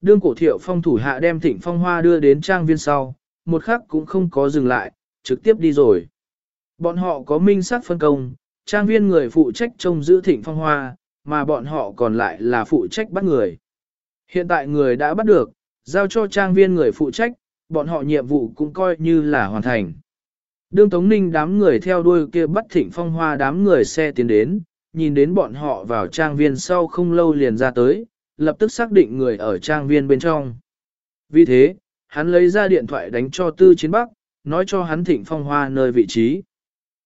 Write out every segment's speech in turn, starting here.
Đương cổ thiệu phong thủ hạ đem thịnh phong hoa đưa đến trang viên sau, một khắc cũng không có dừng lại, trực tiếp đi rồi. Bọn họ có minh xác phân công, trang viên người phụ trách trông giữ thịnh phong hoa, mà bọn họ còn lại là phụ trách bắt người. Hiện tại người đã bắt được, giao cho trang viên người phụ trách, bọn họ nhiệm vụ cũng coi như là hoàn thành. Đương Tống Ninh đám người theo đuôi kia bắt thịnh phong hoa đám người xe tiến đến, nhìn đến bọn họ vào trang viên sau không lâu liền ra tới, lập tức xác định người ở trang viên bên trong. Vì thế, hắn lấy ra điện thoại đánh cho Tư Chiến Bắc, nói cho hắn thịnh phong hoa nơi vị trí.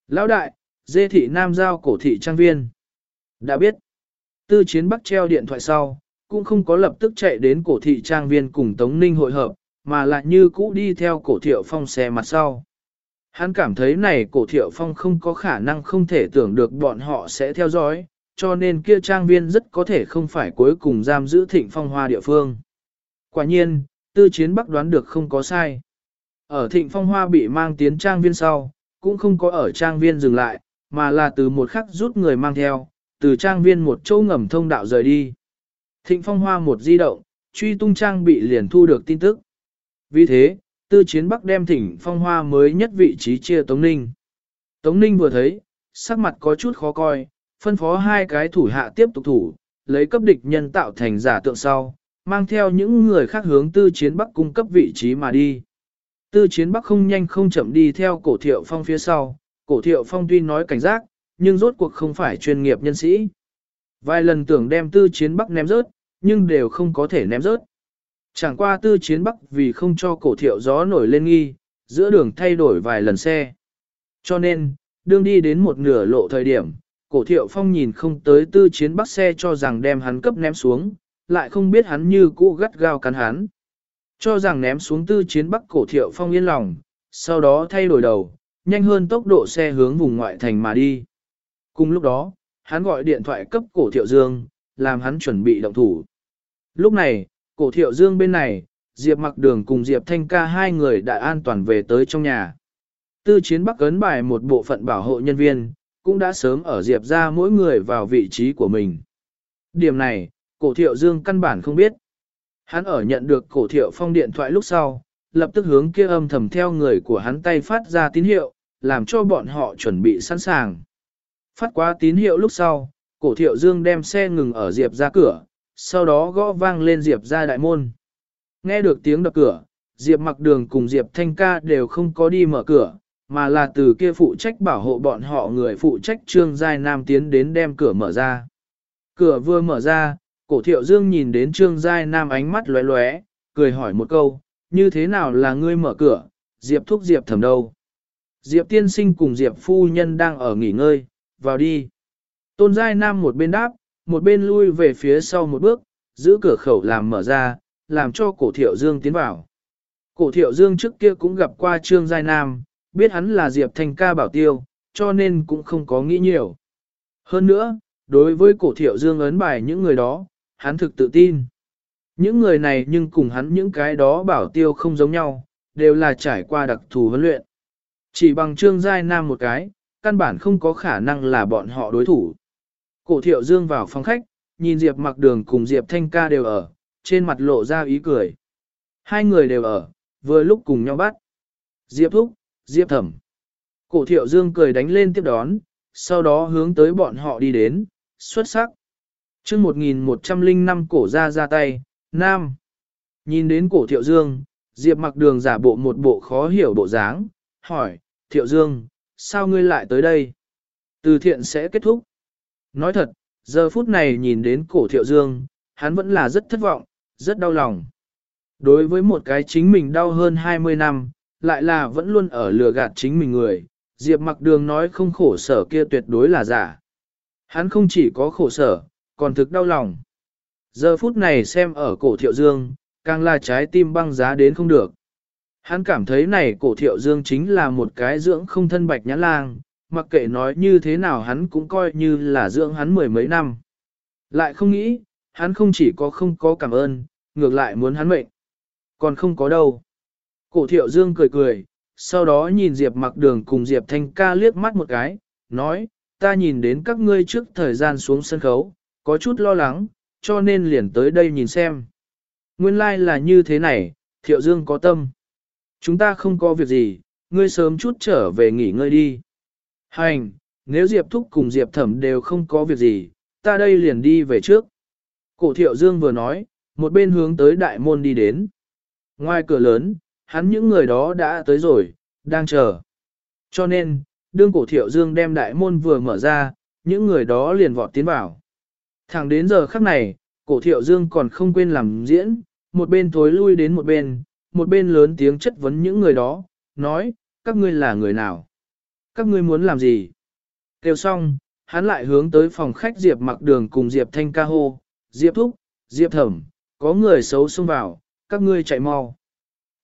Lão đại, dê thị nam giao cổ thị trang viên. Đã biết, Tư Chiến Bắc treo điện thoại sau, cũng không có lập tức chạy đến cổ thị trang viên cùng Tống Ninh hội hợp, mà lại như cũ đi theo cổ thiệu phong xe mặt sau. Hắn cảm thấy này cổ thiệu phong không có khả năng không thể tưởng được bọn họ sẽ theo dõi, cho nên kia trang viên rất có thể không phải cuối cùng giam giữ thịnh phong hoa địa phương. Quả nhiên, tư chiến bắc đoán được không có sai. Ở thịnh phong hoa bị mang tiến trang viên sau, cũng không có ở trang viên dừng lại, mà là từ một khắc rút người mang theo, từ trang viên một chỗ ngầm thông đạo rời đi. Thịnh phong hoa một di động, truy tung trang bị liền thu được tin tức. Vì thế, tư chiến bắc đem thỉnh phong hoa mới nhất vị trí chia Tống Ninh. Tống Ninh vừa thấy, sắc mặt có chút khó coi, phân phó hai cái thủ hạ tiếp tục thủ, lấy cấp địch nhân tạo thành giả tượng sau, mang theo những người khác hướng tư chiến bắc cung cấp vị trí mà đi. Tư chiến bắc không nhanh không chậm đi theo cổ thiệu phong phía sau, cổ thiệu phong tuy nói cảnh giác, nhưng rốt cuộc không phải chuyên nghiệp nhân sĩ. Vài lần tưởng đem tư chiến bắc ném rớt, nhưng đều không có thể ném rớt. Chẳng qua tư chiến bắc vì không cho cổ thiệu gió nổi lên nghi, giữa đường thay đổi vài lần xe. Cho nên, đương đi đến một nửa lộ thời điểm, cổ thiệu phong nhìn không tới tư chiến bắc xe cho rằng đem hắn cấp ném xuống, lại không biết hắn như cũ gắt gao cắn hắn. Cho rằng ném xuống tư chiến bắc cổ thiệu phong yên lòng, sau đó thay đổi đầu, nhanh hơn tốc độ xe hướng vùng ngoại thành mà đi. Cùng lúc đó, hắn gọi điện thoại cấp cổ thiệu dương, làm hắn chuẩn bị động thủ. Lúc này, cổ thiệu dương bên này, Diệp mặc đường cùng Diệp thanh ca hai người đã an toàn về tới trong nhà. Tư chiến bắc ấn bài một bộ phận bảo hộ nhân viên, cũng đã sớm ở Diệp ra mỗi người vào vị trí của mình. Điểm này, cổ thiệu dương căn bản không biết. Hắn ở nhận được cổ thiệu phong điện thoại lúc sau, lập tức hướng kia âm thầm theo người của hắn tay phát ra tín hiệu, làm cho bọn họ chuẩn bị sẵn sàng. Phát qua tín hiệu lúc sau, cổ thiệu dương đem xe ngừng ở Diệp ra cửa, sau đó gõ vang lên Diệp ra đại môn. Nghe được tiếng đập cửa, Diệp mặc đường cùng Diệp thanh ca đều không có đi mở cửa, mà là từ kia phụ trách bảo hộ bọn họ người phụ trách Trương Giai Nam tiến đến đem cửa mở ra. Cửa vừa mở ra, cổ thiệu dương nhìn đến Trương Giai Nam ánh mắt lóe lóe, cười hỏi một câu, như thế nào là ngươi mở cửa, Diệp thúc Diệp thầm đâu. Diệp tiên sinh cùng Diệp phu nhân đang ở nghỉ ngơi, vào đi. Tôn Giai Nam một bên đáp, một bên lui về phía sau một bước, giữ cửa khẩu làm mở ra, làm cho cổ thiệu dương tiến vào. Cổ thiệu dương trước kia cũng gặp qua Trương Giai Nam, biết hắn là Diệp Thanh ca bảo tiêu, cho nên cũng không có nghĩ nhiều. Hơn nữa, đối với cổ thiệu dương ấn bài những người đó, hắn thực tự tin. Những người này nhưng cùng hắn những cái đó bảo tiêu không giống nhau, đều là trải qua đặc thù huấn luyện. Chỉ bằng trương giai nam một cái, căn bản không có khả năng là bọn họ đối thủ. Cổ thiệu dương vào phòng khách, nhìn Diệp mặc đường cùng Diệp Thanh ca đều ở, trên mặt lộ ra ý cười. Hai người đều ở, vừa lúc cùng nhau bắt. Diệp thúc, Diệp thẩm. Cổ thiệu dương cười đánh lên tiếp đón, sau đó hướng tới bọn họ đi đến, xuất sắc. chương 1105 cổ ra ra tay, nam. Nhìn đến cổ thiệu dương, Diệp mặc đường giả bộ một bộ khó hiểu bộ dáng, hỏi, thiệu dương, sao ngươi lại tới đây? Từ thiện sẽ kết thúc. Nói thật, giờ phút này nhìn đến cổ thiệu dương, hắn vẫn là rất thất vọng, rất đau lòng. Đối với một cái chính mình đau hơn 20 năm, lại là vẫn luôn ở lừa gạt chính mình người, Diệp mặc đường nói không khổ sở kia tuyệt đối là giả. Hắn không chỉ có khổ sở, còn thực đau lòng. Giờ phút này xem ở cổ thiệu dương, càng là trái tim băng giá đến không được. Hắn cảm thấy này cổ thiệu dương chính là một cái dưỡng không thân bạch nhãn lang, mặc kệ nói như thế nào hắn cũng coi như là dưỡng hắn mười mấy năm. Lại không nghĩ, hắn không chỉ có không có cảm ơn, ngược lại muốn hắn mệnh. Còn không có đâu. Cổ thiệu dương cười cười, sau đó nhìn Diệp mặc đường cùng Diệp thanh ca liếc mắt một cái, nói, ta nhìn đến các ngươi trước thời gian xuống sân khấu, có chút lo lắng, cho nên liền tới đây nhìn xem. Nguyên lai like là như thế này, thiệu dương có tâm. Chúng ta không có việc gì, ngươi sớm chút trở về nghỉ ngơi đi. Hành, nếu Diệp Thúc cùng Diệp Thẩm đều không có việc gì, ta đây liền đi về trước. Cổ thiệu dương vừa nói, một bên hướng tới đại môn đi đến. Ngoài cửa lớn, hắn những người đó đã tới rồi, đang chờ. Cho nên, đương cổ thiệu dương đem đại môn vừa mở ra, những người đó liền vọt tiến vào. Thẳng đến giờ khắc này, cổ thiệu dương còn không quên làm diễn, một bên thối lui đến một bên, một bên lớn tiếng chất vấn những người đó, nói, các ngươi là người nào? Các ngươi muốn làm gì? Kêu xong, hắn lại hướng tới phòng khách Diệp mặc đường cùng Diệp thanh ca hô, Diệp thúc, Diệp thẩm, có người xấu xông vào, các ngươi chạy mau.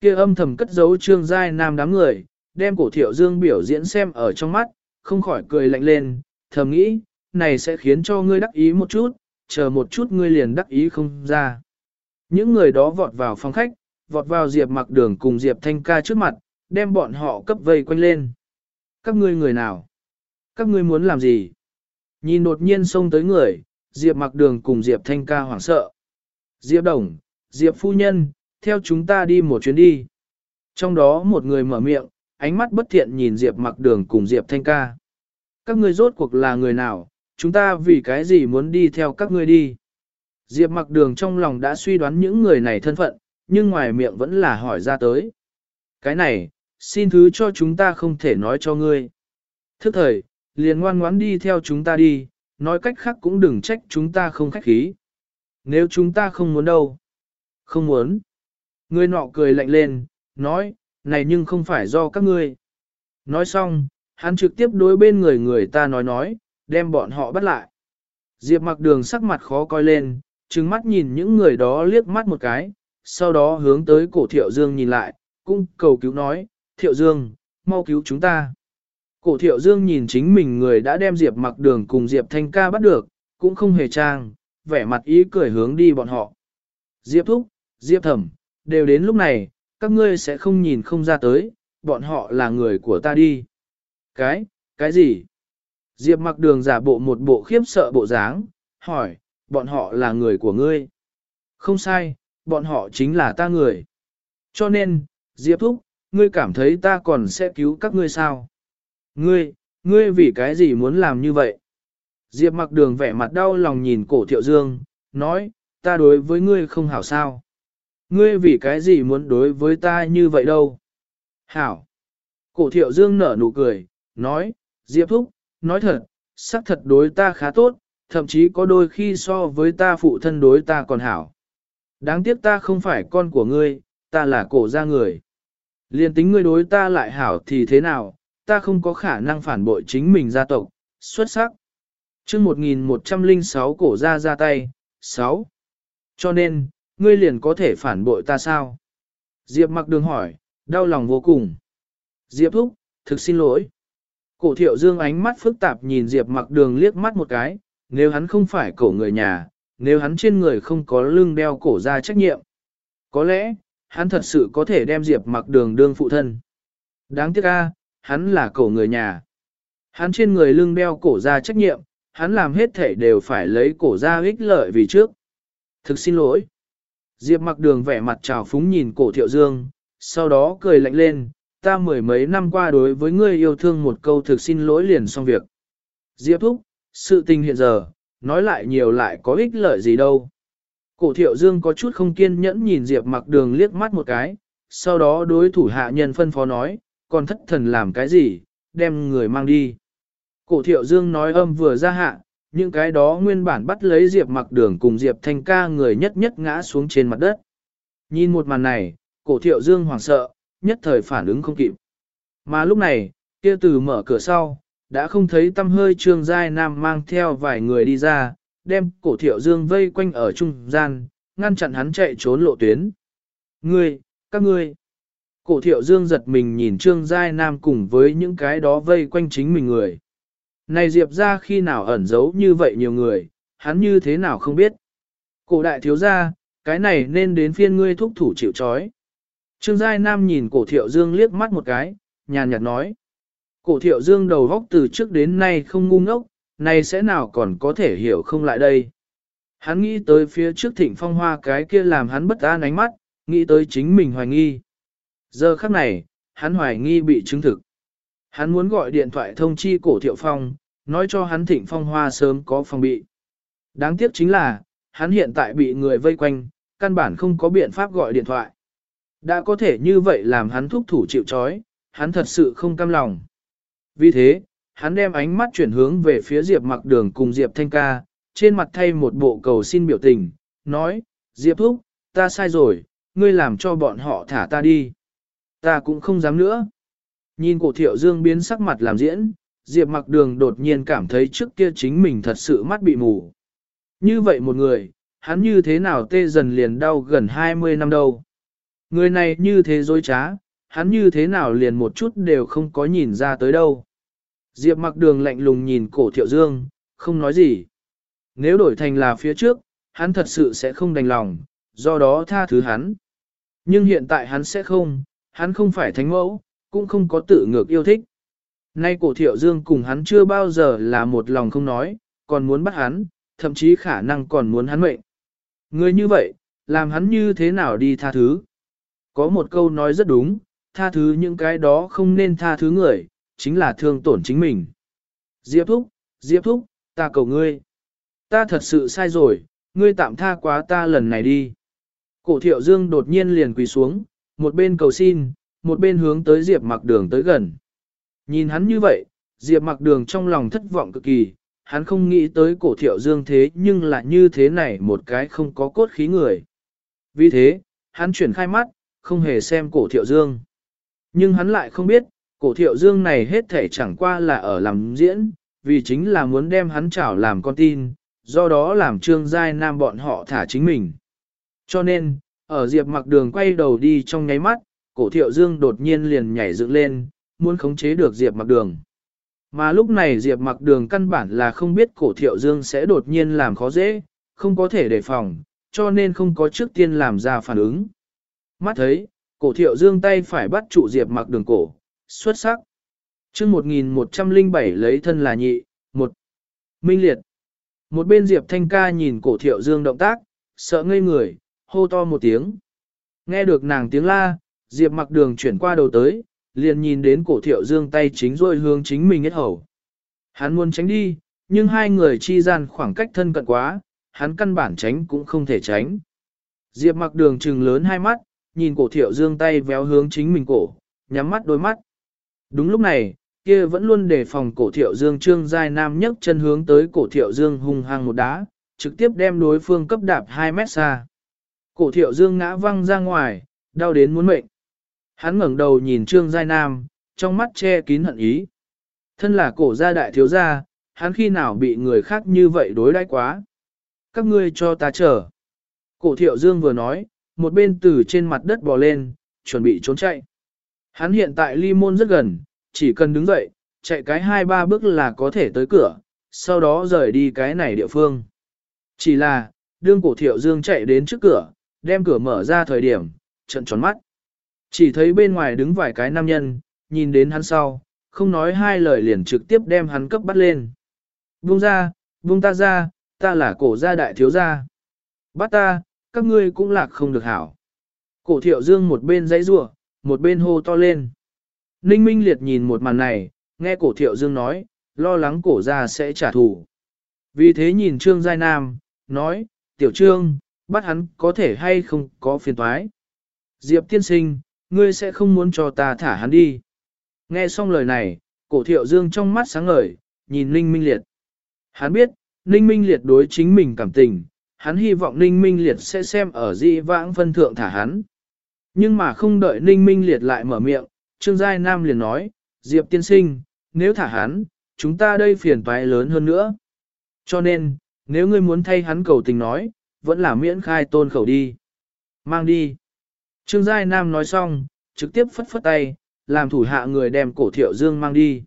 Kia âm thầm cất giấu trương giai nam đám người, đem cổ thiệu dương biểu diễn xem ở trong mắt, không khỏi cười lạnh lên, thầm nghĩ, này sẽ khiến cho ngươi đắc ý một chút, chờ một chút ngươi liền đắc ý không ra. Những người đó vọt vào phòng khách, vọt vào Diệp mặc đường cùng Diệp thanh ca trước mặt, đem bọn họ cấp vây quanh lên. Các ngươi người nào? Các ngươi muốn làm gì? Nhìn đột nhiên xông tới người, Diệp mặc đường cùng Diệp thanh ca hoảng sợ. Diệp đồng, Diệp phu nhân, theo chúng ta đi một chuyến đi. Trong đó một người mở miệng, ánh mắt bất thiện nhìn Diệp mặc đường cùng Diệp thanh ca. Các ngươi rốt cuộc là người nào, chúng ta vì cái gì muốn đi theo các ngươi đi. Diệp mặc đường trong lòng đã suy đoán những người này thân phận, nhưng ngoài miệng vẫn là hỏi ra tới. Cái này, xin thứ cho chúng ta không thể nói cho ngươi. Thức thời, liền ngoan ngoãn đi theo chúng ta đi, nói cách khác cũng đừng trách chúng ta không khách khí. Nếu chúng ta không muốn đâu. Không muốn. Người nọ cười lạnh lên, nói, này nhưng không phải do các ngươi. Nói xong, hắn trực tiếp đối bên người người ta nói nói, đem bọn họ bắt lại. Diệp mặc đường sắc mặt khó coi lên, trừng mắt nhìn những người đó liếc mắt một cái, sau đó hướng tới cổ thiệu dương nhìn lại, cung cầu cứu nói, thiệu dương, mau cứu chúng ta. Cổ thiệu dương nhìn chính mình người đã đem Diệp mặc đường cùng Diệp thanh ca bắt được, cũng không hề trang, vẻ mặt ý cười hướng đi bọn họ. Diệp thúc, Diệp thẩm, đều đến lúc này, các ngươi sẽ không nhìn không ra tới, bọn họ là người của ta đi. Cái, cái gì? Diệp mặc đường giả bộ một bộ khiếp sợ bộ dáng, hỏi, bọn họ là người của ngươi. Không sai, bọn họ chính là ta người. Cho nên, Diệp Thúc, ngươi cảm thấy ta còn sẽ cứu các ngươi sao? Ngươi, ngươi vì cái gì muốn làm như vậy? Diệp mặc đường vẻ mặt đau lòng nhìn cổ thiệu dương, nói, ta đối với ngươi không hảo sao. Ngươi vì cái gì muốn đối với ta như vậy đâu? Hảo. Cổ thiệu dương nở nụ cười, nói, Diệp Thúc, nói thật, xác thật đối ta khá tốt, thậm chí có đôi khi so với ta phụ thân đối ta còn hảo. Đáng tiếc ta không phải con của ngươi, ta là cổ gia người. Liên tính ngươi đối ta lại hảo thì thế nào, ta không có khả năng phản bội chính mình gia tộc, xuất sắc. chương 1106 cổ gia ra tay, 6. Cho nên, ngươi liền có thể phản bội ta sao? Diệp mặc đường hỏi, đau lòng vô cùng. Diệp thúc, thực xin lỗi. Cổ thiệu dương ánh mắt phức tạp nhìn Diệp mặc đường liếc mắt một cái, nếu hắn không phải cổ người nhà, nếu hắn trên người không có lưng đeo cổ ra trách nhiệm. Có lẽ, hắn thật sự có thể đem Diệp mặc đường đương phụ thân. Đáng tiếc a, hắn là cổ người nhà. Hắn trên người lưng đeo cổ ra trách nhiệm, hắn làm hết thể đều phải lấy cổ ra ích lợi vì trước. Thực xin lỗi. Diệp mặc đường vẻ mặt trào phúng nhìn cổ thiệu dương, sau đó cười lạnh lên, ta mười mấy năm qua đối với ngươi yêu thương một câu thực xin lỗi liền xong việc. Diệp thúc, sự tình hiện giờ, nói lại nhiều lại có ích lợi gì đâu. Cổ thiệu dương có chút không kiên nhẫn nhìn Diệp mặc đường liếc mắt một cái, sau đó đối thủ hạ nhân phân phó nói, còn thất thần làm cái gì, đem người mang đi. Cổ thiệu dương nói âm vừa ra hạ, những cái đó nguyên bản bắt lấy Diệp mặc đường cùng Diệp thanh ca người nhất nhất ngã xuống trên mặt đất. Nhìn một màn này, cổ thiệu dương hoảng sợ, nhất thời phản ứng không kịp. Mà lúc này, kia từ mở cửa sau, đã không thấy tâm hơi trương giai nam mang theo vài người đi ra, đem cổ thiệu dương vây quanh ở trung gian, ngăn chặn hắn chạy trốn lộ tuyến. Ngươi, các ngươi. Cổ thiệu dương giật mình nhìn trương giai nam cùng với những cái đó vây quanh chính mình người. Này diệp ra khi nào ẩn giấu như vậy nhiều người, hắn như thế nào không biết. Cổ đại thiếu gia, cái này nên đến phiên ngươi thúc thủ chịu trói. Trương Giai Nam nhìn cổ thiệu dương liếc mắt một cái, nhàn nhạt nói. Cổ thiệu dương đầu góc từ trước đến nay không ngu ngốc, này sẽ nào còn có thể hiểu không lại đây. Hắn nghĩ tới phía trước thịnh phong hoa cái kia làm hắn bất an ánh mắt, nghĩ tới chính mình hoài nghi. Giờ khắc này, hắn hoài nghi bị chứng thực. Hắn muốn gọi điện thoại thông chi cổ thiệu phong, nói cho hắn thịnh phong hoa sớm có phòng bị. Đáng tiếc chính là, hắn hiện tại bị người vây quanh, căn bản không có biện pháp gọi điện thoại. Đã có thể như vậy làm hắn thúc thủ chịu chói, hắn thật sự không cam lòng. Vì thế, hắn đem ánh mắt chuyển hướng về phía Diệp mặc đường cùng Diệp thanh ca, trên mặt thay một bộ cầu xin biểu tình, nói, Diệp thúc, ta sai rồi, ngươi làm cho bọn họ thả ta đi. Ta cũng không dám nữa. Nhìn cổ thiệu dương biến sắc mặt làm diễn, Diệp mặc đường đột nhiên cảm thấy trước kia chính mình thật sự mắt bị mù. Như vậy một người, hắn như thế nào tê dần liền đau gần 20 năm đâu. Người này như thế dối trá, hắn như thế nào liền một chút đều không có nhìn ra tới đâu. Diệp mặc đường lạnh lùng nhìn cổ thiệu dương, không nói gì. Nếu đổi thành là phía trước, hắn thật sự sẽ không đành lòng, do đó tha thứ hắn. Nhưng hiện tại hắn sẽ không, hắn không phải thánh mẫu, cũng không có tự ngược yêu thích. Nay cổ thiệu dương cùng hắn chưa bao giờ là một lòng không nói, còn muốn bắt hắn, thậm chí khả năng còn muốn hắn mệnh. Người như vậy, làm hắn như thế nào đi tha thứ? Có một câu nói rất đúng, tha thứ những cái đó không nên tha thứ người, chính là thương tổn chính mình. Diệp Thúc, Diệp Thúc, ta cầu ngươi. Ta thật sự sai rồi, ngươi tạm tha quá ta lần này đi. Cổ thiệu dương đột nhiên liền quỳ xuống, một bên cầu xin, một bên hướng tới Diệp mặc đường tới gần. Nhìn hắn như vậy, Diệp mặc đường trong lòng thất vọng cực kỳ, hắn không nghĩ tới cổ thiệu dương thế nhưng là như thế này một cái không có cốt khí người. Vì thế, hắn chuyển khai mắt, không hề xem cổ thiệu dương. Nhưng hắn lại không biết, cổ thiệu dương này hết thể chẳng qua là ở làm diễn, vì chính là muốn đem hắn chảo làm con tin, do đó làm trương giai nam bọn họ thả chính mình. Cho nên, ở Diệp mặc đường quay đầu đi trong nháy mắt, cổ thiệu dương đột nhiên liền nhảy dựng lên, muốn khống chế được Diệp mặc đường. Mà lúc này Diệp mặc đường căn bản là không biết cổ thiệu dương sẽ đột nhiên làm khó dễ, không có thể đề phòng, cho nên không có trước tiên làm ra phản ứng. Mắt thấy, cổ thiệu dương tay phải bắt trụ Diệp mặc đường cổ, xuất sắc. chương 1107 lấy thân là nhị, một Minh liệt. Một bên Diệp Thanh ca nhìn cổ thiệu dương động tác, sợ ngây người, hô to một tiếng. Nghe được nàng tiếng la, Diệp mặc đường chuyển qua đầu tới, liền nhìn đến cổ thiệu dương tay chính rồi hướng chính mình hết hầu. Hắn muốn tránh đi, nhưng hai người chi gian khoảng cách thân cận quá, hắn căn bản tránh cũng không thể tránh. Diệp mặc đường trừng lớn hai mắt, nhìn cổ thiệu dương tay véo hướng chính mình cổ, nhắm mắt đôi mắt. Đúng lúc này, kia vẫn luôn đề phòng cổ thiệu dương trương giai nam nhấc chân hướng tới cổ thiệu dương hung hăng một đá, trực tiếp đem đối phương cấp đạp 2 mét xa. Cổ thiệu dương ngã văng ra ngoài, đau đến muốn mệnh. Hắn ngẩng đầu nhìn trương giai nam, trong mắt che kín hận ý. Thân là cổ gia đại thiếu gia, hắn khi nào bị người khác như vậy đối đãi quá. Các ngươi cho ta chờ. Cổ thiệu dương vừa nói, một bên từ trên mặt đất bò lên, chuẩn bị trốn chạy. Hắn hiện tại ly môn rất gần, chỉ cần đứng dậy, chạy cái hai ba bước là có thể tới cửa, sau đó rời đi cái này địa phương. Chỉ là, đương cổ thiệu dương chạy đến trước cửa, đem cửa mở ra thời điểm, trận tròn mắt. Chỉ thấy bên ngoài đứng vài cái nam nhân, nhìn đến hắn sau, không nói hai lời liền trực tiếp đem hắn cấp bắt lên. Buông ra, buông ta ra, ta là cổ gia đại thiếu gia. Bắt ta, các ngươi cũng lạc không được hảo. Cổ thiệu dương một bên dãy rủa, một bên hô to lên. Ninh Minh Liệt nhìn một màn này, nghe cổ thiệu dương nói, lo lắng cổ gia sẽ trả thù. Vì thế nhìn Trương Giai Nam, nói, tiểu trương, bắt hắn có thể hay không có phiền toái. Diệp tiên sinh, ngươi sẽ không muốn cho ta thả hắn đi. Nghe xong lời này, cổ thiệu dương trong mắt sáng ngời, nhìn Ninh Minh Liệt. Hắn biết, Ninh Minh Liệt đối chính mình cảm tình, hắn hy vọng Ninh Minh Liệt sẽ xem ở di vãng phân thượng thả hắn. Nhưng mà không đợi Ninh Minh Liệt lại mở miệng, Trương Giai Nam liền nói, Diệp tiên sinh, nếu thả hắn, chúng ta đây phiền toái lớn hơn nữa. Cho nên, nếu ngươi muốn thay hắn cầu tình nói, vẫn là miễn khai tôn khẩu đi. Mang đi. Trương Giai Nam nói xong, trực tiếp phất phất tay, làm thủ hạ người đem cổ thiệu dương mang đi.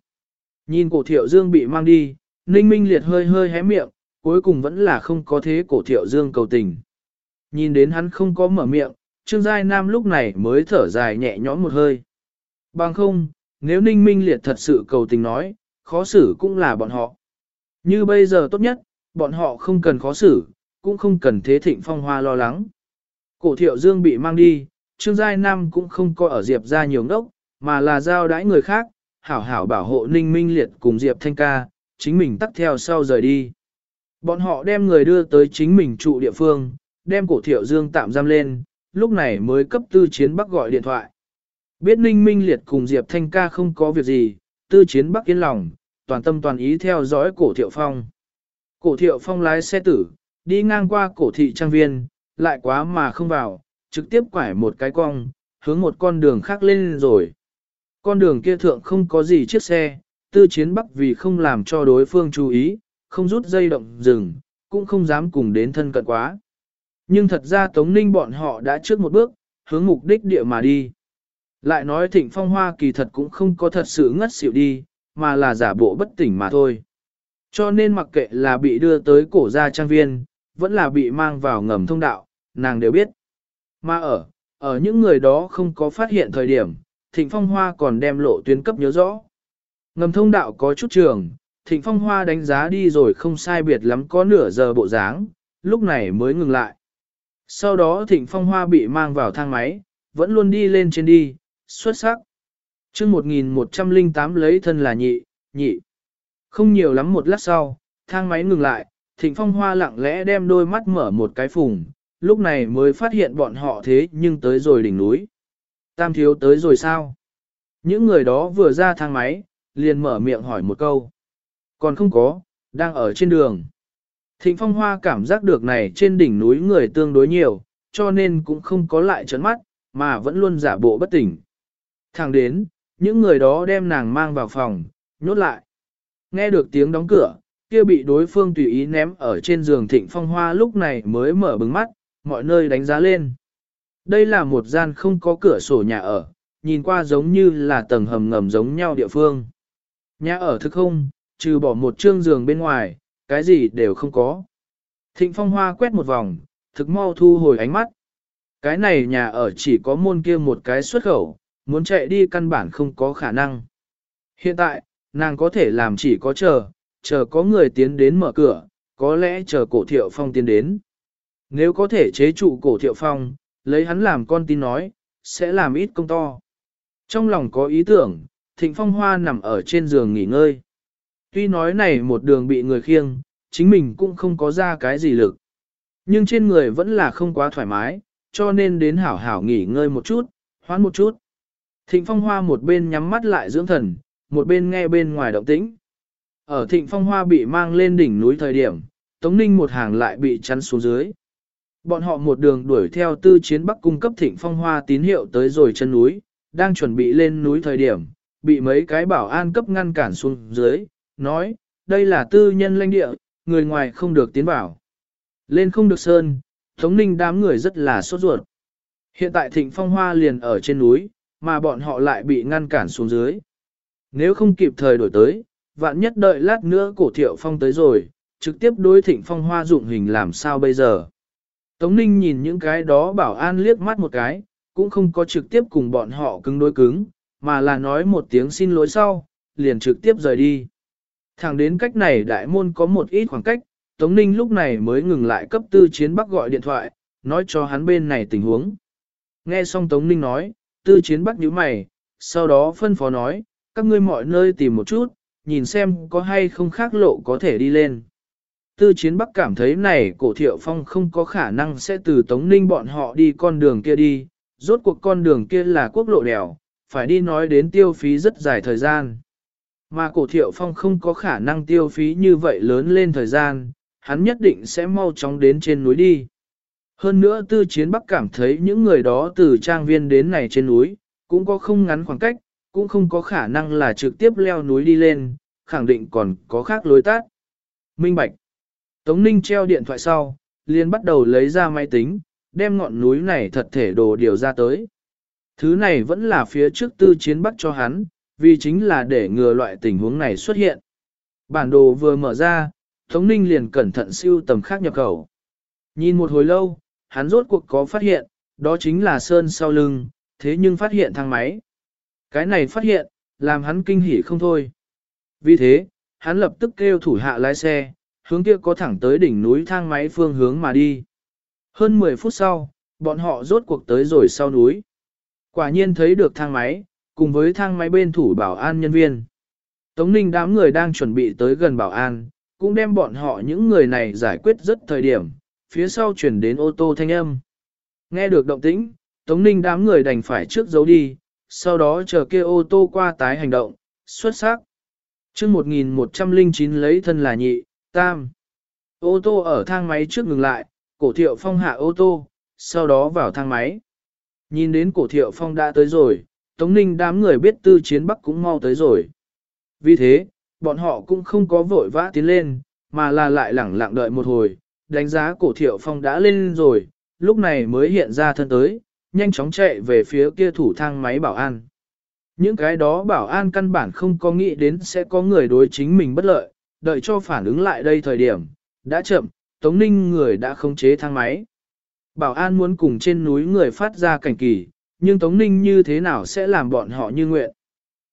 Nhìn cổ thiệu dương bị mang đi, Ninh Minh Liệt hơi hơi hé miệng, cuối cùng vẫn là không có thế cổ thiệu dương cầu tình. Nhìn đến hắn không có mở miệng, Trương Giai Nam lúc này mới thở dài nhẹ nhõm một hơi. Bằng không, nếu Ninh Minh Liệt thật sự cầu tình nói, khó xử cũng là bọn họ. Như bây giờ tốt nhất, bọn họ không cần khó xử, cũng không cần thế thịnh phong hoa lo lắng. Cổ thiệu dương bị mang đi, Trương Giai Nam cũng không có ở Diệp ra nhiều ngốc, mà là giao đãi người khác, hảo hảo bảo hộ Ninh Minh Liệt cùng Diệp Thanh Ca, chính mình tắt theo sau rời đi. Bọn họ đem người đưa tới chính mình trụ địa phương, đem cổ thiệu dương tạm giam lên, lúc này mới cấp tư chiến bắc gọi điện thoại. Biết Ninh Minh Liệt cùng Diệp Thanh Ca không có việc gì, tư chiến bắc yên lòng, toàn tâm toàn ý theo dõi cổ thiệu phong. Cổ thiệu phong lái xe tử, đi ngang qua cổ thị trang viên, lại quá mà không vào, trực tiếp quải một cái cong, hướng một con đường khác lên rồi. Con đường kia thượng không có gì chiếc xe, tư chiến bắc vì không làm cho đối phương chú ý, không rút dây động rừng, cũng không dám cùng đến thân cận quá. Nhưng thật ra Tống Ninh bọn họ đã trước một bước, hướng mục đích địa mà đi. Lại nói thịnh phong hoa kỳ thật cũng không có thật sự ngất xỉu đi, mà là giả bộ bất tỉnh mà thôi. Cho nên mặc kệ là bị đưa tới cổ gia trang viên, vẫn là bị mang vào ngầm thông đạo, nàng đều biết. Mà ở, ở những người đó không có phát hiện thời điểm, thịnh phong hoa còn đem lộ tuyến cấp nhớ rõ. Ngầm thông đạo có chút trường, thịnh phong hoa đánh giá đi rồi không sai biệt lắm có nửa giờ bộ dáng, lúc này mới ngừng lại. Sau đó thịnh phong hoa bị mang vào thang máy, vẫn luôn đi lên trên đi, xuất sắc. chương 1108 lấy thân là nhị, nhị. Không nhiều lắm một lát sau, thang máy ngừng lại, thịnh phong hoa lặng lẽ đem đôi mắt mở một cái phùng, lúc này mới phát hiện bọn họ thế nhưng tới rồi đỉnh núi. Tam thiếu tới rồi sao? Những người đó vừa ra thang máy, liền mở miệng hỏi một câu. Còn không có, đang ở trên đường. Thịnh phong hoa cảm giác được này trên đỉnh núi người tương đối nhiều, cho nên cũng không có lại trấn mắt, mà vẫn luôn giả bộ bất tỉnh. Thẳng đến, những người đó đem nàng mang vào phòng, nhốt lại. Nghe được tiếng đóng cửa, kia bị đối phương tùy ý ném ở trên giường thịnh phong hoa lúc này mới mở bừng mắt, mọi nơi đánh giá lên. Đây là một gian không có cửa sổ nhà ở, nhìn qua giống như là tầng hầm ngầm giống nhau địa phương. Nhà ở thực không, trừ bỏ một trương giường bên ngoài, cái gì đều không có. Thịnh phong hoa quét một vòng, thực mau thu hồi ánh mắt. Cái này nhà ở chỉ có môn kia một cái xuất khẩu, muốn chạy đi căn bản không có khả năng. Hiện tại, nàng có thể làm chỉ có chờ, chờ có người tiến đến mở cửa, có lẽ chờ cổ thiệu phong tiến đến. Nếu có thể chế trụ cổ thiệu phong, lấy hắn làm con tin nói, sẽ làm ít công to. Trong lòng có ý tưởng, thịnh phong hoa nằm ở trên giường nghỉ ngơi. Tuy nói này một đường bị người khiêng, chính mình cũng không có ra cái gì lực. Nhưng trên người vẫn là không quá thoải mái, cho nên đến hảo hảo nghỉ ngơi một chút, hoán một chút. Thịnh phong hoa một bên nhắm mắt lại dưỡng thần, một bên nghe bên ngoài động tĩnh. Ở thịnh phong hoa bị mang lên đỉnh núi thời điểm, Tống Ninh một hàng lại bị chắn xuống dưới. Bọn họ một đường đuổi theo tư chiến bắc cung cấp thịnh phong hoa tín hiệu tới rồi chân núi, đang chuẩn bị lên núi thời điểm, bị mấy cái bảo an cấp ngăn cản xuống dưới, nói, đây là tư nhân lãnh địa, người ngoài không được tiến vào. Lên không được sơn, Tống Ninh đám người rất là sốt ruột. Hiện tại thịnh phong hoa liền ở trên núi, mà bọn họ lại bị ngăn cản xuống dưới. Nếu không kịp thời đổi tới, vạn nhất đợi lát nữa cổ thiệu phong tới rồi, trực tiếp đối thịnh phong hoa dụng hình làm sao bây giờ. Tống Ninh nhìn những cái đó bảo an liếc mắt một cái, cũng không có trực tiếp cùng bọn họ cứng đối cứng, mà là nói một tiếng xin lỗi sau, liền trực tiếp rời đi. Thẳng đến cách này đại môn có một ít khoảng cách, Tống Ninh lúc này mới ngừng lại cấp tư chiến bắc gọi điện thoại, nói cho hắn bên này tình huống. Nghe xong Tống Ninh nói, tư chiến bắc nhíu mày, sau đó phân phó nói, các ngươi mọi nơi tìm một chút, nhìn xem có hay không khác lộ có thể đi lên. Tư chiến bắc cảm thấy này cổ thiệu phong không có khả năng sẽ từ Tống Ninh bọn họ đi con đường kia đi, rốt cuộc con đường kia là quốc lộ đèo, phải đi nói đến tiêu phí rất dài thời gian. Mà cổ thiệu phong không có khả năng tiêu phí như vậy lớn lên thời gian, hắn nhất định sẽ mau chóng đến trên núi đi. Hơn nữa tư chiến bắc cảm thấy những người đó từ trang viên đến này trên núi, cũng có không ngắn khoảng cách, cũng không có khả năng là trực tiếp leo núi đi lên, khẳng định còn có khác lối tát. Minh Bạch Tống Ninh treo điện thoại sau, liền bắt đầu lấy ra máy tính, đem ngọn núi này thật thể đồ điều ra tới. Thứ này vẫn là phía trước tư chiến bắc cho hắn, vì chính là để ngừa loại tình huống này xuất hiện. Bản đồ vừa mở ra, Tống Ninh liền cẩn thận siêu tầm khác nhập khẩu. Nhìn một hồi lâu, hắn rốt cuộc có phát hiện, đó chính là sơn sau lưng, thế nhưng phát hiện thang máy. Cái này phát hiện, làm hắn kinh hỉ không thôi. Vì thế, hắn lập tức kêu thủ hạ lái xe, hướng kia có thẳng tới đỉnh núi thang máy phương hướng mà đi. Hơn 10 phút sau, bọn họ rốt cuộc tới rồi sau núi. Quả nhiên thấy được thang máy, cùng với thang máy bên thủ bảo an nhân viên. Tống ninh đám người đang chuẩn bị tới gần bảo an, cũng đem bọn họ những người này giải quyết rất thời điểm, phía sau chuyển đến ô tô thanh âm. Nghe được động tĩnh, Tống ninh đám người đành phải trước giấu đi, sau đó chờ kia ô tô qua tái hành động, xuất sắc. chương 1109 lấy thân là nhị, tam. Ô tô ở thang máy trước ngừng lại, cổ thiệu phong hạ ô tô, sau đó vào thang máy. Nhìn đến cổ thiệu phong đã tới rồi, Tống Ninh đám người biết tư chiến Bắc cũng mau tới rồi. Vì thế, bọn họ cũng không có vội vã tiến lên, mà là lại lẳng lặng đợi một hồi, đánh giá cổ thiệu phong đã lên rồi, lúc này mới hiện ra thân tới, nhanh chóng chạy về phía kia thủ thang máy bảo an. Những cái đó bảo an căn bản không có nghĩ đến sẽ có người đối chính mình bất lợi, đợi cho phản ứng lại đây thời điểm, đã chậm, Tống Ninh người đã khống chế thang máy. Bảo an muốn cùng trên núi người phát ra cảnh kỳ, nhưng Tống Ninh như thế nào sẽ làm bọn họ như nguyện.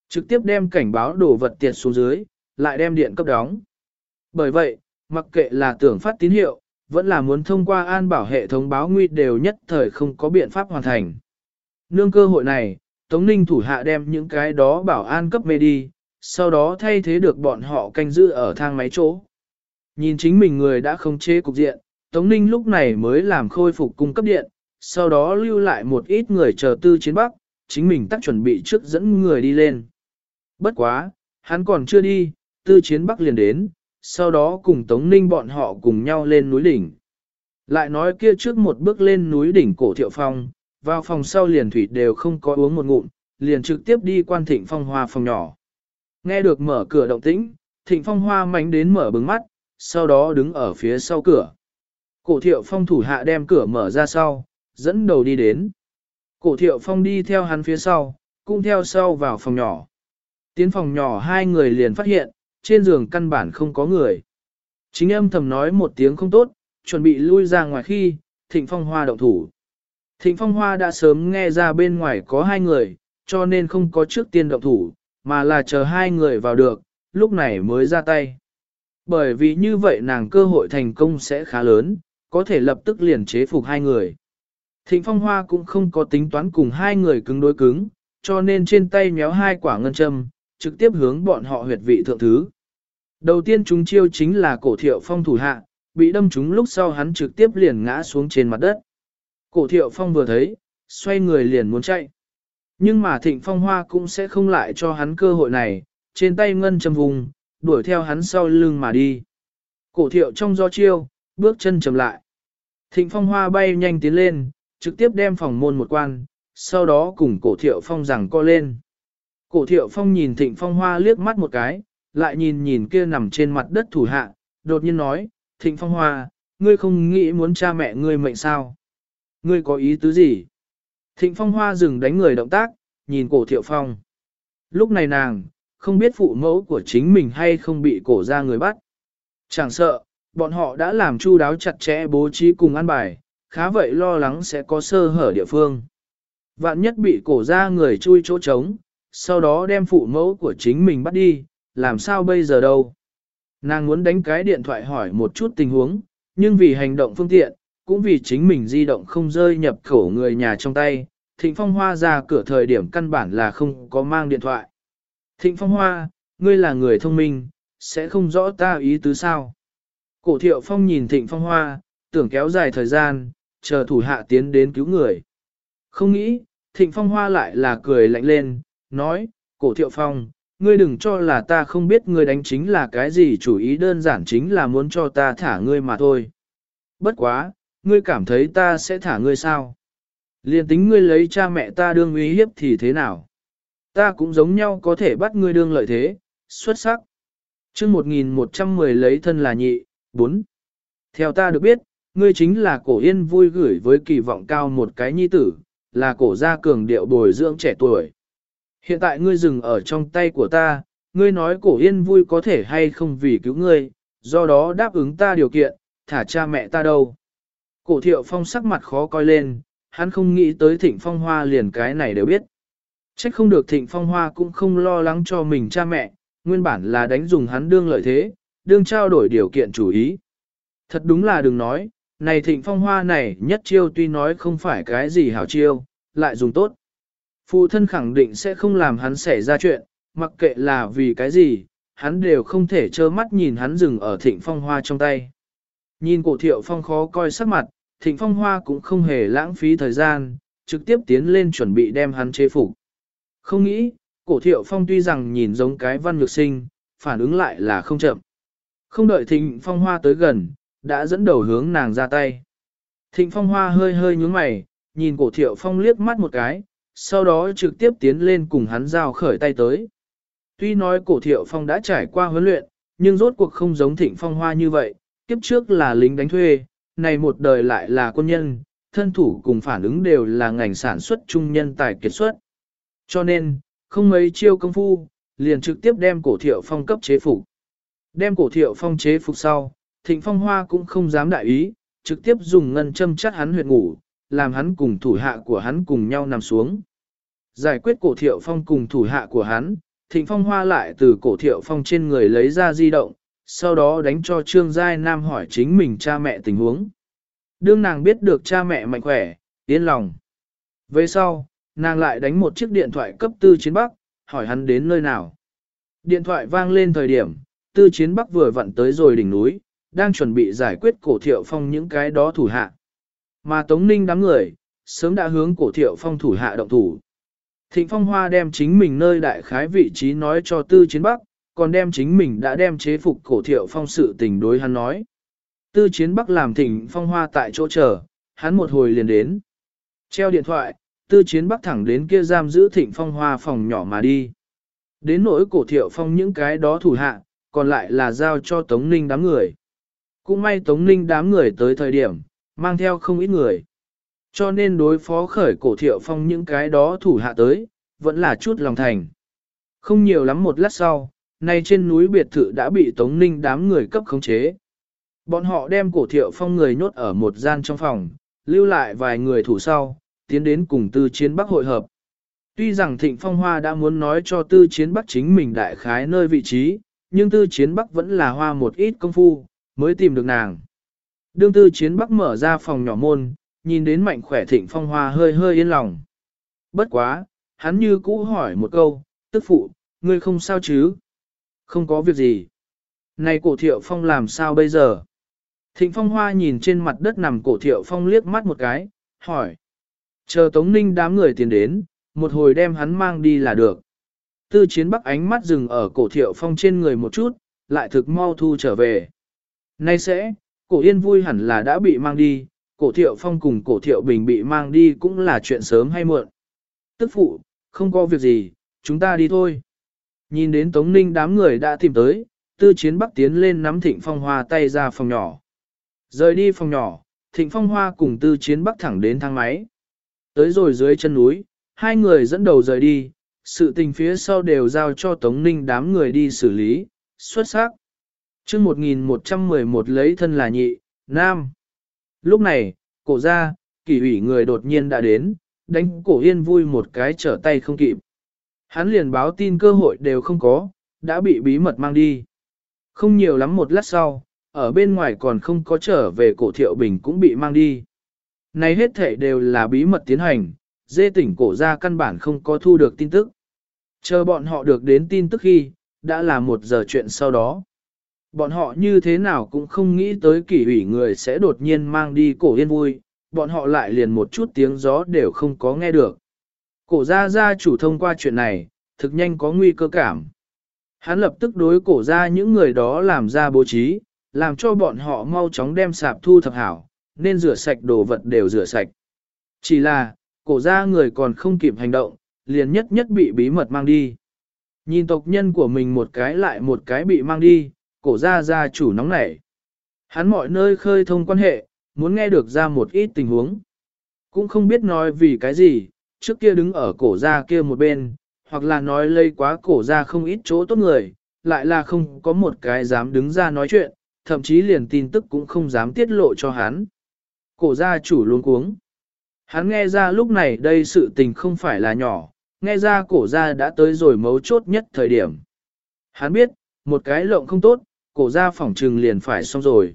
Trực tiếp đem cảnh báo đổ vật tiệt xuống dưới, lại đem điện cấp đóng. Bởi vậy, mặc kệ là tưởng phát tín hiệu, vẫn là muốn thông qua an bảo hệ thống báo nguy đều nhất thời không có biện pháp hoàn thành. Nương cơ hội này, Tống Ninh thủ hạ đem những cái đó bảo an cấp mê đi, sau đó thay thế được bọn họ canh giữ ở thang máy chỗ. Nhìn chính mình người đã không chế cục diện, Tống Ninh lúc này mới làm khôi phục cung cấp điện, sau đó lưu lại một ít người chờ tư chiến bắc, chính mình tắt chuẩn bị trước dẫn người đi lên. Bất quá, hắn còn chưa đi, tư chiến bắc liền đến, sau đó cùng Tống Ninh bọn họ cùng nhau lên núi đỉnh. Lại nói kia trước một bước lên núi đỉnh cổ thiệu phong, vào phòng sau liền thủy đều không có uống một ngụm, liền trực tiếp đi quan thịnh phong hoa phòng nhỏ. Nghe được mở cửa động tĩnh, thịnh phong hoa mánh đến mở bừng mắt, sau đó đứng ở phía sau cửa. Cổ thiệu phong thủ hạ đem cửa mở ra sau, dẫn đầu đi đến. Cổ thiệu phong đi theo hắn phía sau, cũng theo sau vào phòng nhỏ. Tiến phòng nhỏ hai người liền phát hiện, trên giường căn bản không có người. Chính âm thầm nói một tiếng không tốt, chuẩn bị lui ra ngoài khi, thịnh phong hoa động thủ. Thịnh phong hoa đã sớm nghe ra bên ngoài có hai người, cho nên không có trước tiên động thủ, mà là chờ hai người vào được, lúc này mới ra tay. Bởi vì như vậy nàng cơ hội thành công sẽ khá lớn, có thể lập tức liền chế phục hai người. Thịnh Phong Hoa cũng không có tính toán cùng hai người cứng đối cứng, cho nên trên tay méo hai quả ngân châm, trực tiếp hướng bọn họ huyệt vị thượng thứ. Đầu tiên chúng chiêu chính là cổ thiệu phong thủ hạ, bị đâm trúng lúc sau hắn trực tiếp liền ngã xuống trên mặt đất. Cổ thiệu phong vừa thấy, xoay người liền muốn chạy. Nhưng mà thịnh phong hoa cũng sẽ không lại cho hắn cơ hội này, trên tay ngân châm vùng, đuổi theo hắn sau lưng mà đi. Cổ thiệu trong gió chiêu, bước chân chầm lại. Thịnh phong hoa bay nhanh tiến lên, trực tiếp đem phòng môn một quan, sau đó cùng cổ thiệu phong rằng co lên. Cổ thiệu phong nhìn thịnh phong hoa liếc mắt một cái, lại nhìn nhìn kia nằm trên mặt đất thủ hạ, đột nhiên nói, thịnh phong hoa, ngươi không nghĩ muốn cha mẹ ngươi mệnh sao? Ngươi có ý tứ gì? Thịnh phong hoa dừng đánh người động tác, nhìn cổ thiệu phong. Lúc này nàng, không biết phụ mẫu của chính mình hay không bị cổ ra người bắt. Chẳng sợ, bọn họ đã làm chu đáo chặt chẽ bố trí cùng ăn bài, khá vậy lo lắng sẽ có sơ hở địa phương. Vạn nhất bị cổ ra người chui chỗ trống, sau đó đem phụ mẫu của chính mình bắt đi, làm sao bây giờ đâu. Nàng muốn đánh cái điện thoại hỏi một chút tình huống, nhưng vì hành động phương tiện, cũng vì chính mình di động không rơi nhập khẩu người nhà trong tay, Thịnh Phong Hoa ra cửa thời điểm căn bản là không có mang điện thoại. Thịnh Phong Hoa, ngươi là người thông minh, sẽ không rõ ta ý tứ sao. Cổ thiệu Phong nhìn Thịnh Phong Hoa, tưởng kéo dài thời gian, chờ thủ hạ tiến đến cứu người. Không nghĩ, Thịnh Phong Hoa lại là cười lạnh lên, nói, cổ thiệu Phong, ngươi đừng cho là ta không biết ngươi đánh chính là cái gì chủ ý đơn giản chính là muốn cho ta thả ngươi mà thôi. Bất quá, ngươi cảm thấy ta sẽ thả ngươi sao? Liên tính ngươi lấy cha mẹ ta đương uy hiếp thì thế nào? Ta cũng giống nhau có thể bắt ngươi đương lợi thế, xuất sắc. chương 1110 lấy thân là nhị, 4. Theo ta được biết, ngươi chính là cổ yên vui gửi với kỳ vọng cao một cái nhi tử, là cổ gia cường điệu bồi dưỡng trẻ tuổi. Hiện tại ngươi dừng ở trong tay của ta, ngươi nói cổ yên vui có thể hay không vì cứu ngươi, do đó đáp ứng ta điều kiện, thả cha mẹ ta đâu. Cổ thiệu phong sắc mặt khó coi lên, hắn không nghĩ tới thịnh phong hoa liền cái này đều biết. Trách không được thịnh phong hoa cũng không lo lắng cho mình cha mẹ, nguyên bản là đánh dùng hắn đương lợi thế, đương trao đổi điều kiện chủ ý. Thật đúng là đừng nói, này thịnh phong hoa này nhất chiêu tuy nói không phải cái gì hảo chiêu, lại dùng tốt. Phụ thân khẳng định sẽ không làm hắn xảy ra chuyện, mặc kệ là vì cái gì, hắn đều không thể trơ mắt nhìn hắn dừng ở thịnh phong hoa trong tay. Nhìn cổ thiệu phong khó coi sắc mặt, thịnh phong hoa cũng không hề lãng phí thời gian, trực tiếp tiến lên chuẩn bị đem hắn chế phục. Không nghĩ, cổ thiệu phong tuy rằng nhìn giống cái văn nhược sinh, phản ứng lại là không chậm. Không đợi thịnh phong hoa tới gần, đã dẫn đầu hướng nàng ra tay. Thịnh phong hoa hơi hơi nhướng mày, nhìn cổ thiệu phong liếc mắt một cái, sau đó trực tiếp tiến lên cùng hắn giao khởi tay tới. Tuy nói cổ thiệu phong đã trải qua huấn luyện, nhưng rốt cuộc không giống thịnh phong hoa như vậy, kiếp trước là lính đánh thuê, này một đời lại là quân nhân, thân thủ cùng phản ứng đều là ngành sản xuất trung nhân tài kiệt xuất. Cho nên, không mấy chiêu công phu, liền trực tiếp đem cổ thiệu phong cấp chế phục. Đem cổ thiệu phong chế phục sau, thịnh phong hoa cũng không dám đại ý, trực tiếp dùng ngân châm chắt hắn huyệt ngủ, làm hắn cùng thủ hạ của hắn cùng nhau nằm xuống. Giải quyết cổ thiệu phong cùng thủ hạ của hắn, thịnh phong hoa lại từ cổ thiệu phong trên người lấy ra di động, sau đó đánh cho Trương Giai Nam hỏi chính mình cha mẹ tình huống. Đương nàng biết được cha mẹ mạnh khỏe, yên lòng. Về sau, nàng lại đánh một chiếc điện thoại cấp tư chiến Bắc, hỏi hắn đến nơi nào. Điện thoại vang lên thời điểm, tư chiến Bắc vừa vặn tới rồi đỉnh núi, đang chuẩn bị giải quyết cổ thiệu phong những cái đó thủ hạ. Mà Tống Ninh đám người, sớm đã hướng cổ thiệu phong thủ hạ động thủ. Thịnh Phong Hoa đem chính mình nơi đại khái vị trí nói cho Tư Chiến Bắc, còn đem chính mình đã đem chế phục cổ thiệu phong sự tình đối hắn nói. Tư Chiến Bắc làm Thịnh Phong Hoa tại chỗ chờ, hắn một hồi liền đến. Treo điện thoại, Tư Chiến Bắc thẳng đến kia giam giữ Thịnh Phong Hoa phòng nhỏ mà đi. Đến nỗi cổ thiệu phong những cái đó thủ hạ, còn lại là giao cho Tống Ninh đám người. Cũng may Tống Ninh đám người tới thời điểm, mang theo không ít người. Cho nên đối phó khởi cổ thiệu phong những cái đó thủ hạ tới, vẫn là chút lòng thành. Không nhiều lắm một lát sau, nay trên núi biệt thự đã bị Tống Ninh đám người cấp khống chế. Bọn họ đem cổ thiệu phong người nhốt ở một gian trong phòng, lưu lại vài người thủ sau, tiến đến cùng tư chiến bắc hội hợp. Tuy rằng Thịnh Phong Hoa đã muốn nói cho tư chiến bắc chính mình đại khái nơi vị trí, nhưng tư chiến bắc vẫn là hoa một ít công phu, mới tìm được nàng. Đương tư chiến bắc mở ra phòng nhỏ môn, nhìn đến mạnh khỏe thịnh phong hoa hơi hơi yên lòng. Bất quá, hắn như cũ hỏi một câu, tức phụ, ngươi không sao chứ? Không có việc gì. Này cổ thiệu phong làm sao bây giờ? Thịnh phong hoa nhìn trên mặt đất nằm cổ thiệu phong liếc mắt một cái, hỏi. Chờ tống ninh đám người tiến đến, một hồi đem hắn mang đi là được. Tư chiến bắc ánh mắt dừng ở cổ thiệu phong trên người một chút, lại thực mau thu trở về. Nay sẽ, cổ yên vui hẳn là đã bị mang đi, cổ thiệu phong cùng cổ thiệu bình bị mang đi cũng là chuyện sớm hay muộn. Tức phụ, không có việc gì, chúng ta đi thôi. Nhìn đến Tống Ninh đám người đã tìm tới, tư chiến bắc tiến lên nắm thịnh phong hoa tay ra phòng nhỏ. Rời đi phòng nhỏ, thịnh phong hoa cùng tư chiến bắc thẳng đến thang máy. Tới rồi dưới chân núi, hai người dẫn đầu rời đi, sự tình phía sau đều giao cho Tống Ninh đám người đi xử lý, xuất sắc. chương 1111 lấy thân là nhị, nam. Lúc này, cổ ra, kỳ ủy người đột nhiên đã đến, đánh cổ yên vui một cái trở tay không kịp. Hắn liền báo tin cơ hội đều không có, đã bị bí mật mang đi. Không nhiều lắm một lát sau, ở bên ngoài còn không có trở về cổ thiệu bình cũng bị mang đi. Này hết thể đều là bí mật tiến hành, dê tỉnh cổ ra căn bản không có thu được tin tức. Chờ bọn họ được đến tin tức khi, đã là một giờ chuyện sau đó. Bọn họ như thế nào cũng không nghĩ tới kỷ ủy người sẽ đột nhiên mang đi cổ yên vui, bọn họ lại liền một chút tiếng gió đều không có nghe được. Cổ gia gia chủ thông qua chuyện này, thực nhanh có nguy cơ cảm. Hắn lập tức đối cổ ra những người đó làm ra bố trí, làm cho bọn họ mau chóng đem sạp thu thập hảo, nên rửa sạch đồ vật đều rửa sạch. Chỉ là, cổ ra người còn không kịp hành động, liền nhất nhất bị bí mật mang đi. Nhìn tộc nhân của mình một cái lại một cái bị mang đi, cổ gia gia chủ nóng nảy. Hắn mọi nơi khơi thông quan hệ, muốn nghe được ra một ít tình huống. Cũng không biết nói vì cái gì, trước kia đứng ở cổ gia kia một bên, hoặc là nói lây quá cổ gia không ít chỗ tốt người, lại là không có một cái dám đứng ra nói chuyện, thậm chí liền tin tức cũng không dám tiết lộ cho hắn. Cổ gia chủ luôn cuống. Hắn nghe ra lúc này đây sự tình không phải là nhỏ, nghe ra cổ gia đã tới rồi mấu chốt nhất thời điểm. Hắn biết, một cái lộng không tốt, cổ gia phỏng trừng liền phải xong rồi.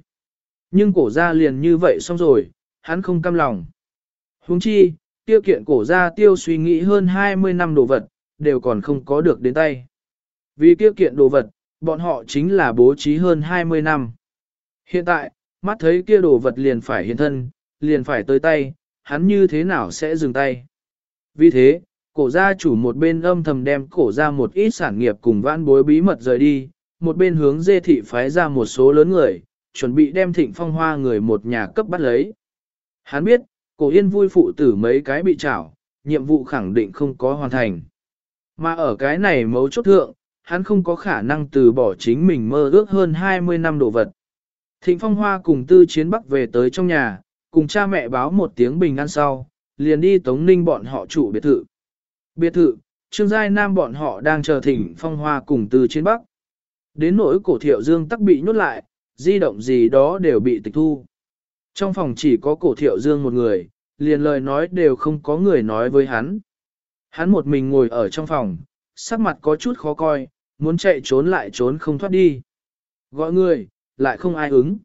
Nhưng cổ gia liền như vậy xong rồi, hắn không cam lòng. Huống chi, tiêu kiện cổ ra tiêu suy nghĩ hơn 20 năm đồ vật, đều còn không có được đến tay. Vì tiêu kiện đồ vật, bọn họ chính là bố trí hơn 20 năm. Hiện tại, mắt thấy kia đồ vật liền phải hiện thân, liền phải tới tay, hắn như thế nào sẽ dừng tay. Vì thế, cổ gia chủ một bên âm thầm đem cổ ra một ít sản nghiệp cùng vãn bối bí mật rời đi, một bên hướng dê thị phái ra một số lớn người, chuẩn bị đem thịnh phong hoa người một nhà cấp bắt lấy. Hắn biết, cổ yên vui phụ tử mấy cái bị trảo, nhiệm vụ khẳng định không có hoàn thành. Mà ở cái này mấu chốt thượng, hắn không có khả năng từ bỏ chính mình mơ ước hơn 20 năm đồ vật. Thịnh phong hoa cùng tư chiến bắc về tới trong nhà, cùng cha mẹ báo một tiếng bình an sau, liền đi tống ninh bọn họ chủ biệt thự. Biệt thự, Trương Giai Nam bọn họ đang chờ Thịnh phong hoa cùng tư chiến bắc. Đến nỗi cổ thiệu dương tắc bị nhốt lại, di động gì đó đều bị tịch thu. Trong phòng chỉ có cổ thiệu dương một người, liền lời nói đều không có người nói với hắn. Hắn một mình ngồi ở trong phòng, sắc mặt có chút khó coi, muốn chạy trốn lại trốn không thoát đi. Gọi người, lại không ai ứng.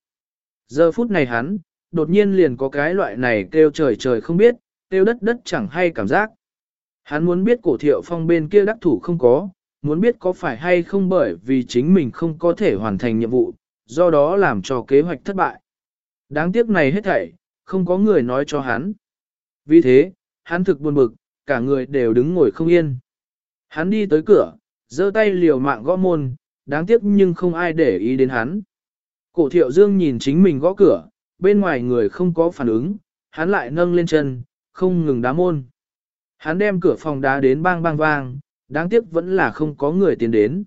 Giờ phút này hắn, đột nhiên liền có cái loại này kêu trời trời không biết, kêu đất đất chẳng hay cảm giác. Hắn muốn biết cổ thiệu phong bên kia đắc thủ không có, muốn biết có phải hay không bởi vì chính mình không có thể hoàn thành nhiệm vụ, do đó làm cho kế hoạch thất bại. Đáng tiếc này hết thảy, không có người nói cho hắn. Vì thế, hắn thực buồn bực, cả người đều đứng ngồi không yên. Hắn đi tới cửa, giơ tay liều mạng gõ môn, đáng tiếc nhưng không ai để ý đến hắn. Cổ thiệu dương nhìn chính mình gõ cửa, bên ngoài người không có phản ứng, hắn lại nâng lên chân, không ngừng đá môn. Hắn đem cửa phòng đá đến bang bang vang, đáng tiếc vẫn là không có người tiến đến.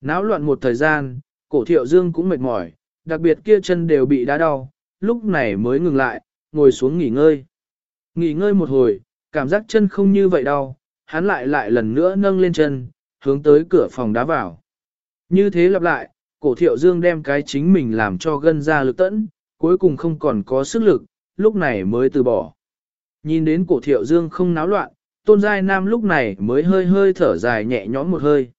Náo loạn một thời gian, cổ thiệu dương cũng mệt mỏi, đặc biệt kia chân đều bị đá đau, lúc này mới ngừng lại, ngồi xuống nghỉ ngơi. Nghỉ ngơi một hồi, cảm giác chân không như vậy đau, hắn lại lại lần nữa nâng lên chân, hướng tới cửa phòng đá vào. Như thế lặp lại, cổ thiệu dương đem cái chính mình làm cho gân ra lực tẫn, cuối cùng không còn có sức lực, lúc này mới từ bỏ. Nhìn đến cổ thiệu dương không náo loạn, tôn giai nam lúc này mới hơi hơi thở dài nhẹ nhõm một hơi.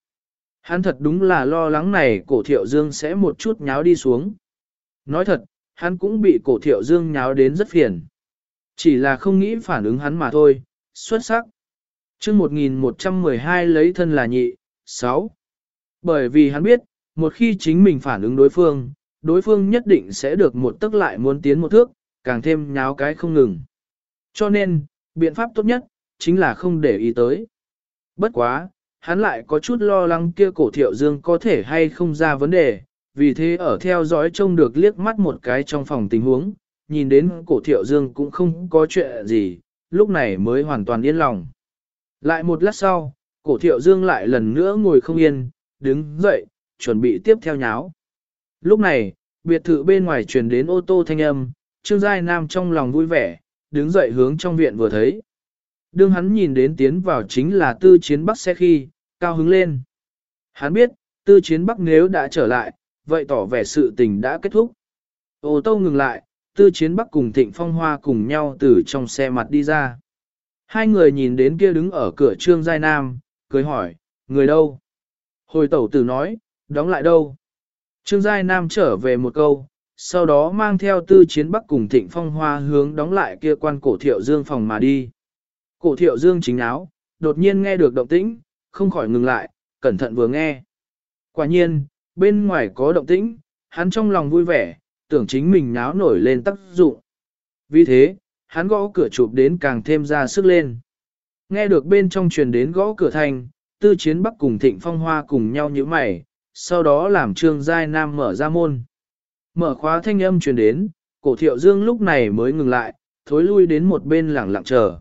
Hắn thật đúng là lo lắng này cổ thiệu dương sẽ một chút nháo đi xuống. Nói thật, hắn cũng bị cổ thiệu dương nháo đến rất phiền. Chỉ là không nghĩ phản ứng hắn mà thôi, xuất sắc. chương 1112 lấy thân là nhị, 6. Bởi vì hắn biết, một khi chính mình phản ứng đối phương, đối phương nhất định sẽ được một tức lại muốn tiến một thước, càng thêm nháo cái không ngừng. Cho nên, biện pháp tốt nhất, chính là không để ý tới. Bất quá, hắn lại có chút lo lắng kia cổ thiệu dương có thể hay không ra vấn đề, vì thế ở theo dõi trông được liếc mắt một cái trong phòng tình huống, nhìn đến cổ thiệu dương cũng không có chuyện gì, lúc này mới hoàn toàn yên lòng. Lại một lát sau, cổ thiệu dương lại lần nữa ngồi không yên, đứng dậy, chuẩn bị tiếp theo nháo. Lúc này, biệt thự bên ngoài truyền đến ô tô thanh âm, Trương Giai Nam trong lòng vui vẻ, đứng dậy hướng trong viện vừa thấy. Đương hắn nhìn đến tiến vào chính là tư chiến bắc xe khi, cao hứng lên. Hắn biết, tư chiến bắc nếu đã trở lại, vậy tỏ vẻ sự tình đã kết thúc. Ô tô ngừng lại, tư chiến bắc cùng thịnh phong hoa cùng nhau từ trong xe mặt đi ra. Hai người nhìn đến kia đứng ở cửa trương giai nam, cười hỏi, người đâu? Hồi tẩu tử nói, đóng lại đâu? Trương giai nam trở về một câu, sau đó mang theo tư chiến bắc cùng thịnh phong hoa hướng đóng lại kia quan cổ thiệu dương phòng mà đi. Cổ thiệu dương chính áo, đột nhiên nghe được động tĩnh, không khỏi ngừng lại, cẩn thận vừa nghe. Quả nhiên, bên ngoài có động tĩnh, hắn trong lòng vui vẻ, tưởng chính mình náo nổi lên tác dụng. Vì thế, hắn gõ cửa chụp đến càng thêm ra sức lên. Nghe được bên trong truyền đến gõ cửa thành, tư chiến bắc cùng thịnh phong hoa cùng nhau như mày, sau đó làm trương giai nam mở ra môn. Mở khóa thanh âm truyền đến, cổ thiệu dương lúc này mới ngừng lại, thối lui đến một bên lẳng lặng chờ.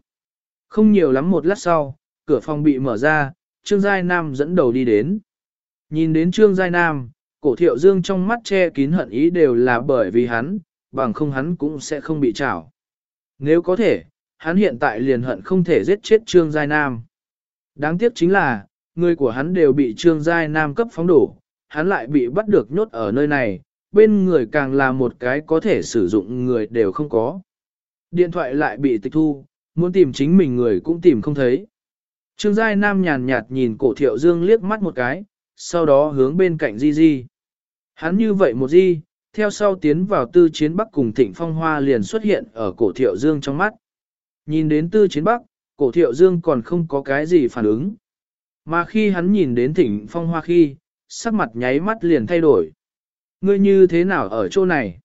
Không nhiều lắm một lát sau, cửa phòng bị mở ra, Trương Giai Nam dẫn đầu đi đến. Nhìn đến Trương Giai Nam, cổ thiệu dương trong mắt che kín hận ý đều là bởi vì hắn, bằng không hắn cũng sẽ không bị trảo. Nếu có thể, hắn hiện tại liền hận không thể giết chết Trương Giai Nam. Đáng tiếc chính là, người của hắn đều bị Trương Giai Nam cấp phóng đổ, hắn lại bị bắt được nhốt ở nơi này, bên người càng là một cái có thể sử dụng người đều không có. Điện thoại lại bị tịch thu, muốn tìm chính mình người cũng tìm không thấy. Trương Giai Nam nhàn nhạt nhìn cổ thiệu dương liếc mắt một cái, sau đó hướng bên cạnh Di Di. Hắn như vậy một di, theo sau tiến vào tư chiến bắc cùng thịnh phong hoa liền xuất hiện ở cổ thiệu dương trong mắt. Nhìn đến tư chiến bắc, cổ thiệu dương còn không có cái gì phản ứng. Mà khi hắn nhìn đến thịnh phong hoa khi, sắc mặt nháy mắt liền thay đổi. Ngươi như thế nào ở chỗ này?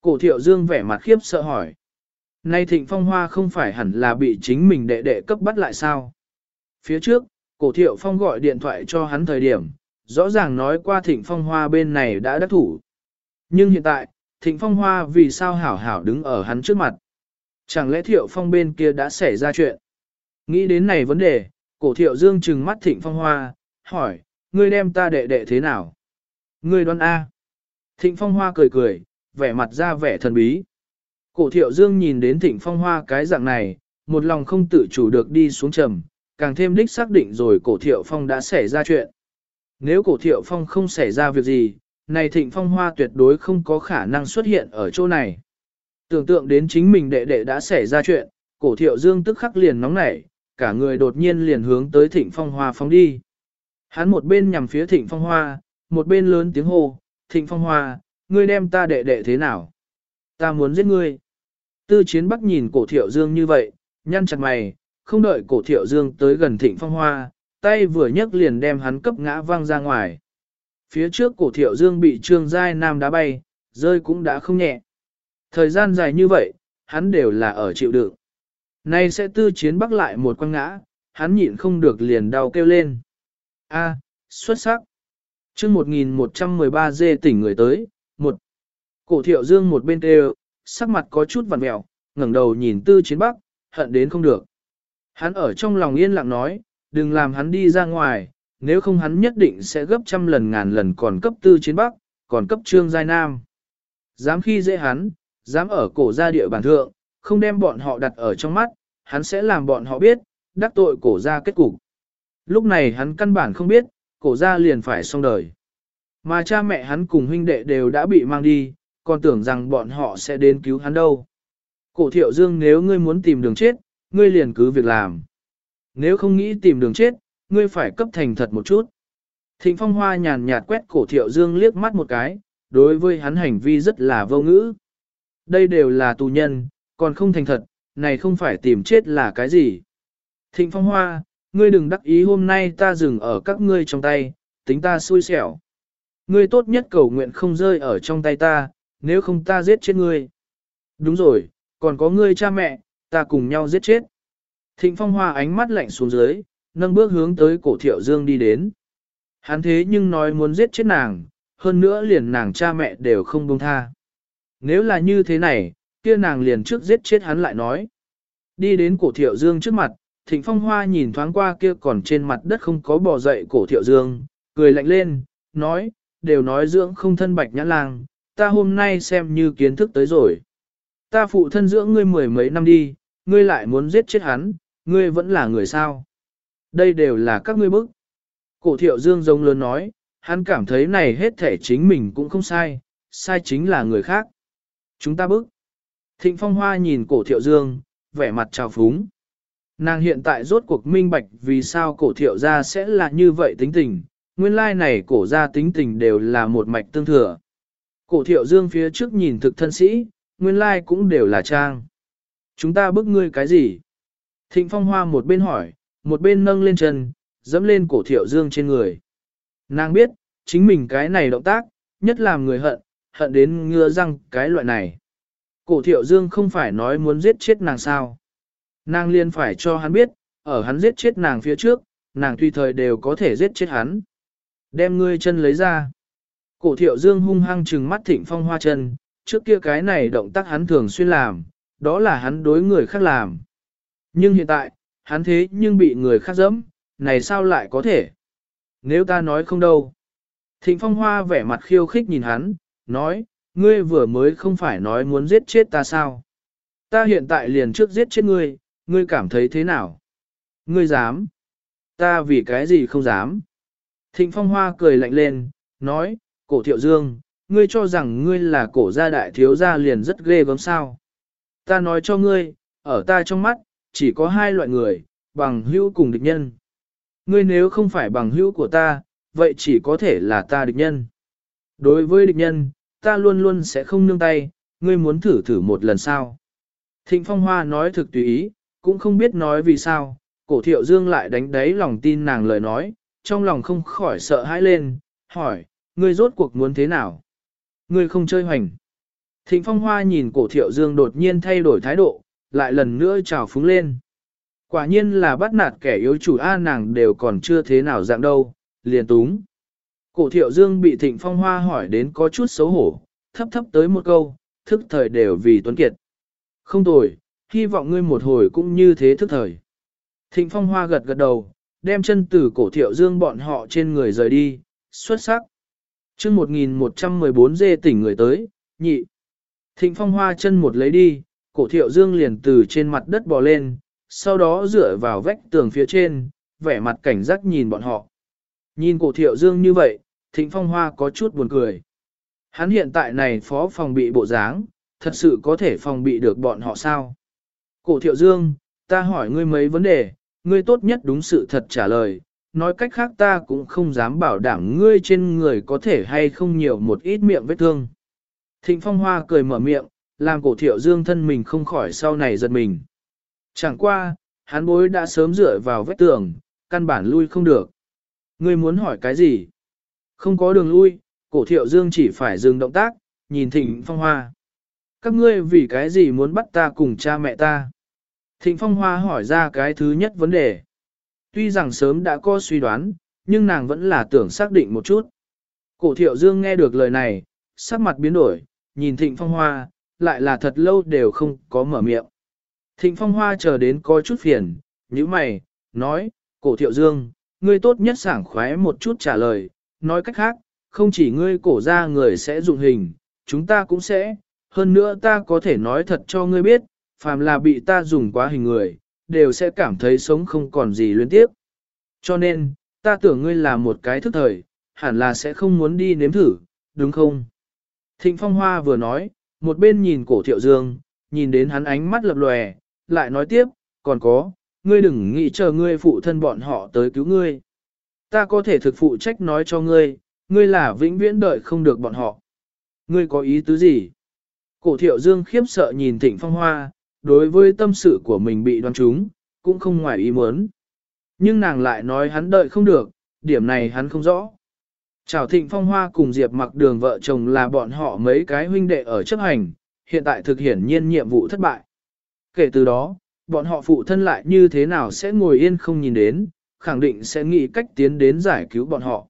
Cổ thiệu dương vẻ mặt khiếp sợ hỏi. Nay thịnh phong hoa không phải hẳn là bị chính mình đệ đệ cấp bắt lại sao? Phía trước, cổ thiệu phong gọi điện thoại cho hắn thời điểm, rõ ràng nói qua thịnh phong hoa bên này đã đắc thủ. Nhưng hiện tại, thịnh phong hoa vì sao hảo hảo đứng ở hắn trước mặt? Chẳng lẽ thiệu phong bên kia đã xảy ra chuyện? Nghĩ đến này vấn đề, cổ thiệu dương trừng mắt thịnh phong hoa, hỏi, ngươi đem ta đệ đệ thế nào? Ngươi đoán A. Thịnh phong hoa cười cười, vẻ mặt ra vẻ thần bí. Cổ thiệu dương nhìn đến thịnh phong hoa cái dạng này, một lòng không tự chủ được đi xuống trầm, càng thêm đích xác định rồi cổ thiệu phong đã xảy ra chuyện. Nếu cổ thiệu phong không xảy ra việc gì, này thịnh phong hoa tuyệt đối không có khả năng xuất hiện ở chỗ này. Tưởng tượng đến chính mình đệ đệ đã xảy ra chuyện, cổ thiệu dương tức khắc liền nóng nảy, cả người đột nhiên liền hướng tới thịnh phong hoa phóng đi. Hắn một bên nhằm phía thịnh phong hoa, một bên lớn tiếng hô, thịnh phong hoa, ngươi đem ta đệ đệ thế nào? Ta muốn giết ngươi. Tư chiến bắc nhìn cổ thiệu dương như vậy, nhăn chặt mày, không đợi cổ thiệu dương tới gần thịnh phong hoa, tay vừa nhấc liền đem hắn cấp ngã văng ra ngoài. Phía trước cổ thiệu dương bị trương giai nam đá bay, rơi cũng đã không nhẹ. Thời gian dài như vậy, hắn đều là ở chịu đựng. Nay sẽ tư chiến bắc lại một quăng ngã, hắn nhịn không được liền đau kêu lên. A, xuất sắc. chương 1113 dê tỉnh người tới, một. Cổ thiệu dương một bên kêu, sắc mặt có chút vằn mẹo, ngẩng đầu nhìn tư chiến bắc, hận đến không được. Hắn ở trong lòng yên lặng nói, đừng làm hắn đi ra ngoài, nếu không hắn nhất định sẽ gấp trăm lần ngàn lần còn cấp tư chiến bắc, còn cấp trương giai nam. Dám khi dễ hắn, dám ở cổ gia địa bàn thượng, không đem bọn họ đặt ở trong mắt, hắn sẽ làm bọn họ biết, đắc tội cổ gia kết cục. Lúc này hắn căn bản không biết, cổ gia liền phải xong đời. Mà cha mẹ hắn cùng huynh đệ đều đã bị mang đi, còn tưởng rằng bọn họ sẽ đến cứu hắn đâu. Cổ thiệu dương nếu ngươi muốn tìm đường chết, ngươi liền cứ việc làm. Nếu không nghĩ tìm đường chết, ngươi phải cấp thành thật một chút. Thịnh phong hoa nhàn nhạt quét cổ thiệu dương liếc mắt một cái, đối với hắn hành vi rất là vô ngữ. Đây đều là tù nhân, còn không thành thật, này không phải tìm chết là cái gì. Thịnh phong hoa, ngươi đừng đắc ý hôm nay ta dừng ở các ngươi trong tay, tính ta xui xẻo. Ngươi tốt nhất cầu nguyện không rơi ở trong tay ta, nếu không ta giết chết ngươi. Đúng rồi, còn có ngươi cha mẹ, ta cùng nhau giết chết. Thịnh phong hoa ánh mắt lạnh xuống dưới, nâng bước hướng tới cổ thiệu dương đi đến. Hắn thế nhưng nói muốn giết chết nàng, hơn nữa liền nàng cha mẹ đều không buông tha. Nếu là như thế này, kia nàng liền trước giết chết hắn lại nói. Đi đến cổ thiệu dương trước mặt, thịnh phong hoa nhìn thoáng qua kia còn trên mặt đất không có bò dậy cổ thiệu dương, cười lạnh lên, nói, đều nói dưỡng không thân bạch nhã lang, ta hôm nay xem như kiến thức tới rồi. Ta phụ thân dưỡng ngươi mười mấy năm đi, ngươi lại muốn giết chết hắn, ngươi vẫn là người sao. Đây đều là các ngươi bức. Cổ thiệu dương giống lớn nói, hắn cảm thấy này hết thể chính mình cũng không sai, sai chính là người khác. Chúng ta bức. Thịnh phong hoa nhìn cổ thiệu dương, vẻ mặt trào phúng. Nàng hiện tại rốt cuộc minh bạch vì sao cổ thiệu gia sẽ là như vậy tính tình, nguyên lai này cổ gia tính tình đều là một mạch tương thừa. Cổ thiệu dương phía trước nhìn thực thân sĩ, nguyên lai cũng đều là trang. Chúng ta bức ngươi cái gì? Thịnh phong hoa một bên hỏi, một bên nâng lên chân, dẫm lên cổ thiệu dương trên người. Nàng biết, chính mình cái này động tác, nhất làm người hận, hận đến ngứa răng cái loại này. Cổ thiệu dương không phải nói muốn giết chết nàng sao. Nàng liên phải cho hắn biết, ở hắn giết chết nàng phía trước, nàng tùy thời đều có thể giết chết hắn. Đem ngươi chân lấy ra. Cổ thiệu dương hung hăng trừng mắt thịnh phong hoa chân, trước kia cái này động tác hắn thường xuyên làm, đó là hắn đối người khác làm. Nhưng hiện tại, hắn thế nhưng bị người khác dẫm, này sao lại có thể? Nếu ta nói không đâu. Thịnh phong hoa vẻ mặt khiêu khích nhìn hắn, nói, ngươi vừa mới không phải nói muốn giết chết ta sao? Ta hiện tại liền trước giết chết ngươi, ngươi cảm thấy thế nào? Ngươi dám? Ta vì cái gì không dám? Thịnh phong hoa cười lạnh lên, nói, cổ thiệu dương, ngươi cho rằng ngươi là cổ gia đại thiếu gia liền rất ghê gớm sao. Ta nói cho ngươi, ở ta trong mắt, chỉ có hai loại người, bằng hữu cùng địch nhân. Ngươi nếu không phải bằng hữu của ta, vậy chỉ có thể là ta địch nhân. Đối với địch nhân, ta luôn luôn sẽ không nương tay, ngươi muốn thử thử một lần sao. Thịnh Phong Hoa nói thực tùy ý, cũng không biết nói vì sao, cổ thiệu dương lại đánh đáy lòng tin nàng lời nói, trong lòng không khỏi sợ hãi lên, hỏi, ngươi rốt cuộc muốn thế nào? Ngươi không chơi hoành. Thịnh Phong Hoa nhìn cổ thiệu dương đột nhiên thay đổi thái độ, lại lần nữa trào phúng lên. Quả nhiên là bắt nạt kẻ yếu chủ A nàng đều còn chưa thế nào dạng đâu, liền túng. Cổ thiệu dương bị thịnh phong hoa hỏi đến có chút xấu hổ, thấp thấp tới một câu, thức thời đều vì tuấn kiệt. Không tồi, hy vọng ngươi một hồi cũng như thế thức thời. Thịnh phong hoa gật gật đầu, đem chân từ cổ thiệu dương bọn họ trên người rời đi, xuất sắc. chương 1114 dê tỉnh người tới, nhị. Thịnh phong hoa chân một lấy đi, cổ thiệu dương liền từ trên mặt đất bò lên, sau đó dựa vào vách tường phía trên, vẻ mặt cảnh giác nhìn bọn họ. Nhìn cổ thiệu dương như vậy, thịnh phong hoa có chút buồn cười. Hắn hiện tại này phó phòng bị bộ dáng, thật sự có thể phòng bị được bọn họ sao? Cổ thiệu dương, ta hỏi ngươi mấy vấn đề, ngươi tốt nhất đúng sự thật trả lời, nói cách khác ta cũng không dám bảo đảm ngươi trên người có thể hay không nhiều một ít miệng vết thương. Thịnh phong hoa cười mở miệng, làm cổ thiệu dương thân mình không khỏi sau này giật mình. Chẳng qua, hắn bối đã sớm dựa vào vết tường, căn bản lui không được. Ngươi muốn hỏi cái gì? Không có đường lui, cổ thiệu dương chỉ phải dừng động tác, nhìn thịnh phong hoa. Các ngươi vì cái gì muốn bắt ta cùng cha mẹ ta? Thịnh phong hoa hỏi ra cái thứ nhất vấn đề. Tuy rằng sớm đã có suy đoán, nhưng nàng vẫn là tưởng xác định một chút. Cổ thiệu dương nghe được lời này, sắc mặt biến đổi, nhìn thịnh phong hoa, lại là thật lâu đều không có mở miệng. Thịnh phong hoa chờ đến có chút phiền, như mày, nói, cổ thiệu dương, ngươi tốt nhất sảng khoái một chút trả lời, nói cách khác, không chỉ ngươi cổ ra người sẽ dụng hình, chúng ta cũng sẽ, hơn nữa ta có thể nói thật cho ngươi biết, phàm là bị ta dùng quá hình người, đều sẽ cảm thấy sống không còn gì luyến tiếp. Cho nên, ta tưởng ngươi là một cái thức thời, hẳn là sẽ không muốn đi nếm thử, đúng không? Thịnh Phong Hoa vừa nói, một bên nhìn cổ thiệu dương, nhìn đến hắn ánh mắt lập lòe, lại nói tiếp, còn có, ngươi đừng nghĩ chờ ngươi phụ thân bọn họ tới cứu ngươi. Ta có thể thực phụ trách nói cho ngươi, ngươi là vĩnh viễn đợi không được bọn họ. Ngươi có ý tứ gì? Cổ thiệu dương khiếp sợ nhìn thịnh phong hoa, đối với tâm sự của mình bị đoán trúng, cũng không ngoài ý muốn. Nhưng nàng lại nói hắn đợi không được, điểm này hắn không rõ. Chào thịnh phong hoa cùng Diệp mặc đường vợ chồng là bọn họ mấy cái huynh đệ ở chấp hành, hiện tại thực hiện nhiên nhiệm vụ thất bại. Kể từ đó, bọn họ phụ thân lại như thế nào sẽ ngồi yên không nhìn đến, khẳng định sẽ nghĩ cách tiến đến giải cứu bọn họ.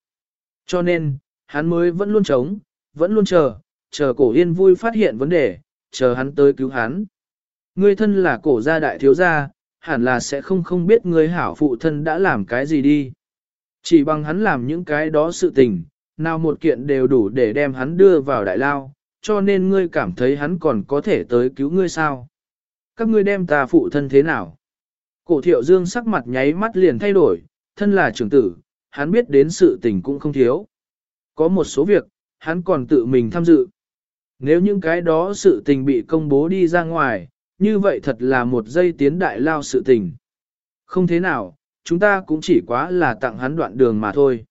Cho nên, hắn mới vẫn luôn chống, vẫn luôn chờ, chờ cổ yên vui phát hiện vấn đề, chờ hắn tới cứu hắn. Ngươi thân là cổ gia đại thiếu gia, hẳn là sẽ không không biết ngươi hảo phụ thân đã làm cái gì đi. Chỉ bằng hắn làm những cái đó sự tình, nào một kiện đều đủ để đem hắn đưa vào đại lao, cho nên ngươi cảm thấy hắn còn có thể tới cứu ngươi sao các ngươi đem ta phụ thân thế nào? Cổ thiệu dương sắc mặt nháy mắt liền thay đổi, thân là trưởng tử, hắn biết đến sự tình cũng không thiếu. Có một số việc, hắn còn tự mình tham dự. Nếu những cái đó sự tình bị công bố đi ra ngoài, như vậy thật là một giây tiến đại lao sự tình. Không thế nào, chúng ta cũng chỉ quá là tặng hắn đoạn đường mà thôi.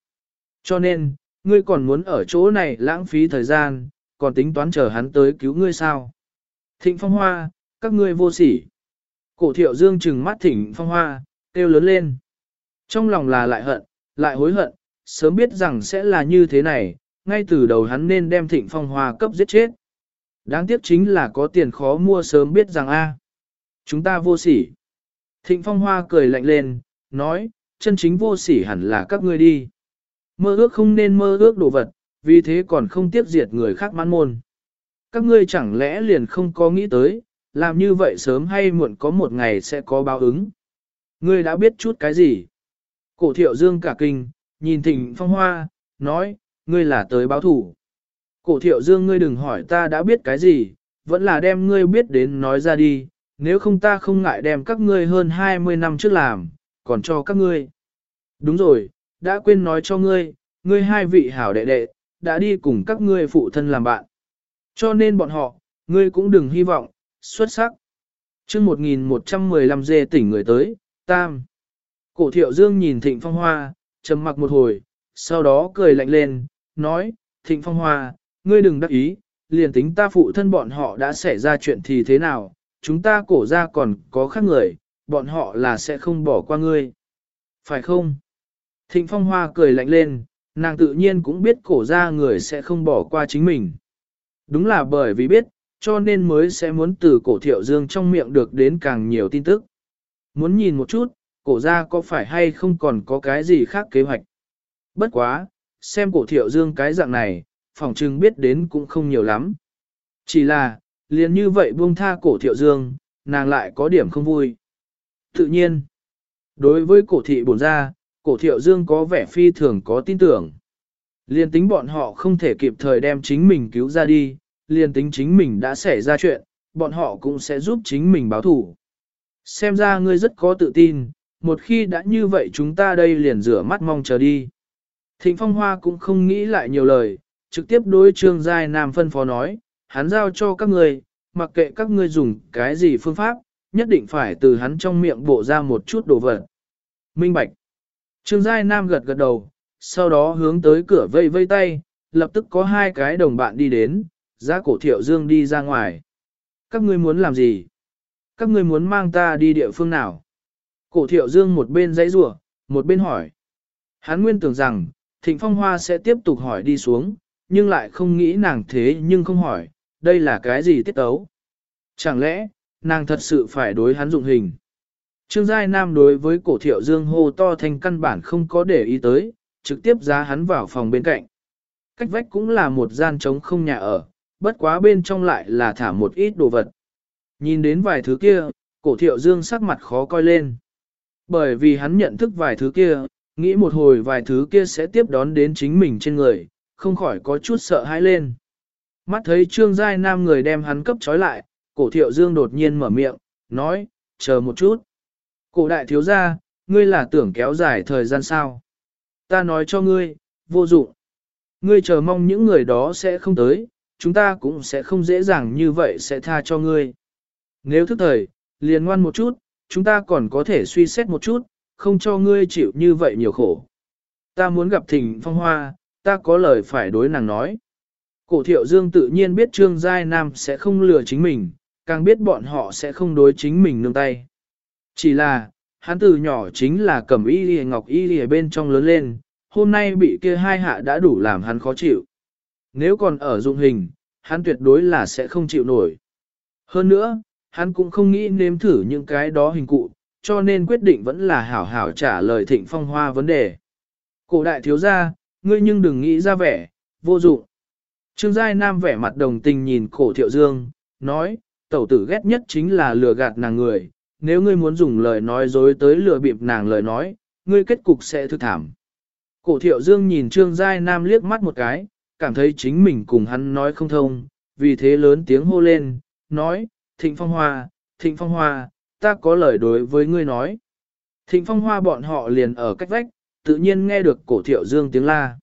Cho nên, ngươi còn muốn ở chỗ này lãng phí thời gian, còn tính toán chờ hắn tới cứu ngươi sao? Thịnh Phong Hoa, các ngươi vô sỉ. Cổ thiệu dương trừng mắt Thịnh phong hoa, kêu lớn lên. Trong lòng là lại hận, lại hối hận, sớm biết rằng sẽ là như thế này, ngay từ đầu hắn nên đem thịnh phong hoa cấp giết chết. Đáng tiếc chính là có tiền khó mua sớm biết rằng a Chúng ta vô sỉ. Thịnh phong hoa cười lạnh lên, nói, chân chính vô sỉ hẳn là các ngươi đi. Mơ ước không nên mơ ước đồ vật, vì thế còn không tiếp diệt người khác mãn môn. Các ngươi chẳng lẽ liền không có nghĩ tới, làm như vậy sớm hay muộn có một ngày sẽ có báo ứng. Ngươi đã biết chút cái gì? Cổ thiệu dương cả kinh, nhìn thịnh phong hoa, nói, ngươi là tới báo thủ. Cổ thiệu dương ngươi đừng hỏi ta đã biết cái gì, vẫn là đem ngươi biết đến nói ra đi, nếu không ta không ngại đem các ngươi hơn 20 năm trước làm, còn cho các ngươi. Đúng rồi, đã quên nói cho ngươi, ngươi hai vị hảo đệ đệ, đã đi cùng các ngươi phụ thân làm bạn. Cho nên bọn họ, ngươi cũng đừng hy vọng, xuất sắc. chương 1115 dê tỉnh người tới, tam. Cổ thiệu dương nhìn thịnh phong hoa, trầm mặc một hồi, sau đó cười lạnh lên, nói, Thịnh Phong Hoa, ngươi đừng đắc ý, liền tính ta phụ thân bọn họ đã xảy ra chuyện thì thế nào, chúng ta cổ ra còn có khác người, bọn họ là sẽ không bỏ qua ngươi. Phải không? Thịnh Phong Hoa cười lạnh lên, nàng tự nhiên cũng biết cổ ra người sẽ không bỏ qua chính mình. Đúng là bởi vì biết, cho nên mới sẽ muốn từ cổ thiệu dương trong miệng được đến càng nhiều tin tức. Muốn nhìn một chút, cổ ra có phải hay không còn có cái gì khác kế hoạch. Bất quá, xem cổ thiệu dương cái dạng này, phòng trưng biết đến cũng không nhiều lắm. Chỉ là, liền như vậy buông tha cổ thiệu dương, nàng lại có điểm không vui. Tự nhiên, đối với cổ thị bổn ra, cổ thiệu dương có vẻ phi thường có tin tưởng. Liên tính bọn họ không thể kịp thời đem chính mình cứu ra đi, liên tính chính mình đã xảy ra chuyện, bọn họ cũng sẽ giúp chính mình báo thủ. Xem ra ngươi rất có tự tin, một khi đã như vậy chúng ta đây liền rửa mắt mong chờ đi. Thịnh Phong Hoa cũng không nghĩ lại nhiều lời, trực tiếp đối Trương Giai Nam phân phó nói, hắn giao cho các ngươi, mặc kệ các ngươi dùng cái gì phương pháp, nhất định phải từ hắn trong miệng bộ ra một chút đồ vật. Minh Bạch. Trương Giai Nam gật gật đầu, sau đó hướng tới cửa vây vây tay, lập tức có hai cái đồng bạn đi đến, giá cổ thiệu dương đi ra ngoài. Các ngươi muốn làm gì? Các ngươi muốn mang ta đi địa phương nào? Cổ thiệu dương một bên dãy rủa một bên hỏi. Hắn nguyên tưởng rằng, Thịnh Phong Hoa sẽ tiếp tục hỏi đi xuống, nhưng lại không nghĩ nàng thế nhưng không hỏi, đây là cái gì tiết tấu? Chẳng lẽ, nàng thật sự phải đối hắn dụng hình? Trương Giai Nam đối với cổ thiệu dương hô to thành căn bản không có để ý tới, trực tiếp giá hắn vào phòng bên cạnh. Cách vách cũng là một gian trống không nhà ở, bất quá bên trong lại là thả một ít đồ vật. Nhìn đến vài thứ kia, cổ thiệu dương sắc mặt khó coi lên. Bởi vì hắn nhận thức vài thứ kia, nghĩ một hồi vài thứ kia sẽ tiếp đón đến chính mình trên người, không khỏi có chút sợ hãi lên. Mắt thấy trương giai nam người đem hắn cấp trói lại, cổ thiệu dương đột nhiên mở miệng, nói, chờ một chút. Cổ đại thiếu gia, ngươi là tưởng kéo dài thời gian sao? Ta nói cho ngươi, vô dụng. Ngươi chờ mong những người đó sẽ không tới, chúng ta cũng sẽ không dễ dàng như vậy sẽ tha cho ngươi. Nếu thức thời, liền ngoan một chút, chúng ta còn có thể suy xét một chút, không cho ngươi chịu như vậy nhiều khổ. Ta muốn gặp thỉnh phong hoa, ta có lời phải đối nàng nói. Cổ thiệu dương tự nhiên biết Trương Giai Nam sẽ không lừa chính mình, càng biết bọn họ sẽ không đối chính mình nương tay. Chỉ là, hắn từ nhỏ chính là cầm y lìa ngọc y lìa bên trong lớn lên, hôm nay bị kia hai hạ đã đủ làm hắn khó chịu. Nếu còn ở dụng hình, hắn tuyệt đối là sẽ không chịu nổi. Hơn nữa, hắn cũng không nghĩ nếm thử những cái đó hình cụ, cho nên quyết định vẫn là hảo hảo trả lời thịnh phong hoa vấn đề. Cổ đại thiếu gia, ngươi nhưng đừng nghĩ ra vẻ, vô dụng. Trương Giai Nam vẻ mặt đồng tình nhìn cổ thiệu dương, nói, tẩu tử ghét nhất chính là lừa gạt nàng người, nếu ngươi muốn dùng lời nói dối tới lừa bịp nàng lời nói, ngươi kết cục sẽ thức thảm. Cổ thiệu dương nhìn Trương Giai Nam liếc mắt một cái, cảm thấy chính mình cùng hắn nói không thông, vì thế lớn tiếng hô lên, nói, Thịnh Phong Hoa, Thịnh Phong Hoa, ta có lời đối với ngươi nói. Thịnh Phong Hoa bọn họ liền ở cách vách, tự nhiên nghe được cổ thiệu dương tiếng la.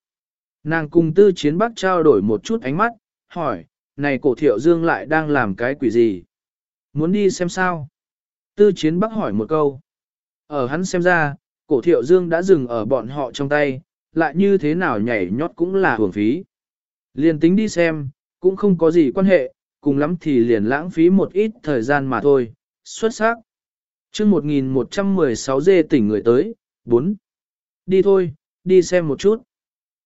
Nàng cùng tư chiến bắc trao đổi một chút ánh mắt, hỏi, này cổ thiệu dương lại đang làm cái quỷ gì? Muốn đi xem sao? Tư chiến bắc hỏi một câu. Ở hắn xem ra, cổ thiệu dương đã dừng ở bọn họ trong tay, lại như thế nào nhảy nhót cũng là hưởng phí. Liền tính đi xem, cũng không có gì quan hệ, cùng lắm thì liền lãng phí một ít thời gian mà thôi, xuất sắc. chương 1116 dê tỉnh người tới, 4. Đi thôi, đi xem một chút.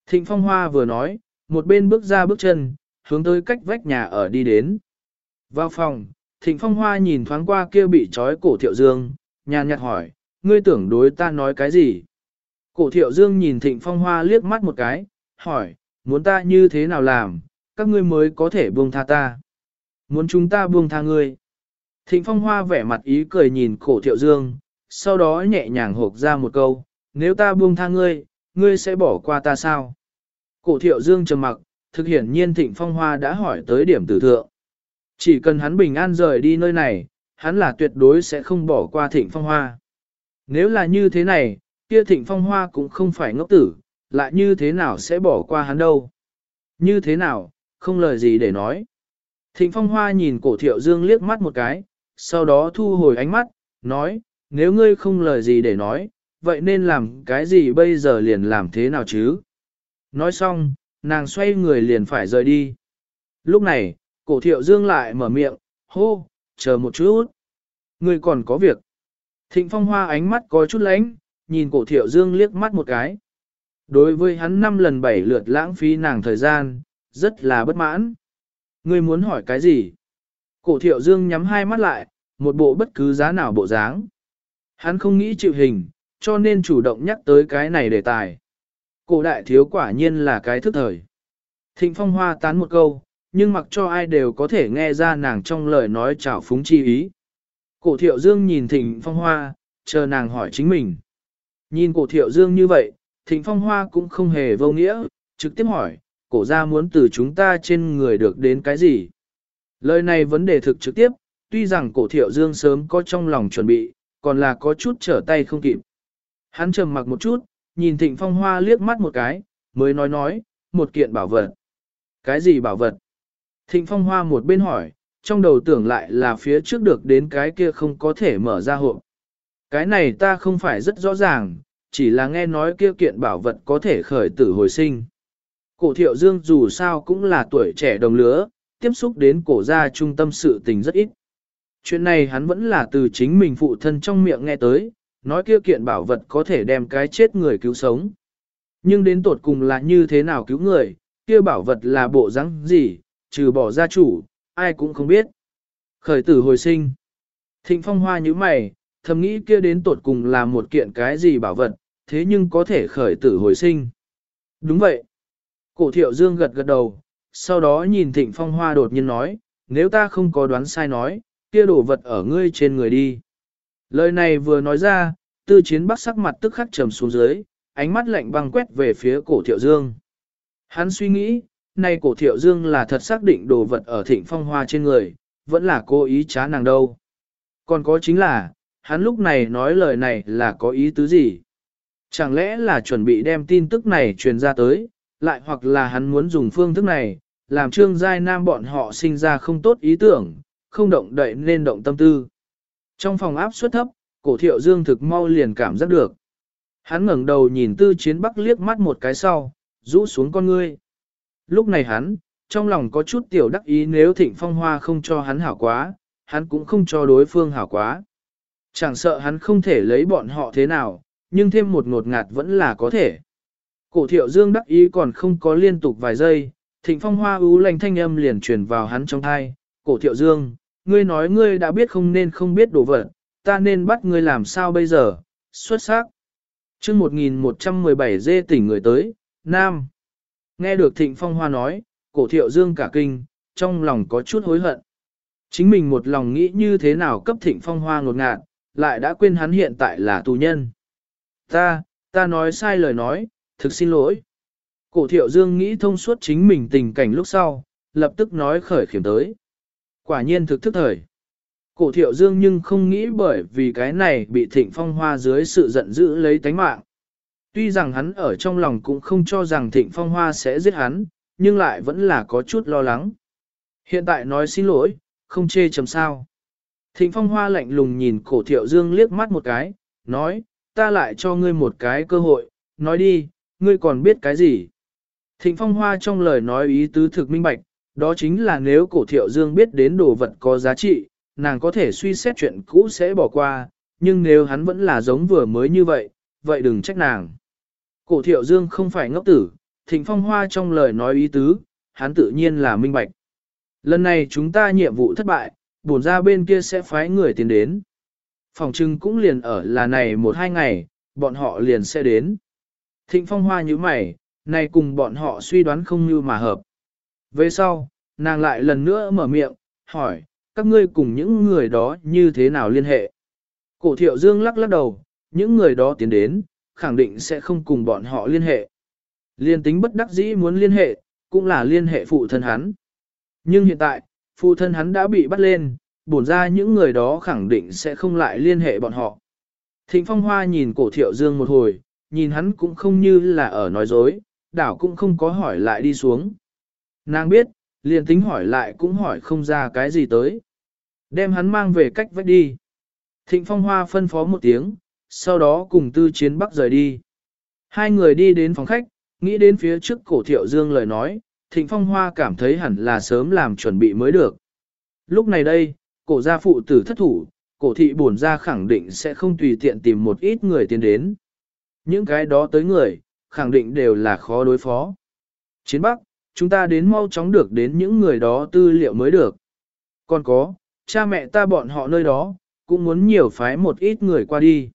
Thịnh Phong Hoa vừa nói, một bên bước ra bước chân, hướng tới cách vách nhà ở đi đến. Vào phòng, Thịnh Phong Hoa nhìn thoáng qua kia bị trói cổ Thiệu Dương, nhàn nhạt hỏi, ngươi tưởng đối ta nói cái gì? Cổ Thiệu Dương nhìn Thịnh Phong Hoa liếc mắt một cái, hỏi, muốn ta như thế nào làm, các ngươi mới có thể buông tha ta? Muốn chúng ta buông tha ngươi? Thịnh Phong Hoa vẻ mặt ý cười nhìn cổ Thiệu Dương, sau đó nhẹ nhàng hộp ra một câu, nếu ta buông tha ngươi, ngươi sẽ bỏ qua ta sao? Cổ Thiệu Dương trầm mặc, thực hiện nhiên Thịnh Phong Hoa đã hỏi tới điểm tử thượng. Chỉ cần hắn bình an rời đi nơi này, hắn là tuyệt đối sẽ không bỏ qua Thịnh Phong Hoa. Nếu là như thế này, kia Thịnh Phong Hoa cũng không phải ngốc tử, lại như thế nào sẽ bỏ qua hắn đâu. Như thế nào, không lời gì để nói. Thịnh Phong Hoa nhìn cổ thiệu dương liếc mắt một cái, sau đó thu hồi ánh mắt, nói, nếu ngươi không lời gì để nói, vậy nên làm cái gì bây giờ liền làm thế nào chứ? Nói xong, nàng xoay người liền phải rời đi. Lúc này, cổ thiệu dương lại mở miệng, hô, chờ một chút. Người còn có việc. Thịnh phong hoa ánh mắt có chút lánh, nhìn cổ thiệu dương liếc mắt một cái. Đối với hắn năm lần bảy lượt lãng phí nàng thời gian, rất là bất mãn. Ngươi muốn hỏi cái gì? Cổ thiệu dương nhắm hai mắt lại, một bộ bất cứ giá nào bộ dáng. Hắn không nghĩ chịu hình, cho nên chủ động nhắc tới cái này đề tài. Cổ đại thiếu quả nhiên là cái thức thời. Thịnh phong hoa tán một câu, nhưng mặc cho ai đều có thể nghe ra nàng trong lời nói trào phúng chi ý. Cổ thiệu dương nhìn thịnh phong hoa, chờ nàng hỏi chính mình. Nhìn cổ thiệu dương như vậy, thịnh phong hoa cũng không hề vô nghĩa, trực tiếp hỏi, cổ ra muốn từ chúng ta trên người được đến cái gì? Lời này vấn đề thực trực tiếp, tuy rằng cổ thiệu dương sớm có trong lòng chuẩn bị, còn là có chút trở tay không kịp. Hắn trầm mặc một chút, nhìn thịnh phong hoa liếc mắt một cái, mới nói nói, một kiện bảo vật. Cái gì bảo vật? Thịnh phong hoa một bên hỏi, trong đầu tưởng lại là phía trước được đến cái kia không có thể mở ra hộp. Cái này ta không phải rất rõ ràng, chỉ là nghe nói kia kiện bảo vật có thể khởi tử hồi sinh. Cổ thiệu dương dù sao cũng là tuổi trẻ đồng lứa, tiếp xúc đến cổ gia trung tâm sự tình rất ít. Chuyện này hắn vẫn là từ chính mình phụ thân trong miệng nghe tới, nói kia kiện bảo vật có thể đem cái chết người cứu sống. Nhưng đến tột cùng là như thế nào cứu người, kia bảo vật là bộ rắn gì, trừ bỏ gia chủ, ai cũng không biết. Khởi tử hồi sinh. Thịnh phong hoa như mày, thầm nghĩ kia đến tột cùng là một kiện cái gì bảo vật, thế nhưng có thể khởi tử hồi sinh. Đúng vậy. Cổ thiệu dương gật gật đầu, sau đó nhìn thịnh phong hoa đột nhiên nói, nếu ta không có đoán sai nói, kia đổ vật ở ngươi trên người đi. Lời này vừa nói ra, tư chiến bắc sắc mặt tức khắc trầm xuống dưới, ánh mắt lạnh băng quét về phía cổ thiệu dương. Hắn suy nghĩ, nay cổ thiệu dương là thật xác định đồ vật ở thịnh phong hoa trên người, vẫn là cố ý trá nàng đâu. Còn có chính là, hắn lúc này nói lời này là có ý tứ gì? Chẳng lẽ là chuẩn bị đem tin tức này truyền ra tới, lại hoặc là hắn muốn dùng phương thức này, làm trương giai nam bọn họ sinh ra không tốt ý tưởng, không động đậy nên động tâm tư. Trong phòng áp suất thấp, cổ thiệu dương thực mau liền cảm giác được. Hắn ngẩng đầu nhìn tư chiến bắc liếc mắt một cái sau, rũ xuống con ngươi. Lúc này hắn, trong lòng có chút tiểu đắc ý nếu thịnh phong hoa không cho hắn hảo quá, hắn cũng không cho đối phương hảo quá. Chẳng sợ hắn không thể lấy bọn họ thế nào, nhưng thêm một ngột ngạt vẫn là có thể. Cổ thiệu dương đắc ý còn không có liên tục vài giây, thịnh phong hoa ưu lành thanh âm liền truyền vào hắn trong thai. Cổ thiệu dương, ngươi nói ngươi đã biết không nên không biết đồ vật, ta nên bắt ngươi làm sao bây giờ, xuất sắc. chương 1117 dê tỉnh người tới, Nam. Nghe được thịnh phong hoa nói, cổ thiệu dương cả kinh, trong lòng có chút hối hận. Chính mình một lòng nghĩ như thế nào cấp thịnh phong hoa ngột ngạt, lại đã quên hắn hiện tại là tù nhân. Ta, ta nói sai lời nói, thực xin lỗi. Cổ thiệu dương nghĩ thông suốt chính mình tình cảnh lúc sau, lập tức nói khởi khiểm tới. Quả nhiên thực thức thời. Cổ thiệu dương nhưng không nghĩ bởi vì cái này bị thịnh phong hoa dưới sự giận dữ lấy tánh mạng. Tuy rằng hắn ở trong lòng cũng không cho rằng thịnh phong hoa sẽ giết hắn, nhưng lại vẫn là có chút lo lắng. Hiện tại nói xin lỗi, không chê chầm sao. Thịnh phong hoa lạnh lùng nhìn cổ thiệu dương liếc mắt một cái, nói, ta lại cho ngươi một cái cơ hội, nói đi, ngươi còn biết cái gì? Thịnh phong hoa trong lời nói ý tứ thực minh bạch, đó chính là nếu cổ thiệu dương biết đến đồ vật có giá trị, nàng có thể suy xét chuyện cũ sẽ bỏ qua, nhưng nếu hắn vẫn là giống vừa mới như vậy, vậy đừng trách nàng. Cổ thiệu dương không phải ngốc tử, thịnh phong hoa trong lời nói ý tứ, hắn tự nhiên là minh bạch. Lần này chúng ta nhiệm vụ thất bại, bổn ra bên kia sẽ phái người tiến đến. Phòng trưng cũng liền ở là này một hai ngày, bọn họ liền sẽ đến. Thịnh phong hoa như mày, này cùng bọn họ suy đoán không như mà hợp. Về sau, nàng lại lần nữa mở miệng, hỏi, các ngươi cùng những người đó như thế nào liên hệ? Cổ thiệu dương lắc lắc đầu, những người đó tiến đến, khẳng định sẽ không cùng bọn họ liên hệ. Liên tính bất đắc dĩ muốn liên hệ, cũng là liên hệ phụ thân hắn. Nhưng hiện tại, phụ thân hắn đã bị bắt lên, bổn ra những người đó khẳng định sẽ không lại liên hệ bọn họ. Thịnh Phong Hoa nhìn cổ thiệu dương một hồi, nhìn hắn cũng không như là ở nói dối, đảo cũng không có hỏi lại đi xuống. Nàng biết, liền tính hỏi lại cũng hỏi không ra cái gì tới. Đem hắn mang về cách vách đi. Thịnh Phong Hoa phân phó một tiếng, sau đó cùng tư chiến bắc rời đi. Hai người đi đến phòng khách, nghĩ đến phía trước cổ thiệu dương lời nói, thịnh phong hoa cảm thấy hẳn là sớm làm chuẩn bị mới được. Lúc này đây, cổ gia phụ tử thất thủ, cổ thị bổn ra khẳng định sẽ không tùy tiện tìm một ít người tiến đến. Những cái đó tới người, khẳng định đều là khó đối phó. Chiến Bắc, chúng ta đến mau chóng được đến những người đó tư liệu mới được. Còn có, cha mẹ ta bọn họ nơi đó, cũng muốn nhiều phái một ít người qua đi.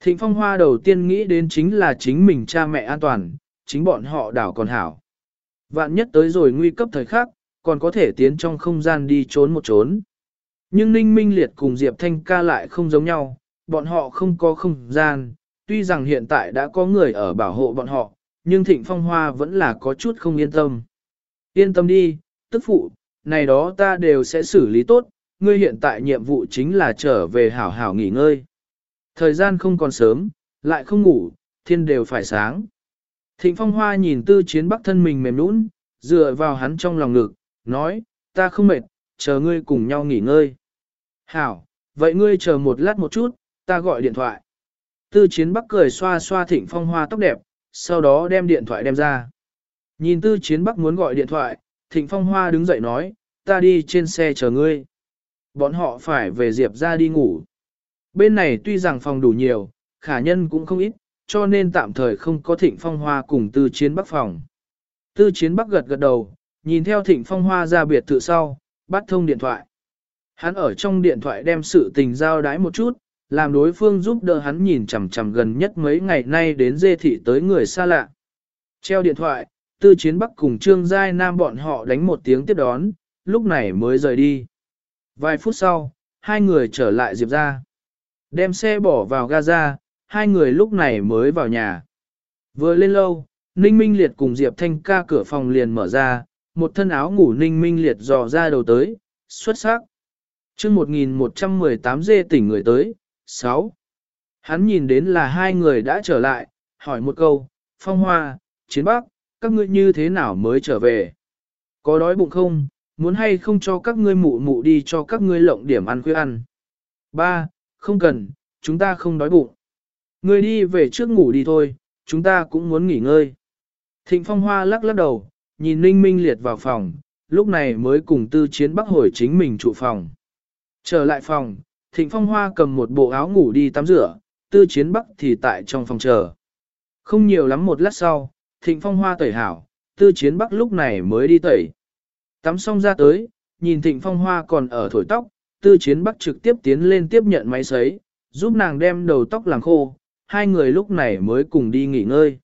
Thịnh Phong Hoa đầu tiên nghĩ đến chính là chính mình cha mẹ an toàn, chính bọn họ đảo còn hảo. Vạn nhất tới rồi nguy cấp thời khắc, còn có thể tiến trong không gian đi trốn một trốn. Nhưng Ninh Minh Liệt cùng Diệp Thanh ca lại không giống nhau, bọn họ không có không gian, tuy rằng hiện tại đã có người ở bảo hộ bọn họ, nhưng Thịnh Phong Hoa vẫn là có chút không yên tâm. Yên tâm đi, tức phụ, này đó ta đều sẽ xử lý tốt, ngươi hiện tại nhiệm vụ chính là trở về hảo hảo nghỉ ngơi. Thời gian không còn sớm, lại không ngủ, thiên đều phải sáng. Thịnh Phong Hoa nhìn tư chiến bắc thân mình mềm nũng, dựa vào hắn trong lòng ngực, nói, ta không mệt, chờ ngươi cùng nhau nghỉ ngơi. Hảo, vậy ngươi chờ một lát một chút, ta gọi điện thoại. Tư chiến bắc cười xoa xoa thịnh phong hoa tóc đẹp, sau đó đem điện thoại đem ra. Nhìn tư chiến bắc muốn gọi điện thoại, thịnh phong hoa đứng dậy nói, ta đi trên xe chờ ngươi. Bọn họ phải về Diệp ra đi ngủ. Bên này tuy rằng phòng đủ nhiều, khả nhân cũng không ít, cho nên tạm thời không có thịnh phong hoa cùng tư chiến bắc phòng. Tư chiến bắc gật gật đầu, nhìn theo thịnh phong hoa ra biệt thự sau, bắt thông điện thoại. Hắn ở trong điện thoại đem sự tình giao đái một chút, làm đối phương giúp đỡ hắn nhìn chằm chằm gần nhất mấy ngày nay đến dê thị tới người xa lạ. Treo điện thoại, tư chiến bắc cùng trương giai nam bọn họ đánh một tiếng tiếp đón, lúc này mới rời đi. Vài phút sau, hai người trở lại Diệp ra. Đem xe bỏ vào Gaza, hai người lúc này mới vào nhà. Vừa lên lâu, Ninh Minh Liệt cùng Diệp Thanh ca cửa phòng liền mở ra, một thân áo ngủ Ninh Minh Liệt dò ra đầu tới, xuất sắc. chương 1118 dê tỉnh người tới, 6. Hắn nhìn đến là hai người đã trở lại, hỏi một câu, Phong Hoa, Chiến Bắc, các ngươi như thế nào mới trở về? Có đói bụng không? Muốn hay không cho các ngươi mụ mụ đi cho các ngươi lộng điểm ăn khuya ăn? Ba, không cần, chúng ta không đói bụng. Ngươi đi về trước ngủ đi thôi, chúng ta cũng muốn nghỉ ngơi. Thịnh Phong Hoa lắc lắc đầu, nhìn Ninh Minh Liệt vào phòng, lúc này mới cùng tư chiến bắc hồi chính mình trụ phòng. Trở lại phòng, Thịnh Phong Hoa cầm một bộ áo ngủ đi tắm rửa, tư chiến bắc thì tại trong phòng chờ. Không nhiều lắm một lát sau, Thịnh Phong Hoa tẩy hảo, tư chiến bắc lúc này mới đi tẩy. Tắm xong ra tới, nhìn Thịnh Phong Hoa còn ở thổi tóc, tư chiến bắc trực tiếp tiến lên tiếp nhận máy sấy, giúp nàng đem đầu tóc làm khô, hai người lúc này mới cùng đi nghỉ ngơi.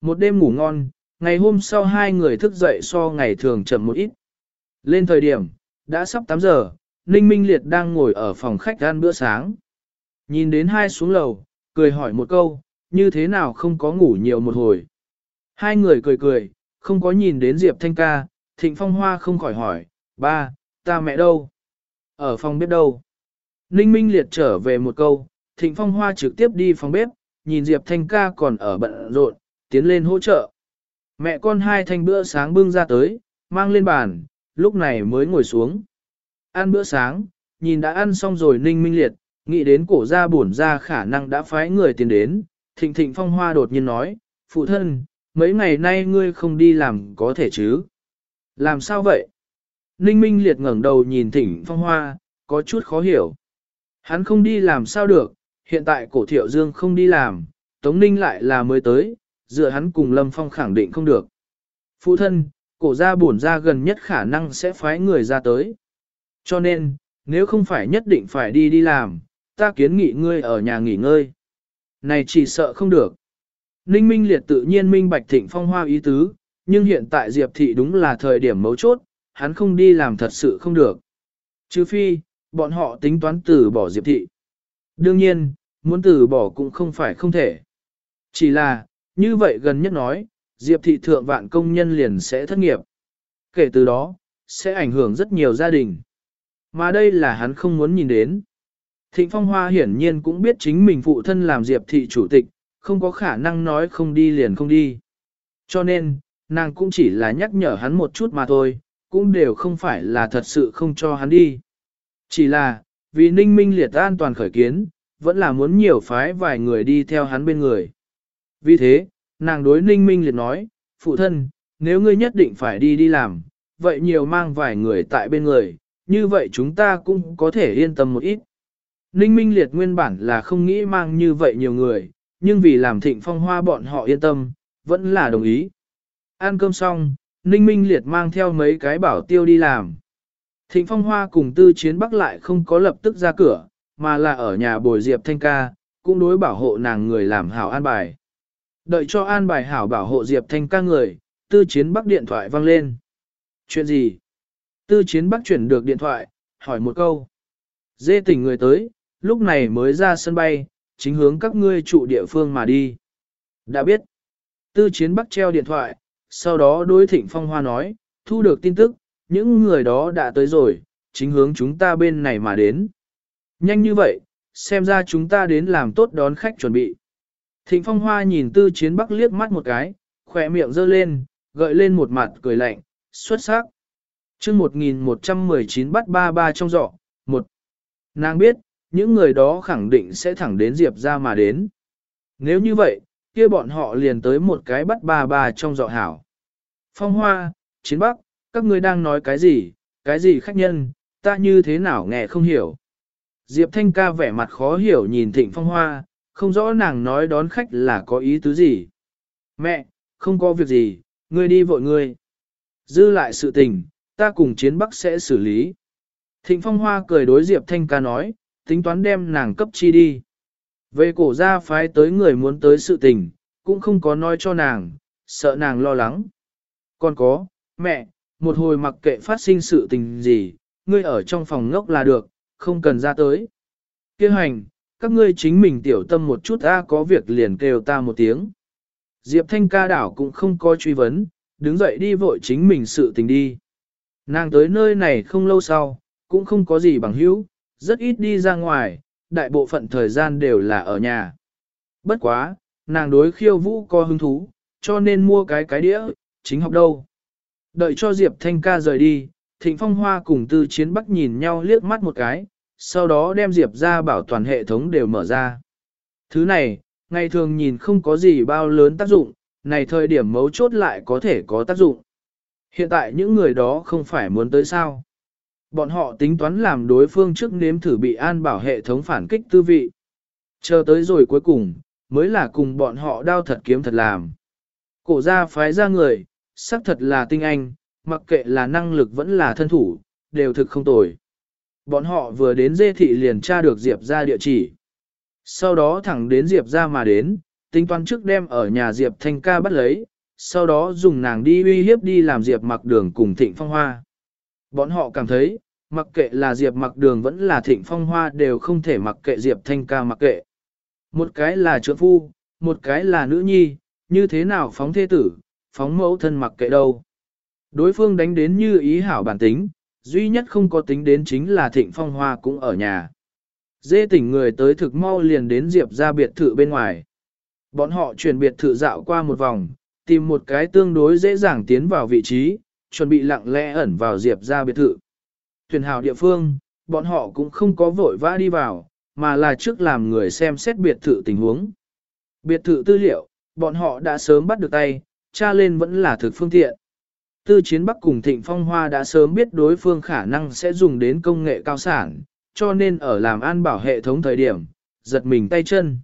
Một đêm ngủ ngon, ngày hôm sau hai người thức dậy so ngày thường chậm một ít. Lên thời điểm, đã sắp 8 giờ, Ninh Minh Liệt đang ngồi ở phòng khách ăn bữa sáng. Nhìn đến hai xuống lầu, cười hỏi một câu, như thế nào không có ngủ nhiều một hồi. Hai người cười cười, không có nhìn đến Diệp Thanh ca, Thịnh Phong Hoa không khỏi hỏi, ba, ta mẹ đâu? Ở phòng bếp đâu? Ninh Minh Liệt trở về một câu, Thịnh Phong Hoa trực tiếp đi phòng bếp, nhìn Diệp Thanh ca còn ở bận rộn, tiến lên hỗ trợ. Mẹ con hai thanh bữa sáng bưng ra tới, mang lên bàn, lúc này mới ngồi xuống. Ăn bữa sáng, nhìn đã ăn xong rồi ninh minh liệt, nghĩ đến cổ gia bổn ra khả năng đã phái người tiền đến, thịnh thịnh phong hoa đột nhiên nói, phụ thân, mấy ngày nay ngươi không đi làm có thể chứ? Làm sao vậy? Ninh minh liệt ngẩng đầu nhìn thịnh phong hoa, có chút khó hiểu. Hắn không đi làm sao được, hiện tại cổ thiệu dương không đi làm, Tống Ninh lại là mới tới, dựa hắn cùng Lâm Phong khẳng định không được. Phụ thân, cổ gia bổn ra gần nhất khả năng sẽ phái người ra tới. Cho nên, nếu không phải nhất định phải đi đi làm, ta kiến nghị ngươi ở nhà nghỉ ngơi. Này chỉ sợ không được. Ninh Minh Liệt tự nhiên minh bạch thịnh phong hoa ý tứ, nhưng hiện tại Diệp Thị đúng là thời điểm mấu chốt, hắn không đi làm thật sự không được. Chứ phi, bọn họ tính toán từ bỏ Diệp Thị. Đương nhiên, muốn từ bỏ cũng không phải không thể. Chỉ là, như vậy gần nhất nói, Diệp Thị thượng vạn công nhân liền sẽ thất nghiệp. Kể từ đó, sẽ ảnh hưởng rất nhiều gia đình. Mà đây là hắn không muốn nhìn đến. Thịnh Phong Hoa hiển nhiên cũng biết chính mình phụ thân làm Diệp thị chủ tịch, không có khả năng nói không đi liền không đi. Cho nên, nàng cũng chỉ là nhắc nhở hắn một chút mà thôi, cũng đều không phải là thật sự không cho hắn đi. Chỉ là, vì ninh minh liệt an toàn khởi kiến, vẫn là muốn nhiều phái vài người đi theo hắn bên người. Vì thế, nàng đối ninh minh liệt nói, phụ thân, nếu ngươi nhất định phải đi đi làm, vậy nhiều mang vài người tại bên người, như vậy chúng ta cũng có thể yên tâm một ít. Ninh Minh Liệt nguyên bản là không nghĩ mang như vậy nhiều người, nhưng vì làm thịnh phong hoa bọn họ yên tâm, vẫn là đồng ý. Ăn cơm xong, Ninh Minh Liệt mang theo mấy cái bảo tiêu đi làm. Thịnh phong hoa cùng tư chiến bắc lại không có lập tức ra cửa, mà là ở nhà bồi Diệp Thanh ca, cũng đối bảo hộ nàng người làm hảo an bài. Đợi cho an bài hảo bảo hộ Diệp Thanh ca người, tư chiến bắc điện thoại vang lên. Chuyện gì? Tư chiến bắc chuyển được điện thoại, hỏi một câu. Dê tỉnh người tới, lúc này mới ra sân bay, chính hướng các ngươi trụ địa phương mà đi. Đã biết. Tư chiến bắc treo điện thoại, sau đó đối thịnh phong hoa nói, thu được tin tức, những người đó đã tới rồi, chính hướng chúng ta bên này mà đến. Nhanh như vậy, xem ra chúng ta đến làm tốt đón khách chuẩn bị. Thịnh phong hoa nhìn tư chiến bắc liếc mắt một cái, khỏe miệng giơ lên, gợi lên một mặt cười lạnh, xuất sắc chương 1119 bắt ba ba trong giỏ, một. Nàng biết, những người đó khẳng định sẽ thẳng đến Diệp ra mà đến. Nếu như vậy, kia bọn họ liền tới một cái bắt ba ba trong giỏ hảo. Phong hoa, chiến bắc, các ngươi đang nói cái gì, cái gì khách nhân, ta như thế nào nghe không hiểu. Diệp Thanh ca vẻ mặt khó hiểu nhìn Thịnh Phong Hoa, không rõ nàng nói đón khách là có ý tứ gì. Mẹ, không có việc gì, ngươi đi vội ngươi. Dư lại sự tình, ta cùng chiến bắc sẽ xử lý. Thịnh Phong Hoa cười đối Diệp Thanh ca nói, tính toán đem nàng cấp chi đi. Về cổ gia phái tới người muốn tới sự tình, cũng không có nói cho nàng, sợ nàng lo lắng. Còn có, mẹ, một hồi mặc kệ phát sinh sự tình gì, ngươi ở trong phòng ngốc là được, không cần ra tới. Kêu hành, các ngươi chính mình tiểu tâm một chút ta có việc liền kêu ta một tiếng. Diệp Thanh ca đảo cũng không có truy vấn, đứng dậy đi vội chính mình sự tình đi. Nàng tới nơi này không lâu sau, cũng không có gì bằng hữu, rất ít đi ra ngoài, đại bộ phận thời gian đều là ở nhà. Bất quá, nàng đối khiêu vũ có hứng thú, cho nên mua cái cái đĩa, chính học đâu. Đợi cho Diệp Thanh ca rời đi, Thịnh Phong Hoa cùng Tư Chiến Bắc nhìn nhau liếc mắt một cái, sau đó đem Diệp ra bảo toàn hệ thống đều mở ra. Thứ này, ngày thường nhìn không có gì bao lớn tác dụng, này thời điểm mấu chốt lại có thể có tác dụng. Hiện tại những người đó không phải muốn tới sao. Bọn họ tính toán làm đối phương trước nếm thử bị an bảo hệ thống phản kích tư vị. Chờ tới rồi cuối cùng, mới là cùng bọn họ đao thật kiếm thật làm. Cổ gia phái ra người, xác thật là tinh anh, mặc kệ là năng lực vẫn là thân thủ, đều thực không tồi. Bọn họ vừa đến dê thị liền tra được Diệp ra địa chỉ. Sau đó thẳng đến Diệp ra mà đến, tính toán trước đem ở nhà Diệp Thanh ca bắt lấy, sau đó dùng nàng đi uy hiếp đi làm Diệp mặc đường cùng Thịnh Phong Hoa. Bọn họ cảm thấy, mặc kệ là Diệp mặc đường vẫn là Thịnh Phong Hoa đều không thể mặc kệ Diệp Thanh ca mặc kệ. Một cái là trượng phu, một cái là nữ nhi, như thế nào phóng thế tử, phóng mẫu thân mặc kệ đâu. Đối phương đánh đến như ý hảo bản tính, duy nhất không có tính đến chính là Thịnh Phong Hoa cũng ở nhà. Dê tỉnh người tới thực mau liền đến Diệp ra biệt thự bên ngoài. Bọn họ chuyển biệt thự dạo qua một vòng, tìm một cái tương đối dễ dàng tiến vào vị trí, chuẩn bị lặng lẽ ẩn vào Diệp ra biệt thự. Thuyền hào địa phương, bọn họ cũng không có vội vã đi vào, mà là trước làm người xem xét biệt thự tình huống. Biệt thự tư liệu, bọn họ đã sớm bắt được tay, tra lên vẫn là thực phương tiện. Tư chiến Bắc cùng Thịnh Phong Hoa đã sớm biết đối phương khả năng sẽ dùng đến công nghệ cao sản, cho nên ở làm an bảo hệ thống thời điểm, giật mình tay chân.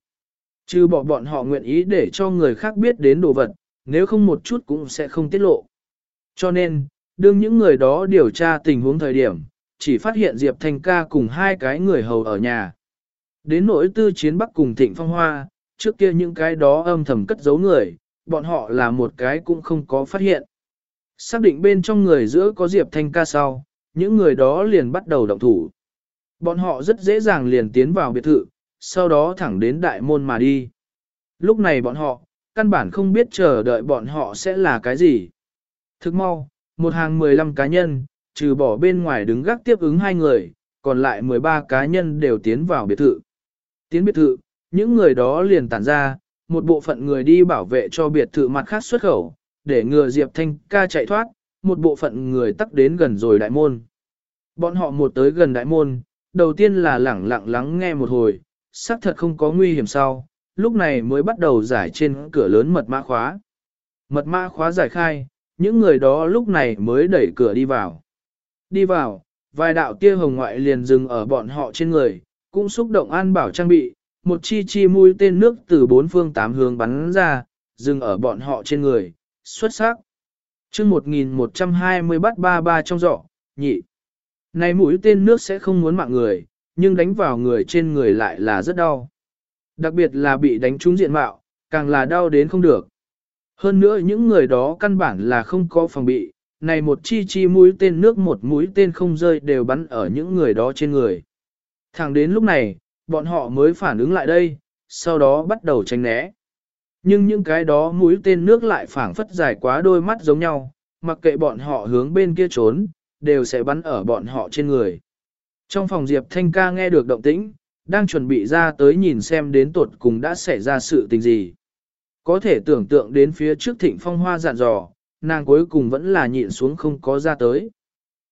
Chứ bỏ bọn họ nguyện ý để cho người khác biết đến đồ vật, nếu không một chút cũng sẽ không tiết lộ. Cho nên, đương những người đó điều tra tình huống thời điểm, chỉ phát hiện Diệp Thanh ca cùng hai cái người hầu ở nhà. Đến nỗi tư chiến bắc cùng thịnh phong hoa, trước kia những cái đó âm thầm cất giấu người, bọn họ là một cái cũng không có phát hiện. Xác định bên trong người giữa có Diệp Thanh ca sau, những người đó liền bắt đầu động thủ. Bọn họ rất dễ dàng liền tiến vào biệt thự, sau đó thẳng đến đại môn mà đi. Lúc này bọn họ, căn bản không biết chờ đợi bọn họ sẽ là cái gì. Thức mau, một hàng 15 cá nhân, trừ bỏ bên ngoài đứng gác tiếp ứng hai người, còn lại 13 cá nhân đều tiến vào biệt thự. Tiến biệt thự, những người đó liền tản ra, một bộ phận người đi bảo vệ cho biệt thự mặt khác xuất khẩu, để ngừa Diệp Thanh ca chạy thoát, một bộ phận người tắc đến gần rồi đại môn. Bọn họ một tới gần đại môn, đầu tiên là lẳng lặng lắng nghe một hồi, xác thật không có nguy hiểm sau, lúc này mới bắt đầu giải trên cửa lớn mật mã khóa. Mật mã khóa giải khai, những người đó lúc này mới đẩy cửa đi vào. Đi vào, vài đạo tia hồng ngoại liền dừng ở bọn họ trên người, cũng xúc động an bảo trang bị, một chi chi mũi tên nước từ bốn phương tám hướng bắn ra, dừng ở bọn họ trên người, xuất sắc. chương 1120 bắt ba ba trong giỏ, nhị. Này mũi tên nước sẽ không muốn mạng người, nhưng đánh vào người trên người lại là rất đau. Đặc biệt là bị đánh trúng diện mạo, càng là đau đến không được. Hơn nữa những người đó căn bản là không có phòng bị, này một chi chi mũi tên nước một mũi tên không rơi đều bắn ở những người đó trên người. Thẳng đến lúc này, bọn họ mới phản ứng lại đây, sau đó bắt đầu tránh né. Nhưng những cái đó mũi tên nước lại phảng phất dài quá đôi mắt giống nhau, mặc kệ bọn họ hướng bên kia trốn, đều sẽ bắn ở bọn họ trên người. Trong phòng Diệp Thanh ca nghe được động tĩnh, đang chuẩn bị ra tới nhìn xem đến tuột cùng đã xảy ra sự tình gì. Có thể tưởng tượng đến phía trước thịnh phong hoa dạn dò, nàng cuối cùng vẫn là nhịn xuống không có ra tới.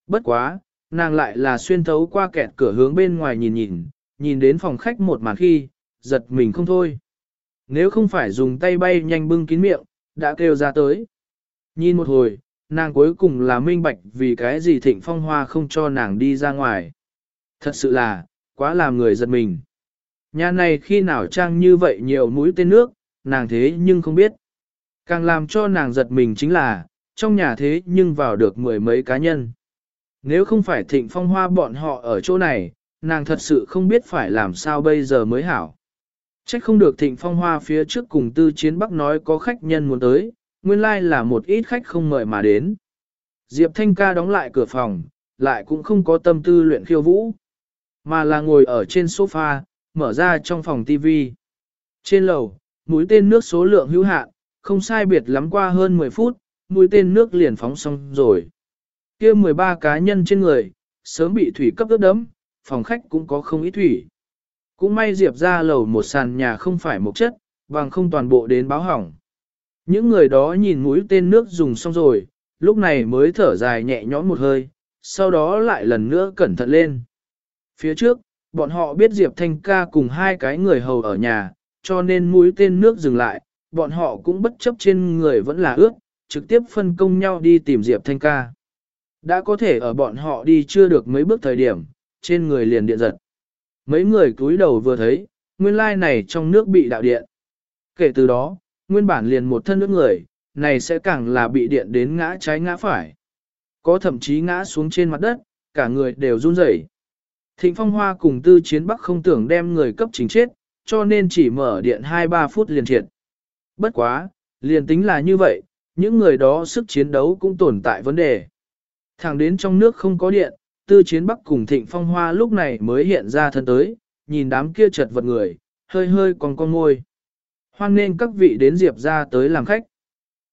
Bất quá, nàng lại là xuyên thấu qua kẹt cửa hướng bên ngoài nhìn nhìn, nhìn đến phòng khách một màn khi, giật mình không thôi. Nếu không phải dùng tay bay nhanh bưng kín miệng, đã kêu ra tới. Nhìn một hồi, nàng cuối cùng là minh bạch vì cái gì thịnh phong hoa không cho nàng đi ra ngoài. Thật sự là, quá làm người giật mình. Nhà này khi nào trang như vậy nhiều mũi tên nước, nàng thế nhưng không biết. Càng làm cho nàng giật mình chính là, trong nhà thế nhưng vào được mười mấy cá nhân. Nếu không phải thịnh phong hoa bọn họ ở chỗ này, nàng thật sự không biết phải làm sao bây giờ mới hảo. Trách không được thịnh phong hoa phía trước cùng tư chiến bắc nói có khách nhân muốn tới, nguyên lai like là một ít khách không mời mà đến. Diệp Thanh ca đóng lại cửa phòng, lại cũng không có tâm tư luyện khiêu vũ, mà là ngồi ở trên sofa, mở ra trong phòng TV. Trên lầu, mũi tên nước số lượng hữu hạn, không sai biệt lắm qua hơn 10 phút, mũi tên nước liền phóng xong rồi. kia 13 cá nhân trên người, sớm bị thủy cấp ướt đấm, phòng khách cũng có không ít thủy. Cũng may Diệp ra lầu một sàn nhà không phải một chất, bằng không toàn bộ đến báo hỏng. Những người đó nhìn mũi tên nước dùng xong rồi, lúc này mới thở dài nhẹ nhõm một hơi, sau đó lại lần nữa cẩn thận lên. Phía trước, bọn họ biết Diệp Thanh ca cùng hai cái người hầu ở nhà, cho nên mũi tên nước dừng lại, bọn họ cũng bất chấp trên người vẫn là ướt, trực tiếp phân công nhau đi tìm Diệp Thanh ca. Đã có thể ở bọn họ đi chưa được mấy bước thời điểm, trên người liền điện giật. Mấy người cúi đầu vừa thấy, nguyên lai này trong nước bị đạo điện. Kể từ đó, nguyên bản liền một thân nước người, này sẽ càng là bị điện đến ngã trái ngã phải. Có thậm chí ngã xuống trên mặt đất, cả người đều run rẩy. Thịnh Phong Hoa cùng Tư Chiến Bắc không tưởng đem người cấp chính chết, cho nên chỉ mở điện 2-3 phút liền triệt. Bất quá, liền tính là như vậy, những người đó sức chiến đấu cũng tồn tại vấn đề. Thẳng đến trong nước không có điện, Tư Chiến Bắc cùng Thịnh Phong Hoa lúc này mới hiện ra thân tới, nhìn đám kia chật vật người, hơi hơi còn con ngôi. Hoan nên các vị đến Diệp ra tới làm khách.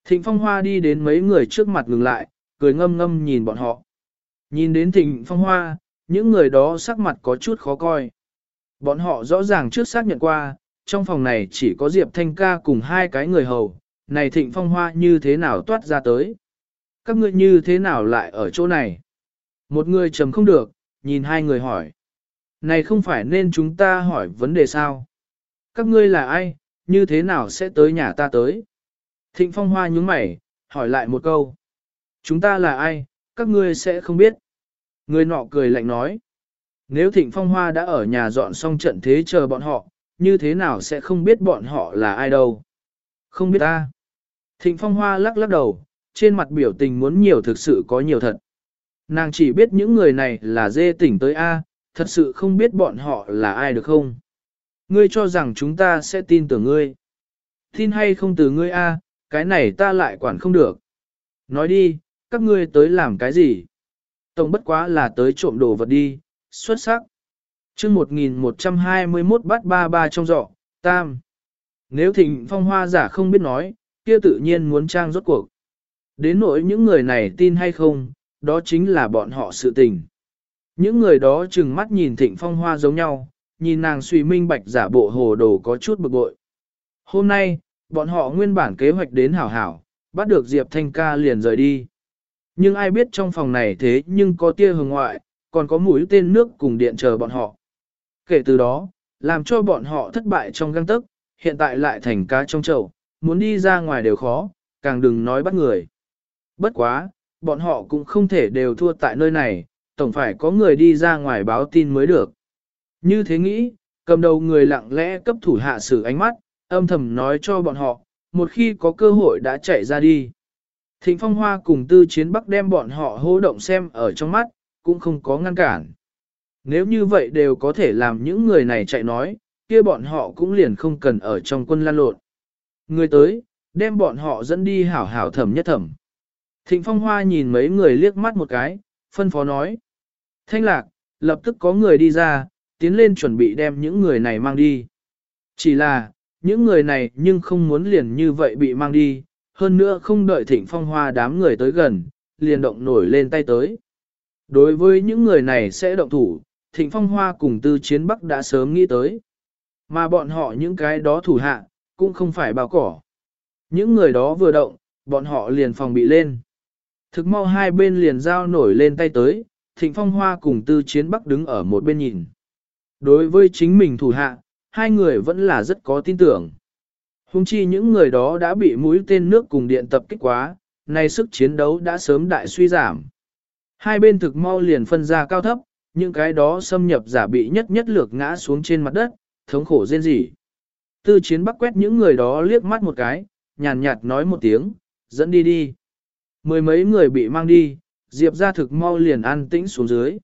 Thịnh Phong Hoa đi đến mấy người trước mặt ngừng lại, cười ngâm ngâm nhìn bọn họ. Nhìn đến Thịnh Phong Hoa, những người đó sắc mặt có chút khó coi. Bọn họ rõ ràng trước xác nhận qua, trong phòng này chỉ có Diệp Thanh ca cùng hai cái người hầu, này Thịnh Phong Hoa như thế nào toát ra tới. Các ngươi như thế nào lại ở chỗ này? Một người trầm không được, nhìn hai người hỏi. Này không phải nên chúng ta hỏi vấn đề sao? Các ngươi là ai, như thế nào sẽ tới nhà ta tới? Thịnh Phong Hoa nhúng mày, hỏi lại một câu. Chúng ta là ai, các ngươi sẽ không biết. Người nọ cười lạnh nói. Nếu Thịnh Phong Hoa đã ở nhà dọn xong trận thế chờ bọn họ, như thế nào sẽ không biết bọn họ là ai đâu? Không biết ta. Thịnh Phong Hoa lắc lắc đầu, trên mặt biểu tình muốn nhiều thực sự có nhiều thật. Nàng chỉ biết những người này là dê tỉnh tới A, thật sự không biết bọn họ là ai được không? Ngươi cho rằng chúng ta sẽ tin tưởng ngươi. Tin hay không từ ngươi A, cái này ta lại quản không được. Nói đi, các ngươi tới làm cái gì? Tổng bất quá là tới trộm đồ vật đi, xuất sắc. chương 1121 bắt ba ba trong giỏ, tam. Nếu thịnh phong hoa giả không biết nói, kia tự nhiên muốn trang rốt cuộc. Đến nỗi những người này tin hay không, đó chính là bọn họ sự tình. Những người đó chừng mắt nhìn thịnh phong hoa giống nhau, nhìn nàng suy minh bạch giả bộ hồ đồ có chút bực bội. Hôm nay, bọn họ nguyên bản kế hoạch đến hảo hảo, bắt được Diệp Thanh ca liền rời đi. Nhưng ai biết trong phòng này thế nhưng có tia hồng ngoại, còn có mũi tên nước cùng điện chờ bọn họ. Kể từ đó, làm cho bọn họ thất bại trong găng tức, hiện tại lại thành cá trong chậu, muốn đi ra ngoài đều khó, càng đừng nói bắt người. Bất quá, bọn họ cũng không thể đều thua tại nơi này, tổng phải có người đi ra ngoài báo tin mới được. Như thế nghĩ, cầm đầu người lặng lẽ cấp thủ hạ sử ánh mắt, âm thầm nói cho bọn họ, một khi có cơ hội đã chạy ra đi. Thịnh Phong Hoa cùng Tư Chiến Bắc đem bọn họ hô động xem ở trong mắt, cũng không có ngăn cản. Nếu như vậy đều có thể làm những người này chạy nói, kia bọn họ cũng liền không cần ở trong quân lan lộn. Người tới, đem bọn họ dẫn đi hảo hảo thẩm nhất thẩm. Thịnh Phong Hoa nhìn mấy người liếc mắt một cái, phân phó nói. Thanh lạc, lập tức có người đi ra, tiến lên chuẩn bị đem những người này mang đi. Chỉ là, những người này nhưng không muốn liền như vậy bị mang đi, hơn nữa không đợi thịnh phong hoa đám người tới gần, liền động nổi lên tay tới. Đối với những người này sẽ động thủ, thịnh phong hoa cùng tư chiến bắc đã sớm nghĩ tới. Mà bọn họ những cái đó thủ hạ, cũng không phải bao cỏ. Những người đó vừa động, bọn họ liền phòng bị lên. Thực mau hai bên liền giao nổi lên tay tới, thịnh phong hoa cùng tư chiến bắc đứng ở một bên nhìn. Đối với chính mình thủ hạ, hai người vẫn là rất có tin tưởng. Hùng chi những người đó đã bị mũi tên nước cùng điện tập kích quá, nay sức chiến đấu đã sớm đại suy giảm. Hai bên thực mau liền phân ra cao thấp, những cái đó xâm nhập giả bị nhất nhất lược ngã xuống trên mặt đất, thống khổ rên rỉ. Tư chiến bắc quét những người đó liếc mắt một cái, nhàn nhạt nói một tiếng, dẫn đi đi. Mười mấy người bị mang đi, Diệp ra thực mau liền an tĩnh xuống dưới.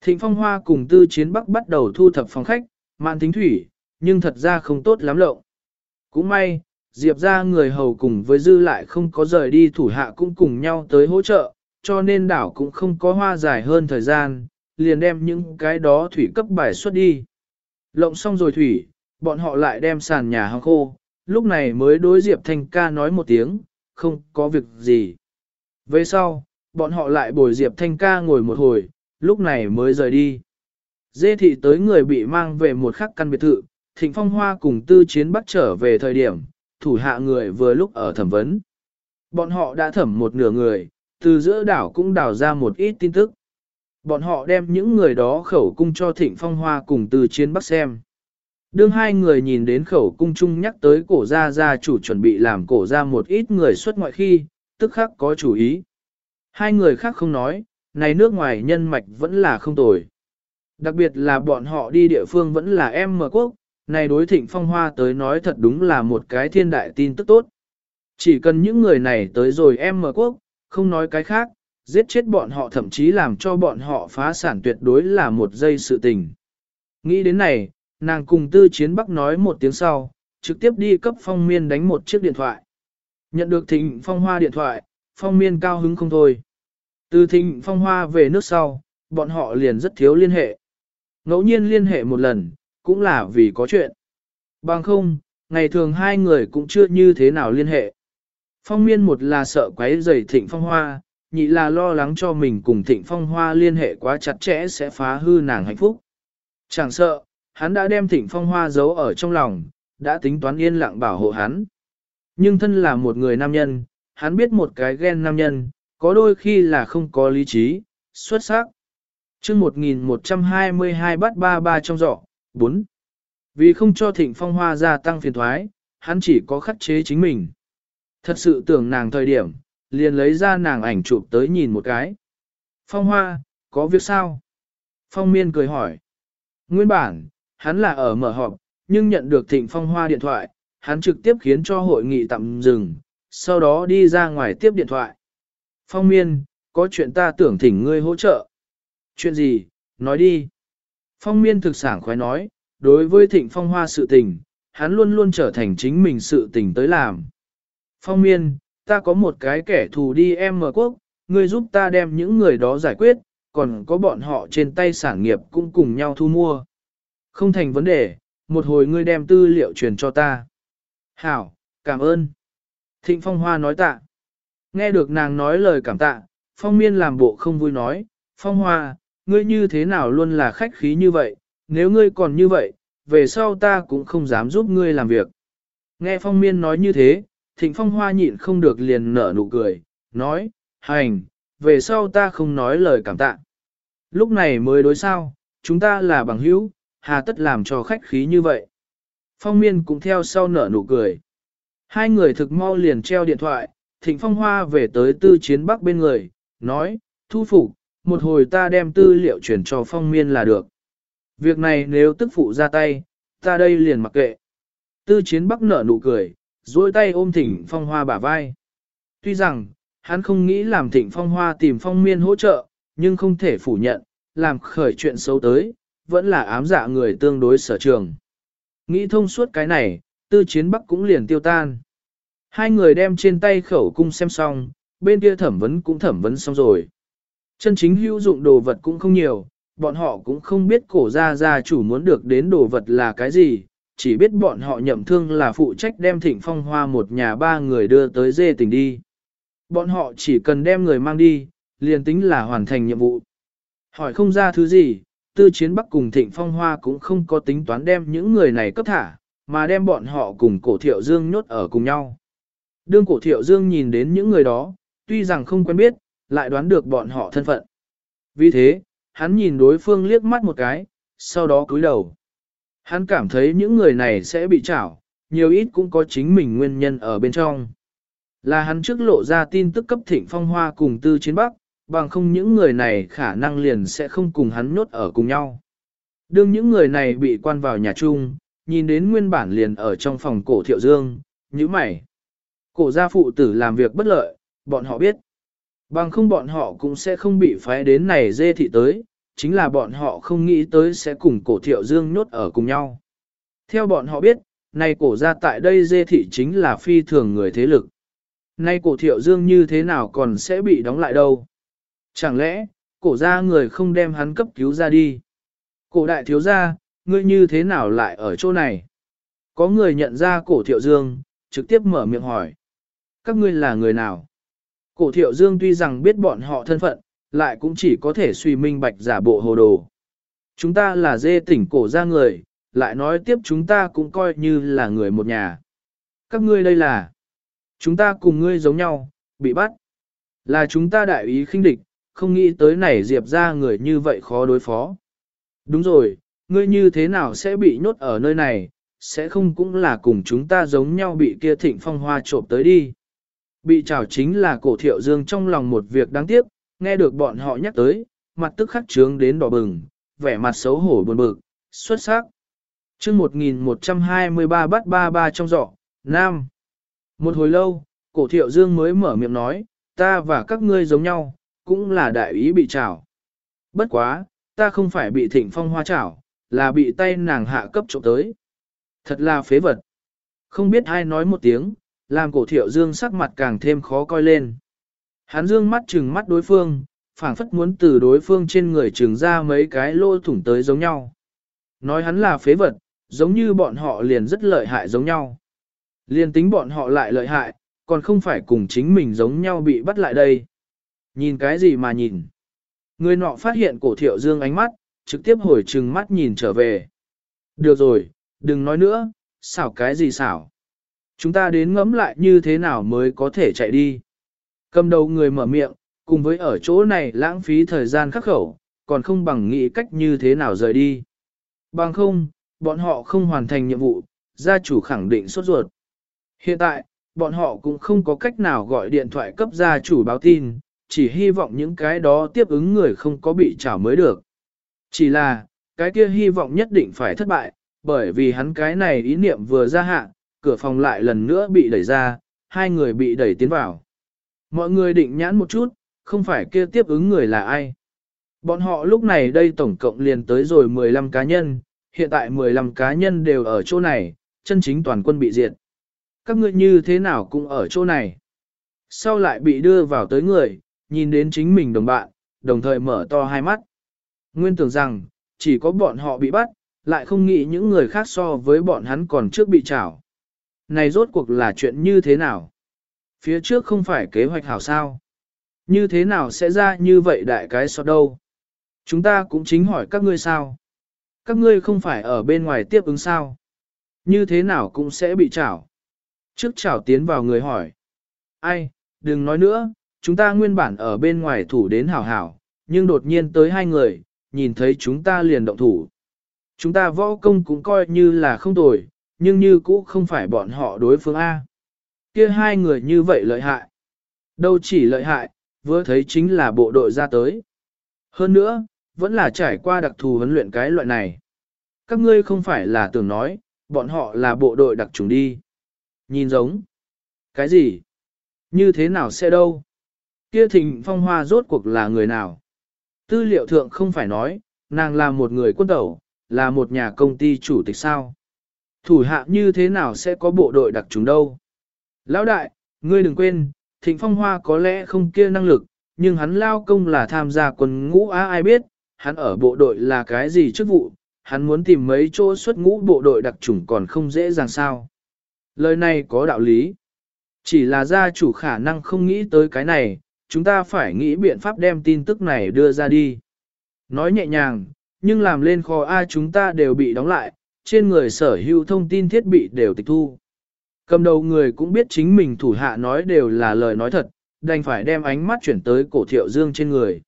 Thịnh Phong Hoa cùng Tư Chiến Bắc bắt đầu thu thập phòng khách, mạn tính thủy, nhưng thật ra không tốt lắm lộng. Cũng may, Diệp ra người hầu cùng với dư lại không có rời đi thủ hạ cũng cùng nhau tới hỗ trợ, cho nên đảo cũng không có hoa dài hơn thời gian, liền đem những cái đó thủy cấp bài xuất đi. Lộng xong rồi thủy, bọn họ lại đem sàn nhà hàng khô, lúc này mới đối Diệp Thanh ca nói một tiếng, không có việc gì. Về sau, bọn họ lại bồi Diệp Thanh ca ngồi một hồi, lúc này mới rời đi. Dê thị tới người bị mang về một khắc căn biệt thự, Thịnh Phong Hoa cùng tư chiến bắt trở về thời điểm, thủ hạ người vừa lúc ở thẩm vấn. Bọn họ đã thẩm một nửa người, từ giữa đảo cũng đào ra một ít tin tức. Bọn họ đem những người đó khẩu cung cho Thịnh Phong Hoa cùng tư chiến bắt xem. Đương hai người nhìn đến khẩu cung chung nhắc tới cổ gia gia chủ chuẩn bị làm cổ ra một ít người xuất ngoại khi, tức khắc có chủ ý. Hai người khác không nói, này nước ngoài nhân mạch vẫn là không tồi. Đặc biệt là bọn họ đi địa phương vẫn là em mở quốc, này đối thịnh phong hoa tới nói thật đúng là một cái thiên đại tin tức tốt. Chỉ cần những người này tới rồi em mở quốc, không nói cái khác, giết chết bọn họ thậm chí làm cho bọn họ phá sản tuyệt đối là một giây sự tình. Nghĩ đến này, nàng cùng tư chiến bắc nói một tiếng sau, trực tiếp đi cấp phong miên đánh một chiếc điện thoại. Nhận được thịnh phong hoa điện thoại, phong miên cao hứng không thôi. Từ thịnh phong hoa về nước sau, bọn họ liền rất thiếu liên hệ. Ngẫu nhiên liên hệ một lần, cũng là vì có chuyện. Bằng không, ngày thường hai người cũng chưa như thế nào liên hệ. Phong miên một là sợ quấy rầy thịnh phong hoa, nhị là lo lắng cho mình cùng thịnh phong hoa liên hệ quá chặt chẽ sẽ phá hư nàng hạnh phúc. Chẳng sợ, hắn đã đem thịnh phong hoa giấu ở trong lòng, đã tính toán yên lặng bảo hộ hắn. Nhưng thân là một người nam nhân, hắn biết một cái ghen nam nhân, có đôi khi là không có lý trí, xuất sắc. chương 1122 bắt ba ba trong giỏ, 4. Vì không cho thịnh phong hoa gia tăng phiền thoái, hắn chỉ có khắc chế chính mình. Thật sự tưởng nàng thời điểm, liền lấy ra nàng ảnh chụp tới nhìn một cái. Phong hoa, có việc sao? Phong miên cười hỏi. Nguyên bản, hắn là ở mở họp, nhưng nhận được thịnh phong hoa điện thoại, hắn trực tiếp khiến cho hội nghị tạm dừng, sau đó đi ra ngoài tiếp điện thoại. Phong miên, có chuyện ta tưởng thỉnh ngươi hỗ trợ. Chuyện gì, nói đi. Phong miên thực sản khoái nói, đối với thịnh phong hoa sự tình, hắn luôn luôn trở thành chính mình sự tình tới làm. Phong miên, ta có một cái kẻ thù đi em mở quốc, ngươi giúp ta đem những người đó giải quyết, còn có bọn họ trên tay sản nghiệp cũng cùng nhau thu mua. Không thành vấn đề, một hồi ngươi đem tư liệu truyền cho ta. Hảo, cảm ơn. Thịnh Phong Hoa nói tạ. Nghe được nàng nói lời cảm tạ, Phong Miên làm bộ không vui nói, Phong Hoa, ngươi như thế nào luôn là khách khí như vậy, nếu ngươi còn như vậy, về sau ta cũng không dám giúp ngươi làm việc. Nghe Phong Miên nói như thế, Thịnh Phong Hoa nhịn không được liền nở nụ cười, nói, hành, về sau ta không nói lời cảm tạ. Lúc này mới đối sao, chúng ta là bằng hữu, hà tất làm cho khách khí như vậy. phong miên cũng theo sau nở nụ cười. Hai người thực mau liền treo điện thoại, thịnh phong hoa về tới tư chiến bắc bên người, nói, thu phục, một hồi ta đem tư liệu chuyển cho phong miên là được. Việc này nếu tức phụ ra tay, ta đây liền mặc kệ. Tư chiến bắc nở nụ cười, duỗi tay ôm thỉnh phong hoa bả vai. Tuy rằng, hắn không nghĩ làm thịnh phong hoa tìm phong miên hỗ trợ, nhưng không thể phủ nhận, làm khởi chuyện xấu tới, vẫn là ám dạ người tương đối sở trường. Nghĩ thông suốt cái này, tư chiến bắc cũng liền tiêu tan. Hai người đem trên tay khẩu cung xem xong, bên kia thẩm vấn cũng thẩm vấn xong rồi. Chân chính hữu dụng đồ vật cũng không nhiều, bọn họ cũng không biết cổ gia gia chủ muốn được đến đồ vật là cái gì, chỉ biết bọn họ nhậm thương là phụ trách đem thịnh phong hoa một nhà ba người đưa tới dê tỉnh đi. Bọn họ chỉ cần đem người mang đi, liền tính là hoàn thành nhiệm vụ. Hỏi không ra thứ gì, tư chiến bắc cùng thịnh phong hoa cũng không có tính toán đem những người này cấp thả, mà đem bọn họ cùng cổ thiệu dương nhốt ở cùng nhau. Đương cổ thiệu dương nhìn đến những người đó, tuy rằng không quen biết, lại đoán được bọn họ thân phận. Vì thế, hắn nhìn đối phương liếc mắt một cái, sau đó cúi đầu. Hắn cảm thấy những người này sẽ bị trảo, nhiều ít cũng có chính mình nguyên nhân ở bên trong. Là hắn trước lộ ra tin tức cấp thịnh phong hoa cùng tư chiến bắc, bằng không những người này khả năng liền sẽ không cùng hắn nhốt ở cùng nhau. Đương những người này bị quan vào nhà chung, nhìn đến nguyên bản liền ở trong phòng cổ thiệu dương, như mày. Cổ gia phụ tử làm việc bất lợi, bọn họ biết. Bằng không bọn họ cũng sẽ không bị phái đến này dê thị tới, chính là bọn họ không nghĩ tới sẽ cùng cổ thiệu dương nhốt ở cùng nhau. Theo bọn họ biết, này cổ gia tại đây dê thị chính là phi thường người thế lực. Nay cổ thiệu dương như thế nào còn sẽ bị đóng lại đâu? Chẳng lẽ, cổ gia người không đem hắn cấp cứu ra đi? Cổ đại thiếu gia, ngươi như thế nào lại ở chỗ này? Có người nhận ra cổ thiệu dương, trực tiếp mở miệng hỏi. Các ngươi là người nào? Cổ thiệu dương tuy rằng biết bọn họ thân phận, lại cũng chỉ có thể suy minh bạch giả bộ hồ đồ. Chúng ta là dê tỉnh cổ ra người, lại nói tiếp chúng ta cũng coi như là người một nhà. Các ngươi đây là, chúng ta cùng ngươi giống nhau, bị bắt. Là chúng ta đại ý khinh địch, không nghĩ tới này diệp ra người như vậy khó đối phó. Đúng rồi, ngươi như thế nào sẽ bị nhốt ở nơi này, sẽ không cũng là cùng chúng ta giống nhau bị kia thịnh phong hoa trộm tới đi. Bị trào chính là cổ thiệu dương trong lòng một việc đáng tiếc, nghe được bọn họ nhắc tới, mặt tức khắc trướng đến đỏ bừng, vẻ mặt xấu hổ buồn bực, xuất sắc. chương 1123 bắt ba ba trong giỏ, Nam. Một hồi lâu, cổ thiệu dương mới mở miệng nói, ta và các ngươi giống nhau, cũng là đại ý bị trào. Bất quá, ta không phải bị thịnh phong hoa trảo, là bị tay nàng hạ cấp trộm tới. Thật là phế vật. Không biết ai nói một tiếng, làm cổ thiệu dương sắc mặt càng thêm khó coi lên. Hắn dương mắt chừng mắt đối phương, phảng phất muốn từ đối phương trên người chừng ra mấy cái lô thủng tới giống nhau. Nói hắn là phế vật, giống như bọn họ liền rất lợi hại giống nhau. Liền tính bọn họ lại lợi hại, còn không phải cùng chính mình giống nhau bị bắt lại đây. Nhìn cái gì mà nhìn? Người nọ phát hiện cổ thiệu dương ánh mắt, trực tiếp hồi trừng mắt nhìn trở về. Được rồi, đừng nói nữa, xảo cái gì xảo. Chúng ta đến ngẫm lại như thế nào mới có thể chạy đi. Cầm đầu người mở miệng, cùng với ở chỗ này lãng phí thời gian khắc khẩu, còn không bằng nghĩ cách như thế nào rời đi. Bằng không, bọn họ không hoàn thành nhiệm vụ, gia chủ khẳng định sốt ruột. Hiện tại, bọn họ cũng không có cách nào gọi điện thoại cấp gia chủ báo tin, chỉ hy vọng những cái đó tiếp ứng người không có bị trảo mới được. Chỉ là, cái kia hy vọng nhất định phải thất bại, bởi vì hắn cái này ý niệm vừa ra hạ, cửa phòng lại lần nữa bị đẩy ra, hai người bị đẩy tiến vào. Mọi người định nhãn một chút, không phải kia tiếp ứng người là ai. Bọn họ lúc này đây tổng cộng liền tới rồi 15 cá nhân, hiện tại 15 cá nhân đều ở chỗ này, chân chính toàn quân bị diệt. Các ngươi như thế nào cũng ở chỗ này. Sau lại bị đưa vào tới người, nhìn đến chính mình đồng bạn, đồng thời mở to hai mắt. Nguyên tưởng rằng, chỉ có bọn họ bị bắt, lại không nghĩ những người khác so với bọn hắn còn trước bị trảo. Này rốt cuộc là chuyện như thế nào? Phía trước không phải kế hoạch hảo sao? Như thế nào sẽ ra như vậy đại cái so đâu? Chúng ta cũng chính hỏi các ngươi sao? Các ngươi không phải ở bên ngoài tiếp ứng sao? Như thế nào cũng sẽ bị chảo. Trước chảo tiến vào người hỏi. Ai, đừng nói nữa, chúng ta nguyên bản ở bên ngoài thủ đến hảo hảo, nhưng đột nhiên tới hai người, nhìn thấy chúng ta liền động thủ. Chúng ta võ công cũng coi như là không tồi, nhưng như cũ không phải bọn họ đối phương A. Kia hai người như vậy lợi hại. Đâu chỉ lợi hại, vừa thấy chính là bộ đội ra tới. Hơn nữa, vẫn là trải qua đặc thù huấn luyện cái loại này. Các ngươi không phải là tưởng nói, bọn họ là bộ đội đặc trùng đi. Nhìn giống. Cái gì? Như thế nào sẽ đâu? Kia thịnh phong hoa rốt cuộc là người nào? Tư liệu thượng không phải nói, nàng là một người quân tẩu, là một nhà công ty chủ tịch sao? Thủ hạ như thế nào sẽ có bộ đội đặc trùng đâu? Lão đại, ngươi đừng quên, thịnh phong hoa có lẽ không kia năng lực, nhưng hắn lao công là tham gia quân ngũ á ai biết, hắn ở bộ đội là cái gì chức vụ, hắn muốn tìm mấy chỗ xuất ngũ bộ đội đặc trùng còn không dễ dàng sao. Lời này có đạo lý. Chỉ là gia chủ khả năng không nghĩ tới cái này, chúng ta phải nghĩ biện pháp đem tin tức này đưa ra đi. Nói nhẹ nhàng, nhưng làm lên kho A chúng ta đều bị đóng lại, trên người sở hữu thông tin thiết bị đều tịch thu. Cầm đầu người cũng biết chính mình thủ hạ nói đều là lời nói thật, đành phải đem ánh mắt chuyển tới cổ thiệu dương trên người.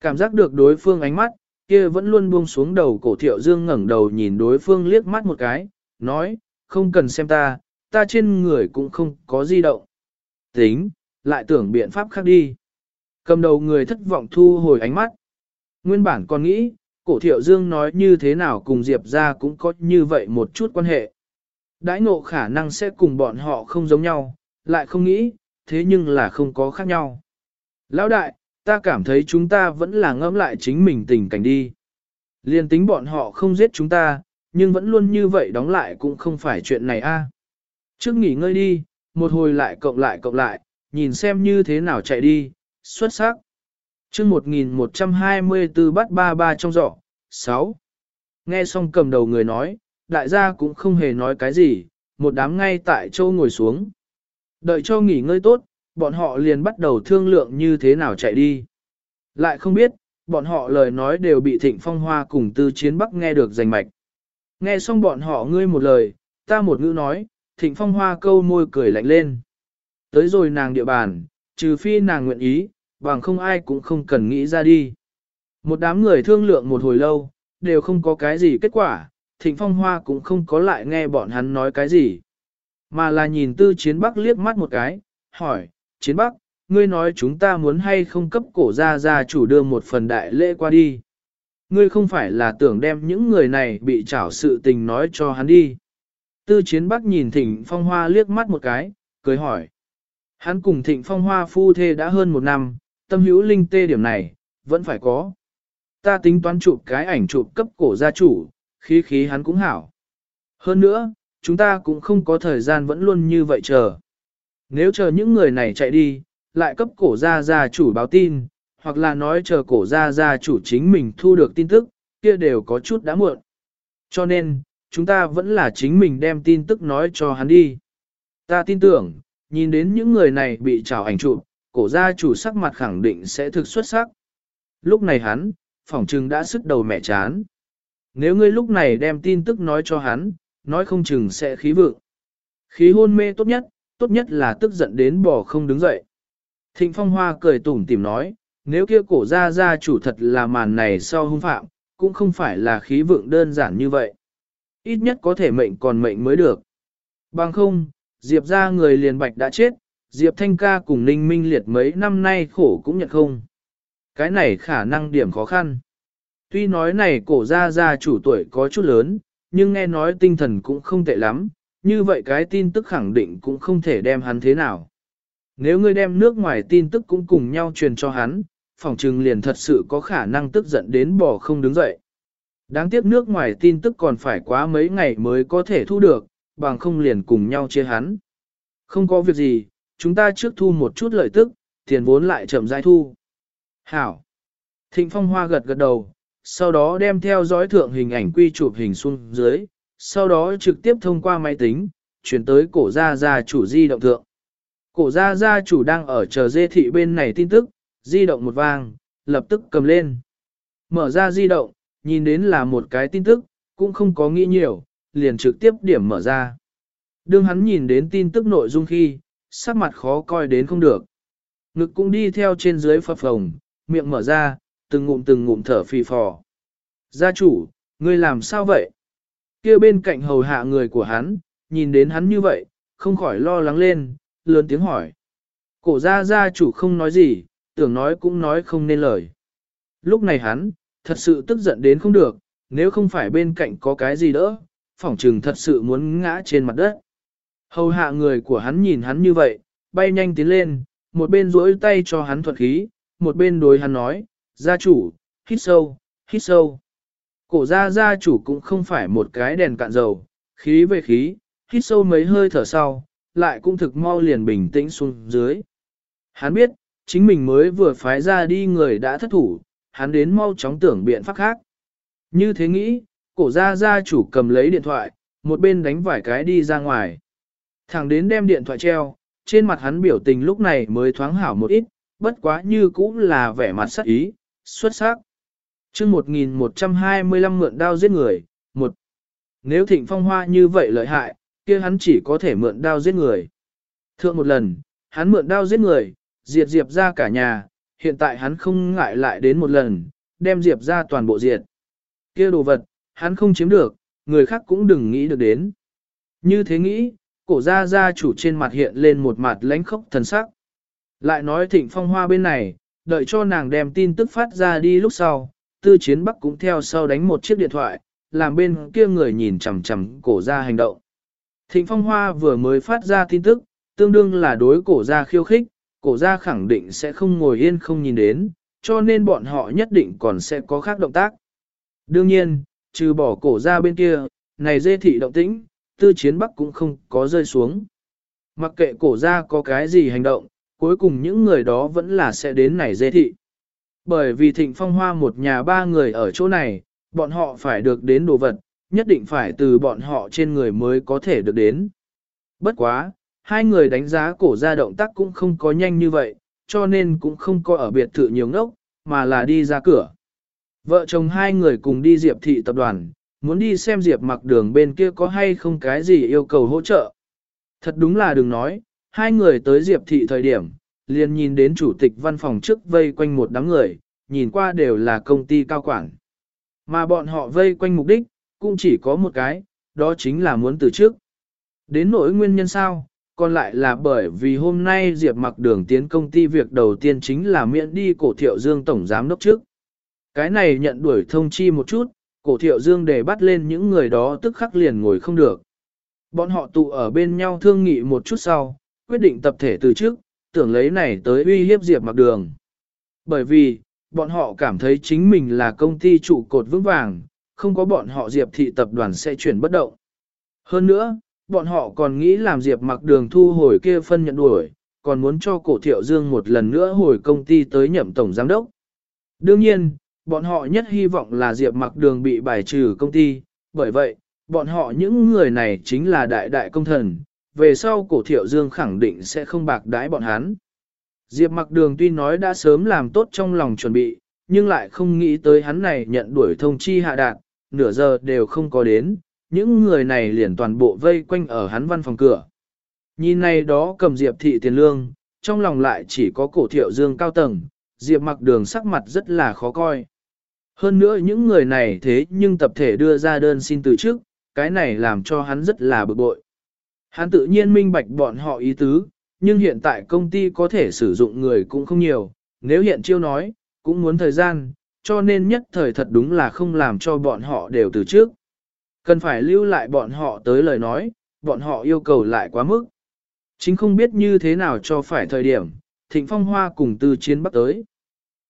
Cảm giác được đối phương ánh mắt, kia vẫn luôn buông xuống đầu cổ thiệu dương ngẩng đầu nhìn đối phương liếc mắt một cái, nói, không cần xem ta, ta trên người cũng không có di động. Tính, lại tưởng biện pháp khác đi. Cầm đầu người thất vọng thu hồi ánh mắt. Nguyên bản còn nghĩ, cổ thiệu dương nói như thế nào cùng Diệp ra cũng có như vậy một chút quan hệ. Đãi ngộ khả năng sẽ cùng bọn họ không giống nhau, lại không nghĩ, thế nhưng là không có khác nhau. Lão đại, ta cảm thấy chúng ta vẫn là ngẫm lại chính mình tình cảnh đi. Liên tính bọn họ không giết chúng ta, nhưng vẫn luôn như vậy đóng lại cũng không phải chuyện này a. À. Trước nghỉ ngơi đi, một hồi lại cộng lại cộng lại, nhìn xem như thế nào chạy đi, xuất sắc chương 1124 bắt ba ba trong giỏ, 6. Nghe xong cầm đầu người nói, đại gia cũng không hề nói cái gì, một đám ngay tại châu ngồi xuống. Đợi cho nghỉ ngơi tốt, bọn họ liền bắt đầu thương lượng như thế nào chạy đi. Lại không biết, bọn họ lời nói đều bị thịnh phong hoa cùng tư chiến bắc nghe được rành mạch. Nghe xong bọn họ ngươi một lời, ta một ngữ nói, thịnh phong hoa câu môi cười lạnh lên. Tới rồi nàng địa bàn, trừ phi nàng nguyện ý, bằng không ai cũng không cần nghĩ ra đi. Một đám người thương lượng một hồi lâu, đều không có cái gì kết quả, thịnh phong hoa cũng không có lại nghe bọn hắn nói cái gì. Mà là nhìn tư chiến bắc liếc mắt một cái, hỏi, chiến bắc, ngươi nói chúng ta muốn hay không cấp cổ ra ra chủ đưa một phần đại lễ qua đi. Ngươi không phải là tưởng đem những người này bị trảo sự tình nói cho hắn đi. Tư chiến bắc nhìn thịnh phong hoa liếc mắt một cái, cười hỏi. Hắn cùng thịnh phong hoa phu thê đã hơn một năm, tâm hữu linh tê điểm này, vẫn phải có. Ta tính toán chụp cái ảnh chụp cấp cổ gia chủ, khí khí hắn cũng hảo. Hơn nữa, chúng ta cũng không có thời gian vẫn luôn như vậy chờ. Nếu chờ những người này chạy đi, lại cấp cổ gia gia chủ báo tin, hoặc là nói chờ cổ gia gia chủ chính mình thu được tin tức, kia đều có chút đã muộn. Cho nên, chúng ta vẫn là chính mình đem tin tức nói cho hắn đi. Ta tin tưởng, nhìn đến những người này bị trào ảnh chụp, cổ gia chủ sắc mặt khẳng định sẽ thực xuất sắc. Lúc này hắn, phỏng chừng đã sức đầu mẹ chán. Nếu ngươi lúc này đem tin tức nói cho hắn, nói không chừng sẽ khí vượng. Khí hôn mê tốt nhất, tốt nhất là tức giận đến bỏ không đứng dậy. Thịnh Phong Hoa cười tủm tìm nói, nếu kia cổ gia gia chủ thật là màn này sau hung phạm, cũng không phải là khí vượng đơn giản như vậy. Ít nhất có thể mệnh còn mệnh mới được. Bằng không, Diệp ra người liền bạch đã chết, Diệp Thanh ca cùng Ninh Minh liệt mấy năm nay khổ cũng nhận không. Cái này khả năng điểm khó khăn. Tuy nói này cổ gia gia chủ tuổi có chút lớn, nhưng nghe nói tinh thần cũng không tệ lắm, như vậy cái tin tức khẳng định cũng không thể đem hắn thế nào. Nếu ngươi đem nước ngoài tin tức cũng cùng nhau truyền cho hắn, phòng trừng liền thật sự có khả năng tức giận đến bỏ không đứng dậy. Đáng tiếc nước ngoài tin tức còn phải quá mấy ngày mới có thể thu được, bằng không liền cùng nhau chia hắn. Không có việc gì, chúng ta trước thu một chút lợi tức, tiền vốn lại chậm rãi thu. Hảo. Thịnh Phong Hoa gật gật đầu, sau đó đem theo dõi thượng hình ảnh quy chụp hình xuống dưới, sau đó trực tiếp thông qua máy tính, chuyển tới cổ gia gia chủ di động thượng. Cổ gia gia chủ đang ở chờ dê thị bên này tin tức, di động một vang, lập tức cầm lên. Mở ra di động, nhìn đến là một cái tin tức, cũng không có nghĩ nhiều, liền trực tiếp điểm mở ra. Đương hắn nhìn đến tin tức nội dung khi, sắc mặt khó coi đến không được. Ngực cũng đi theo trên dưới phập phồng, miệng mở ra, từng ngụm từng ngụm thở phì phò. Gia chủ, ngươi làm sao vậy? kia bên cạnh hầu hạ người của hắn, nhìn đến hắn như vậy, không khỏi lo lắng lên, lớn tiếng hỏi. Cổ gia gia chủ không nói gì, tưởng nói cũng nói không nên lời. Lúc này hắn, thật sự tức giận đến không được, nếu không phải bên cạnh có cái gì đỡ, phỏng trừng thật sự muốn ngã trên mặt đất. Hầu hạ người của hắn nhìn hắn như vậy, bay nhanh tiến lên, một bên duỗi tay cho hắn thuật khí, một bên đối hắn nói, gia chủ, hít sâu, hít sâu. Cổ gia gia chủ cũng không phải một cái đèn cạn dầu, khí về khí, hít sâu mấy hơi thở sau, lại cũng thực mau liền bình tĩnh xuống dưới. Hắn biết, chính mình mới vừa phái ra đi người đã thất thủ, hắn đến mau chóng tưởng biện pháp khác. Như thế nghĩ, cổ gia gia chủ cầm lấy điện thoại, một bên đánh vài cái đi ra ngoài. Thẳng đến đem điện thoại treo, trên mặt hắn biểu tình lúc này mới thoáng hảo một ít, bất quá như cũng là vẻ mặt sắc ý, xuất sắc. chương 1125 mượn đao giết người, một Nếu thịnh phong hoa như vậy lợi hại, kia hắn chỉ có thể mượn đao giết người. Thượng một lần, hắn mượn đao giết người, diệt diệp ra cả nhà, hiện tại hắn không ngại lại đến một lần, đem diệp ra toàn bộ diệt. kia đồ vật, hắn không chiếm được, người khác cũng đừng nghĩ được đến. Như thế nghĩ, cổ gia gia chủ trên mặt hiện lên một mặt lãnh khốc thần sắc. Lại nói thịnh phong hoa bên này, đợi cho nàng đem tin tức phát ra đi lúc sau, tư chiến bắc cũng theo sau đánh một chiếc điện thoại, làm bên kia người nhìn chằm chằm cổ gia hành động. Thịnh phong hoa vừa mới phát ra tin tức, tương đương là đối cổ gia khiêu khích, cổ gia khẳng định sẽ không ngồi yên không nhìn đến, cho nên bọn họ nhất định còn sẽ có khác động tác. Đương nhiên, trừ bỏ cổ gia bên kia, này dê thị động tĩnh, tư chiến bắc cũng không có rơi xuống. Mặc kệ cổ ra có cái gì hành động, cuối cùng những người đó vẫn là sẽ đến này dê thị. Bởi vì thịnh phong hoa một nhà ba người ở chỗ này, bọn họ phải được đến đồ vật, nhất định phải từ bọn họ trên người mới có thể được đến. Bất quá, hai người đánh giá cổ ra động tác cũng không có nhanh như vậy, cho nên cũng không có ở biệt thự nhiều ngốc, mà là đi ra cửa. Vợ chồng hai người cùng đi Diệp thị tập đoàn, muốn đi xem Diệp mặc đường bên kia có hay không cái gì yêu cầu hỗ trợ. Thật đúng là đừng nói, hai người tới Diệp thị thời điểm, liền nhìn đến chủ tịch văn phòng trước vây quanh một đám người, nhìn qua đều là công ty cao quản. Mà bọn họ vây quanh mục đích, cũng chỉ có một cái, đó chính là muốn từ trước. Đến nỗi nguyên nhân sao, còn lại là bởi vì hôm nay Diệp mặc đường tiến công ty việc đầu tiên chính là miễn đi cổ thiệu dương tổng giám đốc trước. Cái này nhận đuổi thông chi một chút, cổ thiệu dương để bắt lên những người đó tức khắc liền ngồi không được. Bọn họ tụ ở bên nhau thương nghị một chút sau, quyết định tập thể từ trước, tưởng lấy này tới uy hiếp Diệp mặc đường. Bởi vì, bọn họ cảm thấy chính mình là công ty trụ cột vững vàng, không có bọn họ Diệp thị tập đoàn sẽ chuyển bất động. Hơn nữa, bọn họ còn nghĩ làm Diệp mặc đường thu hồi kia phân nhận đuổi, còn muốn cho cổ thiệu dương một lần nữa hồi công ty tới nhậm tổng giám đốc. Đương nhiên, bọn họ nhất hy vọng là Diệp mặc đường bị bài trừ công ty, bởi vậy, bọn họ những người này chính là đại đại công thần, về sau cổ thiệu dương khẳng định sẽ không bạc đái bọn hắn. Diệp mặc đường tuy nói đã sớm làm tốt trong lòng chuẩn bị, nhưng lại không nghĩ tới hắn này nhận đuổi thông chi hạ đạt, nửa giờ đều không có đến, những người này liền toàn bộ vây quanh ở hắn văn phòng cửa. Nhìn này đó cầm Diệp thị tiền lương, trong lòng lại chỉ có cổ thiệu dương cao tầng, Diệp mặc đường sắc mặt rất là khó coi. Hơn nữa những người này thế nhưng tập thể đưa ra đơn xin từ trước, cái này làm cho hắn rất là bực bội. Hắn tự nhiên minh bạch bọn họ ý tứ, nhưng hiện tại công ty có thể sử dụng người cũng không nhiều, nếu hiện chiêu nói, cũng muốn thời gian, cho nên nhất thời thật đúng là không làm cho bọn họ đều từ trước. Cần phải lưu lại bọn họ tới lời nói, bọn họ yêu cầu lại quá mức. Chính không biết như thế nào cho phải thời điểm, Thịnh Phong Hoa cùng Tư Chiến bắt tới.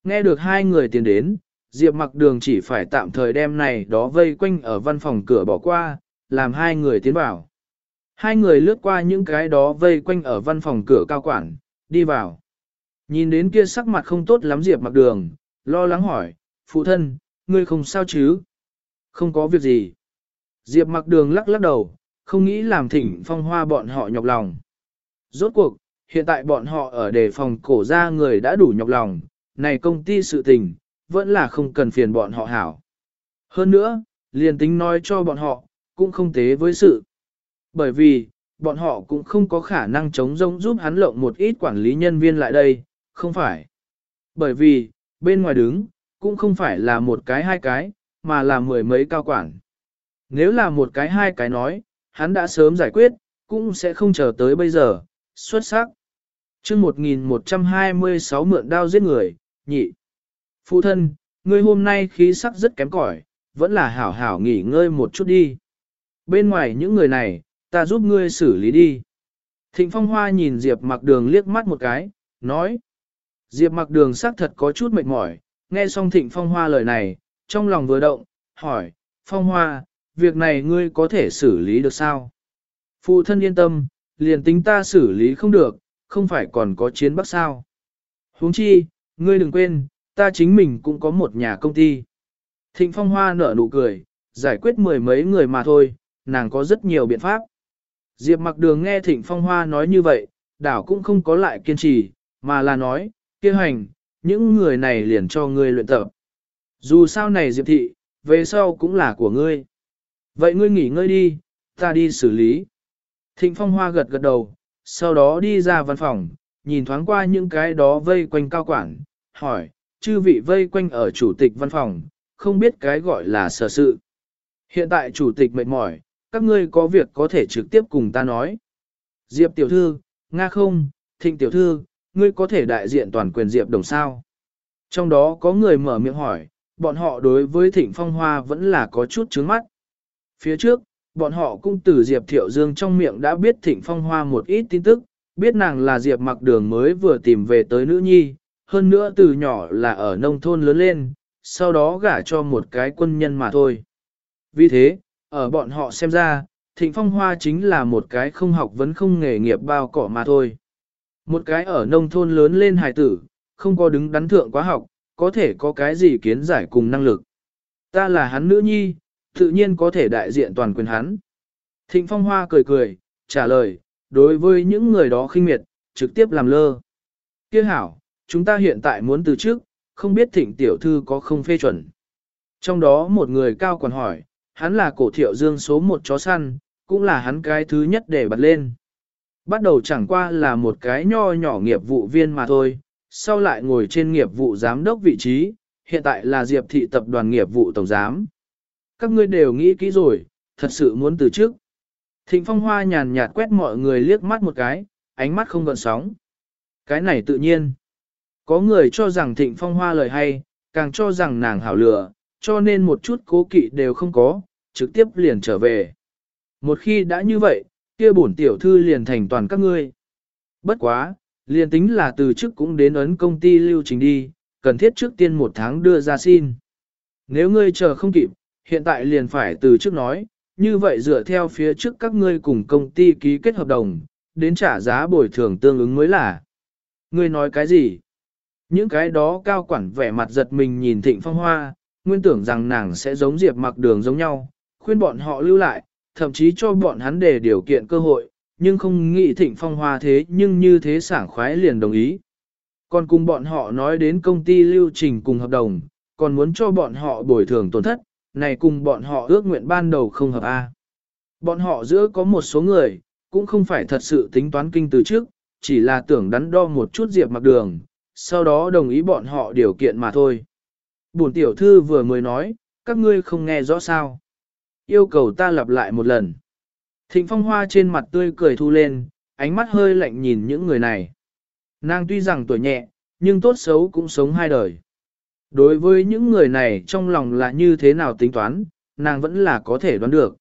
Nghe được hai người tiến đến, Diệp mặc đường chỉ phải tạm thời đem này đó vây quanh ở văn phòng cửa bỏ qua, làm hai người tiến vào. Hai người lướt qua những cái đó vây quanh ở văn phòng cửa cao quản, đi vào. Nhìn đến kia sắc mặt không tốt lắm Diệp mặc đường, lo lắng hỏi, phụ thân, ngươi không sao chứ? Không có việc gì. Diệp mặc đường lắc lắc đầu, không nghĩ làm thỉnh phong hoa bọn họ nhọc lòng. Rốt cuộc, hiện tại bọn họ ở đề phòng cổ ra người đã đủ nhọc lòng, này công ty sự tình, vẫn là không cần phiền bọn họ hảo. Hơn nữa, liền tính nói cho bọn họ, cũng không tế với sự. Bởi vì, bọn họ cũng không có khả năng chống rông giúp hắn lộng một ít quản lý nhân viên lại đây, không phải. Bởi vì, bên ngoài đứng, cũng không phải là một cái hai cái, mà là mười mấy cao quản. Nếu là một cái hai cái nói, hắn đã sớm giải quyết, cũng sẽ không chờ tới bây giờ, xuất sắc. chương 1126 mượn đao giết người, nhị. Phụ thân, ngươi hôm nay khí sắc rất kém cỏi, vẫn là hảo hảo nghỉ ngơi một chút đi. Bên ngoài những người này, ta giúp ngươi xử lý đi. Thịnh Phong Hoa nhìn Diệp mặc đường liếc mắt một cái, nói. Diệp mặc đường sắc thật có chút mệt mỏi, nghe xong Thịnh Phong Hoa lời này, trong lòng vừa động, hỏi, Phong Hoa, việc này ngươi có thể xử lý được sao? Phụ thân yên tâm, liền tính ta xử lý không được, không phải còn có chiến bắc sao. huống chi, ngươi đừng quên, ta chính mình cũng có một nhà công ty. Thịnh Phong Hoa nở nụ cười, giải quyết mười mấy người mà thôi, nàng có rất nhiều biện pháp. Diệp mặc đường nghe Thịnh Phong Hoa nói như vậy, đảo cũng không có lại kiên trì, mà là nói, kia hành, những người này liền cho ngươi luyện tập. Dù sao này Diệp thị, về sau cũng là của ngươi. Vậy ngươi nghỉ ngơi đi, ta đi xử lý. Thịnh Phong Hoa gật gật đầu, sau đó đi ra văn phòng, nhìn thoáng qua những cái đó vây quanh cao quản, hỏi, chư vị vây quanh ở chủ tịch văn phòng, không biết cái gọi là sở sự. Hiện tại chủ tịch mệt mỏi, các ngươi có việc có thể trực tiếp cùng ta nói. Diệp tiểu thư, Nga không, Thịnh tiểu thư, ngươi có thể đại diện toàn quyền Diệp đồng sao. Trong đó có người mở miệng hỏi, bọn họ đối với Thịnh Phong Hoa vẫn là có chút trướng mắt. Phía trước, bọn họ cũng từ Diệp Thiệu Dương trong miệng đã biết Thịnh Phong Hoa một ít tin tức, biết nàng là Diệp mặc đường mới vừa tìm về tới nữ nhi, hơn nữa từ nhỏ là ở nông thôn lớn lên, sau đó gả cho một cái quân nhân mà thôi. Vì thế, ở bọn họ xem ra, Thịnh Phong Hoa chính là một cái không học vấn không nghề nghiệp bao cỏ mà thôi. Một cái ở nông thôn lớn lên hài tử, không có đứng đắn thượng quá học, có thể có cái gì kiến giải cùng năng lực. Ta là hắn nữ nhi, tự nhiên có thể đại diện toàn quyền hắn. Thịnh Phong Hoa cười cười, trả lời, đối với những người đó khinh miệt, trực tiếp làm lơ. Kiếc hảo, chúng ta hiện tại muốn từ trước, không biết thịnh tiểu thư có không phê chuẩn. Trong đó một người cao còn hỏi, hắn là cổ thiệu dương số một chó săn, cũng là hắn cái thứ nhất để bật lên. Bắt đầu chẳng qua là một cái nho nhỏ nghiệp vụ viên mà thôi, sau lại ngồi trên nghiệp vụ giám đốc vị trí, hiện tại là Diệp thị tập đoàn nghiệp vụ tổng giám. Các ngươi đều nghĩ kỹ rồi, thật sự muốn từ trước. Thịnh phong hoa nhàn nhạt quét mọi người liếc mắt một cái, ánh mắt không gợn sóng. Cái này tự nhiên. Có người cho rằng thịnh phong hoa lời hay, càng cho rằng nàng hảo lửa cho nên một chút cố kỵ đều không có, trực tiếp liền trở về. Một khi đã như vậy, kia bổn tiểu thư liền thành toàn các ngươi. Bất quá, liền tính là từ chức cũng đến ấn công ty lưu trình đi, cần thiết trước tiên một tháng đưa ra xin. Nếu ngươi chờ không kịp, hiện tại liền phải từ chức nói, như vậy dựa theo phía trước các ngươi cùng công ty ký kết hợp đồng, đến trả giá bồi thường tương ứng mới là. Ngươi nói cái gì? Những cái đó cao quản vẻ mặt giật mình nhìn thịnh phong hoa, nguyên tưởng rằng nàng sẽ giống diệp mặc đường giống nhau, khuyên bọn họ lưu lại, thậm chí cho bọn hắn để điều kiện cơ hội, nhưng không nghĩ thịnh phong hoa thế nhưng như thế sảng khoái liền đồng ý. Còn cùng bọn họ nói đến công ty lưu trình cùng hợp đồng, còn muốn cho bọn họ bồi thường tổn thất, này cùng bọn họ ước nguyện ban đầu không hợp A. Bọn họ giữa có một số người, cũng không phải thật sự tính toán kinh từ trước, chỉ là tưởng đắn đo một chút diệp mặc đường, sau đó đồng ý bọn họ điều kiện mà thôi. Bổn tiểu thư vừa mới nói, các ngươi không nghe rõ sao. Yêu cầu ta lặp lại một lần. Thịnh phong hoa trên mặt tươi cười thu lên, ánh mắt hơi lạnh nhìn những người này. Nàng tuy rằng tuổi nhẹ, nhưng tốt xấu cũng sống hai đời. Đối với những người này trong lòng là như thế nào tính toán, nàng vẫn là có thể đoán được.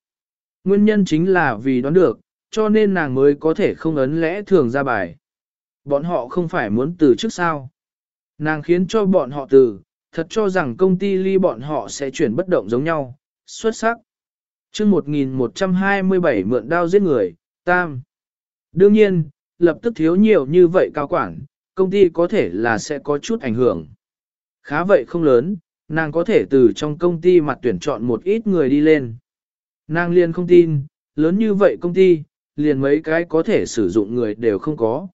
Nguyên nhân chính là vì đoán được, cho nên nàng mới có thể không ấn lẽ thường ra bài. Bọn họ không phải muốn từ trước sao. Nàng khiến cho bọn họ từ, thật cho rằng công ty ly bọn họ sẽ chuyển bất động giống nhau, xuất sắc. chương 1127 mượn đao giết người, tam. Đương nhiên, lập tức thiếu nhiều như vậy cao quản, công ty có thể là sẽ có chút ảnh hưởng. Khá vậy không lớn, nàng có thể từ trong công ty mặt tuyển chọn một ít người đi lên. Nàng liền không tin, lớn như vậy công ty, liền mấy cái có thể sử dụng người đều không có.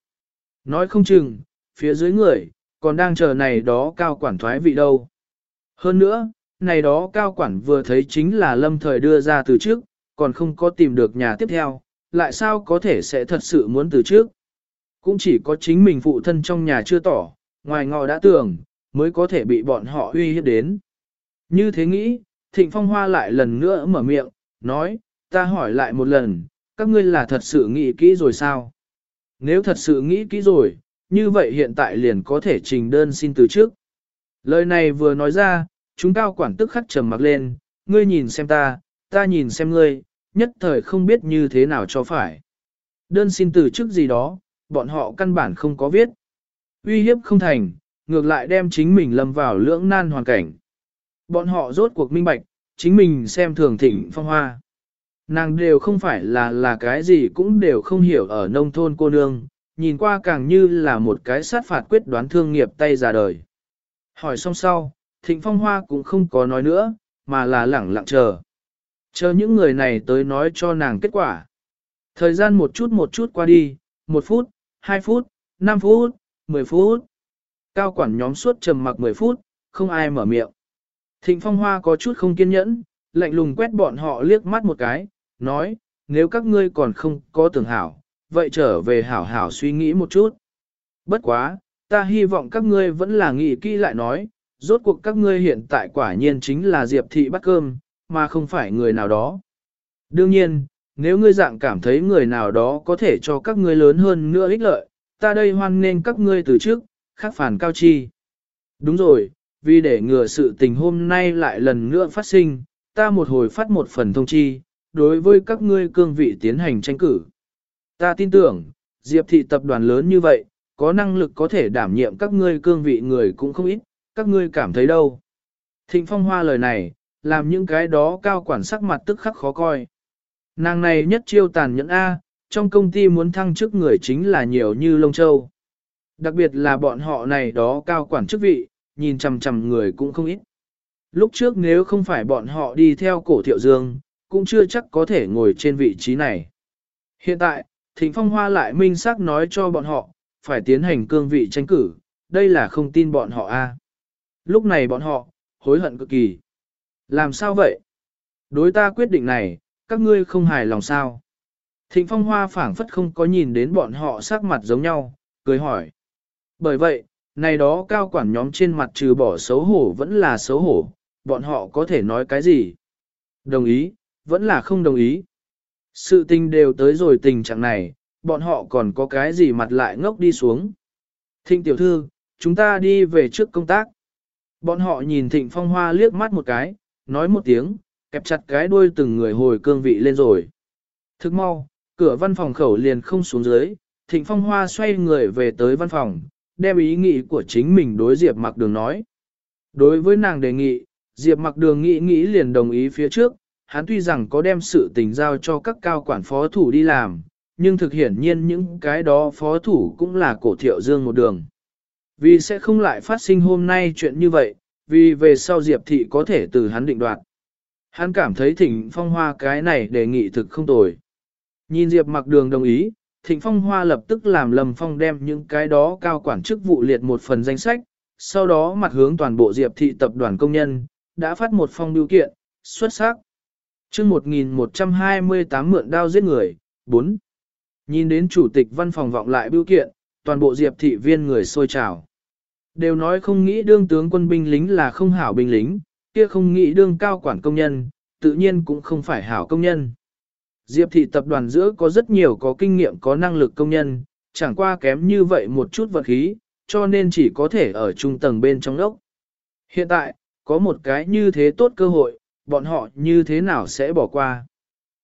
Nói không chừng, phía dưới người, còn đang chờ này đó cao quản thoái vị đâu. Hơn nữa, này đó cao quản vừa thấy chính là lâm thời đưa ra từ trước, còn không có tìm được nhà tiếp theo, lại sao có thể sẽ thật sự muốn từ trước. Cũng chỉ có chính mình phụ thân trong nhà chưa tỏ, ngoài ngọ đã tưởng, mới có thể bị bọn họ uy hiếp đến. Như thế nghĩ, Thịnh Phong Hoa lại lần nữa mở miệng, nói, ta hỏi lại một lần, các ngươi là thật sự nghĩ kỹ rồi sao? Nếu thật sự nghĩ kỹ rồi, như vậy hiện tại liền có thể trình đơn xin từ trước. Lời này vừa nói ra, chúng cao quản tức khắc trầm mặc lên, ngươi nhìn xem ta, ta nhìn xem ngươi, nhất thời không biết như thế nào cho phải. Đơn xin từ chức gì đó, bọn họ căn bản không có viết. Uy hiếp không thành, ngược lại đem chính mình lâm vào lưỡng nan hoàn cảnh. Bọn họ rốt cuộc minh bạch, chính mình xem thường thỉnh phong hoa. Nàng đều không phải là là cái gì cũng đều không hiểu ở nông thôn cô nương, nhìn qua càng như là một cái sát phạt quyết đoán thương nghiệp tay ra đời. Hỏi xong sau, thịnh phong hoa cũng không có nói nữa, mà là lẳng lặng chờ. Chờ những người này tới nói cho nàng kết quả. Thời gian một chút một chút qua đi, một phút, hai phút, năm phút, mười phút. Cao quản nhóm suốt trầm mặc mười phút, không ai mở miệng. Thịnh phong hoa có chút không kiên nhẫn, lạnh lùng quét bọn họ liếc mắt một cái, nói, nếu các ngươi còn không có tưởng hảo, vậy trở về hảo hảo suy nghĩ một chút. Bất quá, ta hy vọng các ngươi vẫn là nghĩ kỹ lại nói, rốt cuộc các ngươi hiện tại quả nhiên chính là Diệp thị bắt cơm, mà không phải người nào đó. Đương nhiên, nếu ngươi dạng cảm thấy người nào đó có thể cho các ngươi lớn hơn nữa ích lợi, ta đây hoan nên các ngươi từ trước, khắc phản cao chi. Đúng rồi, vì để ngừa sự tình hôm nay lại lần nữa phát sinh, ta một hồi phát một phần thông chi, đối với các ngươi cương vị tiến hành tranh cử. Ta tin tưởng, Diệp thị tập đoàn lớn như vậy, có năng lực có thể đảm nhiệm các ngươi cương vị người cũng không ít, các ngươi cảm thấy đâu. Thịnh phong hoa lời này, làm những cái đó cao quản sắc mặt tức khắc khó coi. Nàng này nhất chiêu tàn nhẫn A, trong công ty muốn thăng chức người chính là nhiều như lông châu. Đặc biệt là bọn họ này đó cao quản chức vị, nhìn chằm chằm người cũng không ít. Lúc trước nếu không phải bọn họ đi theo cổ thiệu dương, cũng chưa chắc có thể ngồi trên vị trí này. Hiện tại, Thịnh Phong Hoa lại minh xác nói cho bọn họ, phải tiến hành cương vị tranh cử, đây là không tin bọn họ a. Lúc này bọn họ, hối hận cực kỳ. Làm sao vậy? Đối ta quyết định này, các ngươi không hài lòng sao? Thịnh Phong Hoa phảng phất không có nhìn đến bọn họ sắc mặt giống nhau, cười hỏi. Bởi vậy, này đó cao quản nhóm trên mặt trừ bỏ xấu hổ vẫn là xấu hổ, bọn họ có thể nói cái gì? Đồng ý, vẫn là không đồng ý. Sự tình đều tới rồi tình trạng này, bọn họ còn có cái gì mặt lại ngốc đi xuống. Thịnh tiểu thư, chúng ta đi về trước công tác. Bọn họ nhìn thịnh phong hoa liếc mắt một cái, nói một tiếng, kẹp chặt cái đuôi từng người hồi cương vị lên rồi. Thức mau, cửa văn phòng khẩu liền không xuống dưới, thịnh phong hoa xoay người về tới văn phòng, đem ý nghĩ của chính mình đối Diệp mặc đường nói. Đối với nàng đề nghị, Diệp mặc đường nghĩ nghĩ liền đồng ý phía trước, hắn tuy rằng có đem sự tình giao cho các cao quản phó thủ đi làm, nhưng thực hiển nhiên những cái đó phó thủ cũng là cổ thiệu dương một đường. Vì sẽ không lại phát sinh hôm nay chuyện như vậy, vì về sau Diệp thị có thể từ hắn định đoạt. Hắn cảm thấy thịnh phong hoa cái này đề nghị thực không tồi. Nhìn Diệp mặc đường đồng ý, thịnh phong hoa lập tức làm lầm phong đem những cái đó cao quản chức vụ liệt một phần danh sách, sau đó mặt hướng toàn bộ Diệp thị tập đoàn công nhân, đã phát một phong biểu kiện, xuất sắc chương 1128 mượn đao giết người, 4. Nhìn đến chủ tịch văn phòng vọng lại biểu kiện, toàn bộ diệp thị viên người sôi trào. Đều nói không nghĩ đương tướng quân binh lính là không hảo binh lính, kia không nghĩ đương cao quản công nhân, tự nhiên cũng không phải hảo công nhân. Diệp thị tập đoàn giữa có rất nhiều có kinh nghiệm có năng lực công nhân, chẳng qua kém như vậy một chút vật khí, cho nên chỉ có thể ở trung tầng bên trong ốc. Hiện tại, có một cái như thế tốt cơ hội, bọn họ như thế nào sẽ bỏ qua.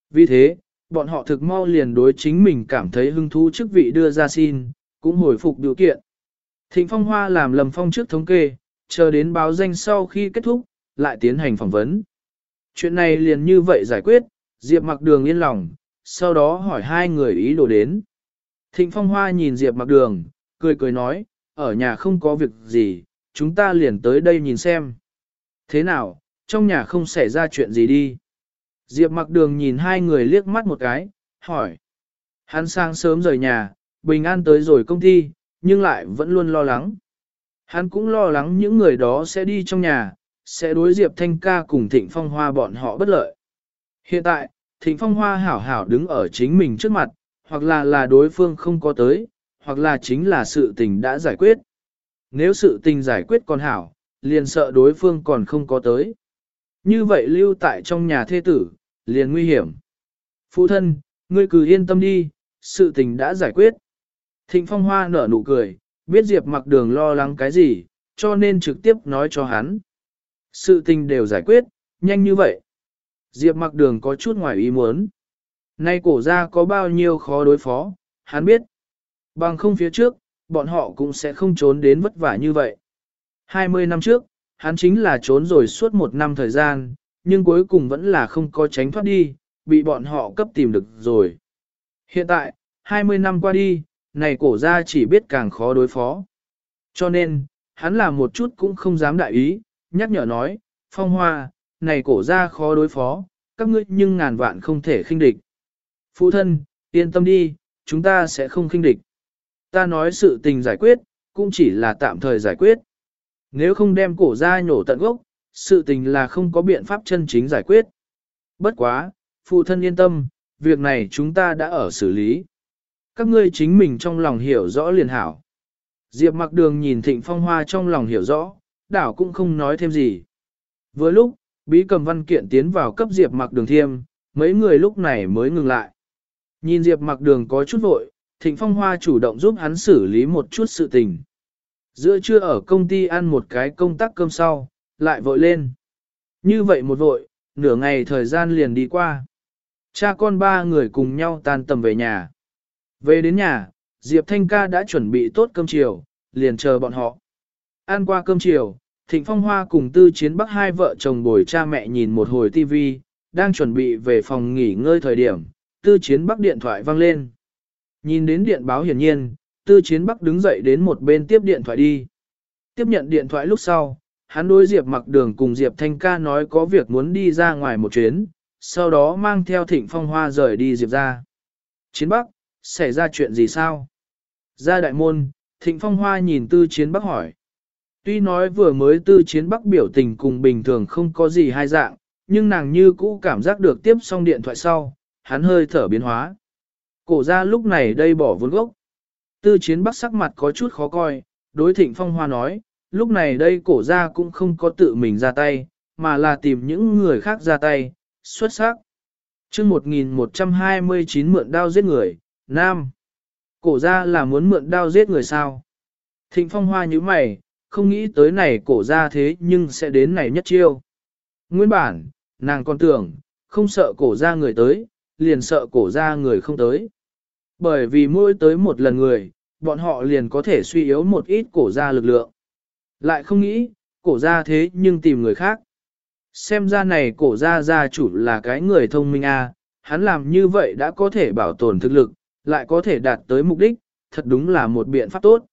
Vì thế, bọn họ thực mau liền đối chính mình cảm thấy hứng thú chức vị đưa ra xin, cũng hồi phục điều kiện. Thịnh Phong Hoa làm lầm phong trước thống kê, chờ đến báo danh sau khi kết thúc, lại tiến hành phỏng vấn. Chuyện này liền như vậy giải quyết, Diệp mặc đường yên lòng, sau đó hỏi hai người ý đồ đến. Thịnh Phong Hoa nhìn Diệp mặc đường, cười cười nói, ở nhà không có việc gì, chúng ta liền tới đây nhìn xem. Thế nào, trong nhà không xảy ra chuyện gì đi. Diệp mặc đường nhìn hai người liếc mắt một cái, hỏi. Hắn sang sớm rời nhà, bình an tới rồi công ty, nhưng lại vẫn luôn lo lắng. Hắn cũng lo lắng những người đó sẽ đi trong nhà, sẽ đối Diệp Thanh ca cùng Thịnh Phong Hoa bọn họ bất lợi. Hiện tại, Thịnh Phong Hoa hảo hảo đứng ở chính mình trước mặt, hoặc là là đối phương không có tới, hoặc là chính là sự tình đã giải quyết. Nếu sự tình giải quyết còn hảo, liền sợ đối phương còn không có tới. Như vậy lưu tại trong nhà thê tử, liền nguy hiểm. Phụ thân, ngươi cứ yên tâm đi, sự tình đã giải quyết. Thịnh Phong Hoa nở nụ cười, biết Diệp mặc đường lo lắng cái gì, cho nên trực tiếp nói cho hắn. Sự tình đều giải quyết, nhanh như vậy. Diệp mặc đường có chút ngoài ý muốn. Nay cổ ra có bao nhiêu khó đối phó, hắn biết. Bằng không phía trước, bọn họ cũng sẽ không trốn đến vất vả như vậy. 20 năm trước, hắn chính là trốn rồi suốt một năm thời gian, nhưng cuối cùng vẫn là không có tránh thoát đi, bị bọn họ cấp tìm được rồi. Hiện tại, 20 năm qua đi, này cổ ra chỉ biết càng khó đối phó. Cho nên, hắn là một chút cũng không dám đại ý, nhắc nhở nói, phong hoa, này cổ ra khó đối phó, các ngươi nhưng ngàn vạn không thể khinh địch. Phụ thân, yên tâm đi, chúng ta sẽ không khinh địch. Ta nói sự tình giải quyết, cũng chỉ là tạm thời giải quyết. Nếu không đem cổ ra nhổ tận gốc, sự tình là không có biện pháp chân chính giải quyết. Bất quá, phụ thân yên tâm, việc này chúng ta đã ở xử lý. Các ngươi chính mình trong lòng hiểu rõ liền hảo. Diệp mặc đường nhìn thịnh phong hoa trong lòng hiểu rõ, đảo cũng không nói thêm gì. Với lúc, bí cầm văn kiện tiến vào cấp Diệp mặc đường thiêm, mấy người lúc này mới ngừng lại. Nhìn Diệp mặc đường có chút vội, thịnh phong hoa chủ động giúp hắn xử lý một chút sự tình. Giữa trưa ở công ty ăn một cái công tác cơm sau, lại vội lên. Như vậy một vội, nửa ngày thời gian liền đi qua. Cha con ba người cùng nhau tan tầm về nhà. Về đến nhà, Diệp Thanh ca đã chuẩn bị tốt cơm chiều, liền chờ bọn họ. Ăn qua cơm chiều, Thịnh Phong Hoa cùng Tư Chiến Bắc hai vợ chồng bồi cha mẹ nhìn một hồi TV, đang chuẩn bị về phòng nghỉ ngơi thời điểm, Tư Chiến Bắc điện thoại vang lên. Nhìn đến điện báo hiển nhiên, Tư Chiến Bắc đứng dậy đến một bên tiếp điện thoại đi. Tiếp nhận điện thoại lúc sau, hắn đối Diệp mặc đường cùng Diệp Thanh ca nói có việc muốn đi ra ngoài một chuyến, sau đó mang theo Thịnh Phong Hoa rời đi Diệp ra. Chiến Bắc, xảy ra chuyện gì sao? Ra đại môn, Thịnh Phong Hoa nhìn Tư Chiến Bắc hỏi. Tuy nói vừa mới Tư Chiến Bắc biểu tình cùng bình thường không có gì hai dạng, nhưng nàng như cũ cảm giác được tiếp xong điện thoại sau, hắn hơi thở biến hóa. Cổ ra lúc này đây bỏ vốn gốc. Tư Chiến Bắc sắc mặt có chút khó coi, đối Thịnh Phong Hoa nói, lúc này đây cổ ra cũng không có tự mình ra tay, mà là tìm những người khác ra tay, xuất sắc. chương 1129 mượn đao giết người, Nam. Cổ ra là muốn mượn đao giết người sao? Thịnh phong hoa như mày, không nghĩ tới này cổ ra thế nhưng sẽ đến này nhất chiêu. Nguyên bản, nàng còn tưởng, không sợ cổ ra người tới, liền sợ cổ ra người không tới. Bởi vì mỗi tới một lần người, bọn họ liền có thể suy yếu một ít cổ gia lực lượng. Lại không nghĩ, cổ gia thế nhưng tìm người khác. Xem ra này cổ gia gia chủ là cái người thông minh a, à, hắn làm như vậy đã có thể bảo tồn thực lực, lại có thể đạt tới mục đích, thật đúng là một biện pháp tốt.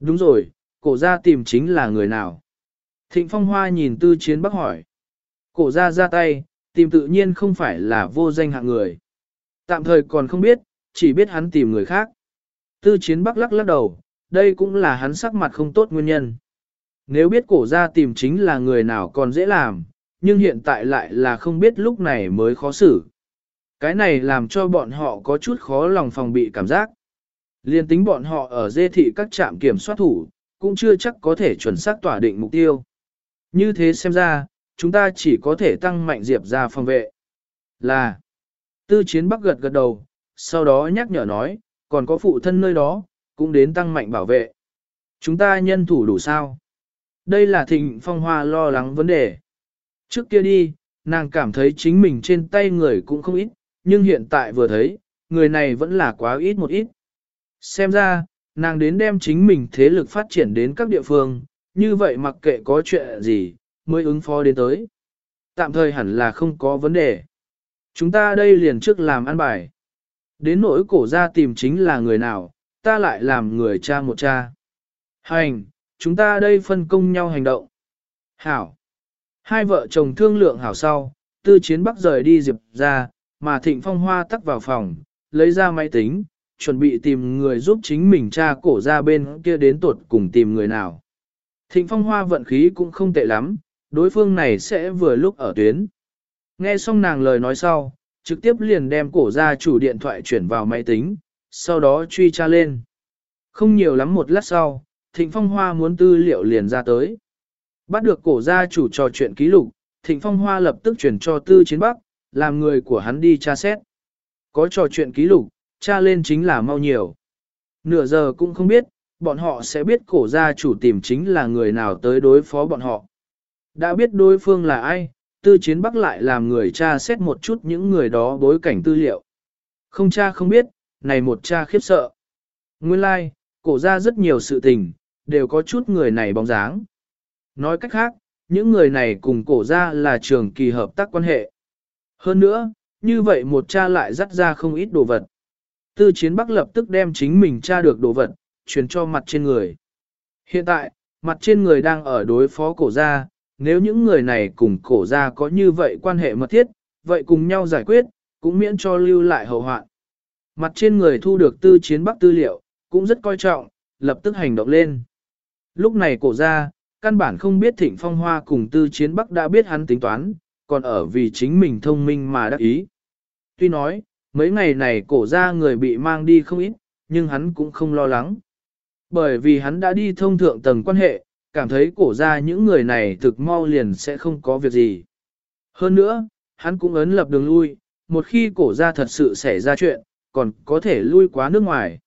Đúng rồi, cổ gia tìm chính là người nào? Thịnh Phong Hoa nhìn tư chiến bắc hỏi. Cổ gia ra tay, tìm tự nhiên không phải là vô danh hạng người. Tạm thời còn không biết, chỉ biết hắn tìm người khác. Tư chiến bắc lắc lắc đầu, đây cũng là hắn sắc mặt không tốt nguyên nhân. Nếu biết cổ ra tìm chính là người nào còn dễ làm, nhưng hiện tại lại là không biết lúc này mới khó xử. Cái này làm cho bọn họ có chút khó lòng phòng bị cảm giác. Liên tính bọn họ ở dê thị các trạm kiểm soát thủ, cũng chưa chắc có thể chuẩn xác tỏa định mục tiêu. Như thế xem ra, chúng ta chỉ có thể tăng mạnh diệp ra phòng vệ. Là, tư chiến bắc gật gật đầu, sau đó nhắc nhở nói, còn có phụ thân nơi đó, cũng đến tăng mạnh bảo vệ. Chúng ta nhân thủ đủ sao? Đây là thịnh phong hoa lo lắng vấn đề. Trước kia đi, nàng cảm thấy chính mình trên tay người cũng không ít, nhưng hiện tại vừa thấy, người này vẫn là quá ít một ít. Xem ra, nàng đến đem chính mình thế lực phát triển đến các địa phương, như vậy mặc kệ có chuyện gì, mới ứng phó đến tới. Tạm thời hẳn là không có vấn đề. Chúng ta đây liền trước làm ăn bài. Đến nỗi cổ ra tìm chính là người nào, ta lại làm người cha một cha. Hành, chúng ta đây phân công nhau hành động. Hảo. Hai vợ chồng thương lượng hảo sau, tư chiến bắc rời đi diệp ra, mà thịnh phong hoa tắt vào phòng, lấy ra máy tính, chuẩn bị tìm người giúp chính mình cha cổ ra bên kia đến tuột cùng tìm người nào. Thịnh phong hoa vận khí cũng không tệ lắm, đối phương này sẽ vừa lúc ở tuyến. Nghe xong nàng lời nói sau, trực tiếp liền đem cổ gia chủ điện thoại chuyển vào máy tính, sau đó truy tra lên. Không nhiều lắm một lát sau, Thịnh Phong Hoa muốn tư liệu liền ra tới. Bắt được cổ gia chủ trò chuyện ký lục, Thịnh Phong Hoa lập tức chuyển cho Tư Chiến Bắc, làm người của hắn đi tra xét. Có trò chuyện ký lục, tra lên chính là mau nhiều. Nửa giờ cũng không biết, bọn họ sẽ biết cổ gia chủ tìm chính là người nào tới đối phó bọn họ. Đã biết đối phương là ai, tư chiến bắc lại làm người tra xét một chút những người đó bối cảnh tư liệu. Không cha không biết, này một cha khiếp sợ. Nguyên lai, like, cổ ra rất nhiều sự tình, đều có chút người này bóng dáng. Nói cách khác, những người này cùng cổ ra là trường kỳ hợp tác quan hệ. Hơn nữa, như vậy một cha lại dắt ra không ít đồ vật. Tư chiến bắc lập tức đem chính mình tra được đồ vật, truyền cho mặt trên người. Hiện tại, mặt trên người đang ở đối phó cổ ra, nếu những người này cùng cổ ra có như vậy quan hệ mật thiết, vậy cùng nhau giải quyết, cũng miễn cho lưu lại hậu hoạn. Mặt trên người thu được tư chiến bắc tư liệu, cũng rất coi trọng, lập tức hành động lên. Lúc này cổ ra, căn bản không biết thịnh phong hoa cùng tư chiến bắc đã biết hắn tính toán, còn ở vì chính mình thông minh mà đắc ý. Tuy nói, mấy ngày này cổ ra người bị mang đi không ít, nhưng hắn cũng không lo lắng. Bởi vì hắn đã đi thông thượng tầng quan hệ, cảm thấy cổ ra những người này thực mau liền sẽ không có việc gì. Hơn nữa, hắn cũng ấn lập đường lui, một khi cổ ra thật sự xảy ra chuyện, còn có thể lui quá nước ngoài.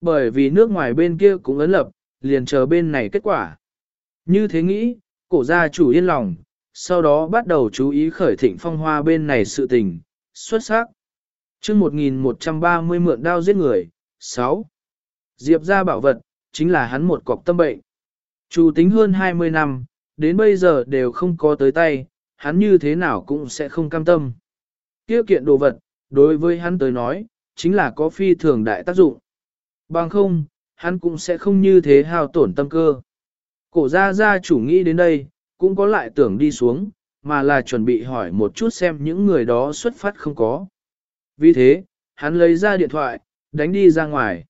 Bởi vì nước ngoài bên kia cũng ấn lập, liền chờ bên này kết quả. Như thế nghĩ, cổ gia chủ yên lòng, sau đó bắt đầu chú ý khởi thịnh phong hoa bên này sự tình, xuất sắc. chương 1130 mượn đao giết người, 6. Diệp ra bảo vật, chính là hắn một cọc tâm bệnh. Chủ tính hơn 20 năm, đến bây giờ đều không có tới tay, hắn như thế nào cũng sẽ không cam tâm. Kiêu kiện đồ vật, đối với hắn tới nói, chính là có phi thường đại tác dụng. Bằng không, hắn cũng sẽ không như thế hao tổn tâm cơ. Cổ gia gia chủ nghĩ đến đây, cũng có lại tưởng đi xuống, mà là chuẩn bị hỏi một chút xem những người đó xuất phát không có. Vì thế, hắn lấy ra điện thoại, đánh đi ra ngoài.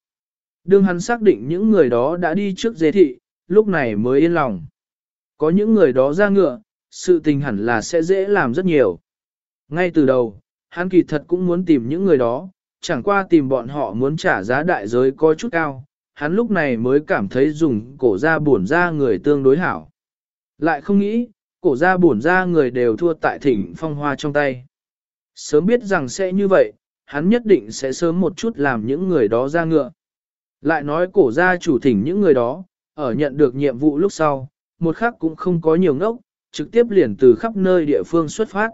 Đương hắn xác định những người đó đã đi trước dê thị, lúc này mới yên lòng. Có những người đó ra ngựa, sự tình hẳn là sẽ dễ làm rất nhiều. Ngay từ đầu, hắn kỳ thật cũng muốn tìm những người đó, chẳng qua tìm bọn họ muốn trả giá đại giới có chút cao, hắn lúc này mới cảm thấy dùng cổ ra bổn ra người tương đối hảo. Lại không nghĩ, cổ ra bổn ra người đều thua tại thỉnh phong hoa trong tay. Sớm biết rằng sẽ như vậy, hắn nhất định sẽ sớm một chút làm những người đó ra ngựa. Lại nói cổ ra chủ thỉnh những người đó, ở nhận được nhiệm vụ lúc sau, một khắc cũng không có nhiều ngốc, trực tiếp liền từ khắp nơi địa phương xuất phát.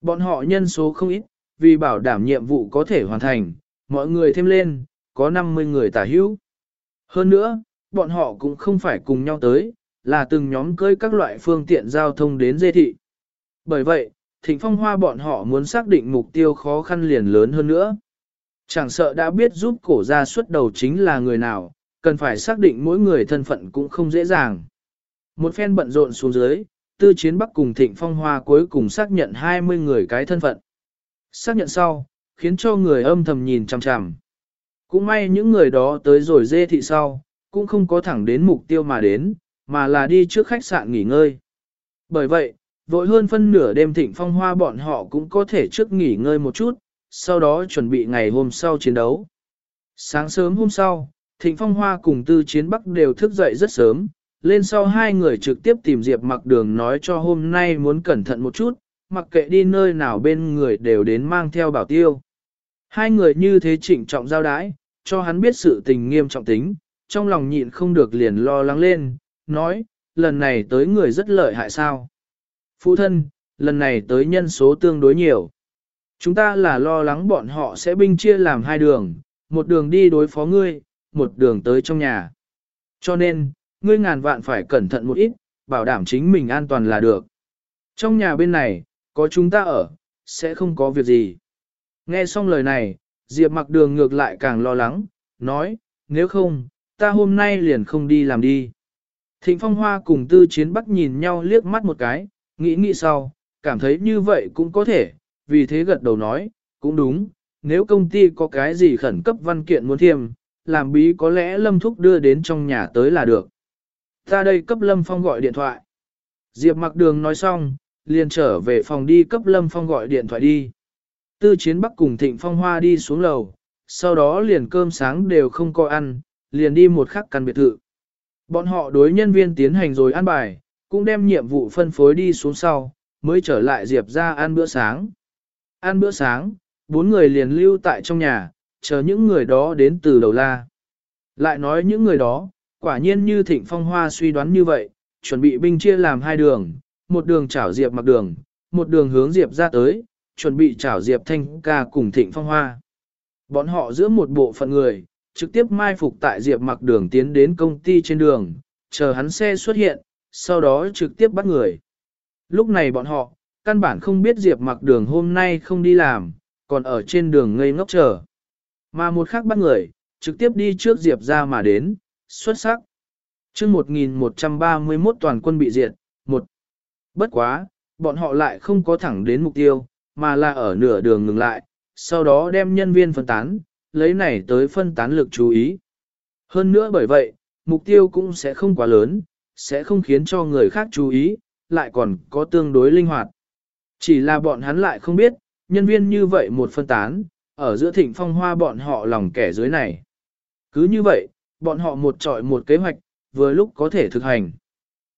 Bọn họ nhân số không ít, vì bảo đảm nhiệm vụ có thể hoàn thành, mọi người thêm lên, có 50 người tả hữu. Hơn nữa, bọn họ cũng không phải cùng nhau tới, là từng nhóm cơi các loại phương tiện giao thông đến dê thị. Bởi vậy, thịnh phong hoa bọn họ muốn xác định mục tiêu khó khăn liền lớn hơn nữa. Chẳng sợ đã biết giúp cổ ra xuất đầu chính là người nào, cần phải xác định mỗi người thân phận cũng không dễ dàng. Một phen bận rộn xuống dưới, tư chiến bắc cùng thịnh phong hoa cuối cùng xác nhận 20 người cái thân phận. Xác nhận sau, khiến cho người âm thầm nhìn chằm chằm. Cũng may những người đó tới rồi dê thị sau, cũng không có thẳng đến mục tiêu mà đến, mà là đi trước khách sạn nghỉ ngơi. Bởi vậy, vội hơn phân nửa đêm thịnh phong hoa bọn họ cũng có thể trước nghỉ ngơi một chút, sau đó chuẩn bị ngày hôm sau chiến đấu. Sáng sớm hôm sau, thịnh phong hoa cùng tư chiến bắc đều thức dậy rất sớm, lên sau hai người trực tiếp tìm Diệp mặc đường nói cho hôm nay muốn cẩn thận một chút, mặc kệ đi nơi nào bên người đều đến mang theo bảo tiêu. Hai người như thế trịnh trọng giao đái, cho hắn biết sự tình nghiêm trọng tính, trong lòng nhịn không được liền lo lắng lên, nói, lần này tới người rất lợi hại sao. Phụ thân, lần này tới nhân số tương đối nhiều. Chúng ta là lo lắng bọn họ sẽ binh chia làm hai đường, một đường đi đối phó ngươi, một đường tới trong nhà. Cho nên, ngươi ngàn vạn phải cẩn thận một ít, bảo đảm chính mình an toàn là được. Trong nhà bên này, có chúng ta ở, sẽ không có việc gì. Nghe xong lời này, Diệp mặc đường ngược lại càng lo lắng, nói, nếu không, ta hôm nay liền không đi làm đi. Thịnh Phong Hoa cùng Tư Chiến Bắc nhìn nhau liếc mắt một cái, nghĩ nghĩ sau, cảm thấy như vậy cũng có thể, vì thế gật đầu nói, cũng đúng, nếu công ty có cái gì khẩn cấp văn kiện muốn thiêm, làm bí có lẽ Lâm Thúc đưa đến trong nhà tới là được. Ta đây cấp Lâm Phong gọi điện thoại. Diệp mặc đường nói xong, liền trở về phòng đi cấp Lâm Phong gọi điện thoại đi. Tư Chiến Bắc cùng Thịnh Phong Hoa đi xuống lầu, sau đó liền cơm sáng đều không có ăn, liền đi một khắc căn biệt thự. Bọn họ đối nhân viên tiến hành rồi ăn bài, cũng đem nhiệm vụ phân phối đi xuống sau, mới trở lại Diệp ra ăn bữa sáng. Ăn bữa sáng, bốn người liền lưu tại trong nhà, chờ những người đó đến từ đầu la. Lại nói những người đó, quả nhiên như thịnh phong hoa suy đoán như vậy, chuẩn bị binh chia làm hai đường, một đường chảo diệp mặc đường, một đường hướng diệp ra tới, chuẩn bị chảo diệp thanh ca cùng thịnh phong hoa. Bọn họ giữa một bộ phận người, trực tiếp mai phục tại diệp mặc đường tiến đến công ty trên đường, chờ hắn xe xuất hiện, sau đó trực tiếp bắt người. Lúc này bọn họ, căn bản không biết diệp mặc đường hôm nay không đi làm, còn ở trên đường ngây ngốc chờ. Mà một khác bắt người, trực tiếp đi trước diệp ra mà đến, xuất sắc. chương 1131 toàn quân bị diệt, một Bất quá, bọn họ lại không có thẳng đến mục tiêu, mà là ở nửa đường ngừng lại, sau đó đem nhân viên phân tán, lấy này tới phân tán lực chú ý. Hơn nữa bởi vậy, mục tiêu cũng sẽ không quá lớn, sẽ không khiến cho người khác chú ý, lại còn có tương đối linh hoạt. Chỉ là bọn hắn lại không biết, nhân viên như vậy một phân tán, ở giữa thịnh phong hoa bọn họ lòng kẻ dưới này. Cứ như vậy, bọn họ một trọi một kế hoạch, vừa lúc có thể thực hành.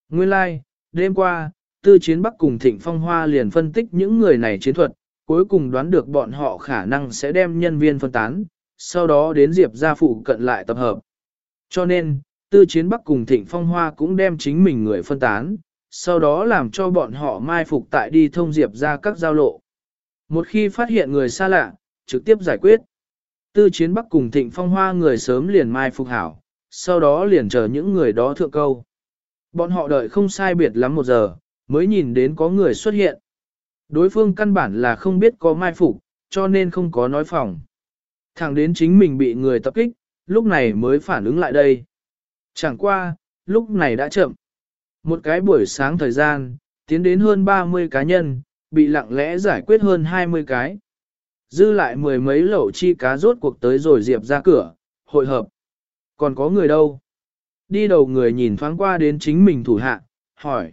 Nguyên lai, like, đêm qua, tư chiến bắc cùng thịnh phong hoa liền phân tích những người này chiến thuật, cuối cùng đoán được bọn họ khả năng sẽ đem nhân viên phân tán, sau đó đến Diệp gia phụ cận lại tập hợp. Cho nên, tư chiến bắc cùng thịnh phong hoa cũng đem chính mình người phân tán, sau đó làm cho bọn họ mai phục tại đi thông Diệp ra các giao lộ. Một khi phát hiện người xa lạ, trực tiếp giải quyết. Tư chiến bắc cùng thịnh phong hoa người sớm liền mai phục hảo, sau đó liền chờ những người đó thượng câu. Bọn họ đợi không sai biệt lắm một giờ, mới nhìn đến có người xuất hiện. Đối phương căn bản là không biết có mai phục, cho nên không có nói phòng. Thẳng đến chính mình bị người tập kích, lúc này mới phản ứng lại đây. Chẳng qua, lúc này đã chậm. Một cái buổi sáng thời gian, tiến đến hơn 30 cá nhân, bị lặng lẽ giải quyết hơn 20 cái. Dư lại mười mấy lẩu chi cá rốt cuộc tới rồi diệp ra cửa, hội hợp. Còn có người đâu? Đi đầu người nhìn thoáng qua đến chính mình thủ hạ, hỏi.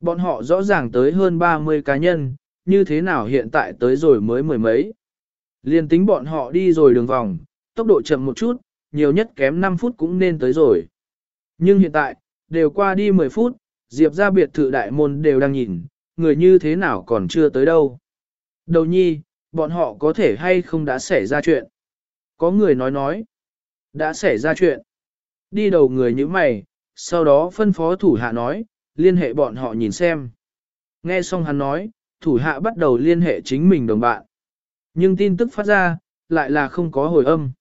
Bọn họ rõ ràng tới hơn 30 cá nhân, như thế nào hiện tại tới rồi mới mười mấy. Liên tính bọn họ đi rồi đường vòng, tốc độ chậm một chút, nhiều nhất kém 5 phút cũng nên tới rồi. Nhưng hiện tại, đều qua đi 10 phút, Diệp ra biệt thự đại môn đều đang nhìn, người như thế nào còn chưa tới đâu. Đầu nhi, bọn họ có thể hay không đã xảy ra chuyện. Có người nói nói, đã xảy ra chuyện. Đi đầu người như mày, sau đó phân phó thủ hạ nói, liên hệ bọn họ nhìn xem. Nghe xong hắn nói, thủ hạ bắt đầu liên hệ chính mình đồng bạn. Nhưng tin tức phát ra, lại là không có hồi âm.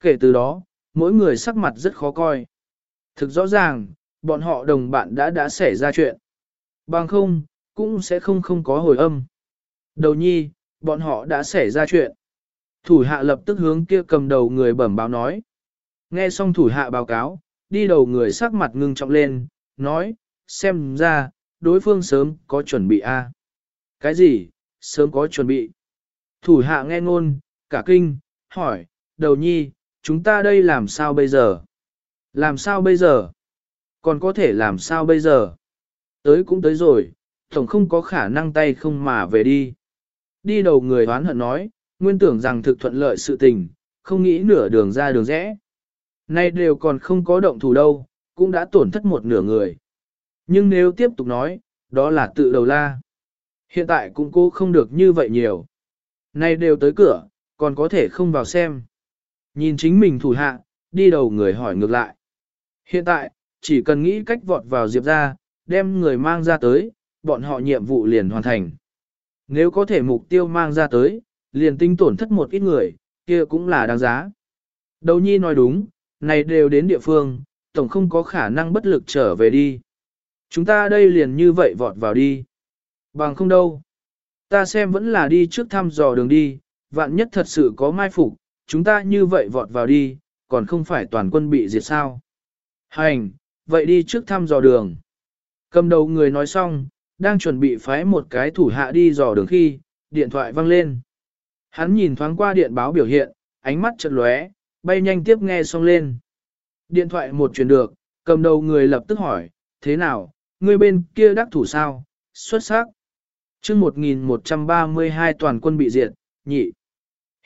Kể từ đó, mỗi người sắc mặt rất khó coi. Thực rõ ràng, bọn họ đồng bạn đã đã xảy ra chuyện. Bằng không, cũng sẽ không không có hồi âm. Đầu nhi, bọn họ đã xảy ra chuyện. Thủ hạ lập tức hướng kia cầm đầu người bẩm báo nói. Nghe xong thủ hạ báo cáo, đi đầu người sắc mặt ngưng trọng lên, nói, xem ra, đối phương sớm có chuẩn bị a. Cái gì, sớm có chuẩn bị? Thủ hạ nghe ngôn, cả kinh, hỏi, đầu nhi, chúng ta đây làm sao bây giờ? Làm sao bây giờ? Còn có thể làm sao bây giờ? Tới cũng tới rồi, tổng không có khả năng tay không mà về đi. Đi đầu người hoán hận nói, nguyên tưởng rằng thực thuận lợi sự tình, không nghĩ nửa đường ra đường rẽ. Nay đều còn không có động thủ đâu, cũng đã tổn thất một nửa người. Nhưng nếu tiếp tục nói, đó là tự đầu la. Hiện tại cũng cố không được như vậy nhiều. Nay đều tới cửa, còn có thể không vào xem. Nhìn chính mình thủ hạ, đi đầu người hỏi ngược lại. Hiện tại, chỉ cần nghĩ cách vọt vào Diệp ra, đem người mang ra tới, bọn họ nhiệm vụ liền hoàn thành. Nếu có thể mục tiêu mang ra tới, liền tinh tổn thất một ít người, kia cũng là đáng giá. Đầu nhi nói đúng, này đều đến địa phương, tổng không có khả năng bất lực trở về đi. Chúng ta đây liền như vậy vọt vào đi. Bằng không đâu. Ta xem vẫn là đi trước thăm dò đường đi, vạn nhất thật sự có mai phục, chúng ta như vậy vọt vào đi, còn không phải toàn quân bị diệt sao. Hành, vậy đi trước thăm dò đường. Cầm đầu người nói xong, đang chuẩn bị phái một cái thủ hạ đi dò đường khi, điện thoại vang lên. Hắn nhìn thoáng qua điện báo biểu hiện, ánh mắt chật lóe, bay nhanh tiếp nghe xong lên. Điện thoại một truyền được, cầm đầu người lập tức hỏi, thế nào, người bên kia đắc thủ sao, xuất sắc. chương 1132 toàn quân bị diệt, nhị.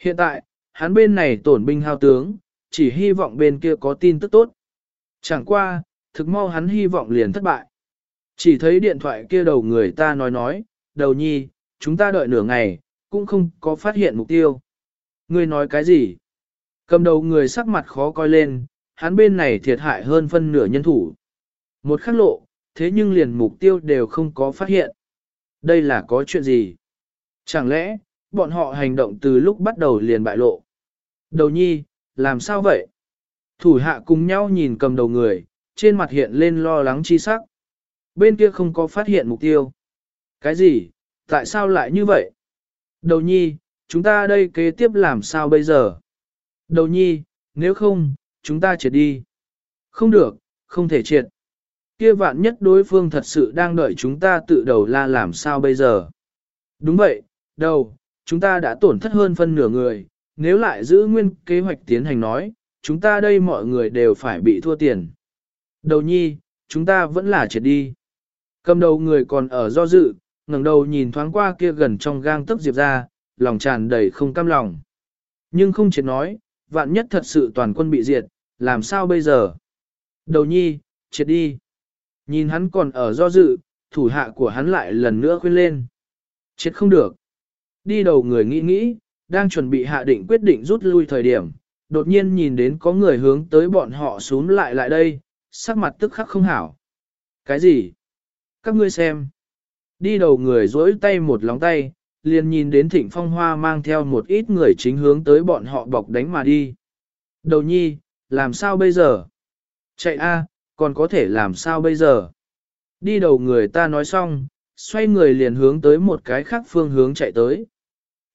Hiện tại, hắn bên này tổn binh hao tướng, chỉ hy vọng bên kia có tin tức tốt. Chẳng qua, thực mau hắn hy vọng liền thất bại. Chỉ thấy điện thoại kia đầu người ta nói nói, đầu nhi, chúng ta đợi nửa ngày, cũng không có phát hiện mục tiêu. người nói cái gì? Cầm đầu người sắc mặt khó coi lên, hắn bên này thiệt hại hơn phân nửa nhân thủ. Một khắc lộ, thế nhưng liền mục tiêu đều không có phát hiện. Đây là có chuyện gì? Chẳng lẽ, bọn họ hành động từ lúc bắt đầu liền bại lộ? Đầu nhi, làm sao vậy? Thủ hạ cùng nhau nhìn cầm đầu người, trên mặt hiện lên lo lắng chi sắc. Bên kia không có phát hiện mục tiêu. Cái gì? Tại sao lại như vậy? Đầu nhi, chúng ta đây kế tiếp làm sao bây giờ? Đầu nhi, nếu không, chúng ta triệt đi. Không được, không thể triệt. Kia vạn nhất đối phương thật sự đang đợi chúng ta tự đầu la làm sao bây giờ. Đúng vậy, đầu, chúng ta đã tổn thất hơn phân nửa người, nếu lại giữ nguyên kế hoạch tiến hành nói, chúng ta đây mọi người đều phải bị thua tiền. Đầu nhi, chúng ta vẫn là triệt đi. Cầm đầu người còn ở do dự, ngẩng đầu nhìn thoáng qua kia gần trong gang tấc diệp ra, lòng tràn đầy không cam lòng. Nhưng không triệt nói, vạn nhất thật sự toàn quân bị diệt, làm sao bây giờ? Đầu nhi, triệt đi. Nhìn hắn còn ở do dự, thủ hạ của hắn lại lần nữa khuyên lên. Chết không được. Đi đầu người nghĩ nghĩ, đang chuẩn bị hạ định quyết định rút lui thời điểm, đột nhiên nhìn đến có người hướng tới bọn họ xuống lại lại đây, sắc mặt tức khắc không hảo. Cái gì? Các ngươi xem. Đi đầu người dỗi tay một lóng tay, liền nhìn đến thịnh phong hoa mang theo một ít người chính hướng tới bọn họ bọc đánh mà đi. Đầu nhi, làm sao bây giờ? Chạy a, còn có thể làm sao bây giờ? Đi đầu người ta nói xong, xoay người liền hướng tới một cái khác phương hướng chạy tới.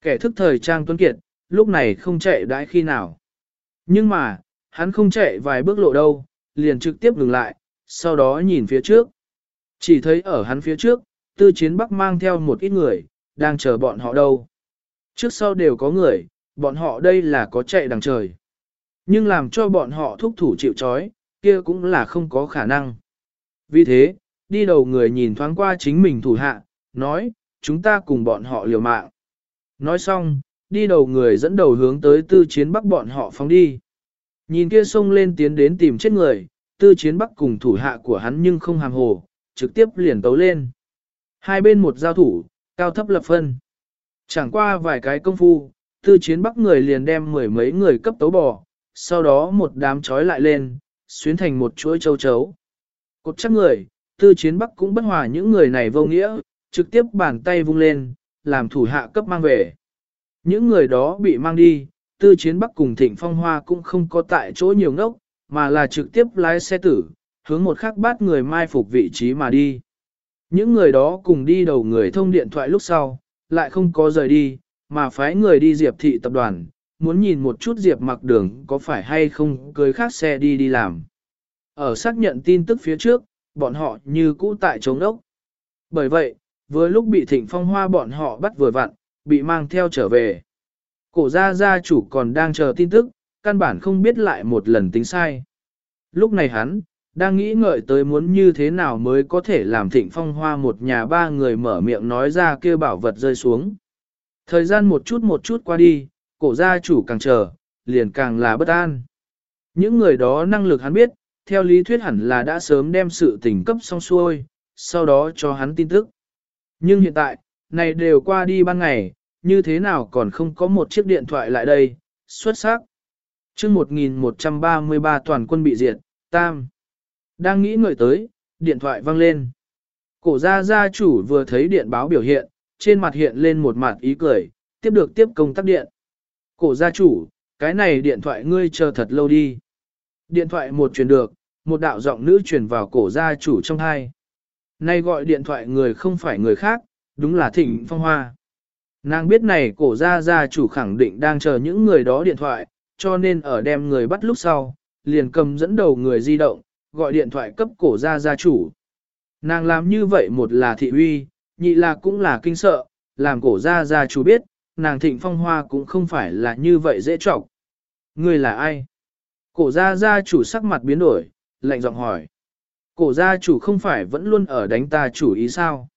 Kẻ thức thời trang tuấn kiệt, lúc này không chạy đãi khi nào. Nhưng mà, hắn không chạy vài bước lộ đâu, liền trực tiếp dừng lại, sau đó nhìn phía trước. Chỉ thấy ở hắn phía trước, tư chiến bắc mang theo một ít người, đang chờ bọn họ đâu. Trước sau đều có người, bọn họ đây là có chạy đằng trời. Nhưng làm cho bọn họ thúc thủ chịu chói, kia cũng là không có khả năng. Vì thế, đi đầu người nhìn thoáng qua chính mình thủ hạ, nói, chúng ta cùng bọn họ liều mạng. Nói xong, đi đầu người dẫn đầu hướng tới tư chiến bắc bọn họ phóng đi. Nhìn kia sông lên tiến đến tìm chết người, tư chiến bắc cùng thủ hạ của hắn nhưng không hàm hồ, trực tiếp liền tấu lên. Hai bên một giao thủ, cao thấp lập phân. Chẳng qua vài cái công phu, tư chiến bắc người liền đem mười mấy người cấp tấu bò, sau đó một đám trói lại lên, xuyến thành một chuỗi châu chấu. Cột chắc người, tư chiến bắc cũng bất hòa những người này vô nghĩa, trực tiếp bàn tay vung lên, làm thủ hạ cấp mang về. Những người đó bị mang đi, tư chiến bắc cùng thịnh phong hoa cũng không có tại chỗ nhiều ngốc, mà là trực tiếp lái xe tử, hướng một khắc bát người mai phục vị trí mà đi. Những người đó cùng đi đầu người thông điện thoại lúc sau, lại không có rời đi, mà phái người đi diệp thị tập đoàn, muốn nhìn một chút diệp mặc đường có phải hay không cưới khác xe đi đi làm. Ở xác nhận tin tức phía trước, bọn họ như cũ tại trống đốc. Bởi vậy, vừa lúc bị thịnh phong hoa bọn họ bắt vừa vặn, bị mang theo trở về. Cổ gia gia chủ còn đang chờ tin tức, căn bản không biết lại một lần tính sai. Lúc này hắn, đang nghĩ ngợi tới muốn như thế nào mới có thể làm thịnh phong hoa một nhà ba người mở miệng nói ra kêu bảo vật rơi xuống. Thời gian một chút một chút qua đi, cổ gia chủ càng chờ, liền càng là bất an. Những người đó năng lực hắn biết, theo lý thuyết hẳn là đã sớm đem sự tình cấp xong xuôi, sau đó cho hắn tin tức. Nhưng hiện tại, này đều qua đi ban ngày, như thế nào còn không có một chiếc điện thoại lại đây, xuất sắc. chương 1133 toàn quân bị diệt, tam. Đang nghĩ ngợi tới, điện thoại vang lên. Cổ gia gia chủ vừa thấy điện báo biểu hiện, trên mặt hiện lên một mặt ý cười, tiếp được tiếp công tác điện. Cổ gia chủ, cái này điện thoại ngươi chờ thật lâu đi. Điện thoại một truyền được, một đạo giọng nữ truyền vào cổ gia chủ trong hai. Nay gọi điện thoại người không phải người khác, đúng là Thịnh Phong Hoa. Nàng biết này cổ gia gia chủ khẳng định đang chờ những người đó điện thoại, cho nên ở đem người bắt lúc sau, liền cầm dẫn đầu người di động, gọi điện thoại cấp cổ gia gia chủ. Nàng làm như vậy một là thị uy, nhị là cũng là kinh sợ, làm cổ gia gia chủ biết, nàng thịnh phong hoa cũng không phải là như vậy dễ trọng. Người là ai? Cổ gia gia chủ sắc mặt biến đổi, lạnh giọng hỏi. Cổ gia chủ không phải vẫn luôn ở đánh ta chủ ý sao?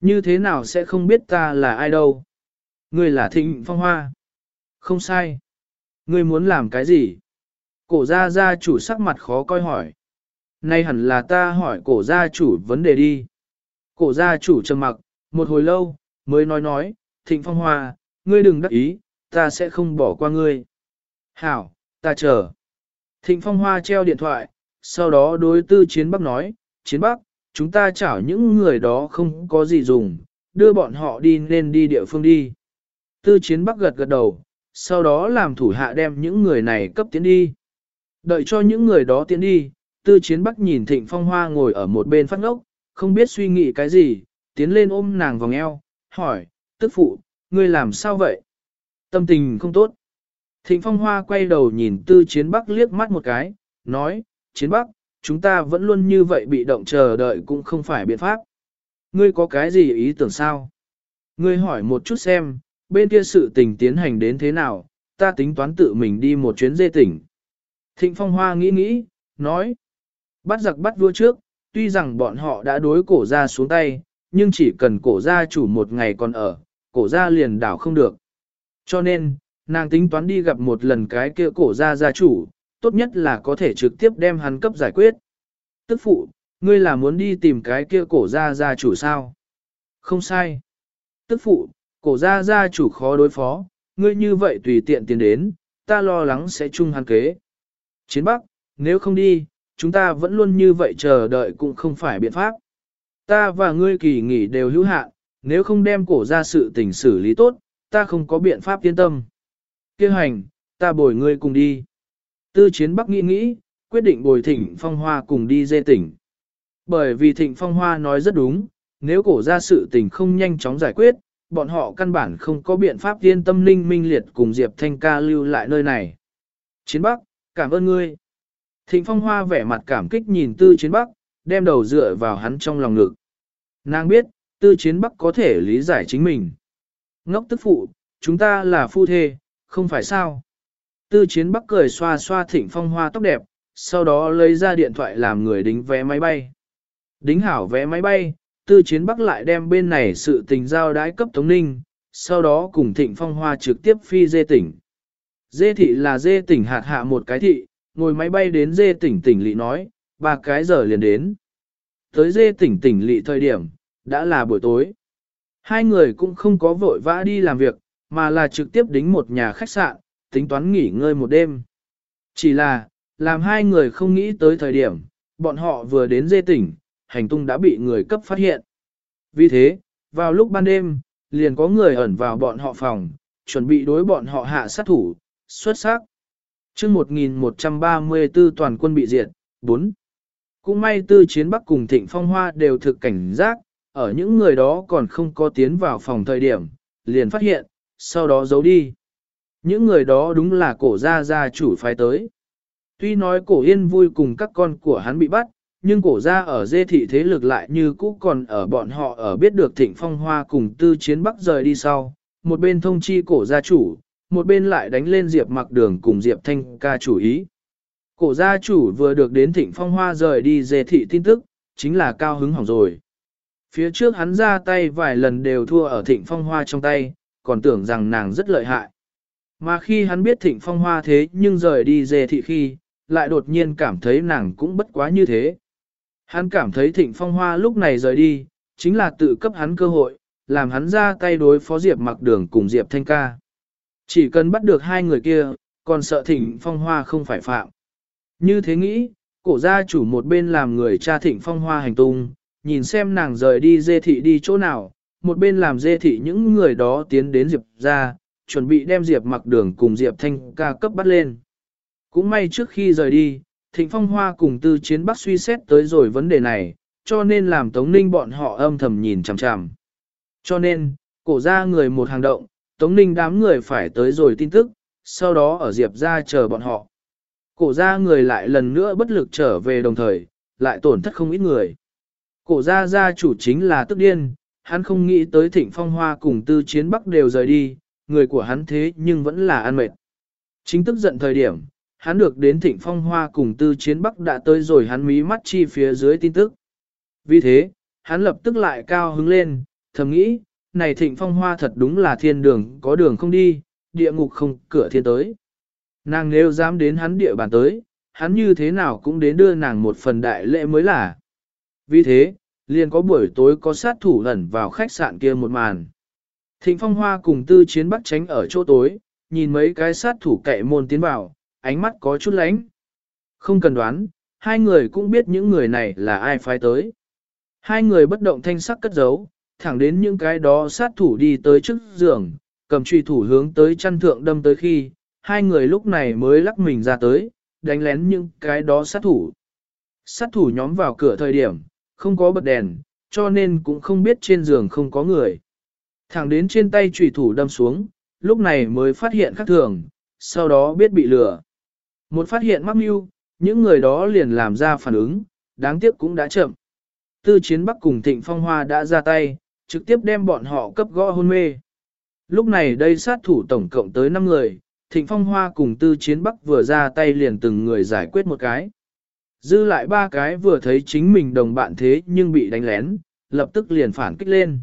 Như thế nào sẽ không biết ta là ai đâu? Ngươi là thịnh phong hoa. Không sai. Ngươi muốn làm cái gì? Cổ gia gia chủ sắc mặt khó coi hỏi. Nay hẳn là ta hỏi cổ gia chủ vấn đề đi. Cổ gia chủ trầm mặc, một hồi lâu, mới nói nói, thịnh phong hoa, ngươi đừng đắc ý, ta sẽ không bỏ qua ngươi. Hảo, ta chờ. Thịnh Phong Hoa treo điện thoại, sau đó đối tư chiến bắc nói, chiến bắc, chúng ta chảo những người đó không có gì dùng, đưa bọn họ đi nên đi địa phương đi. Tư chiến bắc gật gật đầu, sau đó làm thủ hạ đem những người này cấp tiến đi. Đợi cho những người đó tiến đi, tư chiến bắc nhìn thịnh phong hoa ngồi ở một bên phát ngốc, không biết suy nghĩ cái gì, tiến lên ôm nàng vòng eo, hỏi, tức phụ, ngươi làm sao vậy? Tâm tình không tốt. Thịnh phong hoa quay đầu nhìn tư chiến bắc liếc mắt một cái, nói, chiến bắc, chúng ta vẫn luôn như vậy bị động chờ đợi cũng không phải biện pháp. Ngươi có cái gì ý tưởng sao? Ngươi hỏi một chút xem, bên kia sự tình tiến hành đến thế nào, ta tính toán tự mình đi một chuyến dê tỉnh. Thịnh Phong Hoa nghĩ nghĩ, nói, bắt giặc bắt vua trước, tuy rằng bọn họ đã đối cổ ra xuống tay, nhưng chỉ cần cổ ra chủ một ngày còn ở, cổ ra liền đảo không được. Cho nên, nàng tính toán đi gặp một lần cái kia cổ ra gia chủ, tốt nhất là có thể trực tiếp đem hắn cấp giải quyết. Tức phụ, ngươi là muốn đi tìm cái kia cổ ra gia chủ sao? Không sai. Tức phụ, cổ ra gia chủ khó đối phó, ngươi như vậy tùy tiện tiến đến, ta lo lắng sẽ chung hắn kế. Chiến Bắc, nếu không đi, chúng ta vẫn luôn như vậy chờ đợi cũng không phải biện pháp. Ta và ngươi kỳ nghỉ đều hữu hạn, nếu không đem cổ ra sự tình xử lý tốt, ta không có biện pháp yên tâm. Kêu hành, ta bồi ngươi cùng đi. Tư chiến Bắc nghĩ nghĩ, quyết định bồi thịnh phong hoa cùng đi dê tỉnh. Bởi vì thịnh phong hoa nói rất đúng, nếu cổ ra sự tình không nhanh chóng giải quyết, bọn họ căn bản không có biện pháp yên tâm linh minh liệt cùng Diệp Thanh ca lưu lại nơi này. Chiến Bắc, cảm ơn ngươi. Thịnh Phong Hoa vẻ mặt cảm kích nhìn Tư Chiến Bắc, đem đầu dựa vào hắn trong lòng ngực. Nàng biết, Tư Chiến Bắc có thể lý giải chính mình. Ngốc tức phụ, chúng ta là phu thê, không phải sao. Tư Chiến Bắc cười xoa xoa Thịnh Phong Hoa tóc đẹp, sau đó lấy ra điện thoại làm người đính vé máy bay. Đính hảo vé máy bay, tư chiến bắc lại đem bên này sự tình giao đái cấp Tống Ninh, sau đó cùng thịnh phong hoa trực tiếp phi dê tỉnh. Dê thị là dê tỉnh hạt hạ một cái thị, ngồi máy bay đến dê tỉnh tỉnh lỵ nói, ba cái giờ liền đến. Tới dê tỉnh tỉnh lỵ thời điểm, đã là buổi tối. Hai người cũng không có vội vã đi làm việc, mà là trực tiếp đính một nhà khách sạn, tính toán nghỉ ngơi một đêm. Chỉ là, làm hai người không nghĩ tới thời điểm, bọn họ vừa đến dê tỉnh, hành tung đã bị người cấp phát hiện. Vì thế, vào lúc ban đêm, liền có người ẩn vào bọn họ phòng, chuẩn bị đối bọn họ hạ sát thủ, xuất sắc chương 1134 toàn quân bị diệt, 4. Cũng may tư chiến bắc cùng thịnh phong hoa đều thực cảnh giác, ở những người đó còn không có tiến vào phòng thời điểm, liền phát hiện, sau đó giấu đi. Những người đó đúng là cổ gia gia chủ phái tới. Tuy nói cổ yên vui cùng các con của hắn bị bắt, nhưng cổ gia ở dê thị thế lực lại như cũ còn ở bọn họ ở biết được thịnh phong hoa cùng tư chiến bắc rời đi sau, một bên thông chi cổ gia chủ, một bên lại đánh lên Diệp mặc đường cùng Diệp thanh ca chủ ý. Cổ gia chủ vừa được đến thịnh phong hoa rời đi dề thị tin tức, chính là cao hứng hỏng rồi. Phía trước hắn ra tay vài lần đều thua ở thịnh phong hoa trong tay, còn tưởng rằng nàng rất lợi hại. Mà khi hắn biết thịnh phong hoa thế nhưng rời đi dề thị khi, lại đột nhiên cảm thấy nàng cũng bất quá như thế. Hắn cảm thấy thịnh phong hoa lúc này rời đi, chính là tự cấp hắn cơ hội, làm hắn ra tay đối phó Diệp mặc đường cùng Diệp thanh ca. Chỉ cần bắt được hai người kia, còn sợ thịnh phong hoa không phải phạm. Như thế nghĩ, cổ gia chủ một bên làm người cha thịnh phong hoa hành tung, nhìn xem nàng rời đi dê thị đi chỗ nào, một bên làm dê thị những người đó tiến đến Diệp ra, chuẩn bị đem Diệp mặc đường cùng Diệp thanh ca cấp bắt lên. Cũng may trước khi rời đi, Thịnh Phong Hoa cùng Tư Chiến Bắc suy xét tới rồi vấn đề này, cho nên làm Tống Ninh bọn họ âm thầm nhìn chằm chằm. Cho nên, cổ ra người một hàng động, Tống Ninh đám người phải tới rồi tin tức, sau đó ở Diệp ra chờ bọn họ. Cổ ra người lại lần nữa bất lực trở về đồng thời, lại tổn thất không ít người. Cổ ra gia chủ chính là tức điên, hắn không nghĩ tới thịnh phong hoa cùng tư chiến bắc đều rời đi, người của hắn thế nhưng vẫn là ăn mệt. Chính tức giận thời điểm, hắn được đến thịnh phong hoa cùng tư chiến bắc đã tới rồi hắn mí mắt chi phía dưới tin tức. Vì thế, hắn lập tức lại cao hứng lên, thầm nghĩ, này thịnh phong hoa thật đúng là thiên đường có đường không đi, địa ngục không cửa thiên tới. Nàng nếu dám đến hắn địa bàn tới, hắn như thế nào cũng đến đưa nàng một phần đại lễ mới là. Vì thế, liền có buổi tối có sát thủ lẩn vào khách sạn kia một màn. Thịnh phong hoa cùng tư chiến bắt tránh ở chỗ tối, nhìn mấy cái sát thủ cậy môn tiến vào, ánh mắt có chút lánh. Không cần đoán, hai người cũng biết những người này là ai phái tới. Hai người bất động thanh sắc cất giấu, thẳng đến những cái đó sát thủ đi tới trước giường, cầm truy thủ hướng tới chăn thượng đâm tới khi, hai người lúc này mới lắc mình ra tới, đánh lén những cái đó sát thủ. Sát thủ nhóm vào cửa thời điểm, không có bật đèn, cho nên cũng không biết trên giường không có người. Thẳng đến trên tay trùy thủ đâm xuống, lúc này mới phát hiện khác thường, sau đó biết bị lừa. Một phát hiện mắc mưu, những người đó liền làm ra phản ứng, đáng tiếc cũng đã chậm. Tư chiến bắc cùng thịnh phong hoa đã ra tay, trực tiếp đem bọn họ cấp gõ hôn mê. Lúc này đây sát thủ tổng cộng tới 5 người, thịnh phong hoa cùng tư chiến bắc vừa ra tay liền từng người giải quyết một cái. Dư lại ba cái vừa thấy chính mình đồng bạn thế nhưng bị đánh lén, lập tức liền phản kích lên.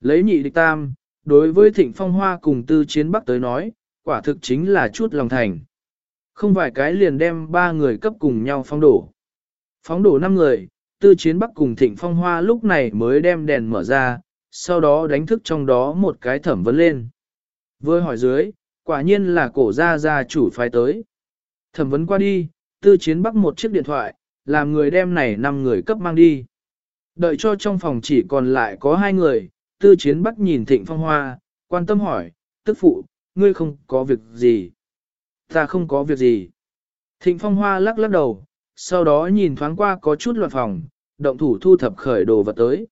Lấy nhị địch tam, đối với thịnh phong hoa cùng tư chiến bắc tới nói, quả thực chính là chút lòng thành. Không vài cái liền đem ba người cấp cùng nhau phong đổ. Phóng đổ năm người, tư chiến bắc cùng thịnh phong hoa lúc này mới đem đèn mở ra, sau đó đánh thức trong đó một cái thẩm vấn lên. Vừa hỏi dưới, quả nhiên là cổ gia gia chủ phái tới. Thẩm vấn qua đi, tư chiến bắt một chiếc điện thoại, làm người đem này năm người cấp mang đi. Đợi cho trong phòng chỉ còn lại có hai người, tư chiến bắt nhìn thịnh phong hoa, quan tâm hỏi, tức phụ, ngươi không có việc gì. Ta không có việc gì. Thịnh phong hoa lắc lắc đầu, sau đó nhìn thoáng qua có chút loạn phòng, động thủ thu thập khởi đồ vật tới.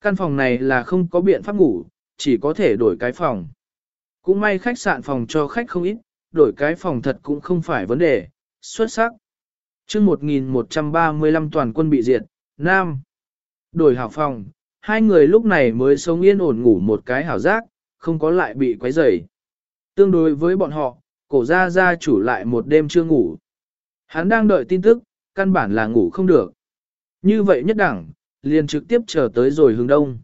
Căn phòng này là không có biện pháp ngủ, chỉ có thể đổi cái phòng. Cũng may khách sạn phòng cho khách không ít, đổi cái phòng thật cũng không phải vấn đề, xuất sắc. chương 1135 toàn quân bị diệt, Nam. Đổi hảo phòng, hai người lúc này mới sống yên ổn ngủ một cái hảo giác, không có lại bị quấy rầy. Tương đối với bọn họ, cổ gia gia chủ lại một đêm chưa ngủ. Hắn đang đợi tin tức, căn bản là ngủ không được. Như vậy nhất đẳng, liền trực tiếp chờ tới rồi hướng đông.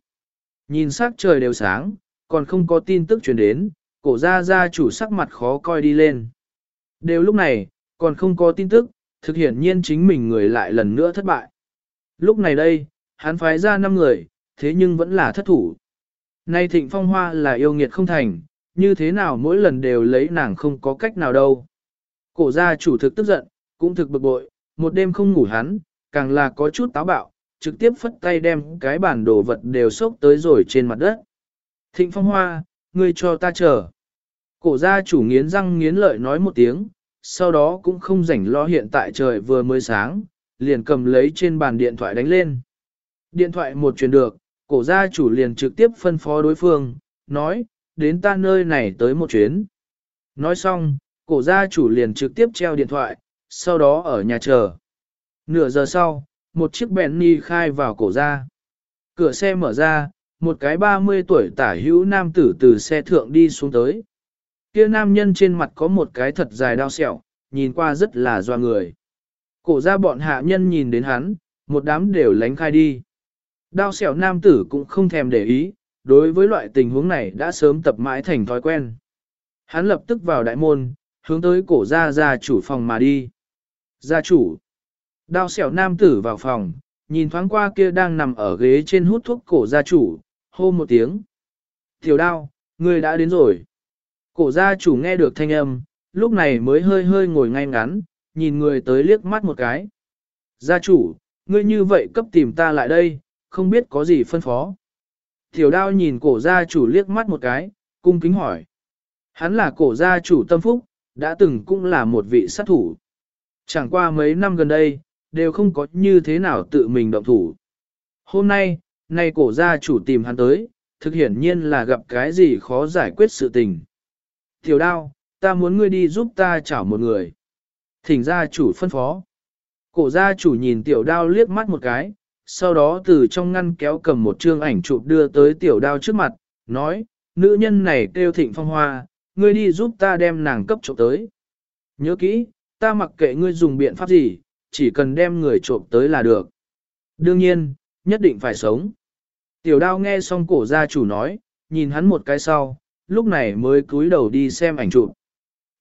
Nhìn sắc trời đều sáng, còn không có tin tức truyền đến, cổ gia gia chủ sắc mặt khó coi đi lên. Đều lúc này, còn không có tin tức, thực hiện nhiên chính mình người lại lần nữa thất bại. Lúc này đây, hắn phái ra 5 người, thế nhưng vẫn là thất thủ. Nay thịnh phong hoa là yêu nghiệt không thành, như thế nào mỗi lần đều lấy nàng không có cách nào đâu. Cổ gia chủ thực tức giận, cũng thực bực bội, một đêm không ngủ hắn, càng là có chút táo bạo, trực tiếp phất tay đem cái bản đồ vật đều xốc tới rồi trên mặt đất. Thịnh phong hoa, ngươi cho ta chờ. Cổ gia chủ nghiến răng nghiến lợi nói một tiếng, sau đó cũng không rảnh lo hiện tại trời vừa mới sáng, liền cầm lấy trên bàn điện thoại đánh lên. Điện thoại một truyền được, cổ gia chủ liền trực tiếp phân phó đối phương, nói, đến ta nơi này tới một chuyến. Nói xong, cổ gia chủ liền trực tiếp treo điện thoại, sau đó ở nhà chờ. Nửa giờ sau, một chiếc Bentley khai vào cổ ra. Cửa xe mở ra, một cái 30 tuổi tả hữu nam tử từ xe thượng đi xuống tới. Kia nam nhân trên mặt có một cái thật dài đao sẹo, nhìn qua rất là doa người. Cổ ra bọn hạ nhân nhìn đến hắn, một đám đều lánh khai đi. Đao sẹo nam tử cũng không thèm để ý, đối với loại tình huống này đã sớm tập mãi thành thói quen. Hắn lập tức vào đại môn, hướng tới cổ gia gia chủ phòng mà đi. Gia chủ. Đao xẻo nam tử vào phòng, nhìn thoáng qua kia đang nằm ở ghế trên hút thuốc cổ gia chủ, hô một tiếng. Tiểu đao, người đã đến rồi. Cổ gia chủ nghe được thanh âm, lúc này mới hơi hơi ngồi ngay ngắn, nhìn người tới liếc mắt một cái. Gia chủ, ngươi như vậy cấp tìm ta lại đây, không biết có gì phân phó. Tiểu đao nhìn cổ gia chủ liếc mắt một cái, cung kính hỏi. Hắn là cổ gia chủ tâm phúc, đã từng cũng là một vị sát thủ. Chẳng qua mấy năm gần đây, đều không có như thế nào tự mình động thủ. Hôm nay, nay cổ gia chủ tìm hắn tới, thực hiển nhiên là gặp cái gì khó giải quyết sự tình. Tiểu đao, ta muốn ngươi đi giúp ta chảo một người. Thỉnh gia chủ phân phó. Cổ gia chủ nhìn tiểu đao liếc mắt một cái, sau đó từ trong ngăn kéo cầm một chương ảnh chụp đưa tới tiểu đao trước mặt, nói, nữ nhân này kêu thịnh phong hoa, ngươi đi giúp ta đem nàng cấp trộm tới. Nhớ kỹ, ta mặc kệ ngươi dùng biện pháp gì, chỉ cần đem người trộm tới là được. Đương nhiên, nhất định phải sống. Tiểu đao nghe xong cổ gia chủ nói, nhìn hắn một cái sau, lúc này mới cúi đầu đi xem ảnh chụp.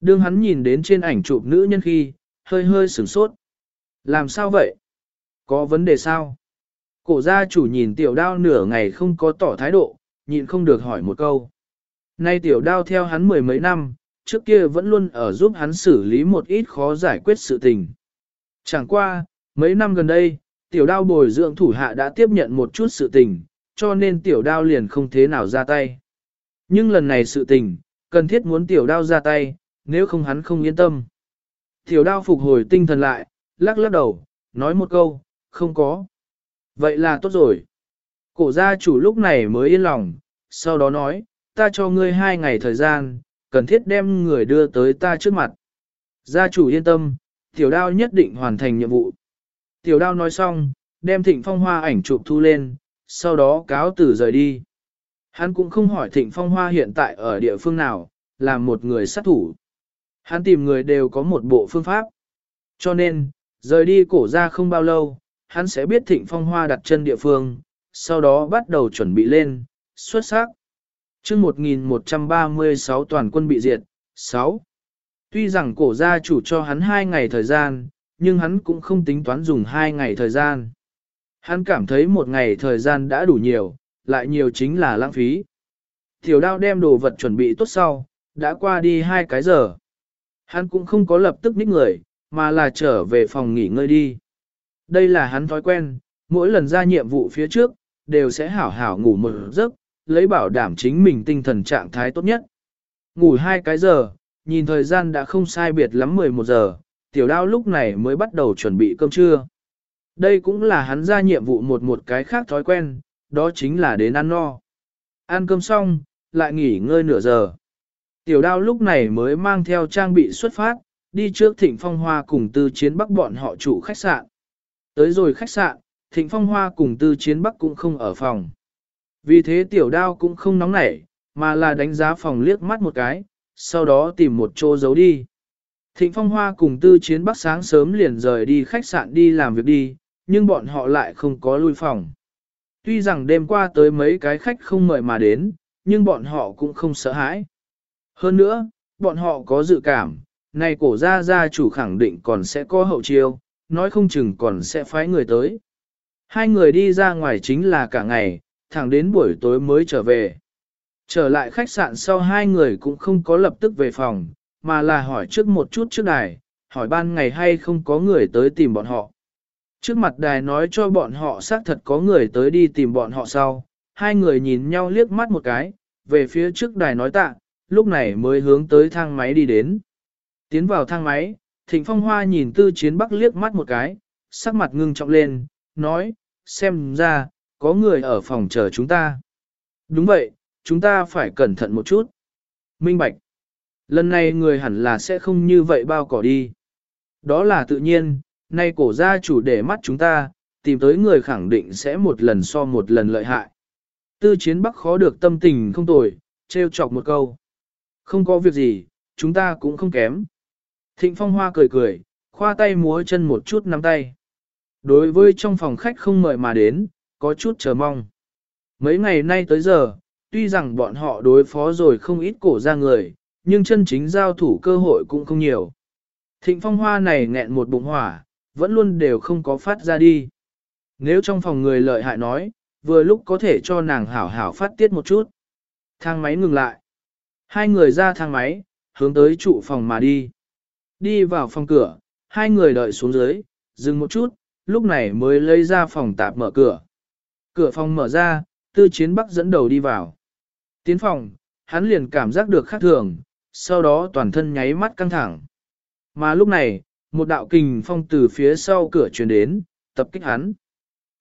Đương hắn nhìn đến trên ảnh chụp nữ nhân khi, hơi hơi sửng sốt. Làm sao vậy? Có vấn đề sao? Cổ gia chủ nhìn tiểu đao nửa ngày không có tỏ thái độ, nhịn không được hỏi một câu. Nay tiểu đao theo hắn mười mấy năm, trước kia vẫn luôn ở giúp hắn xử lý một ít khó giải quyết sự tình. Chẳng qua, mấy năm gần đây, tiểu đao bồi dưỡng thủ hạ đã tiếp nhận một chút sự tình, cho nên tiểu đao liền không thế nào ra tay. Nhưng lần này sự tình, cần thiết muốn tiểu đao ra tay, nếu không hắn không yên tâm. Tiểu đao phục hồi tinh thần lại, lắc lắc đầu, nói một câu, không có. Vậy là tốt rồi. Cổ gia chủ lúc này mới yên lòng, sau đó nói, ta cho ngươi hai ngày thời gian, cần thiết đem người đưa tới ta trước mặt. Gia chủ yên tâm, tiểu đao nhất định hoàn thành nhiệm vụ. Tiểu đao nói xong, đem thịnh phong hoa ảnh chụp thu lên, sau đó cáo tử rời đi. Hắn cũng không hỏi thịnh phong hoa hiện tại ở địa phương nào, là một người sát thủ. Hắn tìm người đều có một bộ phương pháp. Cho nên, rời đi cổ ra không bao lâu, hắn sẽ biết thịnh phong hoa đặt chân địa phương, sau đó bắt đầu chuẩn bị lên, xuất sắc. chương 1136 toàn quân bị diệt, 6. Tuy rằng cổ gia chủ cho hắn hai ngày thời gian, nhưng hắn cũng không tính toán dùng hai ngày thời gian. Hắn cảm thấy một ngày thời gian đã đủ nhiều, lại nhiều chính là lãng phí. Tiểu đao đem đồ vật chuẩn bị tốt sau, đã qua đi hai cái giờ. Hắn cũng không có lập tức ních người, mà là trở về phòng nghỉ ngơi đi. Đây là hắn thói quen, mỗi lần ra nhiệm vụ phía trước, đều sẽ hảo hảo ngủ một giấc, lấy bảo đảm chính mình tinh thần trạng thái tốt nhất. Ngủ hai cái giờ, nhìn thời gian đã không sai biệt lắm 11 giờ, tiểu đao lúc này mới bắt đầu chuẩn bị cơm trưa. Đây cũng là hắn ra nhiệm vụ một một cái khác thói quen, đó chính là đến ăn no. Ăn cơm xong, lại nghỉ ngơi nửa giờ. Tiểu đao lúc này mới mang theo trang bị xuất phát, đi trước thịnh phong hoa cùng tư chiến bắc bọn họ chủ khách sạn. Tới rồi khách sạn, thịnh phong hoa cùng tư chiến bắc cũng không ở phòng. Vì thế tiểu đao cũng không nóng nảy, mà là đánh giá phòng liếc mắt một cái, sau đó tìm một chỗ giấu đi. Thịnh phong hoa cùng tư chiến bắc sáng sớm liền rời đi khách sạn đi làm việc đi, nhưng bọn họ lại không có lui phòng. Tuy rằng đêm qua tới mấy cái khách không mời mà đến, nhưng bọn họ cũng không sợ hãi. Hơn nữa, bọn họ có dự cảm, này cổ gia gia chủ khẳng định còn sẽ có hậu chiêu, nói không chừng còn sẽ phái người tới. Hai người đi ra ngoài chính là cả ngày, thẳng đến buổi tối mới trở về. Trở lại khách sạn sau hai người cũng không có lập tức về phòng, mà là hỏi trước một chút trước đài, hỏi ban ngày hay không có người tới tìm bọn họ. Trước mặt đài nói cho bọn họ xác thật có người tới đi tìm bọn họ sau, hai người nhìn nhau liếc mắt một cái, về phía trước đài nói tạ, lúc này mới hướng tới thang máy đi đến. Tiến vào thang máy, Thịnh Phong Hoa nhìn Tư Chiến Bắc liếc mắt một cái, sắc mặt ngưng trọng lên, nói, xem ra, có người ở phòng chờ chúng ta. Đúng vậy, chúng ta phải cẩn thận một chút. Minh Bạch. Lần này người hẳn là sẽ không như vậy bao cỏ đi. Đó là tự nhiên, nay cổ gia chủ để mắt chúng ta, tìm tới người khẳng định sẽ một lần so một lần lợi hại. Tư chiến bắc khó được tâm tình không tồi, trêu chọc một câu. Không có việc gì, chúng ta cũng không kém. Thịnh phong hoa cười cười, khoa tay múa chân một chút nắm tay. Đối với trong phòng khách không mời mà đến, có chút chờ mong. Mấy ngày nay tới giờ, tuy rằng bọn họ đối phó rồi không ít cổ ra người, nhưng chân chính giao thủ cơ hội cũng không nhiều. Thịnh phong hoa này nghẹn một bụng hỏa, vẫn luôn đều không có phát ra đi. Nếu trong phòng người lợi hại nói, vừa lúc có thể cho nàng hảo hảo phát tiết một chút. Thang máy ngừng lại. Hai người ra thang máy, hướng tới trụ phòng mà đi. Đi vào phòng cửa, hai người đợi xuống dưới, dừng một chút, lúc này mới lấy ra phòng tạp mở cửa. Cửa phòng mở ra, tư chiến bắc dẫn đầu đi vào. Tiến phòng, hắn liền cảm giác được khác thường, sau đó toàn thân nháy mắt căng thẳng. Mà lúc này, một đạo kình phong từ phía sau cửa truyền đến, tập kích hắn.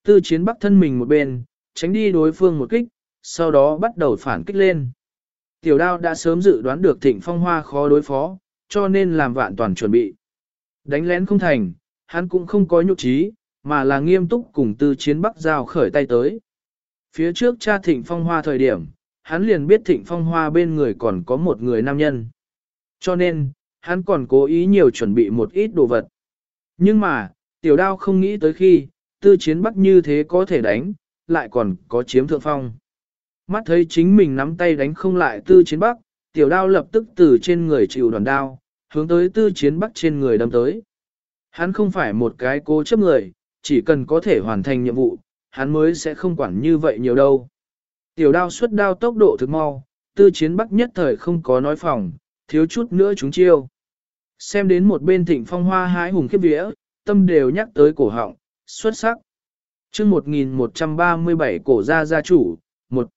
Tư chiến bắc thân mình một bên, tránh đi đối phương một kích, sau đó bắt đầu phản kích lên. Tiểu đao đã sớm dự đoán được thịnh phong hoa khó đối phó, cho nên làm vạn toàn chuẩn bị. Đánh lén không thành, hắn cũng không có nhục trí, mà là nghiêm túc cùng tư chiến bắc giao khởi tay tới. Phía trước cha thịnh phong hoa thời điểm, hắn liền biết thịnh phong hoa bên người còn có một người nam nhân. Cho nên, hắn còn cố ý nhiều chuẩn bị một ít đồ vật. Nhưng mà, tiểu đao không nghĩ tới khi, tư chiến bắc như thế có thể đánh, lại còn có chiếm thượng phong. Mắt thấy chính mình nắm tay đánh không lại tư chiến bắc, tiểu đao lập tức từ trên người chịu đoàn đao, hướng tới tư chiến bắc trên người đâm tới. Hắn không phải một cái cố chấp người, chỉ cần có thể hoàn thành nhiệm vụ, hắn mới sẽ không quản như vậy nhiều đâu. Tiểu đao xuất đao tốc độ thực mau, tư chiến bắc nhất thời không có nói phòng, thiếu chút nữa chúng chiêu. Xem đến một bên thịnh phong hoa hái hùng khiếp vía, tâm đều nhắc tới cổ họng, xuất sắc. chương 1137 cổ gia gia chủ, một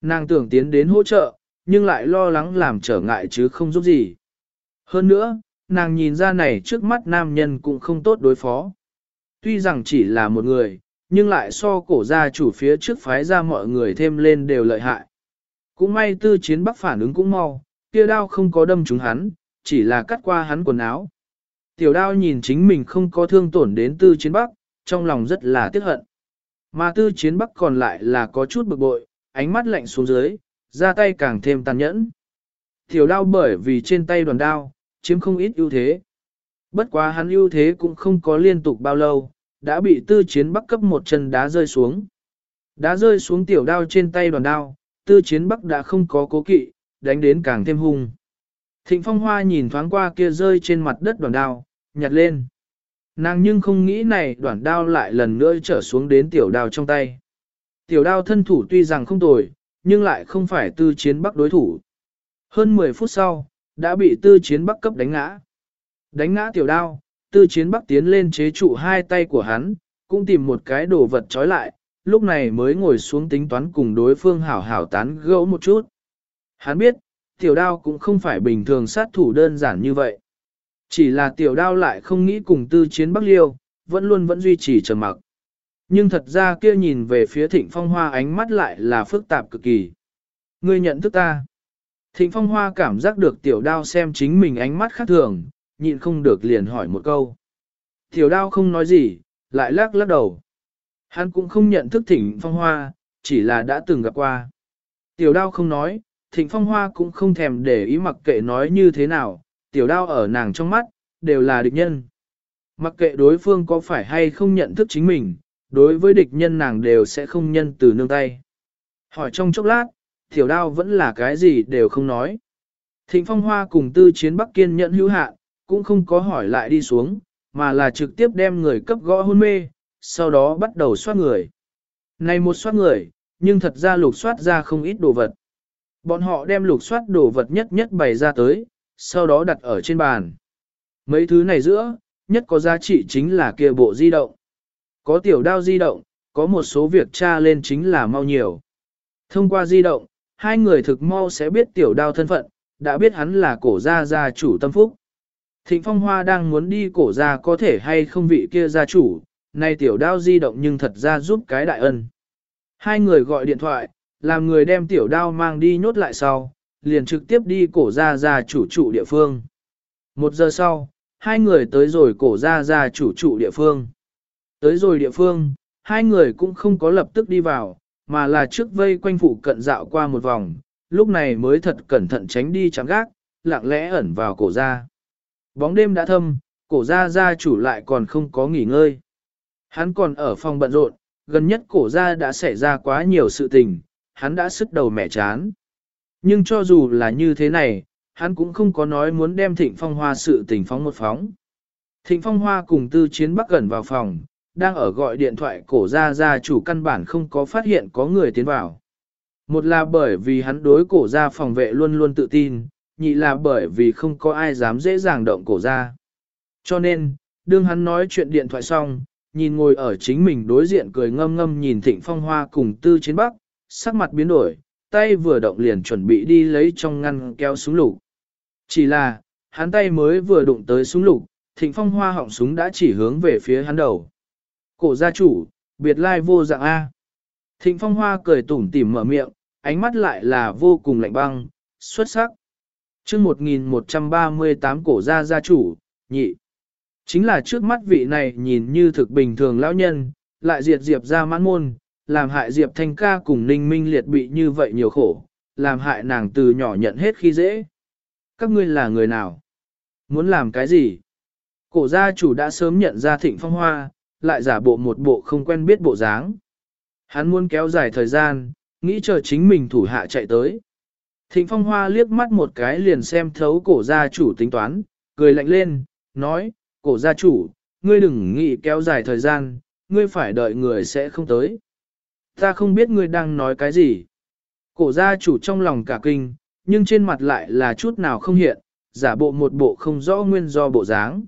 Nàng tưởng tiến đến hỗ trợ, nhưng lại lo lắng làm trở ngại chứ không giúp gì. Hơn nữa, nàng nhìn ra này trước mắt nam nhân cũng không tốt đối phó. Tuy rằng chỉ là một người, nhưng lại so cổ gia chủ phía trước phái ra mọi người thêm lên đều lợi hại. Cũng may tư chiến bắc phản ứng cũng mau, kia đao không có đâm trúng hắn, chỉ là cắt qua hắn quần áo. Tiểu đao nhìn chính mình không có thương tổn đến tư chiến bắc, trong lòng rất là tiếc hận. Mà tư chiến bắc còn lại là có chút bực bội, ánh mắt lạnh xuống dưới, ra tay càng thêm tàn nhẫn. Tiểu đao bởi vì trên tay đoàn đao, chiếm không ít ưu thế. Bất quá hắn ưu thế cũng không có liên tục bao lâu, đã bị tư chiến bắc cấp một chân đá rơi xuống. Đá rơi xuống tiểu đao trên tay đoàn đao, tư chiến bắc đã không có cố kỵ, đánh đến càng thêm hung. Thịnh phong hoa nhìn thoáng qua kia rơi trên mặt đất đoàn đao, nhặt lên. Nàng nhưng không nghĩ này đoàn đao lại lần nữa trở xuống đến tiểu đao trong tay. Tiểu đao thân thủ tuy rằng không tồi, nhưng lại không phải tư chiến bắc đối thủ. Hơn 10 phút sau, đã bị tư chiến bắc cấp đánh ngã. Đánh ngã tiểu đao, tư chiến bắc tiến lên chế trụ hai tay của hắn, cũng tìm một cái đồ vật trói lại, lúc này mới ngồi xuống tính toán cùng đối phương hảo hảo tán gẫu một chút. Hắn biết, tiểu đao cũng không phải bình thường sát thủ đơn giản như vậy. Chỉ là tiểu đao lại không nghĩ cùng tư chiến bắc liêu, vẫn luôn vẫn duy trì trầm mặc. Nhưng thật ra kia nhìn về phía thịnh phong hoa ánh mắt lại là phức tạp cực kỳ. Ngươi nhận thức ta. Thịnh phong hoa cảm giác được tiểu đao xem chính mình ánh mắt khác thường, nhịn không được liền hỏi một câu. Tiểu đao không nói gì, lại lắc lắc đầu. Hắn cũng không nhận thức thịnh phong hoa, chỉ là đã từng gặp qua. Tiểu đao không nói, thịnh phong hoa cũng không thèm để ý mặc kệ nói như thế nào, tiểu đao ở nàng trong mắt, đều là địch nhân. Mặc kệ đối phương có phải hay không nhận thức chính mình, đối với địch nhân nàng đều sẽ không nhân từ nương tay. Hỏi trong chốc lát, tiểu đao vẫn là cái gì đều không nói. Thịnh phong hoa cùng tư chiến Bắc Kiên nhận hữu hạ, cũng không có hỏi lại đi xuống, mà là trực tiếp đem người cấp gõ hôn mê, sau đó bắt đầu soát người. Này một soát người, nhưng thật ra lục soát ra không ít đồ vật. Bọn họ đem lục soát đồ vật nhất nhất bày ra tới, sau đó đặt ở trên bàn. Mấy thứ này giữa, nhất có giá trị chính là kia bộ di động. Có tiểu đao di động, có một số việc tra lên chính là mau nhiều. Thông qua di động, hai người thực mau sẽ biết tiểu đao thân phận, đã biết hắn là cổ gia gia chủ tâm phúc. Thịnh Phong Hoa đang muốn đi cổ gia có thể hay không vị kia gia chủ, nay tiểu đao di động nhưng thật ra giúp cái đại ân. Hai người gọi điện thoại, làm người đem tiểu đao mang đi nhốt lại sau, liền trực tiếp đi cổ gia gia chủ trụ địa phương. Một giờ sau, hai người tới rồi cổ gia gia chủ trụ địa phương. Tới rồi địa phương, hai người cũng không có lập tức đi vào, mà là trước vây quanh phụ cận dạo qua một vòng, lúc này mới thật cẩn thận tránh đi trắng gác, lặng lẽ ẩn vào cổ gia. Bóng đêm đã thâm, cổ gia gia chủ lại còn không có nghỉ ngơi. Hắn còn ở phòng bận rộn, gần nhất cổ gia đã xảy ra quá nhiều sự tình, hắn đã sức đầu mẻ chán. Nhưng cho dù là như thế này, hắn cũng không có nói muốn đem thịnh phong hoa sự tình phóng một phóng. Thịnh phong hoa cùng tư chiến bắc gần vào phòng, đang ở gọi điện thoại cổ gia gia chủ căn bản không có phát hiện có người tiến vào. Một là bởi vì hắn đối cổ gia phòng vệ luôn luôn tự tin, nhị là bởi vì không có ai dám dễ dàng động cổ ra Cho nên, đương hắn nói chuyện điện thoại xong, nhìn ngồi ở chính mình đối diện cười ngâm ngâm nhìn thịnh phong hoa cùng tư chiến bắc, sắc mặt biến đổi, tay vừa động liền chuẩn bị đi lấy trong ngăn kéo súng lục. Chỉ là, hắn tay mới vừa đụng tới súng lục, thịnh phong hoa họng súng đã chỉ hướng về phía hắn đầu. Cổ gia chủ, biệt lai vô dạng A. Thịnh phong hoa cười tủm tỉm mở miệng, ánh mắt lại là vô cùng lạnh băng, xuất sắc chương 1138 cổ gia gia chủ, nhị. Chính là trước mắt vị này nhìn như thực bình thường lão nhân, lại diệt diệp ra mãn môn, làm hại diệp thanh ca cùng ninh minh liệt bị như vậy nhiều khổ, làm hại nàng từ nhỏ nhận hết khi dễ. Các ngươi là người nào? Muốn làm cái gì? Cổ gia chủ đã sớm nhận ra thịnh phong hoa, lại giả bộ một bộ không quen biết bộ dáng. Hắn muốn kéo dài thời gian, nghĩ chờ chính mình thủ hạ chạy tới. Thịnh Phong Hoa liếc mắt một cái liền xem thấu cổ gia chủ tính toán, cười lạnh lên, nói, cổ gia chủ, ngươi đừng nghĩ kéo dài thời gian, ngươi phải đợi người sẽ không tới. Ta không biết ngươi đang nói cái gì. Cổ gia chủ trong lòng cả kinh, nhưng trên mặt lại là chút nào không hiện, giả bộ một bộ không rõ nguyên do bộ dáng.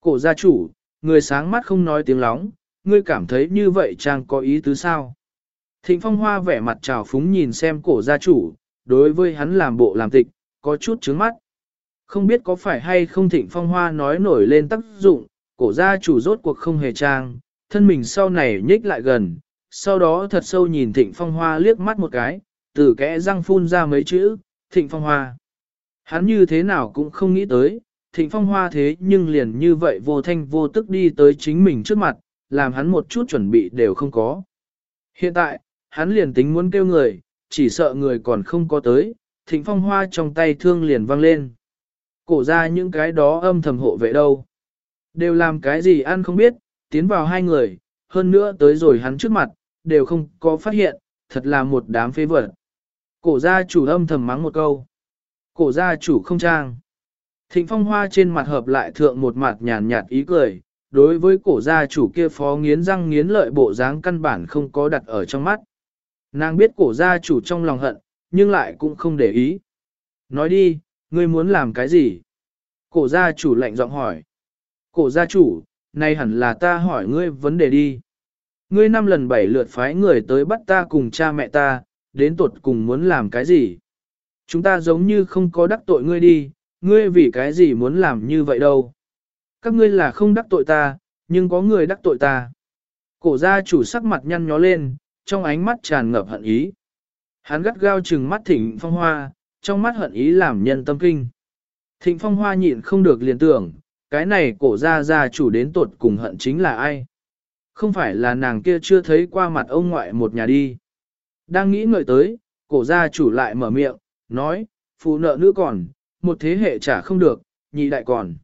Cổ gia chủ, người sáng mắt không nói tiếng lóng, ngươi cảm thấy như vậy chàng có ý tứ sao? Thịnh phong hoa vẻ mặt trào phúng nhìn xem cổ gia chủ, đối với hắn làm bộ làm tịch, có chút trướng mắt. Không biết có phải hay không thịnh phong hoa nói nổi lên tác dụng, cổ gia chủ rốt cuộc không hề trang, thân mình sau này nhích lại gần, sau đó thật sâu nhìn thịnh phong hoa liếc mắt một cái, từ kẽ răng phun ra mấy chữ, thịnh phong hoa. Hắn như thế nào cũng không nghĩ tới, thịnh phong hoa thế nhưng liền như vậy vô thanh vô tức đi tới chính mình trước mặt, làm hắn một chút chuẩn bị đều không có. Hiện tại, hắn liền tính muốn kêu người, chỉ sợ người còn không có tới, thịnh phong hoa trong tay thương liền văng lên. Cổ ra những cái đó âm thầm hộ vệ đâu. Đều làm cái gì ăn không biết, tiến vào hai người, hơn nữa tới rồi hắn trước mặt, đều không có phát hiện, thật là một đám phế vật. Cổ gia chủ âm thầm mắng một câu. Cổ gia chủ không trang. Thịnh phong hoa trên mặt hợp lại thượng một mặt nhàn nhạt ý cười, đối với cổ gia chủ kia phó nghiến răng nghiến lợi bộ dáng căn bản không có đặt ở trong mắt. Nàng biết cổ gia chủ trong lòng hận, nhưng lại cũng không để ý. Nói đi, ngươi muốn làm cái gì? Cổ gia chủ lạnh giọng hỏi. Cổ gia chủ, nay hẳn là ta hỏi ngươi vấn đề đi. Ngươi năm lần bảy lượt phái người tới bắt ta cùng cha mẹ ta, đến tuột cùng muốn làm cái gì? Chúng ta giống như không có đắc tội ngươi đi, ngươi vì cái gì muốn làm như vậy đâu? Các ngươi là không đắc tội ta, nhưng có người đắc tội ta. Cổ gia chủ sắc mặt nhăn nhó lên, trong ánh mắt tràn ngập hận ý. Hắn gắt gao trừng mắt thịnh phong hoa, trong mắt hận ý làm nhân tâm kinh. Thịnh phong hoa nhịn không được liền tưởng, cái này cổ gia gia chủ đến tuột cùng hận chính là ai? Không phải là nàng kia chưa thấy qua mặt ông ngoại một nhà đi. Đang nghĩ ngợi tới, cổ gia chủ lại mở miệng, nói, phụ nợ nữ còn, một thế hệ trả không được, nhị đại còn.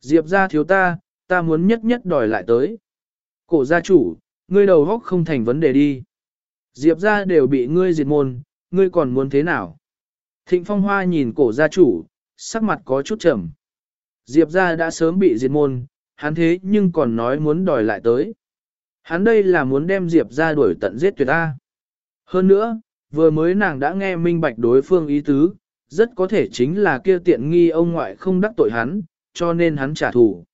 Diệp gia thiếu ta, ta muốn nhất nhất đòi lại tới. Cổ gia chủ, ngươi đầu góc không thành vấn đề đi. Diệp gia đều bị ngươi diệt môn, ngươi còn muốn thế nào? Thịnh phong hoa nhìn cổ gia chủ, sắc mặt có chút trầm. Diệp gia đã sớm bị diệt môn, hắn thế nhưng còn nói muốn đòi lại tới. Hắn đây là muốn đem Diệp gia đuổi tận giết tuyệt ta. Hơn nữa, vừa mới nàng đã nghe minh bạch đối phương ý tứ, rất có thể chính là kia tiện nghi ông ngoại không đắc tội hắn, cho nên hắn trả thù.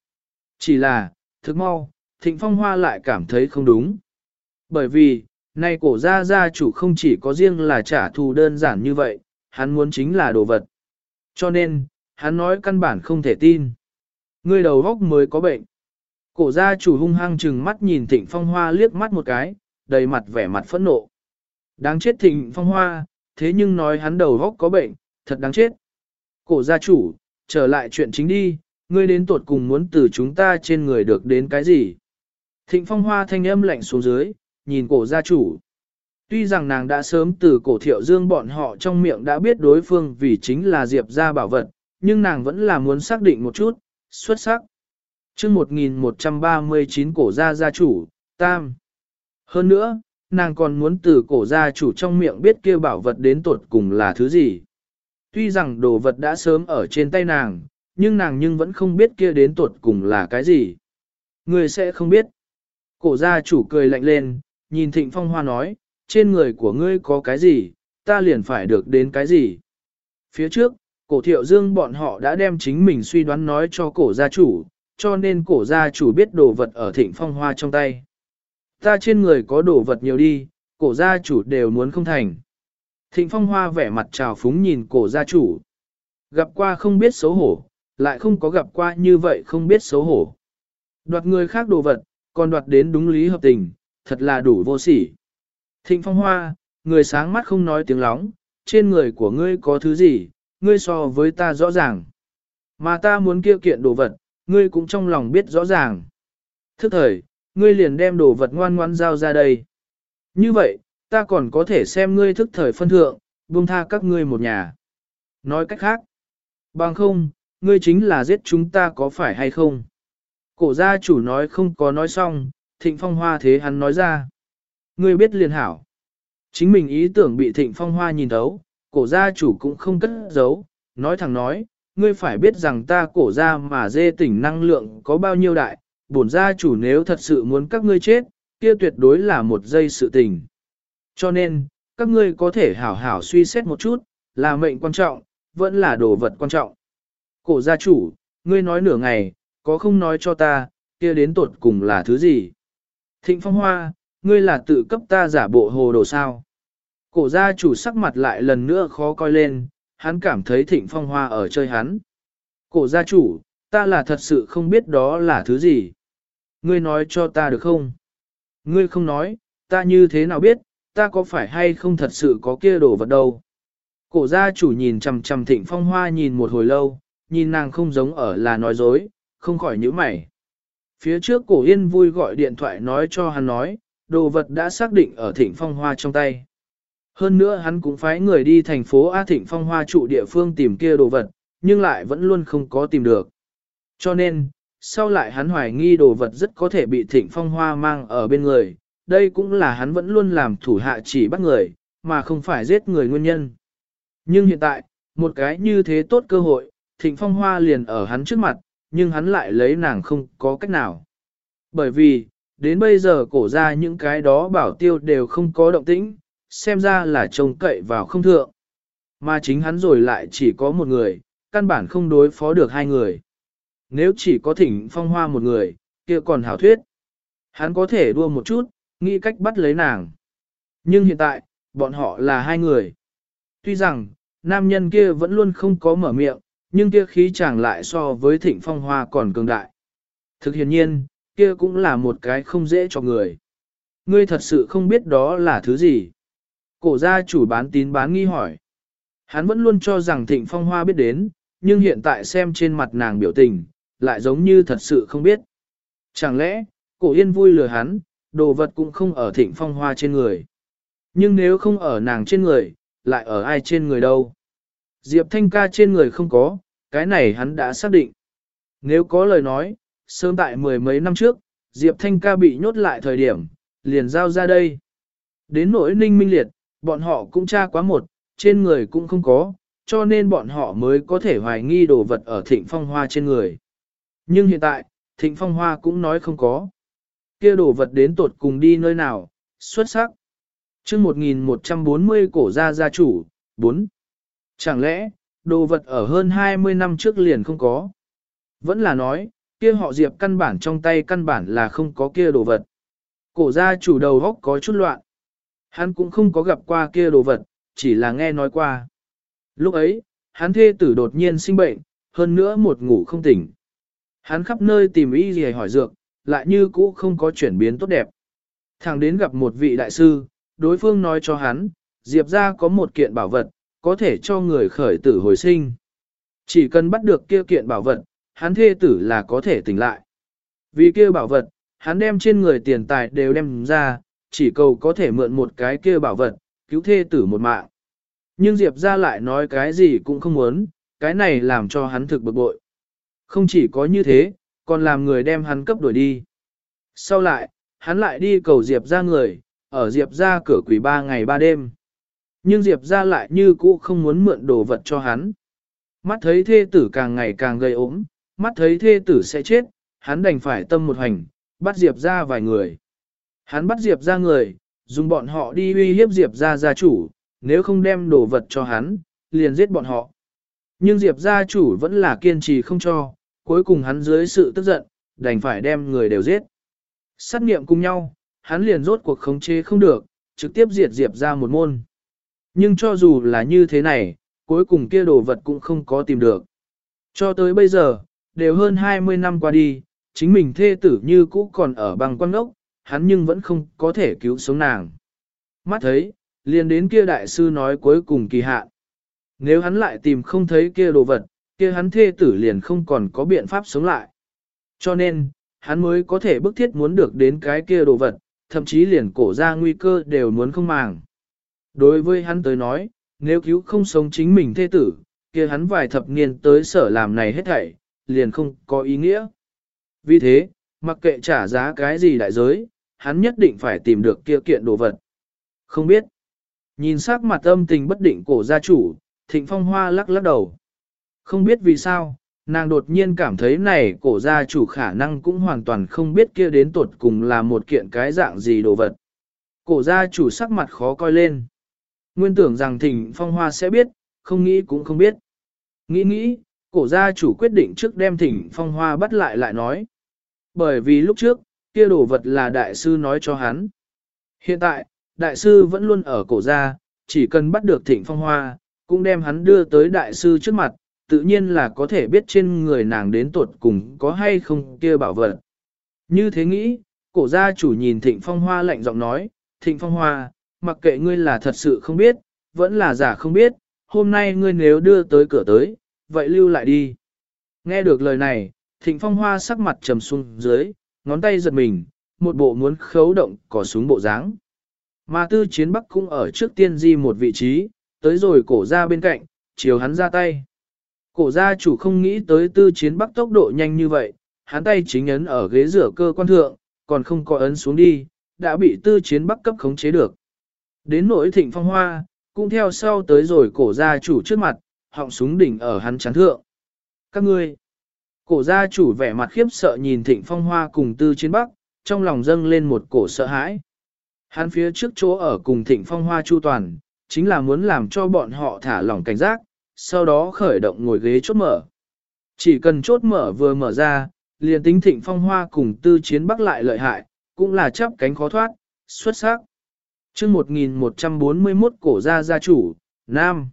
Chỉ là, thức mau, Thịnh Phong Hoa lại cảm thấy không đúng. Bởi vì, nay cổ gia gia chủ không chỉ có riêng là trả thù đơn giản như vậy, hắn muốn chính là đồ vật. Cho nên, hắn nói căn bản không thể tin. Ngươi đầu góc mới có bệnh. Cổ gia chủ hung hăng chừng mắt nhìn Thịnh Phong Hoa liếc mắt một cái, đầy mặt vẻ mặt phẫn nộ. Đáng chết Thịnh Phong Hoa, thế nhưng nói hắn đầu góc có bệnh, thật đáng chết. Cổ gia chủ, trở lại chuyện chính đi, ngươi đến tuột cùng muốn từ chúng ta trên người được đến cái gì? Thịnh Phong Hoa thanh âm lạnh xuống dưới, nhìn cổ gia chủ. Tuy rằng nàng đã sớm từ cổ thiệu dương bọn họ trong miệng đã biết đối phương vì chính là Diệp gia bảo vật, nhưng nàng vẫn là muốn xác định một chút, xuất sắc. chương 1139 cổ gia gia chủ, tam. Hơn nữa, nàng còn muốn từ cổ gia chủ trong miệng biết kia bảo vật đến tột cùng là thứ gì. Tuy rằng đồ vật đã sớm ở trên tay nàng, nhưng nàng nhưng vẫn không biết kia đến tột cùng là cái gì. Người sẽ không biết. Cổ gia chủ cười lạnh lên, nhìn thịnh phong hoa nói, trên người của ngươi có cái gì, ta liền phải được đến cái gì. Phía trước, cổ thiệu dương bọn họ đã đem chính mình suy đoán nói cho cổ gia chủ, cho nên cổ gia chủ biết đồ vật ở thịnh phong hoa trong tay. Ta trên người có đồ vật nhiều đi, cổ gia chủ đều muốn không thành. Thịnh phong hoa vẻ mặt trào phúng nhìn cổ gia chủ. Gặp qua không biết xấu hổ, lại không có gặp qua như vậy không biết xấu hổ. Đoạt người khác đồ vật, còn đoạt đến đúng lý hợp tình, thật là đủ vô sỉ. Thịnh phong hoa, người sáng mắt không nói tiếng lóng, trên người của ngươi có thứ gì, ngươi so với ta rõ ràng. Mà ta muốn kia kiện đồ vật, ngươi cũng trong lòng biết rõ ràng. Thức thời, ngươi liền đem đồ vật ngoan ngoan giao ra đây. Như vậy, ta còn có thể xem ngươi thức thời phân thượng, buông tha các ngươi một nhà. Nói cách khác, bằng không, ngươi chính là giết chúng ta có phải hay không? Cổ gia chủ nói không có nói xong, thịnh phong hoa thế hắn nói ra. Ngươi biết liền hảo. Chính mình ý tưởng bị thịnh phong hoa nhìn thấu, cổ gia chủ cũng không cất giấu, nói thẳng nói, ngươi phải biết rằng ta cổ gia mà dê tỉnh năng lượng có bao nhiêu đại, bổn gia chủ nếu thật sự muốn các ngươi chết, kia tuyệt đối là một giây sự tình. Cho nên, các ngươi có thể hảo hảo suy xét một chút, là mệnh quan trọng, vẫn là đồ vật quan trọng. Cổ gia chủ, ngươi nói nửa ngày, có không nói cho ta, kia đến tột cùng là thứ gì? Thịnh phong hoa, ngươi là tự cấp ta giả bộ hồ đồ sao? Cổ gia chủ sắc mặt lại lần nữa khó coi lên, hắn cảm thấy thịnh phong hoa ở chơi hắn. Cổ gia chủ, ta là thật sự không biết đó là thứ gì. Ngươi nói cho ta được không? Ngươi không nói, ta như thế nào biết, ta có phải hay không thật sự có kia đồ vật đâu. Cổ gia chủ nhìn chằm chằm thịnh phong hoa nhìn một hồi lâu, nhìn nàng không giống ở là nói dối, không khỏi nhíu mày. Phía trước cổ yên vui gọi điện thoại nói cho hắn nói, đồ vật đã xác định ở thịnh phong hoa trong tay. Hơn nữa hắn cũng phái người đi thành phố A Thịnh Phong Hoa trụ địa phương tìm kia đồ vật, nhưng lại vẫn luôn không có tìm được. Cho nên, sau lại hắn hoài nghi đồ vật rất có thể bị Thịnh Phong Hoa mang ở bên người, đây cũng là hắn vẫn luôn làm thủ hạ chỉ bắt người, mà không phải giết người nguyên nhân. Nhưng hiện tại, một cái như thế tốt cơ hội, Thịnh Phong Hoa liền ở hắn trước mặt, nhưng hắn lại lấy nàng không có cách nào. Bởi vì, đến bây giờ cổ ra những cái đó bảo tiêu đều không có động tĩnh, xem ra là trông cậy vào không thượng. Mà chính hắn rồi lại chỉ có một người, căn bản không đối phó được hai người. Nếu chỉ có thỉnh phong hoa một người, kia còn hảo thuyết. Hắn có thể đua một chút, nghĩ cách bắt lấy nàng. Nhưng hiện tại, bọn họ là hai người. Tuy rằng, nam nhân kia vẫn luôn không có mở miệng, nhưng kia khí chàng lại so với thịnh phong hoa còn cường đại. Thực hiện nhiên, kia cũng là một cái không dễ cho người. Ngươi thật sự không biết đó là thứ gì. Cổ gia chủ bán tín bán nghi hỏi. Hắn vẫn luôn cho rằng thịnh phong hoa biết đến, nhưng hiện tại xem trên mặt nàng biểu tình, lại giống như thật sự không biết. Chẳng lẽ, cổ yên vui lừa hắn, đồ vật cũng không ở thịnh phong hoa trên người. Nhưng nếu không ở nàng trên người, lại ở ai trên người đâu? Diệp Thanh ca trên người không có, cái này hắn đã xác định. Nếu có lời nói, sớm tại mười mấy năm trước, Diệp Thanh ca bị nhốt lại thời điểm, liền giao ra đây. Đến nỗi ninh minh liệt, bọn họ cũng tra quá một, trên người cũng không có, cho nên bọn họ mới có thể hoài nghi đồ vật ở thịnh phong hoa trên người. Nhưng hiện tại, thịnh phong hoa cũng nói không có. kia đồ vật đến tột cùng đi nơi nào, xuất sắc. chương 1140 cổ gia gia chủ, 4. Chẳng lẽ, đồ vật ở hơn 20 năm trước liền không có? Vẫn là nói, kia họ diệp căn bản trong tay căn bản là không có kia đồ vật. Cổ gia chủ đầu góc có chút loạn. Hắn cũng không có gặp qua kia đồ vật, chỉ là nghe nói qua. Lúc ấy, hắn thê tử đột nhiên sinh bệnh, hơn nữa một ngủ không tỉnh. Hắn khắp nơi tìm y gì hỏi dược, lại như cũ không có chuyển biến tốt đẹp. Thằng đến gặp một vị đại sư, đối phương nói cho hắn, Diệp ra có một kiện bảo vật, có thể cho người khởi tử hồi sinh. Chỉ cần bắt được kia kiện bảo vật, hắn thê tử là có thể tỉnh lại. Vì kia bảo vật, hắn đem trên người tiền tài đều đem ra, chỉ cầu có thể mượn một cái kia bảo vật, cứu thê tử một mạng. Nhưng Diệp ra lại nói cái gì cũng không muốn, cái này làm cho hắn thực bực bội. Không chỉ có như thế, còn làm người đem hắn cấp đuổi đi. Sau lại, hắn lại đi cầu Diệp ra người, ở Diệp ra cửa quỷ ba ngày ba đêm. Nhưng Diệp ra lại như cũ không muốn mượn đồ vật cho hắn. Mắt thấy thê tử càng ngày càng gây ốm, mắt thấy thê tử sẽ chết, hắn đành phải tâm một hành, bắt Diệp ra vài người. Hắn bắt Diệp ra người, dùng bọn họ đi uy hiếp Diệp ra gia chủ, nếu không đem đồ vật cho hắn, liền giết bọn họ. Nhưng Diệp gia chủ vẫn là kiên trì không cho, cuối cùng hắn dưới sự tức giận, đành phải đem người đều giết. Sát nghiệm cùng nhau, hắn liền rốt cuộc khống chế không được, trực tiếp diệt Diệp ra một môn. Nhưng cho dù là như thế này, cuối cùng kia đồ vật cũng không có tìm được. Cho tới bây giờ, đều hơn 20 năm qua đi, chính mình thê tử như cũ còn ở bằng quan ốc, hắn nhưng vẫn không có thể cứu sống nàng. Mắt thấy, liền đến kia đại sư nói cuối cùng kỳ hạn. Nếu hắn lại tìm không thấy kia đồ vật, kia hắn thê tử liền không còn có biện pháp sống lại. Cho nên, hắn mới có thể bức thiết muốn được đến cái kia đồ vật, thậm chí liền cổ ra nguy cơ đều muốn không màng. Đối với hắn tới nói, nếu cứu không sống chính mình thê tử, kia hắn vài thập niên tới sở làm này hết thảy, liền không có ý nghĩa. Vì thế, mặc kệ trả giá cái gì đại giới, hắn nhất định phải tìm được kia kiện đồ vật. Không biết. Nhìn sắc mặt âm tình bất định cổ gia chủ, thịnh phong hoa lắc lắc đầu. Không biết vì sao, nàng đột nhiên cảm thấy này cổ gia chủ khả năng cũng hoàn toàn không biết kia đến tột cùng là một kiện cái dạng gì đồ vật. Cổ gia chủ sắc mặt khó coi lên. Nguyên tưởng rằng thịnh phong hoa sẽ biết, không nghĩ cũng không biết. Nghĩ nghĩ, cổ gia chủ quyết định trước đem thịnh phong hoa bắt lại lại nói. Bởi vì lúc trước, kia đồ vật là đại sư nói cho hắn. Hiện tại, đại sư vẫn luôn ở cổ gia, chỉ cần bắt được thịnh phong hoa, cũng đem hắn đưa tới đại sư trước mặt, tự nhiên là có thể biết trên người nàng đến tuột cùng có hay không kia bảo vật. Như thế nghĩ, cổ gia chủ nhìn thịnh phong hoa lạnh giọng nói, thịnh phong hoa, mặc kệ ngươi là thật sự không biết, vẫn là giả không biết, hôm nay ngươi nếu đưa tới cửa tới, vậy lưu lại đi. Nghe được lời này, thịnh phong hoa sắc mặt trầm xuống dưới, ngón tay giật mình, một bộ muốn khấu động cỏ súng bộ dáng. Mà tư chiến bắc cũng ở trước tiên di một vị trí, tới rồi cổ ra bên cạnh, chiều hắn ra tay. Cổ gia chủ không nghĩ tới tư chiến bắc tốc độ nhanh như vậy, hắn tay chính ấn ở ghế rửa cơ quan thượng, còn không có ấn xuống đi, đã bị tư chiến bắc cấp khống chế được. Đến nỗi thịnh phong hoa, cũng theo sau tới rồi cổ gia chủ trước mặt, họng súng đỉnh ở hắn chán thượng. Các ngươi, cổ gia chủ vẻ mặt khiếp sợ nhìn thịnh phong hoa cùng tư chiến bắc, trong lòng dâng lên một cổ sợ hãi. Hắn phía trước chỗ ở cùng thịnh phong hoa chu toàn, chính là muốn làm cho bọn họ thả lỏng cảnh giác, sau đó khởi động ngồi ghế chốt mở. Chỉ cần chốt mở vừa mở ra, liền tính thịnh phong hoa cùng tư chiến bắc lại lợi hại, cũng là chắp cánh khó thoát, xuất sắc chương 1141 cổ gia gia chủ, Nam.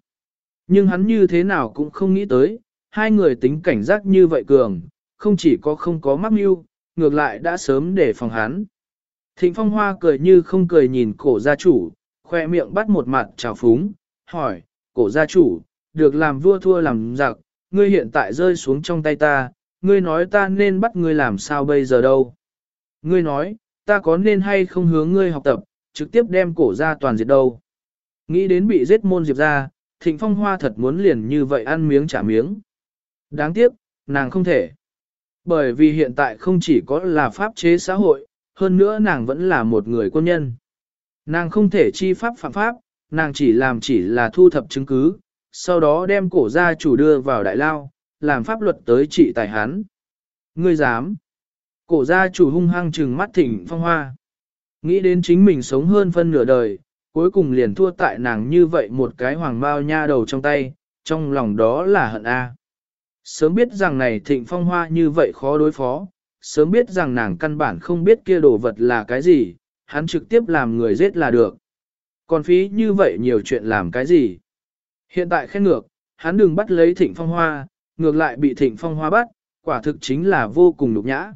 Nhưng hắn như thế nào cũng không nghĩ tới, hai người tính cảnh giác như vậy cường, không chỉ có không có mắc mưu, ngược lại đã sớm để phòng hắn. Thịnh phong hoa cười như không cười nhìn cổ gia chủ, khoe miệng bắt một mặt trào phúng, hỏi, cổ gia chủ, được làm vua thua làm giặc, ngươi hiện tại rơi xuống trong tay ta, ngươi nói ta nên bắt ngươi làm sao bây giờ đâu. Ngươi nói, ta có nên hay không hướng ngươi học tập, trực tiếp đem cổ ra toàn diệt đâu. Nghĩ đến bị giết môn diệp ra, thịnh phong hoa thật muốn liền như vậy ăn miếng trả miếng. Đáng tiếc, nàng không thể. Bởi vì hiện tại không chỉ có là pháp chế xã hội, hơn nữa nàng vẫn là một người quân nhân. Nàng không thể chi pháp phạm pháp, nàng chỉ làm chỉ là thu thập chứng cứ, sau đó đem cổ gia chủ đưa vào đại lao, làm pháp luật tới trị tài hắn. Ngươi dám. Cổ gia chủ hung hăng trừng mắt thỉnh phong hoa. Nghĩ đến chính mình sống hơn phân nửa đời, cuối cùng liền thua tại nàng như vậy một cái hoàng bao nha đầu trong tay, trong lòng đó là hận A. Sớm biết rằng này thịnh phong hoa như vậy khó đối phó, sớm biết rằng nàng căn bản không biết kia đồ vật là cái gì, hắn trực tiếp làm người giết là được. Còn phí như vậy nhiều chuyện làm cái gì? Hiện tại khen ngược, hắn đừng bắt lấy thịnh phong hoa, ngược lại bị thịnh phong hoa bắt, quả thực chính là vô cùng nhục nhã.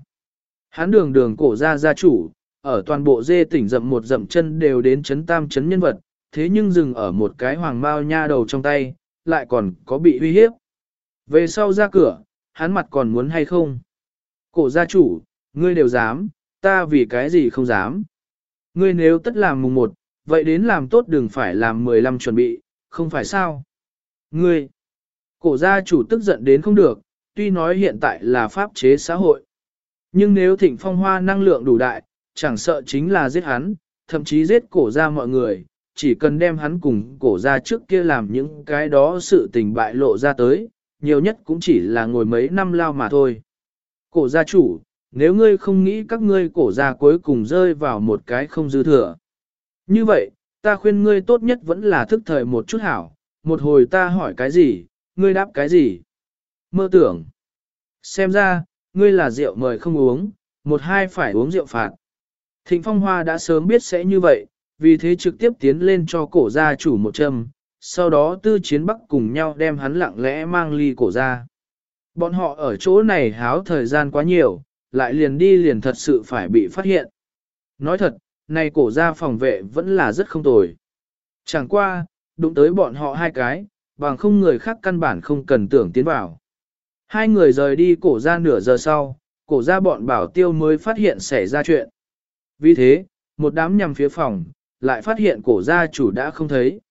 Hắn đường đường cổ ra gia chủ, ở toàn bộ dê tỉnh dậm một dậm chân đều đến chấn tam chấn nhân vật, thế nhưng dừng ở một cái hoàng bao nha đầu trong tay, lại còn có bị uy hiếp. Về sau ra cửa, hắn mặt còn muốn hay không? Cổ gia chủ, ngươi đều dám, ta vì cái gì không dám? Ngươi nếu tất làm mùng một, vậy đến làm tốt đừng phải làm 15 chuẩn bị, không phải sao? Ngươi, cổ gia chủ tức giận đến không được, tuy nói hiện tại là pháp chế xã hội. Nhưng nếu thịnh phong hoa năng lượng đủ đại, chẳng sợ chính là giết hắn, thậm chí giết cổ gia mọi người, chỉ cần đem hắn cùng cổ gia trước kia làm những cái đó sự tình bại lộ ra tới, nhiều nhất cũng chỉ là ngồi mấy năm lao mà thôi. Cổ gia chủ, nếu ngươi không nghĩ các ngươi cổ gia cuối cùng rơi vào một cái không dư thừa. Như vậy, ta khuyên ngươi tốt nhất vẫn là thức thời một chút hảo, một hồi ta hỏi cái gì, ngươi đáp cái gì. Mơ tưởng. Xem ra, ngươi là rượu mời không uống, một hai phải uống rượu phạt. Thịnh Phong Hoa đã sớm biết sẽ như vậy, vì thế trực tiếp tiến lên cho cổ gia chủ một châm, sau đó tư chiến bắc cùng nhau đem hắn lặng lẽ mang ly cổ ra. Bọn họ ở chỗ này háo thời gian quá nhiều, lại liền đi liền thật sự phải bị phát hiện. Nói thật, này cổ gia phòng vệ vẫn là rất không tồi. Chẳng qua, đụng tới bọn họ hai cái, bằng không người khác căn bản không cần tưởng tiến vào. Hai người rời đi cổ ra nửa giờ sau, cổ ra bọn bảo tiêu mới phát hiện xảy ra chuyện. Vì thế, một đám nhằm phía phòng, lại phát hiện cổ gia chủ đã không thấy.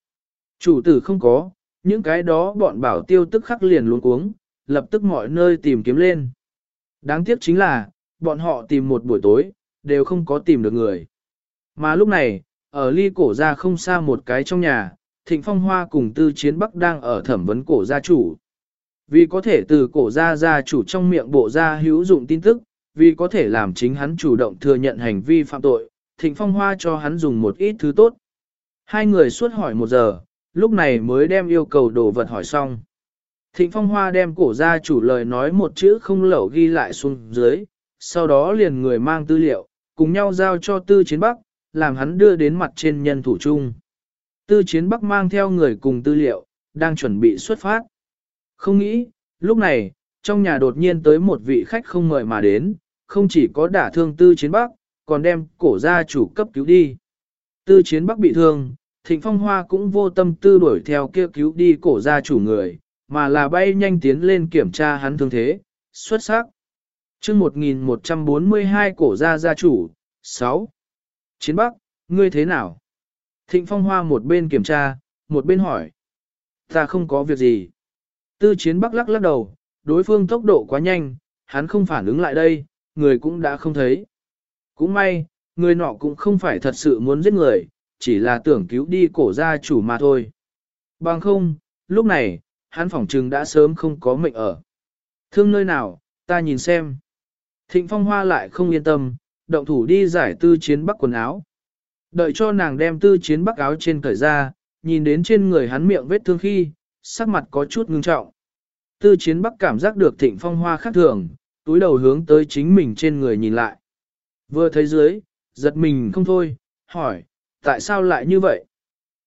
Chủ tử không có, những cái đó bọn bảo tiêu tức khắc liền luôn cuống, lập tức mọi nơi tìm kiếm lên. Đáng tiếc chính là, bọn họ tìm một buổi tối, đều không có tìm được người. Mà lúc này, ở ly cổ gia không xa một cái trong nhà, Thịnh Phong Hoa cùng Tư Chiến Bắc đang ở thẩm vấn cổ gia chủ. Vì có thể từ cổ gia gia chủ trong miệng bộ gia hữu dụng tin tức, vì có thể làm chính hắn chủ động thừa nhận hành vi phạm tội, Thịnh Phong Hoa cho hắn dùng một ít thứ tốt. Hai người suốt hỏi một giờ, lúc này mới đem yêu cầu đồ vật hỏi xong. Thịnh Phong Hoa đem cổ gia chủ lời nói một chữ không lẩu ghi lại xuống dưới, sau đó liền người mang tư liệu, cùng nhau giao cho Tư Chiến Bắc, làm hắn đưa đến mặt trên nhân thủ chung. Tư Chiến Bắc mang theo người cùng tư liệu, đang chuẩn bị xuất phát. Không nghĩ, lúc này, trong nhà đột nhiên tới một vị khách không mời mà đến, không chỉ có đả thương Tư Chiến Bắc, còn đem cổ gia chủ cấp cứu đi. Tư Chiến Bắc bị thương, Thịnh Phong Hoa cũng vô tâm tư đuổi theo kia cứu đi cổ gia chủ người, mà là bay nhanh tiến lên kiểm tra hắn thương thế, xuất sắc. chương 1142 cổ gia gia chủ, 6. Chiến Bắc, ngươi thế nào? Thịnh Phong Hoa một bên kiểm tra, một bên hỏi. Ta không có việc gì. Tư Chiến Bắc lắc lắc đầu, đối phương tốc độ quá nhanh, hắn không phản ứng lại đây, người cũng đã không thấy. Cũng may, người nọ cũng không phải thật sự muốn giết người, chỉ là tưởng cứu đi cổ gia chủ mà thôi. Bằng không, lúc này, hắn phỏng trừng đã sớm không có mệnh ở. Thương nơi nào, ta nhìn xem. Thịnh phong hoa lại không yên tâm, động thủ đi giải tư chiến bắc quần áo. Đợi cho nàng đem tư chiến bắc áo trên cởi ra, nhìn đến trên người hắn miệng vết thương khi, sắc mặt có chút ngưng trọng. Tư chiến bắc cảm giác được thịnh phong hoa khác thường, túi đầu hướng tới chính mình trên người nhìn lại. Vừa thấy dưới, giật mình không thôi, hỏi, tại sao lại như vậy?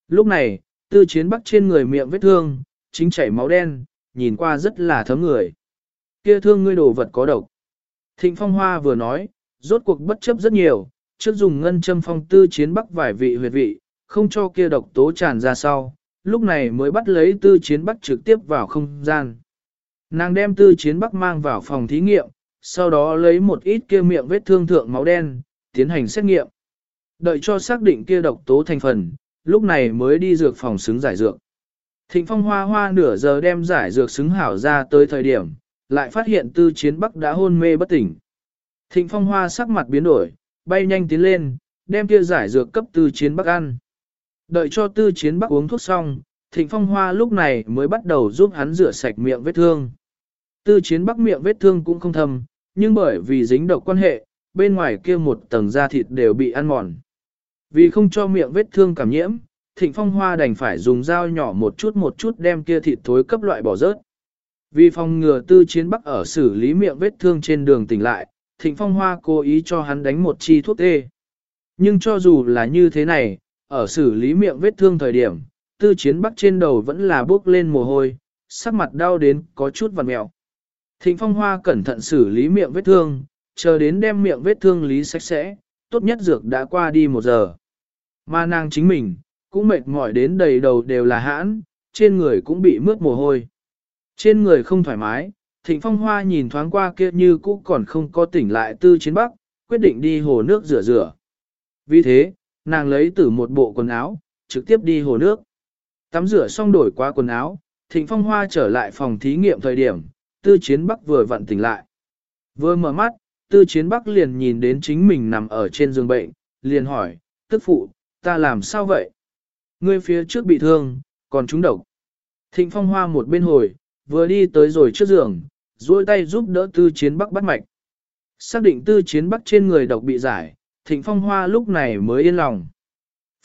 Lúc này, tư chiến bắc trên người miệng vết thương, chính chảy máu đen, nhìn qua rất là thấm người. Kia thương ngươi đồ vật có độc. Thịnh Phong Hoa vừa nói, rốt cuộc bất chấp rất nhiều, trước dùng ngân châm phong tư chiến bắc vài vị huyệt vị, không cho kia độc tố tràn ra sau, lúc này mới bắt lấy tư chiến bắc trực tiếp vào không gian. Nàng đem tư chiến bắc mang vào phòng thí nghiệm, sau đó lấy một ít kia miệng vết thương thượng máu đen, tiến hành xét nghiệm. Đợi cho xác định kia độc tố thành phần, lúc này mới đi dược phòng xứng giải dược. Thịnh phong hoa hoa nửa giờ đem giải dược xứng hảo ra tới thời điểm, lại phát hiện tư chiến bắc đã hôn mê bất tỉnh. Thịnh phong hoa sắc mặt biến đổi, bay nhanh tiến lên, đem kia giải dược cấp tư chiến bắc ăn. Đợi cho tư chiến bắc uống thuốc xong, thịnh phong hoa lúc này mới bắt đầu giúp hắn rửa sạch miệng vết thương. Tư chiến bắc miệng vết thương cũng không thâm, nhưng bởi vì dính độc quan hệ, bên ngoài kia một tầng da thịt đều bị ăn mòn. Vì không cho miệng vết thương cảm nhiễm, thịnh phong hoa đành phải dùng dao nhỏ một chút một chút đem kia thịt thối cấp loại bỏ rớt. Vì phòng ngừa tư chiến bắc ở xử lý miệng vết thương trên đường tỉnh lại, thịnh phong hoa cố ý cho hắn đánh một chi thuốc tê. Nhưng cho dù là như thế này, ở xử lý miệng vết thương thời điểm, tư chiến bắc trên đầu vẫn là bước lên mồ hôi, sắc mặt đau đến có chút vằn mẹo. Thịnh phong hoa cẩn thận xử lý miệng vết thương, chờ đến đem miệng vết thương lý sạch sẽ, tốt nhất dược đã qua đi một giờ. Mà nàng chính mình, cũng mệt mỏi đến đầy đầu đều là hãn, trên người cũng bị mướt mồ hôi. Trên người không thoải mái, thịnh phong hoa nhìn thoáng qua kia như cũ còn không có tỉnh lại tư chiến bắc, quyết định đi hồ nước rửa rửa. Vì thế, nàng lấy từ một bộ quần áo, trực tiếp đi hồ nước. Tắm rửa xong đổi qua quần áo, thịnh phong hoa trở lại phòng thí nghiệm thời điểm, tư chiến bắc vừa vặn tỉnh lại. Vừa mở mắt, tư chiến bắc liền nhìn đến chính mình nằm ở trên giường bệnh, liền hỏi, tức phụ, ta làm sao vậy? Ngươi phía trước bị thương, còn trúng độc. Thịnh phong hoa một bên hồi, vừa đi tới rồi trước giường, duỗi tay giúp đỡ tư chiến bắc bắt mạch. Xác định tư chiến bắc trên người độc bị giải, thịnh phong hoa lúc này mới yên lòng.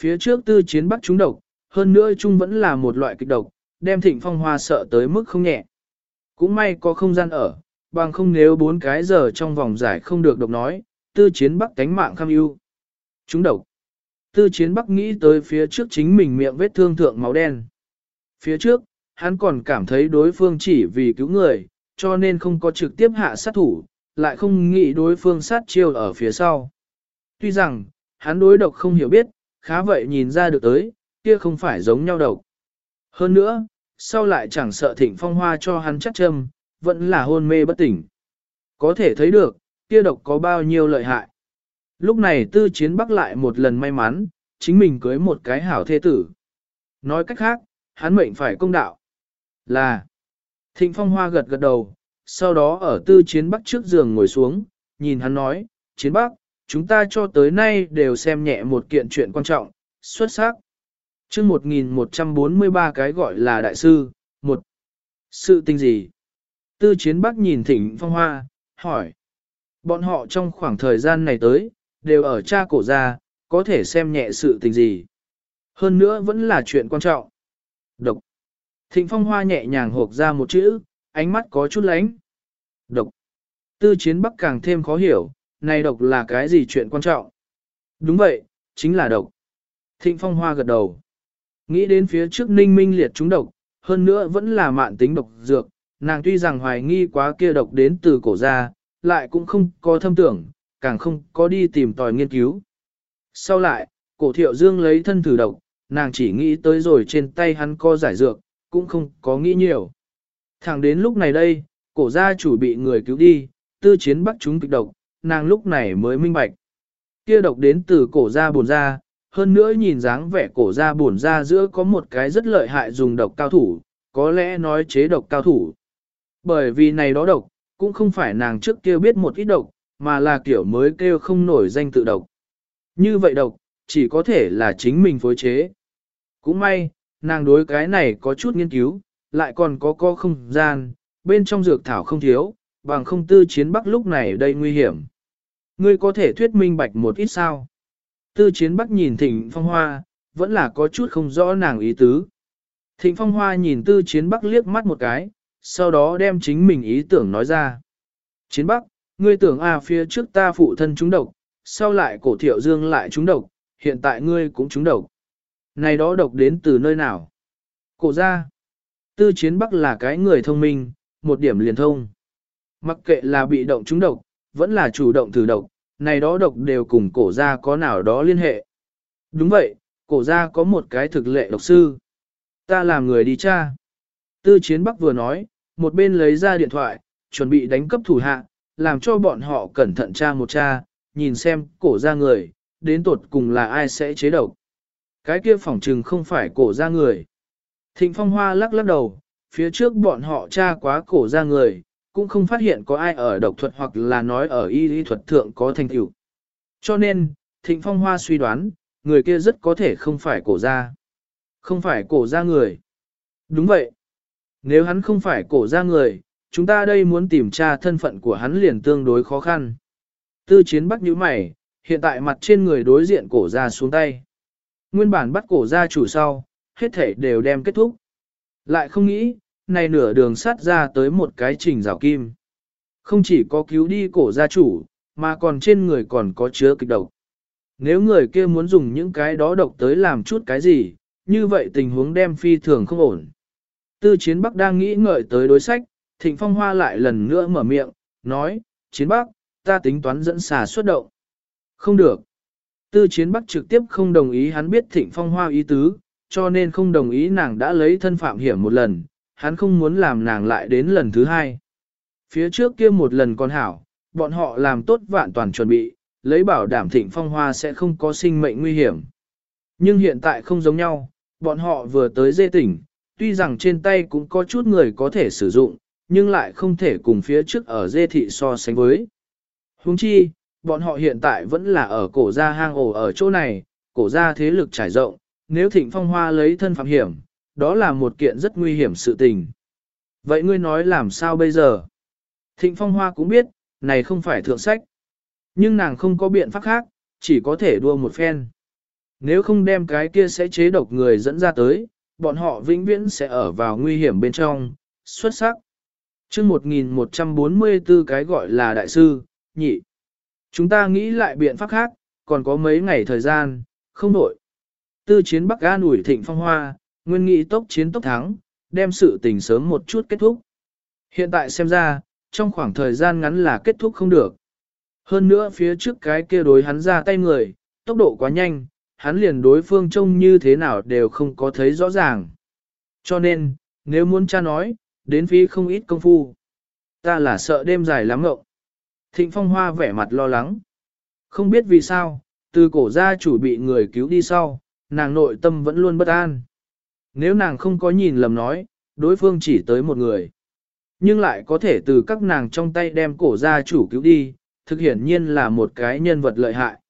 Phía trước tư chiến bắc trúng độc, hơn nữa chung vẫn là một loại kịch độc, đem thịnh phong hoa sợ tới mức không nhẹ. Cũng may có không gian ở, bằng không nếu bốn cái giờ trong vòng giải không được độc nói, tư chiến bắc cánh mạng kham ưu. chúng độc. Tư chiến bắc nghĩ tới phía trước chính mình miệng vết thương thượng máu đen. Phía trước, hắn còn cảm thấy đối phương chỉ vì cứu người, cho nên không có trực tiếp hạ sát thủ, lại không nghĩ đối phương sát chiêu ở phía sau. Tuy rằng, hắn đối độc không hiểu biết, khá vậy nhìn ra được tới, kia không phải giống nhau độc. Hơn nữa, sau lại chẳng sợ thịnh phong hoa cho hắn chắc châm, vẫn là hôn mê bất tỉnh. Có thể thấy được, kia độc có bao nhiêu lợi hại. Lúc này tư chiến bắc lại một lần may mắn, chính mình cưới một cái hảo thê tử. Nói cách khác, hắn mệnh phải công đạo. Là, thịnh phong hoa gật gật đầu, sau đó ở tư chiến bắc trước giường ngồi xuống, nhìn hắn nói, chiến bắc, chúng ta cho tới nay đều xem nhẹ một kiện chuyện quan trọng, xuất sắc chương 1143 cái gọi là đại sư, một sự tình gì? Tư chiến bắc nhìn thịnh phong hoa, hỏi. Bọn họ trong khoảng thời gian này tới, đều ở cha cổ ra, có thể xem nhẹ sự tình gì. Hơn nữa vẫn là chuyện quan trọng. Độc. Thịnh phong hoa nhẹ nhàng hộp ra một chữ, ánh mắt có chút lánh. Độc. Tư chiến bắc càng thêm khó hiểu, này độc là cái gì chuyện quan trọng? Đúng vậy, chính là độc. Thịnh phong hoa gật đầu. Nghĩ đến phía trước ninh minh liệt chúng độc, hơn nữa vẫn là mạn tính độc dược, nàng tuy rằng hoài nghi quá kia độc đến từ cổ ra, lại cũng không có thâm tưởng, càng không có đi tìm tòi nghiên cứu. Sau lại, cổ thiệu dương lấy thân thử độc, nàng chỉ nghĩ tới rồi trên tay hắn co giải dược, cũng không có nghĩ nhiều. Thẳng đến lúc này đây, cổ gia chủ bị người cứu đi, tư chiến bắt chúng kịch độc, nàng lúc này mới minh bạch. Kia độc đến từ cổ gia buồn ra, hơn nữa nhìn dáng vẻ cổ ra buồn ra giữa có một cái rất lợi hại dùng độc cao thủ, có lẽ nói chế độc cao thủ. Bởi vì này đó độc, cũng không phải nàng trước kia biết một ít độc, mà là kiểu mới kêu không nổi danh tự độc. Như vậy độc, chỉ có thể là chính mình phối chế. Cũng may, nàng đối cái này có chút nghiên cứu, lại còn có co không gian, bên trong dược thảo không thiếu, bằng không tư chiến bắc lúc này đây nguy hiểm. Ngươi có thể thuyết minh bạch một ít sao? Tư chiến bắc nhìn thịnh phong hoa, vẫn là có chút không rõ nàng ý tứ. Thịnh phong hoa nhìn tư chiến bắc liếc mắt một cái, sau đó đem chính mình ý tưởng nói ra. Chiến bắc, ngươi tưởng à phía trước ta phụ thân trúng độc, sau lại cổ thiệu dương lại trúng độc, hiện tại ngươi cũng trúng độc. Này đó độc đến từ nơi nào? Cổ ra. Tư chiến bắc là cái người thông minh, một điểm liền thông. Mặc kệ là bị động trúng độc, vẫn là chủ động thử độc, này đó độc đều cùng cổ gia có nào đó liên hệ. Đúng vậy, cổ gia có một cái thực lệ độc sư. Ta làm người đi cha. Tư chiến bắc vừa nói, một bên lấy ra điện thoại, chuẩn bị đánh cấp thủ hạ, làm cho bọn họ cẩn thận tra một tra, nhìn xem cổ gia người, đến tột cùng là ai sẽ chế độc. Cái kia phỏng trừng không phải cổ gia người. Thịnh phong hoa lắc lắc đầu, phía trước bọn họ tra quá cổ gia người, cũng không phát hiện có ai ở độc thuật hoặc là nói ở y lý thuật thượng có thành tựu. Cho nên, thịnh phong hoa suy đoán, người kia rất có thể không phải cổ gia, Không phải cổ gia người. Đúng vậy. Nếu hắn không phải cổ gia người, chúng ta đây muốn tìm tra thân phận của hắn liền tương đối khó khăn. Tư chiến bắc nhíu mày, hiện tại mặt trên người đối diện cổ gia xuống tay. Nguyên bản bắt cổ gia chủ sau, hết thể đều đem kết thúc. Lại không nghĩ, này nửa đường sát ra tới một cái trình rào kim. Không chỉ có cứu đi cổ gia chủ, mà còn trên người còn có chứa kịch độc. Nếu người kia muốn dùng những cái đó độc tới làm chút cái gì, như vậy tình huống đem phi thường không ổn. Tư chiến bắc đang nghĩ ngợi tới đối sách, thịnh phong hoa lại lần nữa mở miệng, nói, chiến bắc, ta tính toán dẫn xà xuất động. Không được. Tư chiến bắc trực tiếp không đồng ý hắn biết thịnh phong hoa ý tứ, cho nên không đồng ý nàng đã lấy thân phạm hiểm một lần, hắn không muốn làm nàng lại đến lần thứ hai. Phía trước kia một lần còn hảo, bọn họ làm tốt vạn toàn chuẩn bị, lấy bảo đảm thịnh phong hoa sẽ không có sinh mệnh nguy hiểm. Nhưng hiện tại không giống nhau, bọn họ vừa tới dê tỉnh, tuy rằng trên tay cũng có chút người có thể sử dụng, nhưng lại không thể cùng phía trước ở dê thị so sánh với. Huống chi, bọn họ hiện tại vẫn là ở cổ gia hang ổ ở chỗ này, cổ gia thế lực trải rộng, nếu thịnh phong hoa lấy thân phạm hiểm, đó là một kiện rất nguy hiểm sự tình. Vậy ngươi nói làm sao bây giờ? Thịnh phong hoa cũng biết, này không phải thượng sách. Nhưng nàng không có biện pháp khác, chỉ có thể đua một phen. Nếu không đem cái kia sẽ chế độc người dẫn ra tới, bọn họ vĩnh viễn sẽ ở vào nguy hiểm bên trong, xuất sắc. chương 1144 cái gọi là đại sư, nhị. Chúng ta nghĩ lại biện pháp khác, còn có mấy ngày thời gian, không đổi. Tư chiến Bắc An ủi thịnh phong hoa, nguyên nghị tốc chiến tốc thắng, đem sự tình sớm một chút kết thúc. Hiện tại xem ra, trong khoảng thời gian ngắn là kết thúc không được. Hơn nữa phía trước cái kia đối hắn ra tay người, tốc độ quá nhanh, hắn liền đối phương trông như thế nào đều không có thấy rõ ràng. Cho nên, nếu muốn cha nói, đến phí không ít công phu. Ta là sợ đêm dài lắm ngậu. Thịnh Phong Hoa vẻ mặt lo lắng. Không biết vì sao, từ cổ gia chủ bị người cứu đi sau, nàng nội tâm vẫn luôn bất an. Nếu nàng không có nhìn lầm nói, đối phương chỉ tới một người. Nhưng lại có thể từ các nàng trong tay đem cổ gia chủ cứu đi, thực hiển nhiên là một cái nhân vật lợi hại.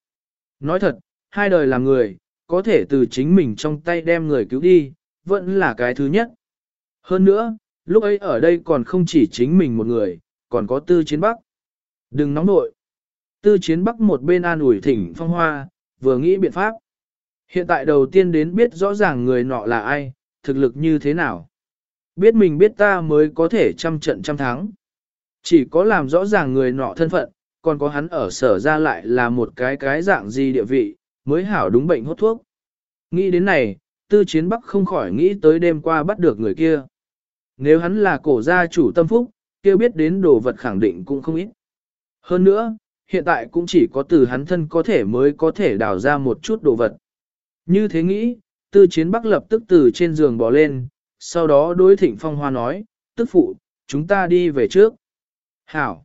Nói thật, hai đời làm người, có thể từ chính mình trong tay đem người cứu đi, vẫn là cái thứ nhất. Hơn nữa, lúc ấy ở đây còn không chỉ chính mình một người, còn có tư chiến bắc. Đừng nóng nội. Tư chiến bắc một bên an ủi thỉnh phong hoa, vừa nghĩ biện pháp. Hiện tại đầu tiên đến biết rõ ràng người nọ là ai, thực lực như thế nào. Biết mình biết ta mới có thể trăm trận trăm thắng. Chỉ có làm rõ ràng người nọ thân phận, còn có hắn ở sở ra lại là một cái cái dạng gì địa vị, mới hảo đúng bệnh hốt thuốc. Nghĩ đến này, tư chiến bắc không khỏi nghĩ tới đêm qua bắt được người kia. Nếu hắn là cổ gia chủ tâm phúc, kia biết đến đồ vật khẳng định cũng không ít. Hơn nữa, hiện tại cũng chỉ có từ hắn thân có thể mới có thể đào ra một chút đồ vật. Như thế nghĩ, tư chiến bắc lập tức từ trên giường bỏ lên, sau đó đối thịnh phong hoa nói, tức phụ, chúng ta đi về trước. Hảo!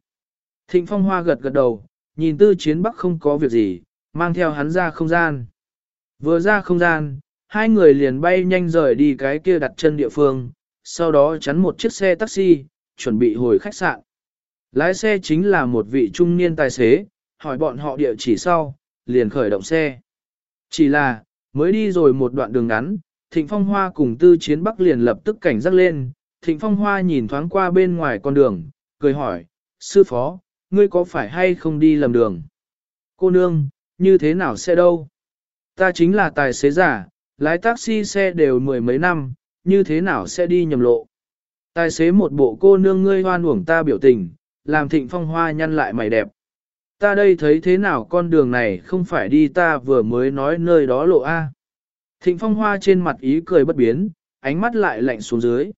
Thịnh phong hoa gật gật đầu, nhìn tư chiến bắc không có việc gì, mang theo hắn ra không gian. Vừa ra không gian, hai người liền bay nhanh rời đi cái kia đặt chân địa phương, sau đó chắn một chiếc xe taxi, chuẩn bị hồi khách sạn. Lái xe chính là một vị trung niên tài xế, hỏi bọn họ địa chỉ sau, liền khởi động xe. Chỉ là, mới đi rồi một đoạn đường ngắn, Thịnh Phong Hoa cùng Tư Chiến Bắc liền lập tức cảnh giác lên. Thịnh Phong Hoa nhìn thoáng qua bên ngoài con đường, cười hỏi, sư phó, ngươi có phải hay không đi lầm đường? Cô nương, như thế nào xe đâu? Ta chính là tài xế giả, lái taxi xe đều mười mấy năm, như thế nào sẽ đi nhầm lộ? Tài xế một bộ cô nương ngươi hoan uổng ta biểu tình, làm thịnh phong hoa nhăn lại mày đẹp. Ta đây thấy thế nào con đường này không phải đi ta vừa mới nói nơi đó lộ A. Thịnh phong hoa trên mặt ý cười bất biến, ánh mắt lại lạnh xuống dưới.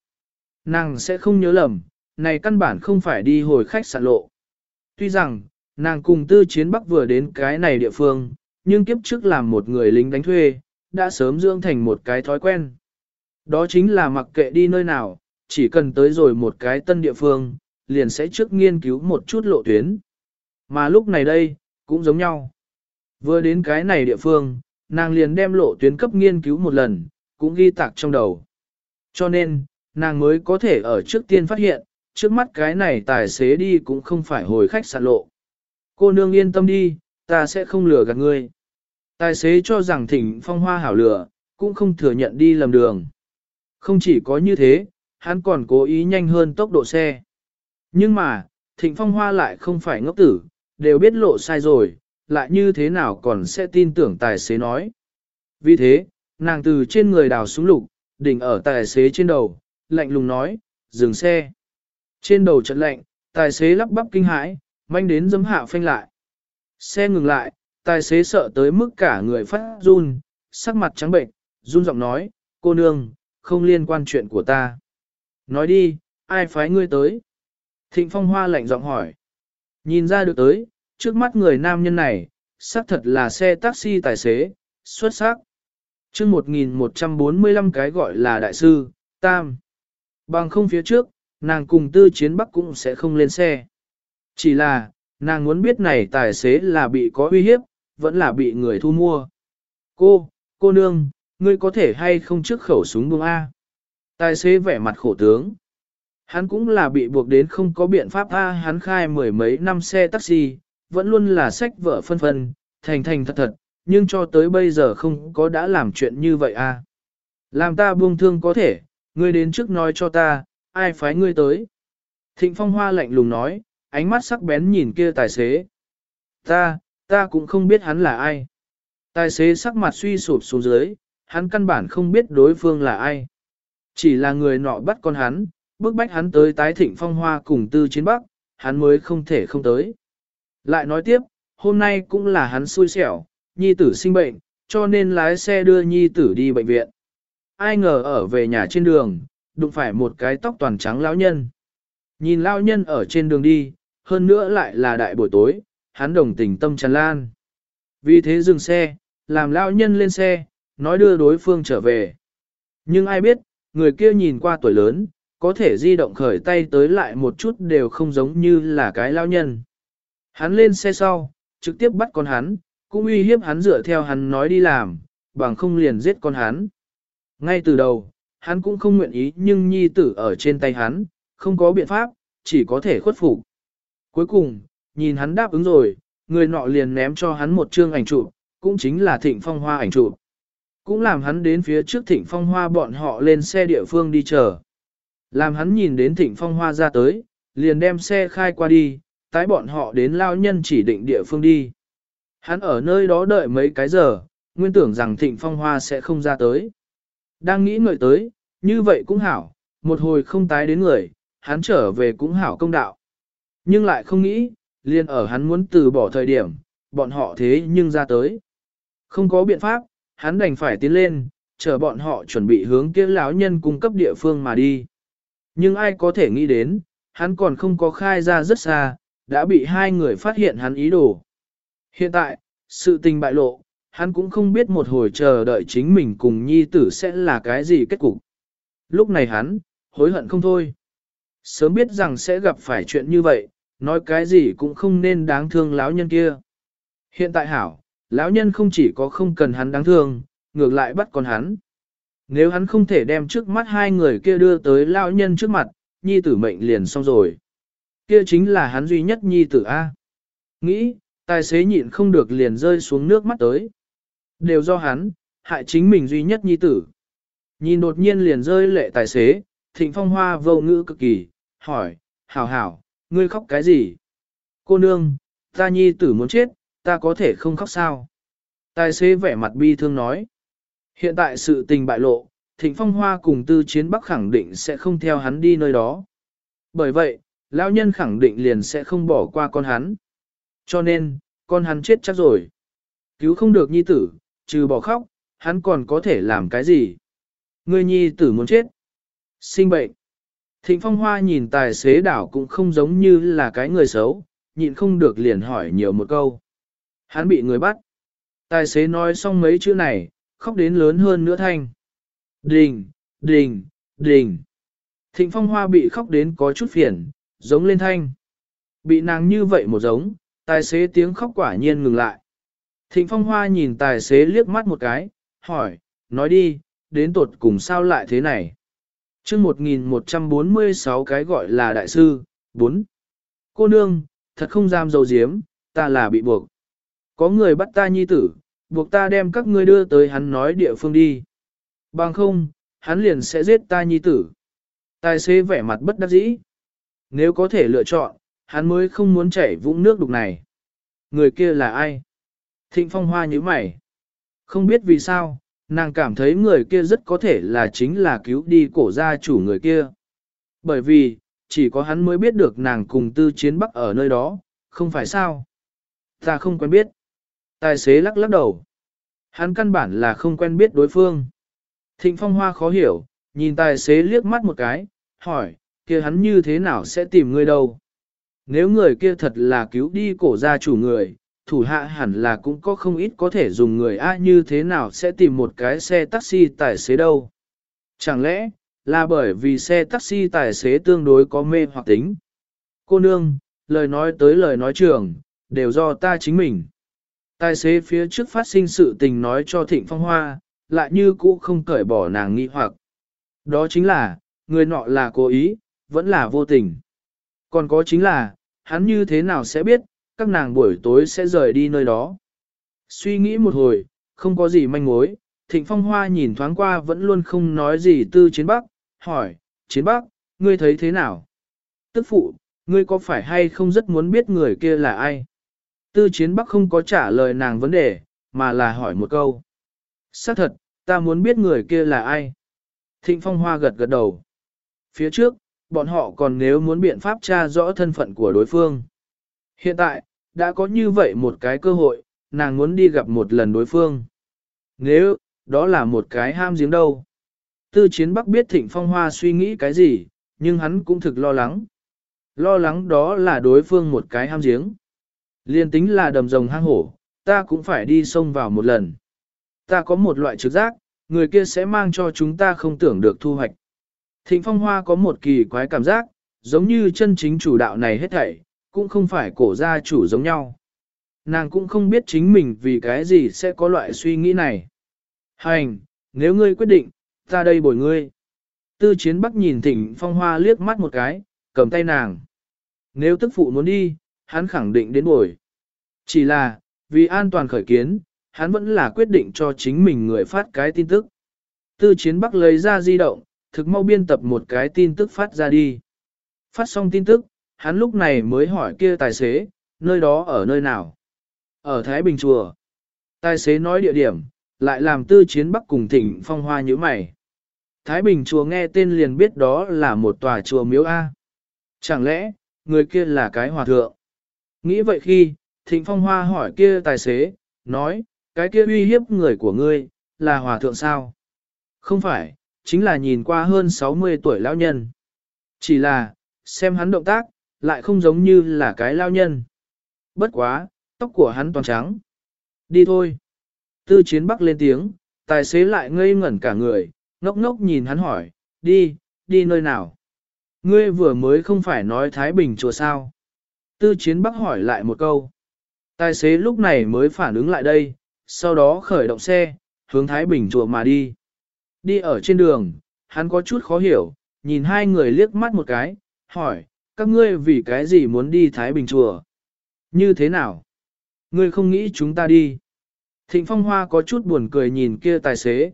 Nàng sẽ không nhớ lầm, này căn bản không phải đi hồi khách sạn lộ. Tuy rằng, nàng cùng tư chiến bắc vừa đến cái này địa phương, nhưng kiếp trước làm một người lính đánh thuê, đã sớm dưỡng thành một cái thói quen. Đó chính là mặc kệ đi nơi nào, chỉ cần tới rồi một cái tân địa phương, liền sẽ trước nghiên cứu một chút lộ tuyến. Mà lúc này đây, cũng giống nhau. Vừa đến cái này địa phương, nàng liền đem lộ tuyến cấp nghiên cứu một lần, cũng ghi tạc trong đầu. Cho nên, nàng mới có thể ở trước tiên phát hiện, trước mắt cái này tài xế đi cũng không phải hồi khách sạn lộ. Cô nương yên tâm đi, ta sẽ không lừa gạt ngươi. Tài xế cho rằng thỉnh phong hoa hảo lửa, cũng không thừa nhận đi lầm đường. Không chỉ có như thế, hắn còn cố ý nhanh hơn tốc độ xe. Nhưng mà, thịnh phong hoa lại không phải ngốc tử, đều biết lộ sai rồi, lại như thế nào còn sẽ tin tưởng tài xế nói. Vì thế, nàng từ trên người đào súng lục, đỉnh ở tài xế trên đầu, lạnh lùng nói, dừng xe. Trên đầu trận lạnh, tài xế lắp bắp kinh hãi, manh đến dấm hạ phanh lại. Xe ngừng lại, tài xế sợ tới mức cả người phát run, sắc mặt trắng bệnh, run giọng nói, cô nương, không liên quan chuyện của ta. Nói đi, ai phái ngươi tới? Thịnh Phong Hoa lạnh giọng hỏi. Nhìn ra được tới, trước mắt người nam nhân này, xác thật là xe taxi tài xế, xuất sắc. chương 1145 cái gọi là đại sư, Tam. Bằng không phía trước, nàng cùng tư chiến bắc cũng sẽ không lên xe. Chỉ là, nàng muốn biết này tài xế là bị có uy hiếp, vẫn là bị người thu mua. Cô, cô nương, ngươi có thể hay không trước khẩu súng buông A. Tài xế vẻ mặt khổ tướng. Hắn cũng là bị buộc đến không có biện pháp A hắn khai mười mấy năm xe taxi, vẫn luôn là sách vợ phân phân, thành thành thật thật, nhưng cho tới bây giờ không có đã làm chuyện như vậy A. Làm ta buông thương có thể, ngươi đến trước nói cho ta, ai phái ngươi tới. Thịnh Phong Hoa lạnh lùng nói, ánh mắt sắc bén nhìn kia tài xế. Ta, ta cũng không biết hắn là ai. Tài xế sắc mặt suy sụp xuống dưới, hắn căn bản không biết đối phương là ai. Chỉ là người nọ bắt con hắn, bức bách hắn tới tái thịnh phong hoa cùng tư chiến bắc, hắn mới không thể không tới. Lại nói tiếp, hôm nay cũng là hắn xui xẻo, nhi tử sinh bệnh, cho nên lái xe đưa nhi tử đi bệnh viện. Ai ngờ ở về nhà trên đường, đụng phải một cái tóc toàn trắng lão nhân. Nhìn lão nhân ở trên đường đi, hơn nữa lại là đại buổi tối, hắn đồng tình tâm tràn lan. Vì thế dừng xe, làm lão nhân lên xe, nói đưa đối phương trở về. Nhưng ai biết, người kia nhìn qua tuổi lớn, có thể di động khởi tay tới lại một chút đều không giống như là cái lao nhân. Hắn lên xe sau, trực tiếp bắt con hắn, cũng uy hiếp hắn dựa theo hắn nói đi làm, bằng không liền giết con hắn. Ngay từ đầu, hắn cũng không nguyện ý nhưng nhi tử ở trên tay hắn, không có biện pháp, chỉ có thể khuất phục. Cuối cùng, nhìn hắn đáp ứng rồi, người nọ liền ném cho hắn một chương ảnh chụp, cũng chính là thịnh phong hoa ảnh chụp. Cũng làm hắn đến phía trước thịnh phong hoa bọn họ lên xe địa phương đi chờ. Làm hắn nhìn đến thịnh phong hoa ra tới, liền đem xe khai qua đi, tái bọn họ đến lao nhân chỉ định địa phương đi. Hắn ở nơi đó đợi mấy cái giờ, nguyên tưởng rằng thịnh phong hoa sẽ không ra tới. Đang nghĩ ngợi tới, Như vậy cũng hảo, một hồi không tái đến người, hắn trở về cũng hảo công đạo. Nhưng lại không nghĩ, liền ở hắn muốn từ bỏ thời điểm, bọn họ thế nhưng ra tới. Không có biện pháp, hắn đành phải tiến lên, chờ bọn họ chuẩn bị hướng kia lão nhân cung cấp địa phương mà đi. Nhưng ai có thể nghĩ đến, hắn còn không có khai ra rất xa, đã bị hai người phát hiện hắn ý đồ. Hiện tại, sự tình bại lộ, hắn cũng không biết một hồi chờ đợi chính mình cùng nhi tử sẽ là cái gì kết cục. Lúc này hắn, hối hận không thôi. Sớm biết rằng sẽ gặp phải chuyện như vậy, nói cái gì cũng không nên đáng thương lão nhân kia. Hiện tại hảo, lão nhân không chỉ có không cần hắn đáng thương, ngược lại bắt còn hắn. Nếu hắn không thể đem trước mắt hai người kia đưa tới lão nhân trước mặt, nhi tử mệnh liền xong rồi. Kia chính là hắn duy nhất nhi tử A. Nghĩ, tài xế nhịn không được liền rơi xuống nước mắt tới. Đều do hắn, hại chính mình duy nhất nhi tử. Nhìn đột nhiên liền rơi lệ tài xế, thịnh phong hoa vô ngữ cực kỳ, hỏi, hảo hảo, ngươi khóc cái gì? Cô nương, ta nhi tử muốn chết, ta có thể không khóc sao? Tài xế vẻ mặt bi thương nói. Hiện tại sự tình bại lộ, thịnh phong hoa cùng tư chiến bắc khẳng định sẽ không theo hắn đi nơi đó. Bởi vậy, lão nhân khẳng định liền sẽ không bỏ qua con hắn. Cho nên, con hắn chết chắc rồi. Cứu không được nhi tử, trừ bỏ khóc, hắn còn có thể làm cái gì? Người nhi tử muốn chết. Sinh bệnh. Thịnh phong hoa nhìn tài xế đảo cũng không giống như là cái người xấu, nhịn không được liền hỏi nhiều một câu. Hắn bị người bắt. Tài xế nói xong mấy chữ này, khóc đến lớn hơn nữa thanh. Đình, đình, đình. Thịnh phong hoa bị khóc đến có chút phiền, giống lên thanh. Bị nàng như vậy một giống, tài xế tiếng khóc quả nhiên ngừng lại. Thịnh phong hoa nhìn tài xế liếc mắt một cái, hỏi, nói đi, đến tột cùng sao lại thế này. chương 1146 cái gọi là đại sư, 4. Cô nương, thật không dám dầu diếm, ta là bị buộc. Có người bắt ta nhi tử, buộc ta đem các ngươi đưa tới hắn nói địa phương đi. Bằng không, hắn liền sẽ giết ta nhi tử. Tài xế vẻ mặt bất đắc dĩ. Nếu có thể lựa chọn, hắn mới không muốn chảy vũng nước đục này. Người kia là ai? Thịnh phong hoa như mày. Không biết vì sao, nàng cảm thấy người kia rất có thể là chính là cứu đi cổ gia chủ người kia. Bởi vì, chỉ có hắn mới biết được nàng cùng tư chiến bắc ở nơi đó, không phải sao? Ta không quen biết. Tài xế lắc lắc đầu. Hắn căn bản là không quen biết đối phương. Thịnh phong hoa khó hiểu, nhìn tài xế liếc mắt một cái, hỏi, kia hắn như thế nào sẽ tìm ngươi đâu? Nếu người kia thật là cứu đi cổ gia chủ người, thủ hạ hẳn là cũng có không ít có thể dùng người A như thế nào sẽ tìm một cái xe taxi tài xế đâu? Chẳng lẽ, là bởi vì xe taxi tài xế tương đối có mê hoặc tính? Cô nương, lời nói tới lời nói trường, đều do ta chính mình. Tài xế phía trước phát sinh sự tình nói cho Thịnh Phong Hoa, lại như cũ không cởi bỏ nàng nghi hoặc. Đó chính là, người nọ là cố ý, vẫn là vô tình. Còn có chính là, hắn như thế nào sẽ biết, các nàng buổi tối sẽ rời đi nơi đó. Suy nghĩ một hồi, không có gì manh mối, Thịnh Phong Hoa nhìn thoáng qua vẫn luôn không nói gì tư chiến bắc, hỏi, chiến bắc, ngươi thấy thế nào? Tức phụ, ngươi có phải hay không rất muốn biết người kia là ai? Tư chiến bắc không có trả lời nàng vấn đề, mà là hỏi một câu. Xác thật, ta muốn biết người kia là ai? Thịnh Phong Hoa gật gật đầu. Phía trước, bọn họ còn nếu muốn biện pháp tra rõ thân phận của đối phương. Hiện tại, đã có như vậy một cái cơ hội, nàng muốn đi gặp một lần đối phương. Nếu, đó là một cái ham giếng đâu. Tư chiến bắc biết thịnh phong hoa suy nghĩ cái gì, nhưng hắn cũng thực lo lắng. Lo lắng đó là đối phương một cái ham giếng. Liên tính là đầm rồng hang hổ, ta cũng phải đi sông vào một lần. Ta có một loại trực giác, người kia sẽ mang cho chúng ta không tưởng được thu hoạch. Thịnh phong hoa có một kỳ quái cảm giác, giống như chân chính chủ đạo này hết thảy, cũng không phải cổ gia chủ giống nhau. Nàng cũng không biết chính mình vì cái gì sẽ có loại suy nghĩ này. Hành, nếu ngươi quyết định, ta đây bồi ngươi. Tư chiến bắc nhìn thịnh phong hoa liếc mắt một cái, cầm tay nàng. Nếu tức phụ muốn đi, hắn khẳng định đến buổi. Chỉ là, vì an toàn khởi kiến, hắn vẫn là quyết định cho chính mình người phát cái tin tức. Tư chiến bắc lấy ra di động, thực mau biên tập một cái tin tức phát ra đi. Phát xong tin tức, hắn lúc này mới hỏi kia tài xế, nơi đó ở nơi nào? Ở Thái Bình Chùa. Tài xế nói địa điểm, lại làm tư chiến bắc cùng thỉnh phong hoa như mày. Thái Bình chùa nghe tên liền biết đó là một tòa chùa miếu A. Chẳng lẽ, người kia là cái hòa thượng? Nghĩ vậy khi, Thịnh Phong Hoa hỏi kia tài xế, nói, cái kia uy hiếp người của ngươi, là hòa thượng sao? Không phải, chính là nhìn qua hơn 60 tuổi lão nhân. Chỉ là, xem hắn động tác, lại không giống như là cái lão nhân. Bất quá, tóc của hắn toàn trắng. Đi thôi. Tư chiến bắc lên tiếng, tài xế lại ngây ngẩn cả người, ngốc ngốc nhìn hắn hỏi, đi, đi nơi nào? Ngươi vừa mới không phải nói Thái Bình chùa sao? Tư chiến bắc hỏi lại một câu. Tài xế lúc này mới phản ứng lại đây, sau đó khởi động xe, hướng Thái Bình chùa mà đi. Đi ở trên đường, hắn có chút khó hiểu, nhìn hai người liếc mắt một cái, hỏi, các ngươi vì cái gì muốn đi Thái Bình chùa? Như thế nào? Ngươi không nghĩ chúng ta đi. Thịnh Phong Hoa có chút buồn cười nhìn kia tài xế.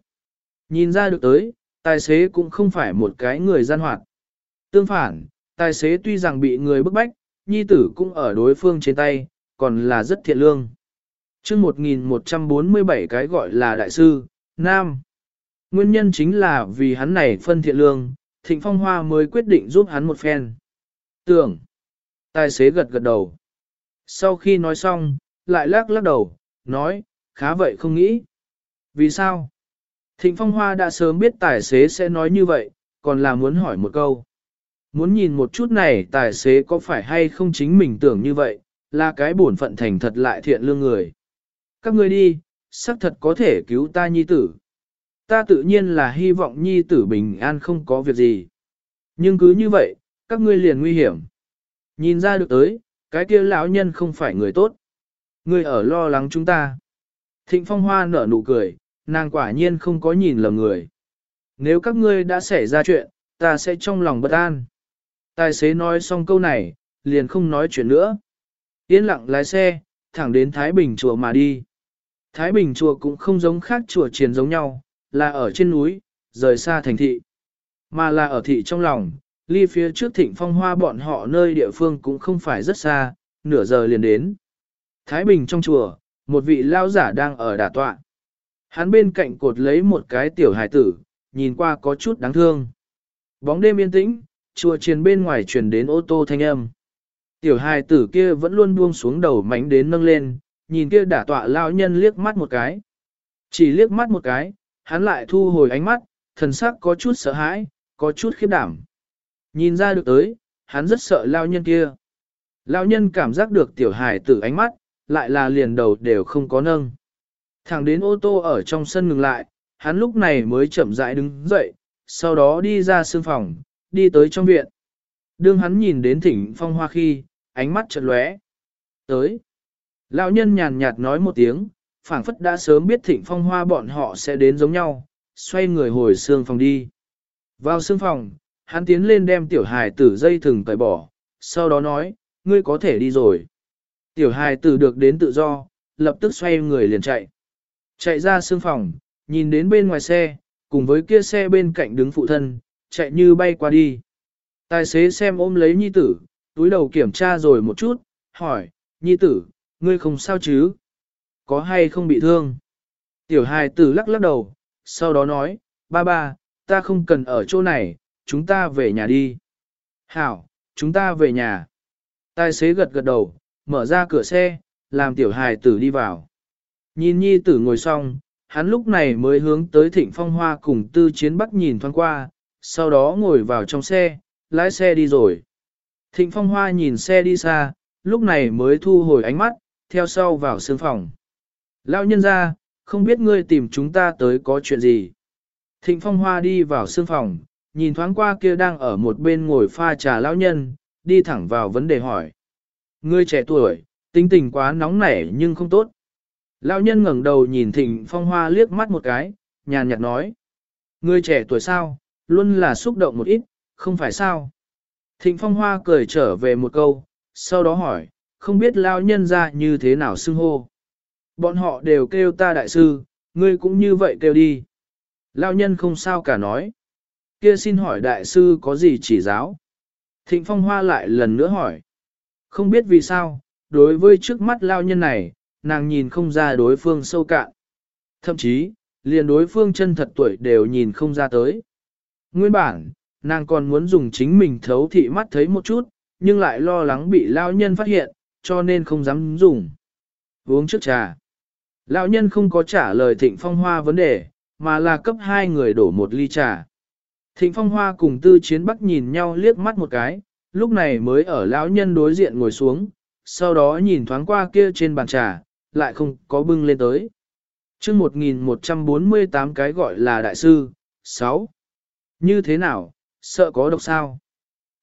Nhìn ra được tới, tài xế cũng không phải một cái người gian hoạt. Tương phản, tài xế tuy rằng bị người bức bách, nhi tử cũng ở đối phương trên tay, còn là rất thiện lương. chương 1147 cái gọi là đại sư, Nam. Nguyên nhân chính là vì hắn này phân thiện lương, Thịnh Phong Hoa mới quyết định giúp hắn một phen. Tưởng. Tài xế gật gật đầu. Sau khi nói xong, lại lắc lắc đầu, nói, khá vậy không nghĩ. Vì sao? Thịnh Phong Hoa đã sớm biết tài xế sẽ nói như vậy, còn là muốn hỏi một câu. Muốn nhìn một chút này tài xế có phải hay không chính mình tưởng như vậy, là cái bổn phận thành thật lại thiện lương người. Các ngươi đi, xác thật có thể cứu ta nhi tử. Ta tự nhiên là hy vọng nhi tử bình an không có việc gì. Nhưng cứ như vậy, các ngươi liền nguy hiểm. Nhìn ra được tới, cái kia lão nhân không phải người tốt. Ngươi ở lo lắng chúng ta. Thịnh Phong Hoa nở nụ cười, nàng quả nhiên không có nhìn lầm người. Nếu các ngươi đã xảy ra chuyện, ta sẽ trong lòng bất an. Tài xế nói xong câu này, liền không nói chuyện nữa. Yên lặng lái xe, thẳng đến Thái Bình chùa mà đi. Thái Bình chùa cũng không giống khác chùa triền giống nhau, là ở trên núi, rời xa thành thị. Mà là ở thị trong lòng, ly phía trước thịnh phong hoa bọn họ nơi địa phương cũng không phải rất xa, nửa giờ liền đến. Thái Bình trong chùa, một vị lao giả đang ở đả tọa. Hắn bên cạnh cột lấy một cái tiểu hài tử, nhìn qua có chút đáng thương. Bóng đêm yên tĩnh, chùa trên bên ngoài truyền đến ô tô thanh âm. Tiểu hài tử kia vẫn luôn buông xuống đầu mánh đến nâng lên, nhìn kia đả tọa lao nhân liếc mắt một cái. Chỉ liếc mắt một cái, hắn lại thu hồi ánh mắt, thần sắc có chút sợ hãi, có chút khiếp đảm. Nhìn ra được tới, hắn rất sợ lao nhân kia. Lao nhân cảm giác được tiểu hài tử ánh mắt, lại là liền đầu đều không có nâng. Thẳng đến ô tô ở trong sân ngừng lại, hắn lúc này mới chậm rãi đứng dậy, sau đó đi ra sương phòng, đi tới trong viện. Đương hắn nhìn đến thỉnh phong hoa khi, ánh mắt chợt lóe. Tới. Lão nhân nhàn nhạt nói một tiếng, phảng phất đã sớm biết thịnh phong hoa bọn họ sẽ đến giống nhau, xoay người hồi xương phòng đi. Vào xương phòng, hắn tiến lên đem tiểu hài tử dây thừng tẩy bỏ, sau đó nói, ngươi có thể đi rồi. Tiểu hài tử được đến tự do, lập tức xoay người liền chạy. Chạy ra xương phòng, nhìn đến bên ngoài xe, cùng với kia xe bên cạnh đứng phụ thân, chạy như bay qua đi. Tài xế xem ôm lấy nhi tử, túi đầu kiểm tra rồi một chút, hỏi, nhi tử, ngươi không sao chứ? Có hay không bị thương? Tiểu hài tử lắc lắc đầu, sau đó nói, ba ba, ta không cần ở chỗ này, chúng ta về nhà đi. Hảo, chúng ta về nhà. Tài xế gật gật đầu, mở ra cửa xe, làm tiểu hài tử đi vào. Nhìn nhi tử ngồi xong, hắn lúc này mới hướng tới thịnh phong hoa cùng tư chiến bắc nhìn thoáng qua, sau đó ngồi vào trong xe, lái xe đi rồi. Thịnh phong hoa nhìn xe đi xa, lúc này mới thu hồi ánh mắt, theo sau vào sương phòng. Lão nhân ra, không biết ngươi tìm chúng ta tới có chuyện gì. Thịnh phong hoa đi vào sương phòng, nhìn thoáng qua kia đang ở một bên ngồi pha trà lão nhân, đi thẳng vào vấn đề hỏi. Ngươi trẻ tuổi, tính tình quá nóng nảy nhưng không tốt. Lão nhân ngẩng đầu nhìn thịnh phong hoa liếc mắt một cái, nhàn nhạt nói. Ngươi trẻ tuổi sao, luôn là xúc động một ít, không phải sao. Thịnh phong hoa cười trở về một câu, sau đó hỏi, không biết lao nhân ra như thế nào xưng hô. Bọn họ đều kêu ta đại sư, ngươi cũng như vậy kêu đi. Lao nhân không sao cả nói. Kia xin hỏi đại sư có gì chỉ giáo? Thịnh phong hoa lại lần nữa hỏi. Không biết vì sao, đối với trước mắt lao nhân này, nàng nhìn không ra đối phương sâu cạn. Thậm chí, liền đối phương chân thật tuổi đều nhìn không ra tới. Nguyên bản, nàng còn muốn dùng chính mình thấu thị mắt thấy một chút, nhưng lại lo lắng bị lao nhân phát hiện, cho nên không dám dùng. Uống trước trà. Lão nhân không có trả lời thịnh phong hoa vấn đề, mà là cấp hai người đổ một ly trà. Thịnh phong hoa cùng tư chiến bắc nhìn nhau liếc mắt một cái, lúc này mới ở lão nhân đối diện ngồi xuống, sau đó nhìn thoáng qua kia trên bàn trà, lại không có bưng lên tới. chương 1148 cái gọi là đại sư, 6. Như thế nào, sợ có độc sao?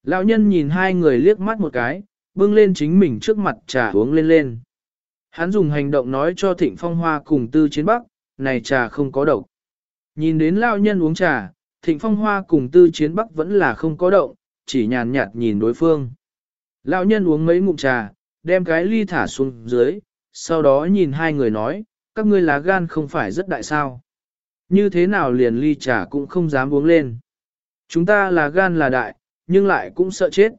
Lão nhân nhìn hai người liếc mắt một cái, bưng lên chính mình trước mặt trà uống lên lên. Hắn dùng hành động nói cho thịnh phong hoa cùng tư chiến bắc, này trà không có độc. Nhìn đến lão nhân uống trà, thịnh phong hoa cùng tư chiến bắc vẫn là không có động, chỉ nhàn nhạt nhìn đối phương. Lão nhân uống mấy ngụm trà, đem cái ly thả xuống dưới, sau đó nhìn hai người nói, các ngươi lá gan không phải rất đại sao. Như thế nào liền ly trà cũng không dám uống lên. Chúng ta là gan là đại, nhưng lại cũng sợ chết.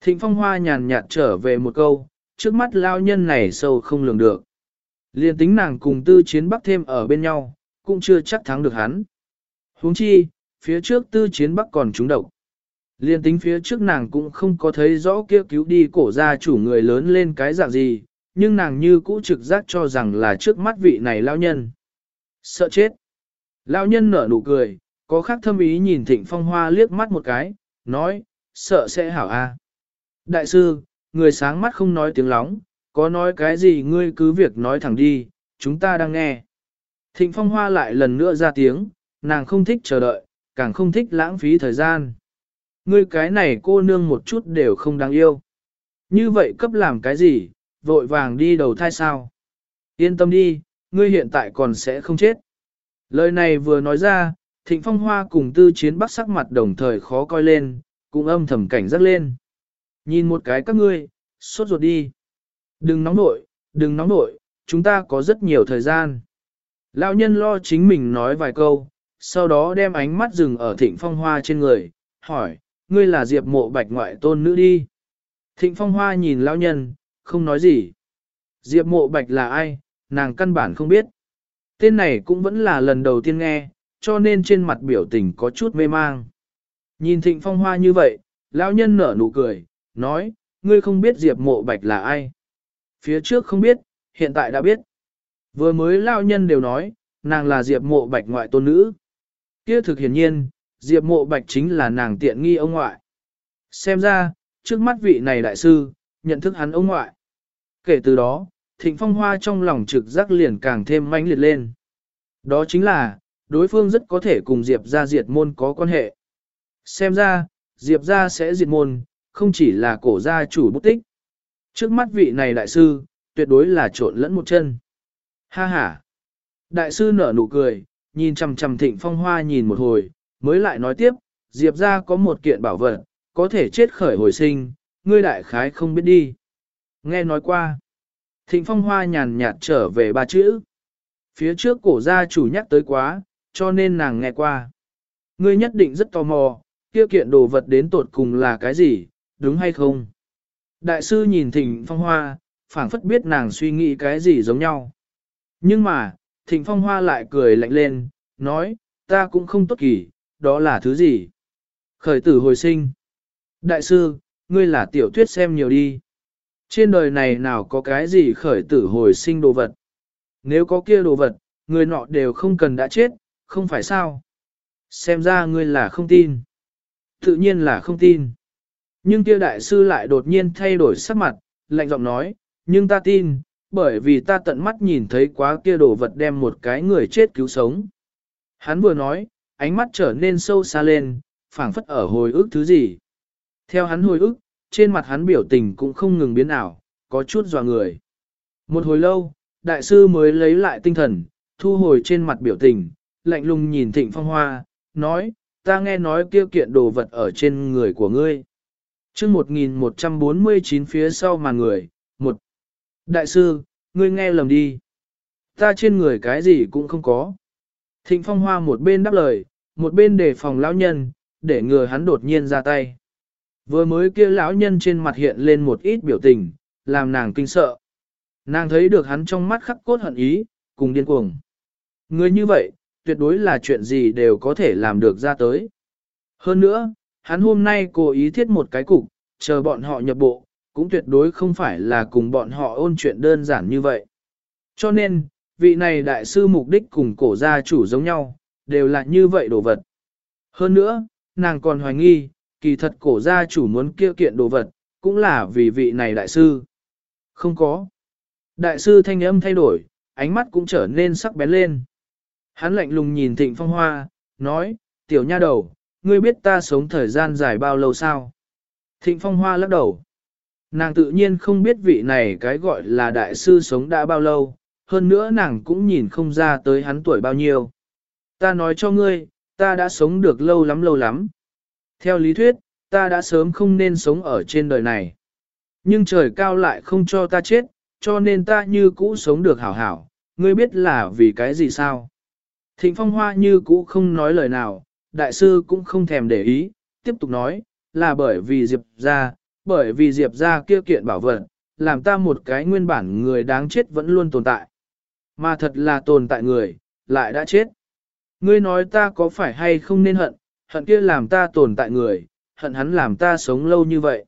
Thịnh phong hoa nhàn nhạt trở về một câu, trước mắt lao nhân này sâu không lường được. Liên tính nàng cùng tư chiến bắc thêm ở bên nhau, cũng chưa chắc thắng được hắn. huống chi, phía trước tư chiến bắc còn trúng độc. Liên tính phía trước nàng cũng không có thấy rõ kia cứu đi cổ gia chủ người lớn lên cái dạng gì, nhưng nàng như cũ trực giác cho rằng là trước mắt vị này lao nhân. Sợ chết. Lao nhân nở nụ cười, có khác thâm ý nhìn thịnh phong hoa liếc mắt một cái, nói, sợ sẽ hảo a. Đại sư, người sáng mắt không nói tiếng lóng, có nói cái gì ngươi cứ việc nói thẳng đi, chúng ta đang nghe. Thịnh phong hoa lại lần nữa ra tiếng, nàng không thích chờ đợi, càng không thích lãng phí thời gian. Ngươi cái này cô nương một chút đều không đáng yêu. Như vậy cấp làm cái gì, vội vàng đi đầu thai sao? Yên tâm đi, ngươi hiện tại còn sẽ không chết. Lời này vừa nói ra, Thịnh Phong Hoa cùng tư chiến bắc sắc mặt đồng thời khó coi lên, cũng âm thầm cảnh giác lên. Nhìn một cái các ngươi, sốt ruột đi. Đừng nóng nội, đừng nóng nội, chúng ta có rất nhiều thời gian. Lão nhân lo chính mình nói vài câu, sau đó đem ánh mắt dừng ở thịnh phong hoa trên người, hỏi, ngươi là diệp mộ bạch ngoại tôn nữ đi. Thịnh phong hoa nhìn lão nhân, không nói gì. Diệp mộ bạch là ai, nàng căn bản không biết. Tên này cũng vẫn là lần đầu tiên nghe, cho nên trên mặt biểu tình có chút mê mang. Nhìn thịnh phong hoa như vậy, lão nhân nở nụ cười, nói, ngươi không biết Diệp mộ bạch là ai. Phía trước không biết, hiện tại đã biết. Vừa mới lão nhân đều nói, nàng là Diệp mộ bạch ngoại tôn nữ. Kia thực hiển nhiên, Diệp mộ bạch chính là nàng tiện nghi ông ngoại. Xem ra, trước mắt vị này đại sư, nhận thức hắn ông ngoại. Kể từ đó, thịnh phong hoa trong lòng trực giác liền càng thêm mãnh liệt lên. Đó chính là, đối phương rất có thể cùng Diệp ra diệt môn có quan hệ. Xem ra, Diệp ra sẽ diệt môn, không chỉ là cổ gia chủ bút tích. Trước mắt vị này đại sư, tuyệt đối là trộn lẫn một chân. Ha ha! Đại sư nở nụ cười, nhìn chằm chằm thịnh phong hoa nhìn một hồi, mới lại nói tiếp, Diệp ra có một kiện bảo vật, có thể chết khởi hồi sinh, ngươi đại khái không biết đi. Nghe nói qua. Thịnh phong hoa nhàn nhạt trở về ba chữ. Phía trước cổ gia chủ nhắc tới quá, cho nên nàng nghe qua. Ngươi nhất định rất tò mò, kia kiện đồ vật đến tột cùng là cái gì, đúng hay không? Đại sư nhìn thịnh phong hoa, phảng phất biết nàng suy nghĩ cái gì giống nhau. Nhưng mà, thịnh phong hoa lại cười lạnh lên, nói, ta cũng không tốt kỳ, đó là thứ gì? Khởi tử hồi sinh. Đại sư, ngươi là tiểu thuyết xem nhiều đi. Trên đời này nào có cái gì khởi tử hồi sinh đồ vật? Nếu có kia đồ vật, người nọ đều không cần đã chết, không phải sao? Xem ra ngươi là không tin. Tự nhiên là không tin. Nhưng kia đại sư lại đột nhiên thay đổi sắc mặt, lạnh giọng nói, nhưng ta tin, bởi vì ta tận mắt nhìn thấy quá kia đồ vật đem một cái người chết cứu sống. Hắn vừa nói, ánh mắt trở nên sâu xa lên, phảng phất ở hồi ức thứ gì. Theo hắn hồi ức, trên mặt hắn biểu tình cũng không ngừng biến ảo, có chút dò người. Một hồi lâu, đại sư mới lấy lại tinh thần, thu hồi trên mặt biểu tình, lạnh lùng nhìn thịnh phong hoa, nói, ta nghe nói kia kiện đồ vật ở trên người của ngươi. chương 1149 phía sau mà người, một. Đại sư, ngươi nghe lầm đi. Ta trên người cái gì cũng không có. Thịnh phong hoa một bên đáp lời, một bên đề phòng lão nhân, để ngừa hắn đột nhiên ra tay. Vừa mới kia lão nhân trên mặt hiện lên một ít biểu tình, làm nàng kinh sợ. Nàng thấy được hắn trong mắt khắc cốt hận ý, cùng điên cuồng. Người như vậy, tuyệt đối là chuyện gì đều có thể làm được ra tới. Hơn nữa, hắn hôm nay cố ý thiết một cái cục, chờ bọn họ nhập bộ, cũng tuyệt đối không phải là cùng bọn họ ôn chuyện đơn giản như vậy. Cho nên, vị này đại sư mục đích cùng cổ gia chủ giống nhau, đều là như vậy đồ vật. Hơn nữa, nàng còn hoài nghi, kỳ thật cổ gia chủ muốn kia kiện đồ vật, cũng là vì vị này đại sư. Không có. Đại sư thanh âm thay đổi, ánh mắt cũng trở nên sắc bén lên. Hắn lạnh lùng nhìn thịnh phong hoa, nói, tiểu nha đầu, ngươi biết ta sống thời gian dài bao lâu sao? Thịnh phong hoa lắc đầu. Nàng tự nhiên không biết vị này cái gọi là đại sư sống đã bao lâu, hơn nữa nàng cũng nhìn không ra tới hắn tuổi bao nhiêu. Ta nói cho ngươi, ta đã sống được lâu lắm lâu lắm. Theo lý thuyết, ta đã sớm không nên sống ở trên đời này. Nhưng trời cao lại không cho ta chết, cho nên ta như cũ sống được hảo hảo, ngươi biết là vì cái gì sao? Thịnh phong hoa như cũ không nói lời nào, đại sư cũng không thèm để ý, tiếp tục nói, là bởi vì Diệp ra, bởi vì Diệp ra kia kiện bảo vật, làm ta một cái nguyên bản người đáng chết vẫn luôn tồn tại. Mà thật là tồn tại người, lại đã chết. Ngươi nói ta có phải hay không nên hận, hận kia làm ta tồn tại người, hận hắn làm ta sống lâu như vậy.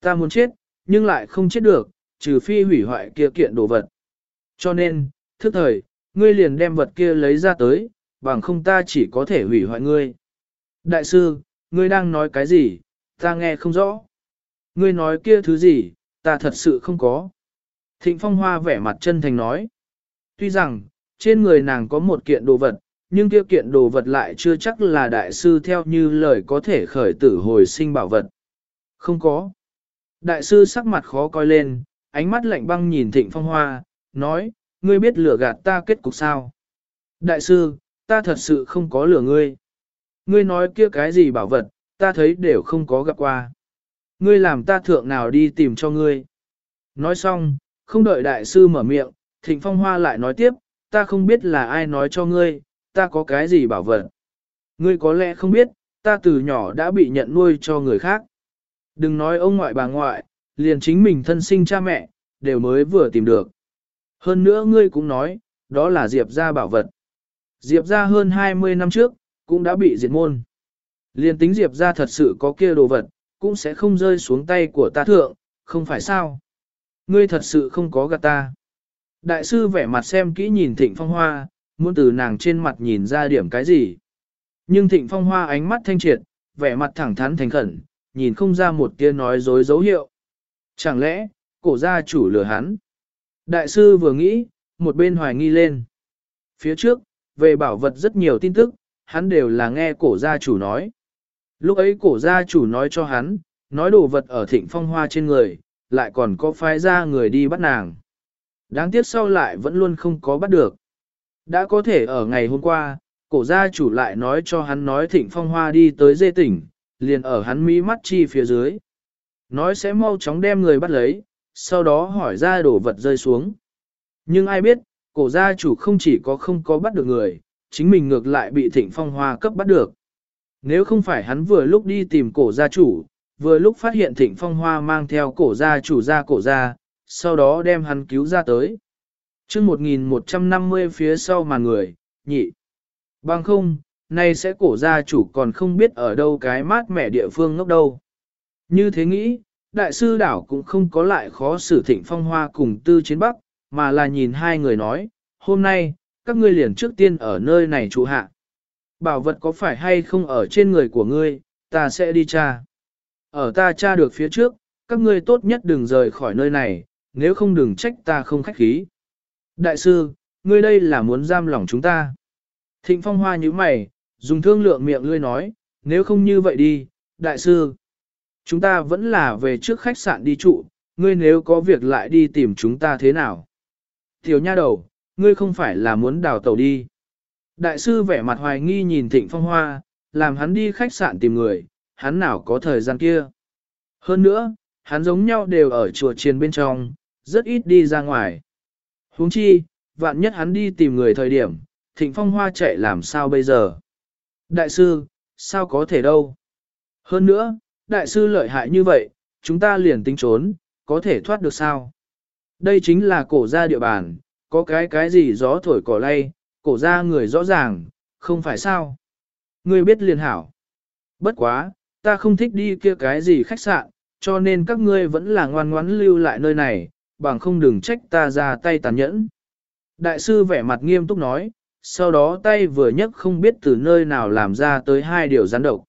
Ta muốn chết, nhưng lại không chết được, trừ phi hủy hoại kia kiện đồ vật. Cho nên, thức thời, ngươi liền đem vật kia lấy ra tới, bằng không ta chỉ có thể hủy hoại ngươi. Đại sư, ngươi đang nói cái gì, ta nghe không rõ. Ngươi nói kia thứ gì, ta thật sự không có. Thịnh Phong Hoa vẻ mặt chân thành nói. Tuy rằng, trên người nàng có một kiện đồ vật, nhưng kia kiện đồ vật lại chưa chắc là đại sư theo như lời có thể khởi tử hồi sinh bảo vật. Không có. Đại sư sắc mặt khó coi lên, ánh mắt lạnh băng nhìn Thịnh Phong Hoa, nói, ngươi biết lửa gạt ta kết cục sao? Đại sư, ta thật sự không có lửa ngươi. Ngươi nói kia cái gì bảo vật, ta thấy đều không có gặp qua. Ngươi làm ta thượng nào đi tìm cho ngươi. Nói xong, không đợi đại sư mở miệng, Thịnh Phong Hoa lại nói tiếp, ta không biết là ai nói cho ngươi, ta có cái gì bảo vật. Ngươi có lẽ không biết, ta từ nhỏ đã bị nhận nuôi cho người khác. Đừng nói ông ngoại bà ngoại, liền chính mình thân sinh cha mẹ, đều mới vừa tìm được. Hơn nữa ngươi cũng nói, đó là Diệp gia bảo vật. Diệp gia hơn 20 năm trước, cũng đã bị diệt môn. liên tính Diệp gia thật sự có kia đồ vật, cũng sẽ không rơi xuống tay của ta thượng, không phải sao? Ngươi thật sự không có gạt ta. Đại sư vẻ mặt xem kỹ nhìn Thịnh Phong Hoa, muốn từ nàng trên mặt nhìn ra điểm cái gì. Nhưng Thịnh Phong Hoa ánh mắt thanh triệt, vẻ mặt thẳng thắn thành khẩn, nhìn không ra một tia nói dối dấu hiệu. Chẳng lẽ, cổ gia chủ lừa hắn? Đại sư vừa nghĩ, một bên hoài nghi lên. Phía trước, về bảo vật rất nhiều tin tức, hắn đều là nghe cổ gia chủ nói. Lúc ấy cổ gia chủ nói cho hắn, nói đồ vật ở thịnh phong hoa trên người, lại còn có phái ra người đi bắt nàng. Đáng tiếc sau lại vẫn luôn không có bắt được. Đã có thể ở ngày hôm qua, cổ gia chủ lại nói cho hắn nói thịnh phong hoa đi tới dê tỉnh, liền ở hắn mỹ mắt chi phía dưới. Nói sẽ mau chóng đem người bắt lấy, sau đó hỏi ra đồ vật rơi xuống. Nhưng ai biết, cổ gia chủ không chỉ có không có bắt được người, chính mình ngược lại bị thịnh phong hoa cấp bắt được. Nếu không phải hắn vừa lúc đi tìm cổ gia chủ, vừa lúc phát hiện thịnh phong hoa mang theo cổ gia chủ ra cổ gia, sau đó đem hắn cứu ra tới. chương 1150 phía sau mà người, nhị. Bằng không, nay sẽ cổ gia chủ còn không biết ở đâu cái mát mẻ địa phương ngốc đâu. Như thế nghĩ, đại sư đảo cũng không có lại khó xử thịnh phong hoa cùng tư chiến bắc, mà là nhìn hai người nói, hôm nay, các ngươi liền trước tiên ở nơi này trụ hạ. Bảo vật có phải hay không ở trên người của ngươi, ta sẽ đi tra. Ở ta tra được phía trước, các ngươi tốt nhất đừng rời khỏi nơi này, nếu không đừng trách ta không khách khí. Đại sư, ngươi đây là muốn giam lỏng chúng ta. Thịnh phong hoa như mày, dùng thương lượng miệng ngươi nói, nếu không như vậy đi, đại sư. Chúng ta vẫn là về trước khách sạn đi trụ, ngươi nếu có việc lại đi tìm chúng ta thế nào? Tiểu nha đầu, ngươi không phải là muốn đào tàu đi. Đại sư vẻ mặt hoài nghi nhìn thịnh phong hoa, làm hắn đi khách sạn tìm người, hắn nào có thời gian kia. Hơn nữa, hắn giống nhau đều ở chùa chiền bên trong, rất ít đi ra ngoài. huống chi, vạn nhất hắn đi tìm người thời điểm, thịnh phong hoa chạy làm sao bây giờ? Đại sư, sao có thể đâu? Hơn nữa, đại sư lợi hại như vậy, chúng ta liền tính trốn, có thể thoát được sao? Đây chính là cổ gia địa bàn, có cái cái gì gió thổi cỏ lay, cổ gia người rõ ràng, không phải sao? Ngươi biết liền hảo. Bất quá, ta không thích đi kia cái gì khách sạn, cho nên các ngươi vẫn là ngoan ngoãn lưu lại nơi này, bằng không đừng trách ta ra tay tàn nhẫn. Đại sư vẻ mặt nghiêm túc nói, sau đó tay vừa nhấc không biết từ nơi nào làm ra tới hai điều rắn độc.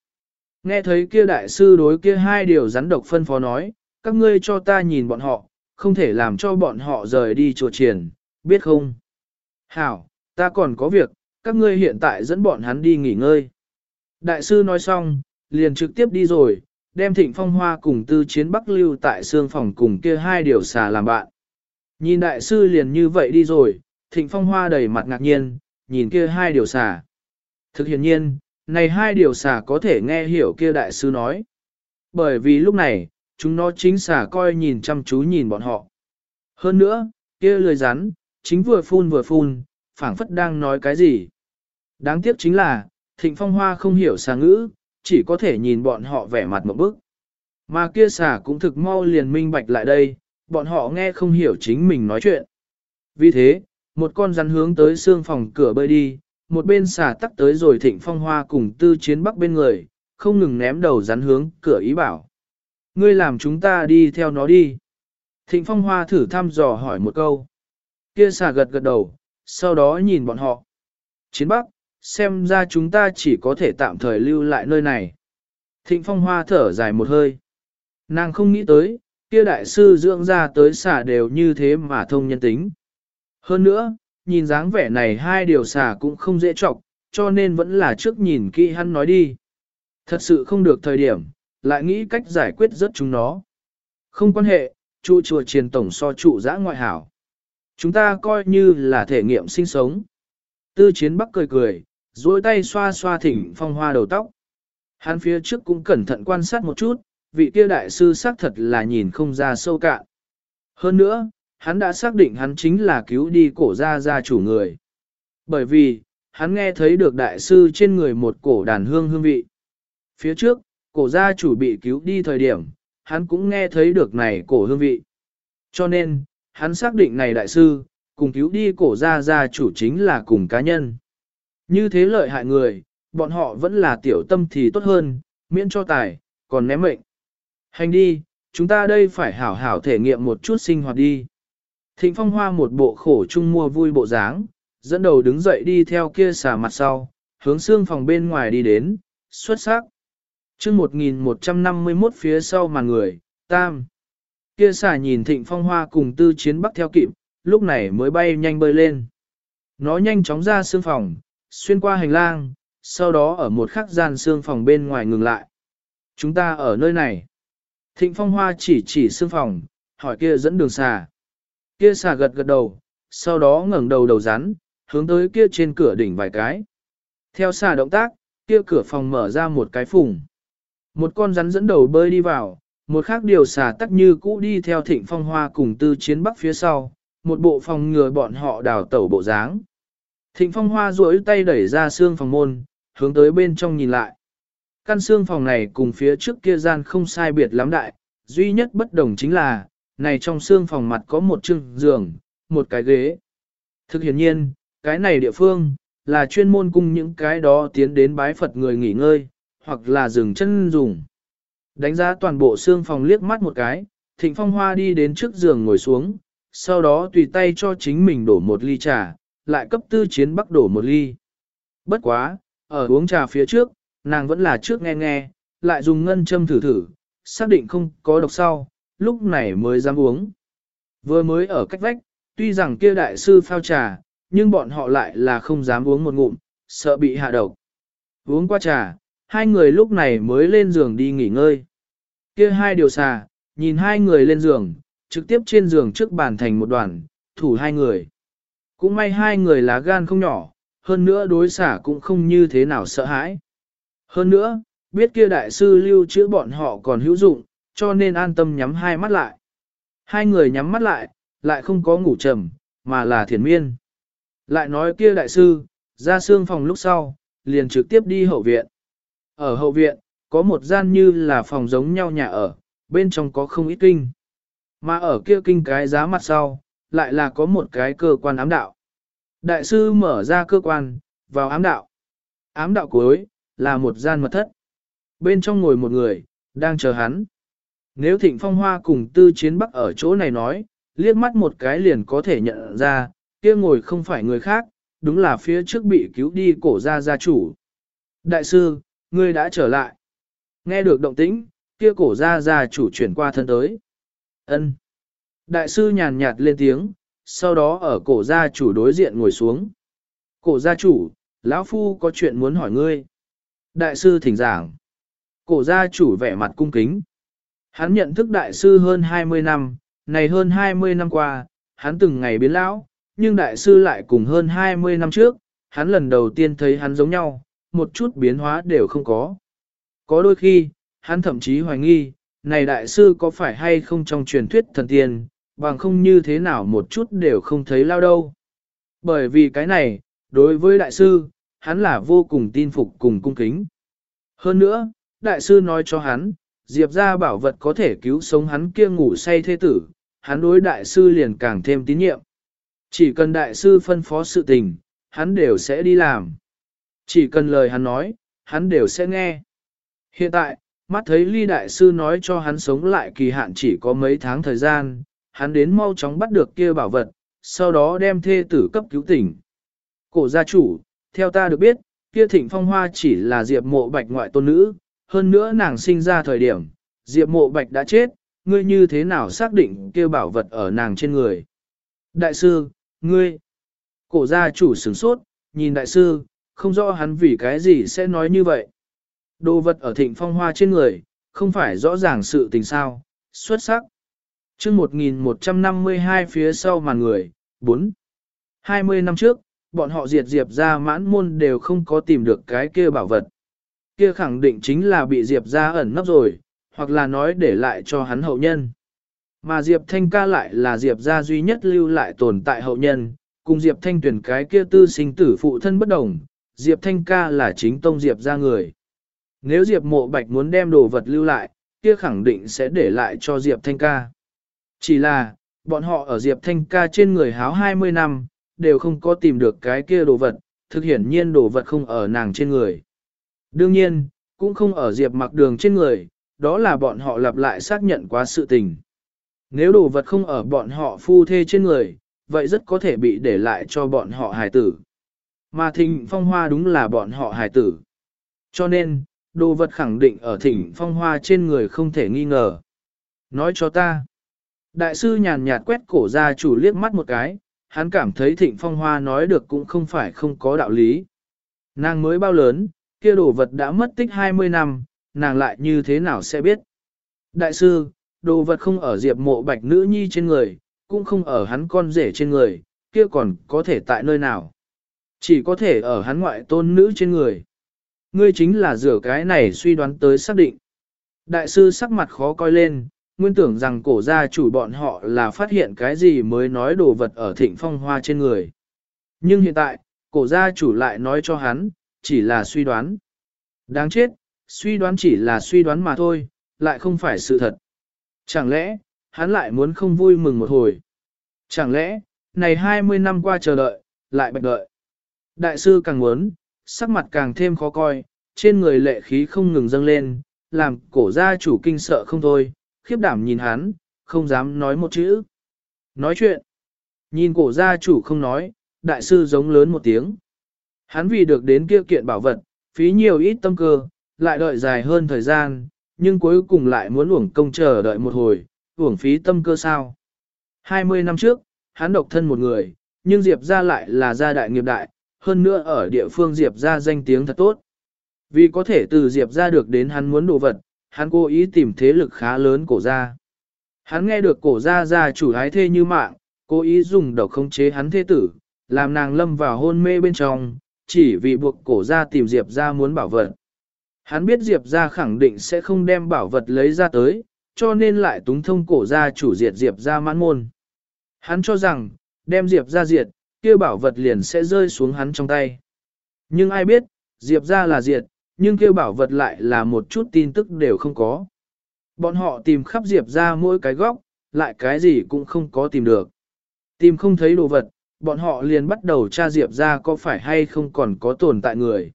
Nghe thấy kia đại sư đối kia hai điều rắn độc phân phó nói, các ngươi cho ta nhìn bọn họ, không thể làm cho bọn họ rời đi chùa triển, biết không? Hảo, ta còn có việc, các ngươi hiện tại dẫn bọn hắn đi nghỉ ngơi. Đại sư nói xong, liền trực tiếp đi rồi, đem thịnh phong hoa cùng tư chiến bắc lưu tại xương phòng cùng kia hai điều xà làm bạn. Nhìn đại sư liền như vậy đi rồi, thịnh phong hoa đầy mặt ngạc nhiên, nhìn kia hai điều xà. Thực hiện nhiên, này hai điều xà có thể nghe hiểu kia đại sư nói. Bởi vì lúc này, chúng nó chính xà coi nhìn chăm chú nhìn bọn họ. Hơn nữa, kia lười rắn, chính vừa phun vừa phun, phảng phất đang nói cái gì. Đáng tiếc chính là, thịnh phong hoa không hiểu xà ngữ, chỉ có thể nhìn bọn họ vẻ mặt một bức. Mà kia xà cũng thực mau liền minh bạch lại đây, bọn họ nghe không hiểu chính mình nói chuyện. Vì thế, một con rắn hướng tới xương phòng cửa bơi đi, một bên xà tắc tới rồi thịnh phong hoa cùng tư chiến bắc bên người, không ngừng ném đầu rắn hướng cửa ý bảo. Ngươi làm chúng ta đi theo nó đi. Thịnh phong hoa thử thăm dò hỏi một câu. Kia xà gật gật đầu, sau đó nhìn bọn họ. Chiến bắc, xem ra chúng ta chỉ có thể tạm thời lưu lại nơi này. Thịnh phong hoa thở dài một hơi. Nàng không nghĩ tới, kia đại sư dưỡng ra tới xà đều như thế mà thông nhân tính. Hơn nữa, nhìn dáng vẻ này hai điều xà cũng không dễ chọc, cho nên vẫn là trước nhìn kỹ hắn nói đi. Thật sự không được thời điểm, lại nghĩ cách giải quyết rất chúng nó. Không quan hệ, trụ chùa triền tổng so trụ giã ngoại hảo. Chúng ta coi như là thể nghiệm sinh sống. Tư chiến bắc cười cười, duỗi tay xoa xoa thỉnh phong hoa đầu tóc. Hắn phía trước cũng cẩn thận quan sát một chút, vị kia đại sư xác thật là nhìn không ra sâu cạn. Hơn nữa, hắn đã xác định hắn chính là cứu đi cổ gia gia chủ người. Bởi vì, hắn nghe thấy được đại sư trên người một cổ đàn hương hương vị. Phía trước, cổ gia chủ bị cứu đi thời điểm, hắn cũng nghe thấy được này cổ hương vị. Cho nên, hắn xác định này đại sư, cùng cứu đi cổ gia gia chủ chính là cùng cá nhân. Như thế lợi hại người, bọn họ vẫn là tiểu tâm thì tốt hơn, miễn cho tài, còn ném mệnh. Hành đi, chúng ta đây phải hảo hảo thể nghiệm một chút sinh hoạt đi. Thịnh phong hoa một bộ khổ chung mua vui bộ dáng, dẫn đầu đứng dậy đi theo kia xà mặt sau, hướng xương phòng bên ngoài đi đến, xuất sắc. chương 1151 phía sau màn người, tam. Kia xà nhìn thịnh phong hoa cùng tư chiến bắc theo kịp, lúc này mới bay nhanh bơi lên. Nó nhanh chóng ra xương phòng, xuyên qua hành lang, sau đó ở một khắc gian xương phòng bên ngoài ngừng lại. Chúng ta ở nơi này. Thịnh phong hoa chỉ chỉ xương phòng, hỏi kia dẫn đường xà. Kia xà gật gật đầu, sau đó ngẩng đầu đầu rắn, hướng tới kia trên cửa đỉnh vài cái. Theo xà động tác, kia cửa phòng mở ra một cái phùng. Một con rắn dẫn đầu bơi đi vào, một khác điều xà tắc như cũ đi theo thịnh phong hoa cùng tư chiến bắc phía sau, một bộ phòng ngừa bọn họ đào tẩu bộ dáng. Thịnh phong hoa duỗi tay đẩy ra xương phòng môn, hướng tới bên trong nhìn lại. Căn xương phòng này cùng phía trước kia gian không sai biệt lắm đại, duy nhất bất đồng chính là, này trong xương phòng mặt có một chiếc giường, một cái ghế. Thực hiện nhiên, cái này địa phương, là chuyên môn cung những cái đó tiến đến bái Phật người nghỉ ngơi, hoặc là dừng chân dùng. Đánh giá toàn bộ xương phòng liếc mắt một cái, thịnh phong hoa đi đến trước giường ngồi xuống, sau đó tùy tay cho chính mình đổ một ly trà, lại cấp tư chiến bắc đổ một ly. Bất quá, ở uống trà phía trước, nàng vẫn là trước nghe nghe, lại dùng ngân châm thử thử, xác định không có độc sau, lúc này mới dám uống. Vừa mới ở cách vách, tuy rằng kia đại sư phao trà, nhưng bọn họ lại là không dám uống một ngụm, sợ bị hạ độc. Uống qua trà, hai người lúc này mới lên giường đi nghỉ ngơi. Kia hai điều xà, nhìn hai người lên giường, trực tiếp trên giường trước bàn thành một đoàn, thủ hai người. Cũng may hai người lá gan không nhỏ, hơn nữa đối xả cũng không như thế nào sợ hãi. Hơn nữa, biết kia đại sư lưu chữa bọn họ còn hữu dụng, cho nên an tâm nhắm hai mắt lại. Hai người nhắm mắt lại, lại không có ngủ trầm, mà là thiền miên. Lại nói kia đại sư, ra xương phòng lúc sau, liền trực tiếp đi hậu viện. Ở hậu viện, có một gian như là phòng giống nhau nhà ở, bên trong có không ít kinh. Mà ở kia kinh cái giá mặt sau, lại là có một cái cơ quan ám đạo. Đại sư mở ra cơ quan, vào ám đạo. Ám đạo cuối, là một gian mật thất. bên trong ngồi một người, đang chờ hắn. Nếu Thịnh Phong Hoa cùng Tư Chiến Bắc ở chỗ này nói, liếc mắt một cái liền có thể nhận ra, kia ngồi không phải người khác, đúng là phía trước bị cứu đi cổ gia gia chủ. Đại sư, ngươi đã trở lại. Nghe được động tĩnh, kia cổ gia gia chủ chuyển qua thân tới. Ân. Đại sư nhàn nhạt lên tiếng, sau đó ở cổ gia chủ đối diện ngồi xuống. Cổ gia chủ, lão phu có chuyện muốn hỏi ngươi. Đại sư thỉnh giảng. Cổ gia chủ vẻ mặt cung kính. Hắn nhận thức đại sư hơn 20 năm, này hơn 20 năm qua, hắn từng ngày biến lão, nhưng đại sư lại cùng hơn 20 năm trước, hắn lần đầu tiên thấy hắn giống nhau, một chút biến hóa đều không có. Có đôi khi, hắn thậm chí hoài nghi, này đại sư có phải hay không trong truyền thuyết thần tiên, bằng không như thế nào một chút đều không thấy lao đâu. Bởi vì cái này, đối với đại sư, hắn là vô cùng tin phục cùng cung kính. Hơn nữa, đại sư nói cho hắn, Diệp ra bảo vật có thể cứu sống hắn kia ngủ say thế tử, hắn đối đại sư liền càng thêm tín nhiệm. Chỉ cần đại sư phân phó sự tình, hắn đều sẽ đi làm. Chỉ cần lời hắn nói, hắn đều sẽ nghe. Hiện tại, mắt thấy ly đại sư nói cho hắn sống lại kỳ hạn chỉ có mấy tháng thời gian, hắn đến mau chóng bắt được kia bảo vật, sau đó đem thê tử cấp cứu tỉnh. Cổ gia chủ, theo ta được biết, kia thịnh phong hoa chỉ là diệp mộ bạch ngoại tôn nữ, hơn nữa nàng sinh ra thời điểm, diệp mộ bạch đã chết, ngươi như thế nào xác định kia bảo vật ở nàng trên người. Đại sư, ngươi, cổ gia chủ sửng sốt, nhìn đại sư, không rõ hắn vì cái gì sẽ nói như vậy. Đồ vật ở thịnh phong hoa trên người, không phải rõ ràng sự tình sao, xuất sắc. chương 1152 phía sau màn người, 4. 20 năm trước, bọn họ diệt diệp ra mãn môn đều không có tìm được cái kia bảo vật. Kia khẳng định chính là bị diệp ra ẩn nấp rồi, hoặc là nói để lại cho hắn hậu nhân. Mà Diệp Thanh ca lại là Diệp gia duy nhất lưu lại tồn tại hậu nhân, cùng Diệp Thanh tuyển cái kia tư sinh tử phụ thân bất đồng, Diệp Thanh ca là chính tông Diệp gia người. Nếu Diệp mộ bạch muốn đem đồ vật lưu lại, kia khẳng định sẽ để lại cho Diệp Thanh ca. Chỉ là, bọn họ ở Diệp Thanh ca trên người háo 20 năm, đều không có tìm được cái kia đồ vật, thực hiển nhiên đồ vật không ở nàng trên người. Đương nhiên, cũng không ở Diệp mặc đường trên người, đó là bọn họ lặp lại xác nhận quá sự tình. Nếu đồ vật không ở bọn họ phu thê trên người, vậy rất có thể bị để lại cho bọn họ hài tử. Mà thịnh phong hoa đúng là bọn họ hài tử. Cho nên, đồ vật khẳng định ở thịnh phong hoa trên người không thể nghi ngờ. Nói cho ta. Đại sư nhàn nhạt quét cổ ra chủ liếc mắt một cái, hắn cảm thấy thịnh phong hoa nói được cũng không phải không có đạo lý. Nàng mới bao lớn, kia đồ vật đã mất tích 20 năm, nàng lại như thế nào sẽ biết. Đại sư, đồ vật không ở diệp mộ bạch nữ nhi trên người, cũng không ở hắn con rể trên người, kia còn có thể tại nơi nào. Chỉ có thể ở hắn ngoại tôn nữ trên người. Ngươi chính là rửa cái này suy đoán tới xác định. Đại sư sắc mặt khó coi lên, nguyên tưởng rằng cổ gia chủ bọn họ là phát hiện cái gì mới nói đồ vật ở thịnh phong hoa trên người. Nhưng hiện tại, cổ gia chủ lại nói cho hắn, chỉ là suy đoán. Đáng chết, suy đoán chỉ là suy đoán mà thôi, lại không phải sự thật. Chẳng lẽ, hắn lại muốn không vui mừng một hồi? Chẳng lẽ, này 20 năm qua chờ đợi, lại bạch đợi? Đại sư càng muốn, sắc mặt càng thêm khó coi, trên người lệ khí không ngừng dâng lên, làm cổ gia chủ kinh sợ không thôi, khiếp đảm nhìn hắn, không dám nói một chữ. Nói chuyện, nhìn cổ gia chủ không nói, đại sư giống lớn một tiếng. Hắn vì được đến kia kiện bảo vật, phí nhiều ít tâm cơ, lại đợi dài hơn thời gian, nhưng cuối cùng lại muốn uổng công chờ đợi một hồi, uổng phí tâm cơ sao. 20 năm trước, hắn độc thân một người, nhưng Diệp ra lại là gia đại nghiệp đại, hơn nữa ở địa phương Diệp ra danh tiếng thật tốt. Vì có thể từ Diệp ra được đến hắn muốn đồ vật, hắn cố ý tìm thế lực khá lớn cổ ra. Hắn nghe được cổ ra ra chủ hái thê như mạng, cố ý dùng độc khống chế hắn thế tử, làm nàng lâm vào hôn mê bên trong, chỉ vì buộc cổ ra tìm Diệp ra muốn bảo vật. Hắn biết Diệp ra khẳng định sẽ không đem bảo vật lấy ra tới, cho nên lại túng thông cổ ra chủ diệt Diệp ra mãn môn. Hắn cho rằng, đem Diệp ra diệt, kia bảo vật liền sẽ rơi xuống hắn trong tay. Nhưng ai biết, Diệp ra là diệt, nhưng kia bảo vật lại là một chút tin tức đều không có. Bọn họ tìm khắp Diệp ra mỗi cái góc, lại cái gì cũng không có tìm được. Tìm không thấy đồ vật, bọn họ liền bắt đầu tra Diệp ra có phải hay không còn có tồn tại người.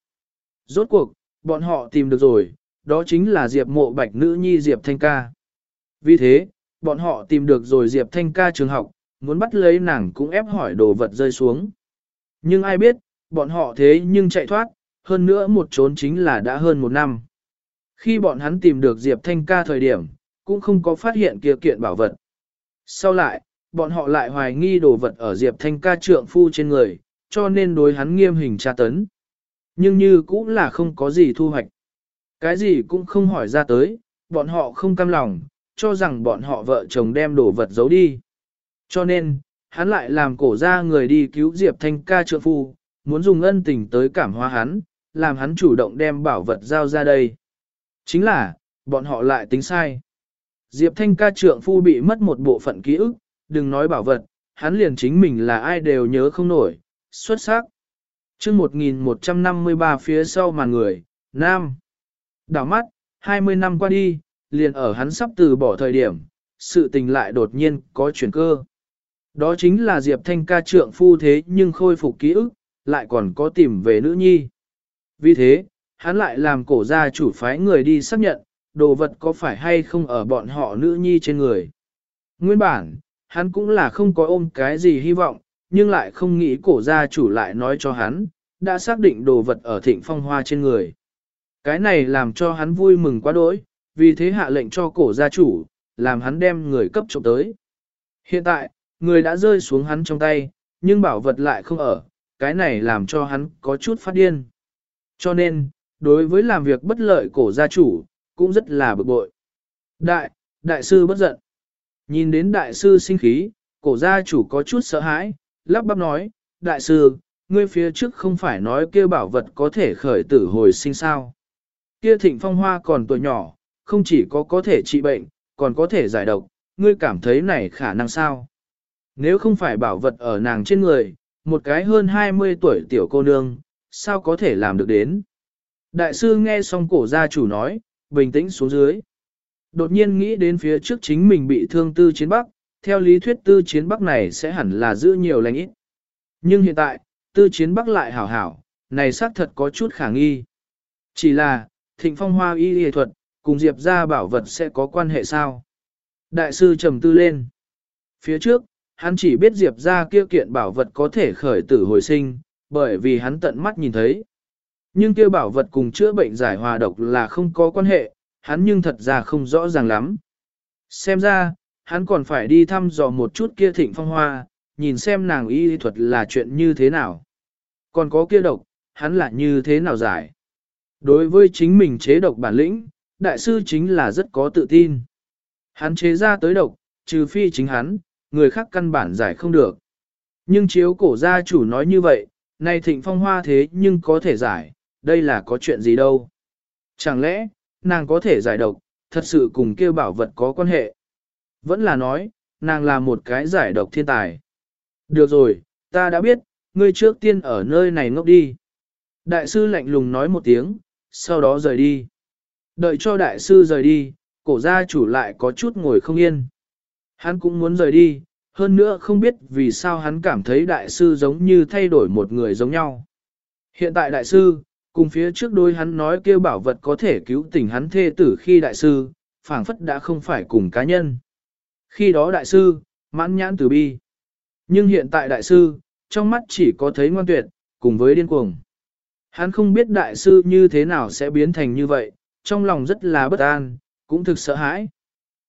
Rốt cuộc, bọn họ tìm được rồi, đó chính là Diệp mộ bạch nữ nhi Diệp Thanh Ca. Vì thế, bọn họ tìm được rồi Diệp Thanh Ca trường học, muốn bắt lấy nàng cũng ép hỏi đồ vật rơi xuống. Nhưng ai biết, bọn họ thế nhưng chạy thoát, hơn nữa một trốn chính là đã hơn một năm. Khi bọn hắn tìm được Diệp Thanh Ca thời điểm, cũng không có phát hiện kia kiện bảo vật. Sau lại, bọn họ lại hoài nghi đồ vật ở Diệp Thanh Ca trượng phu trên người, cho nên đối hắn nghiêm hình tra tấn. Nhưng như cũng là không có gì thu hoạch. Cái gì cũng không hỏi ra tới, bọn họ không cam lòng, cho rằng bọn họ vợ chồng đem đồ vật giấu đi. Cho nên, hắn lại làm cổ ra người đi cứu Diệp Thanh ca trượng phu, muốn dùng ân tình tới cảm hóa hắn, làm hắn chủ động đem bảo vật giao ra đây. Chính là, bọn họ lại tính sai. Diệp Thanh ca trượng phu bị mất một bộ phận ký ức, đừng nói bảo vật, hắn liền chính mình là ai đều nhớ không nổi, xuất sắc. chương 1153 phía sau màn người, Nam. Đảo mắt, 20 năm qua đi, liền ở hắn sắp từ bỏ thời điểm, sự tình lại đột nhiên có chuyển cơ. Đó chính là Diệp Thanh ca trượng phu thế nhưng khôi phục ký ức, lại còn có tìm về nữ nhi. Vì thế, hắn lại làm cổ gia chủ phái người đi xác nhận, đồ vật có phải hay không ở bọn họ nữ nhi trên người. Nguyên bản, hắn cũng là không có ôm cái gì hy vọng, nhưng lại không nghĩ cổ gia chủ lại nói cho hắn, đã xác định đồ vật ở thịnh phong hoa trên người. Cái này làm cho hắn vui mừng quá đỗi, vì thế hạ lệnh cho cổ gia chủ, làm hắn đem người cấp trộm tới. Hiện tại, người đã rơi xuống hắn trong tay, nhưng bảo vật lại không ở, cái này làm cho hắn có chút phát điên. Cho nên, đối với làm việc bất lợi cổ gia chủ, cũng rất là bực bội. Đại, đại sư bất giận. Nhìn đến đại sư sinh khí, cổ gia chủ có chút sợ hãi, lắp bắp nói, đại sư, ngươi phía trước không phải nói kia bảo vật có thể khởi tử hồi sinh sao. Kia thịnh phong hoa còn tuổi nhỏ, không chỉ có có thể trị bệnh, còn có thể giải độc, ngươi cảm thấy này khả năng sao? Nếu không phải bảo vật ở nàng trên người, một cái hơn 20 tuổi tiểu cô nương, sao có thể làm được đến? Đại sư nghe xong cổ gia chủ nói, bình tĩnh xuống dưới. Đột nhiên nghĩ đến phía trước chính mình bị thương tư chiến bắc, theo lý thuyết tư chiến bắc này sẽ hẳn là giữ nhiều lành ít. Nhưng hiện tại, tư chiến bắc lại hảo hảo, này xác thật có chút khả nghi. Chỉ là, thịnh phong hoa y y thuật, cùng Diệp ra bảo vật sẽ có quan hệ sao? Đại sư trầm tư lên. Phía trước, hắn chỉ biết Diệp ra kia kiện bảo vật có thể khởi tử hồi sinh, bởi vì hắn tận mắt nhìn thấy. Nhưng kia bảo vật cùng chữa bệnh giải hòa độc là không có quan hệ, hắn nhưng thật ra không rõ ràng lắm. Xem ra, hắn còn phải đi thăm dò một chút kia thịnh phong hoa, nhìn xem nàng y thuật là chuyện như thế nào. Còn có kia độc, hắn là như thế nào giải. Đối với chính mình chế độc bản lĩnh, đại sư chính là rất có tự tin. Hắn chế ra tới độc, trừ phi chính hắn, người khác căn bản giải không được. Nhưng chiếu cổ gia chủ nói như vậy, này thịnh phong hoa thế nhưng có thể giải, đây là có chuyện gì đâu. Chẳng lẽ, nàng có thể giải độc, thật sự cùng kêu bảo vật có quan hệ. Vẫn là nói, nàng là một cái giải độc thiên tài. Được rồi, ta đã biết, ngươi trước tiên ở nơi này ngốc đi. Đại sư lạnh lùng nói một tiếng, sau đó rời đi. Đợi cho đại sư rời đi, cổ gia chủ lại có chút ngồi không yên. Hắn cũng muốn rời đi, hơn nữa không biết vì sao hắn cảm thấy đại sư giống như thay đổi một người giống nhau. Hiện tại đại sư, cùng phía trước đôi hắn nói kêu bảo vật có thể cứu tình hắn thê tử khi đại sư, phảng phất đã không phải cùng cá nhân. Khi đó đại sư, mãn nhãn từ bi. Nhưng hiện tại đại sư, trong mắt chỉ có thấy ngoan tuyệt, cùng với điên cuồng. Hắn không biết đại sư như thế nào sẽ biến thành như vậy, trong lòng rất là bất an, cũng thực sợ hãi.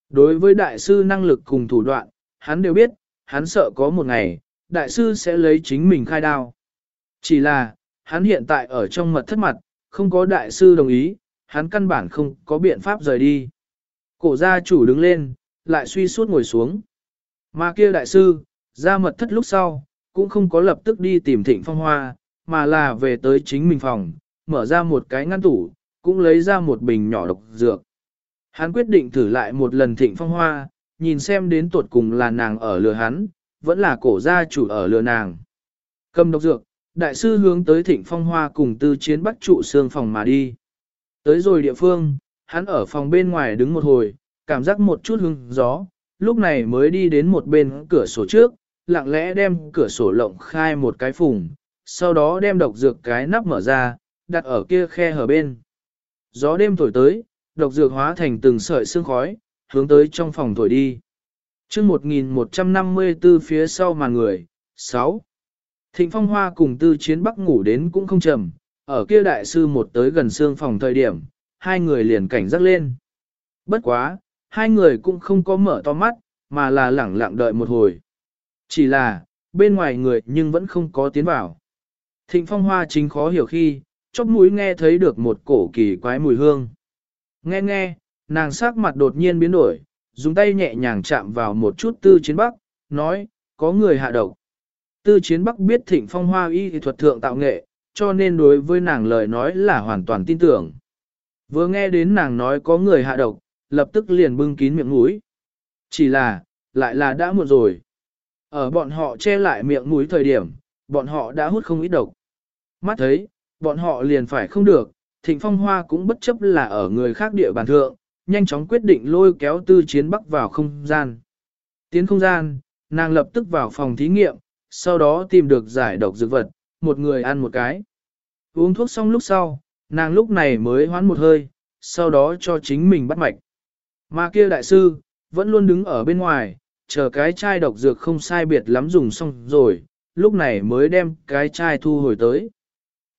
Đối với đại sư năng lực cùng thủ đoạn, hắn đều biết, hắn sợ có một ngày, đại sư sẽ lấy chính mình khai đao. Chỉ là, hắn hiện tại ở trong mật thất mặt, không có đại sư đồng ý, hắn căn bản không có biện pháp rời đi. Cổ gia chủ đứng lên, lại suy suốt ngồi xuống. Mà kia đại sư, ra mật thất lúc sau, cũng không có lập tức đi tìm thịnh phong hoa, mà là về tới chính mình phòng, mở ra một cái ngăn tủ, cũng lấy ra một bình nhỏ độc dược. Hắn quyết định thử lại một lần thịnh phong hoa, nhìn xem đến tuột cùng là nàng ở lừa hắn, vẫn là cổ gia chủ ở lừa nàng. Cầm độc dược, đại sư hướng tới thịnh phong hoa cùng tư chiến bắt trụ xương phòng mà đi. Tới rồi địa phương, hắn ở phòng bên ngoài đứng một hồi, cảm giác một chút hương gió, lúc này mới đi đến một bên cửa sổ trước, lặng lẽ đem cửa sổ lộng khai một cái phùng, sau đó đem độc dược cái nắp mở ra, đặt ở kia khe hở bên. Gió đêm thổi tới, độc dược hóa thành từng sợi sương khói, hướng tới trong phòng thổi đi. chương 1154 phía sau mà người, 6. Thịnh Phong Hoa cùng Tư Chiến Bắc ngủ đến cũng không chậm. ở kia đại sư một tới gần xương phòng thời điểm, hai người liền cảnh giác lên. Bất quá, hai người cũng không có mở to mắt, mà là lẳng lặng đợi một hồi. Chỉ là, bên ngoài người nhưng vẫn không có tiến vào. Thịnh Phong Hoa chính khó hiểu khi, chóp mũi nghe thấy được một cổ kỳ quái mùi hương. Nghe nghe, nàng sắc mặt đột nhiên biến đổi, dùng tay nhẹ nhàng chạm vào một chút tư chiến bắc, nói, có người hạ độc. Tư chiến bắc biết thịnh phong hoa y thuật thượng tạo nghệ, cho nên đối với nàng lời nói là hoàn toàn tin tưởng. Vừa nghe đến nàng nói có người hạ độc, lập tức liền bưng kín miệng mũi. Chỉ là, lại là đã muộn rồi. Ở bọn họ che lại miệng mũi thời điểm, bọn họ đã hút không ít độc. Mắt thấy, bọn họ liền phải không được, thịnh phong hoa cũng bất chấp là ở người khác địa bàn thượng, nhanh chóng quyết định lôi kéo tư chiến bắc vào không gian. Tiến không gian, nàng lập tức vào phòng thí nghiệm, sau đó tìm được giải độc dược vật, một người ăn một cái. Uống thuốc xong lúc sau, nàng lúc này mới hoán một hơi, sau đó cho chính mình bắt mạch. Mà kia đại sư, vẫn luôn đứng ở bên ngoài, chờ cái chai độc dược không sai biệt lắm dùng xong rồi, lúc này mới đem cái chai thu hồi tới.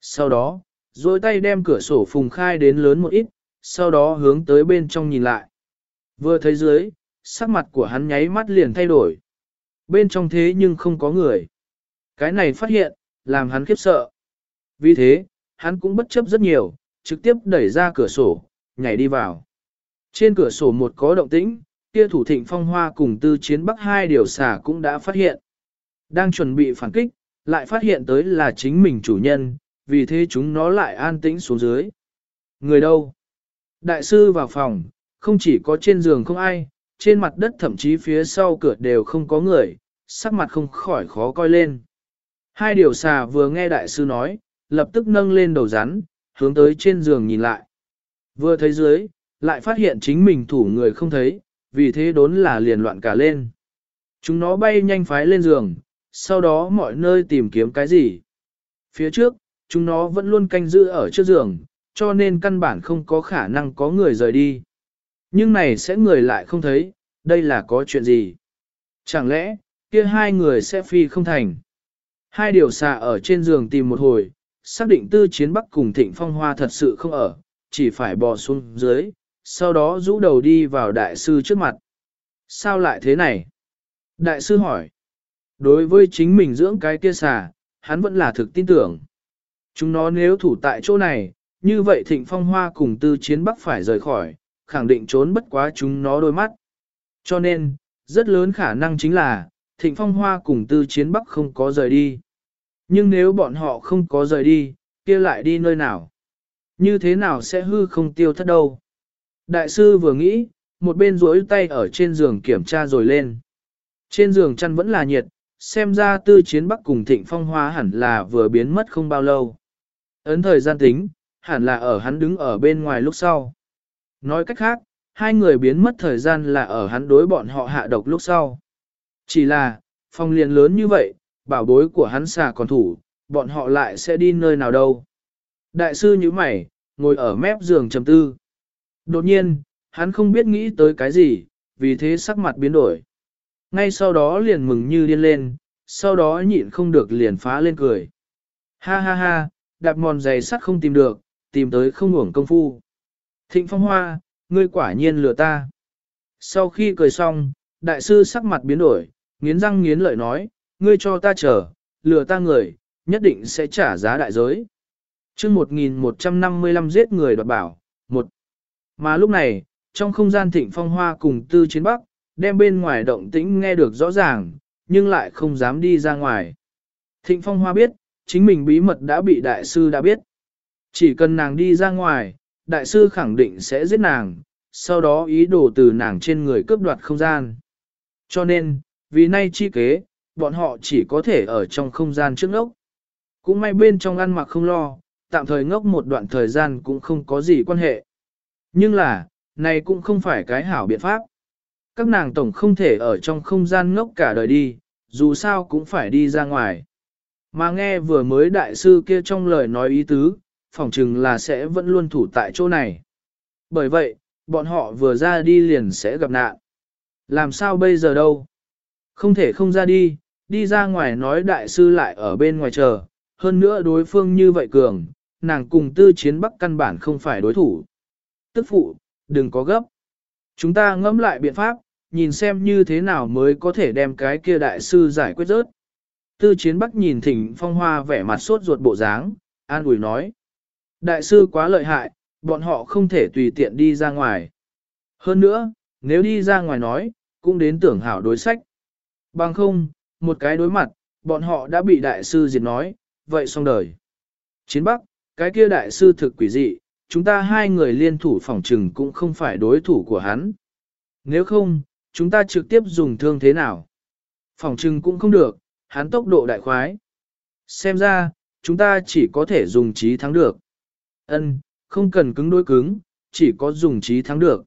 Sau đó, rồi tay đem cửa sổ phùng khai đến lớn một ít, sau đó hướng tới bên trong nhìn lại. Vừa thấy dưới, sắc mặt của hắn nháy mắt liền thay đổi. Bên trong thế nhưng không có người. Cái này phát hiện, làm hắn khiếp sợ. Vì thế, hắn cũng bất chấp rất nhiều, trực tiếp đẩy ra cửa sổ, nhảy đi vào. Trên cửa sổ một có động tĩnh, kia thủ thịnh phong hoa cùng tư chiến bắc hai điều xả cũng đã phát hiện. Đang chuẩn bị phản kích, lại phát hiện tới là chính mình chủ nhân, vì thế chúng nó lại an tĩnh xuống dưới. Người đâu? Đại sư vào phòng, không chỉ có trên giường không ai, trên mặt đất thậm chí phía sau cửa đều không có người, sắc mặt không khỏi khó coi lên. Hai điều xà vừa nghe đại sư nói, lập tức nâng lên đầu rắn, hướng tới trên giường nhìn lại. Vừa thấy dưới, lại phát hiện chính mình thủ người không thấy, vì thế đốn là liền loạn cả lên. Chúng nó bay nhanh phái lên giường, sau đó mọi nơi tìm kiếm cái gì. Phía trước, chúng nó vẫn luôn canh giữ ở trước giường, cho nên căn bản không có khả năng có người rời đi. Nhưng này sẽ người lại không thấy, đây là có chuyện gì? Chẳng lẽ, kia hai người sẽ phi không thành? Hai điều xà ở trên giường tìm một hồi, xác định tư chiến bắc cùng thịnh phong hoa thật sự không ở, chỉ phải bò xuống dưới, sau đó rũ đầu đi vào đại sư trước mặt. Sao lại thế này? Đại sư hỏi. Đối với chính mình dưỡng cái kia xà, hắn vẫn là thực tin tưởng. Chúng nó nếu thủ tại chỗ này, như vậy thịnh phong hoa cùng tư chiến bắc phải rời khỏi, khẳng định trốn bất quá chúng nó đôi mắt. Cho nên, rất lớn khả năng chính là, thịnh phong hoa cùng tư chiến bắc không có rời đi. Nhưng nếu bọn họ không có rời đi, kia lại đi nơi nào? Như thế nào sẽ hư không tiêu thất đâu? Đại sư vừa nghĩ, một bên duỗi tay ở trên giường kiểm tra rồi lên. Trên giường chăn vẫn là nhiệt, xem ra tư chiến bắc cùng thịnh phong hoa hẳn là vừa biến mất không bao lâu. Ấn thời gian tính, hẳn là ở hắn đứng ở bên ngoài lúc sau. Nói cách khác, hai người biến mất thời gian là ở hắn đối bọn họ hạ độc lúc sau. Chỉ là, phòng liền lớn như vậy, bảo bối của hắn xà còn thủ, bọn họ lại sẽ đi nơi nào đâu. Đại sư như mày, ngồi ở mép giường trầm tư. Đột nhiên, hắn không biết nghĩ tới cái gì, vì thế sắc mặt biến đổi. Ngay sau đó liền mừng như điên lên, sau đó nhịn không được liền phá lên cười. Ha ha ha, đạp mòn giày sắt không tìm được, tìm tới không uổng công phu. Thịnh phong hoa, ngươi quả nhiên lừa ta. Sau khi cười xong, đại sư sắc mặt biến đổi, nghiến răng nghiến lợi nói, ngươi cho ta chờ, lừa ta người, nhất định sẽ trả giá đại giới. chương 1155 giết người đoạt bảo, một. Mà lúc này, trong không gian thịnh phong hoa cùng tư chiến bắc, đem bên ngoài động tĩnh nghe được rõ ràng, nhưng lại không dám đi ra ngoài. Thịnh phong hoa biết, chính mình bí mật đã bị đại sư đã biết. Chỉ cần nàng đi ra ngoài, đại sư khẳng định sẽ giết nàng, sau đó ý đồ từ nàng trên người cướp đoạt không gian. Cho nên, vì nay chi kế, bọn họ chỉ có thể ở trong không gian trước ngốc. Cũng may bên trong ăn mặc không lo, tạm thời ngốc một đoạn thời gian cũng không có gì quan hệ. Nhưng là, này cũng không phải cái hảo biện pháp. Các nàng tổng không thể ở trong không gian ngốc cả đời đi, dù sao cũng phải đi ra ngoài. Mà nghe vừa mới đại sư kia trong lời nói ý tứ, phỏng chừng là sẽ vẫn luôn thủ tại chỗ này. Bởi vậy, bọn họ vừa ra đi liền sẽ gặp nạn. Làm sao bây giờ đâu? Không thể không ra đi, đi ra ngoài nói đại sư lại ở bên ngoài chờ, hơn nữa đối phương như vậy cường, nàng cùng tư chiến bắc căn bản không phải đối thủ. Tức phụ, đừng có gấp. Chúng ta ngẫm lại biện pháp, nhìn xem như thế nào mới có thể đem cái kia đại sư giải quyết rớt. Tư chiến bắc nhìn thỉnh phong hoa vẻ mặt sốt ruột bộ dáng, an ủi nói. Đại sư quá lợi hại, bọn họ không thể tùy tiện đi ra ngoài. Hơn nữa, nếu đi ra ngoài nói, cũng đến tưởng hảo đối sách. Bằng không, một cái đối mặt, bọn họ đã bị đại sư diệt nói, vậy xong đời. Chiến Bắc, cái kia đại sư thực quỷ dị, chúng ta hai người liên thủ phòng trừng cũng không phải đối thủ của hắn. Nếu không, chúng ta trực tiếp dùng thương thế nào? Phòng trừng cũng không được, hắn tốc độ đại khoái. Xem ra, chúng ta chỉ có thể dùng trí thắng được. Ân, không cần cứng đối cứng, chỉ có dùng trí thắng được.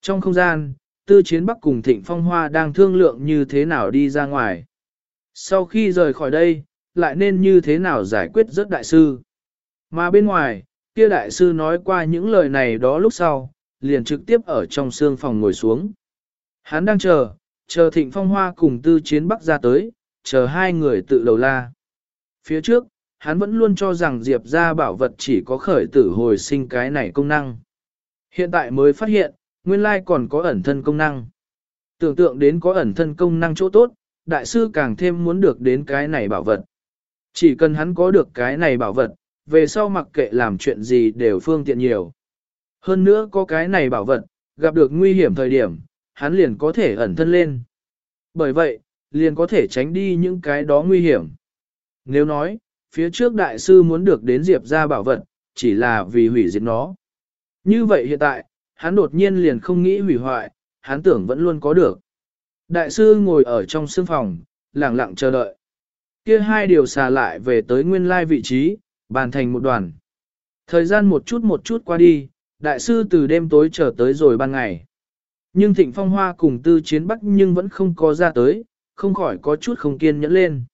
Trong không gian, tư chiến bắc cùng thịnh phong hoa đang thương lượng như thế nào đi ra ngoài. Sau khi rời khỏi đây, lại nên như thế nào giải quyết rất đại sư. Mà bên ngoài, kia đại sư nói qua những lời này đó lúc sau, liền trực tiếp ở trong xương phòng ngồi xuống. Hắn đang chờ, chờ thịnh phong hoa cùng tư chiến bắc ra tới, chờ hai người tự đầu la. Phía trước, hắn vẫn luôn cho rằng Diệp ra bảo vật chỉ có khởi tử hồi sinh cái này công năng. Hiện tại mới phát hiện, nguyên lai còn có ẩn thân công năng. Tưởng tượng đến có ẩn thân công năng chỗ tốt, đại sư càng thêm muốn được đến cái này bảo vật. Chỉ cần hắn có được cái này bảo vật, về sau mặc kệ làm chuyện gì đều phương tiện nhiều. Hơn nữa có cái này bảo vật, gặp được nguy hiểm thời điểm, hắn liền có thể ẩn thân lên. Bởi vậy, liền có thể tránh đi những cái đó nguy hiểm. Nếu nói, phía trước đại sư muốn được đến Diệp ra bảo vật, chỉ là vì hủy diệt nó. Như vậy hiện tại, hắn đột nhiên liền không nghĩ hủy hoại, hắn tưởng vẫn luôn có được. Đại sư ngồi ở trong sương phòng, lặng lặng chờ đợi. Kia hai điều xà lại về tới nguyên lai vị trí, bàn thành một đoàn. Thời gian một chút một chút qua đi, đại sư từ đêm tối chờ tới rồi ban ngày. Nhưng thịnh phong hoa cùng tư chiến bắc nhưng vẫn không có ra tới, không khỏi có chút không kiên nhẫn lên.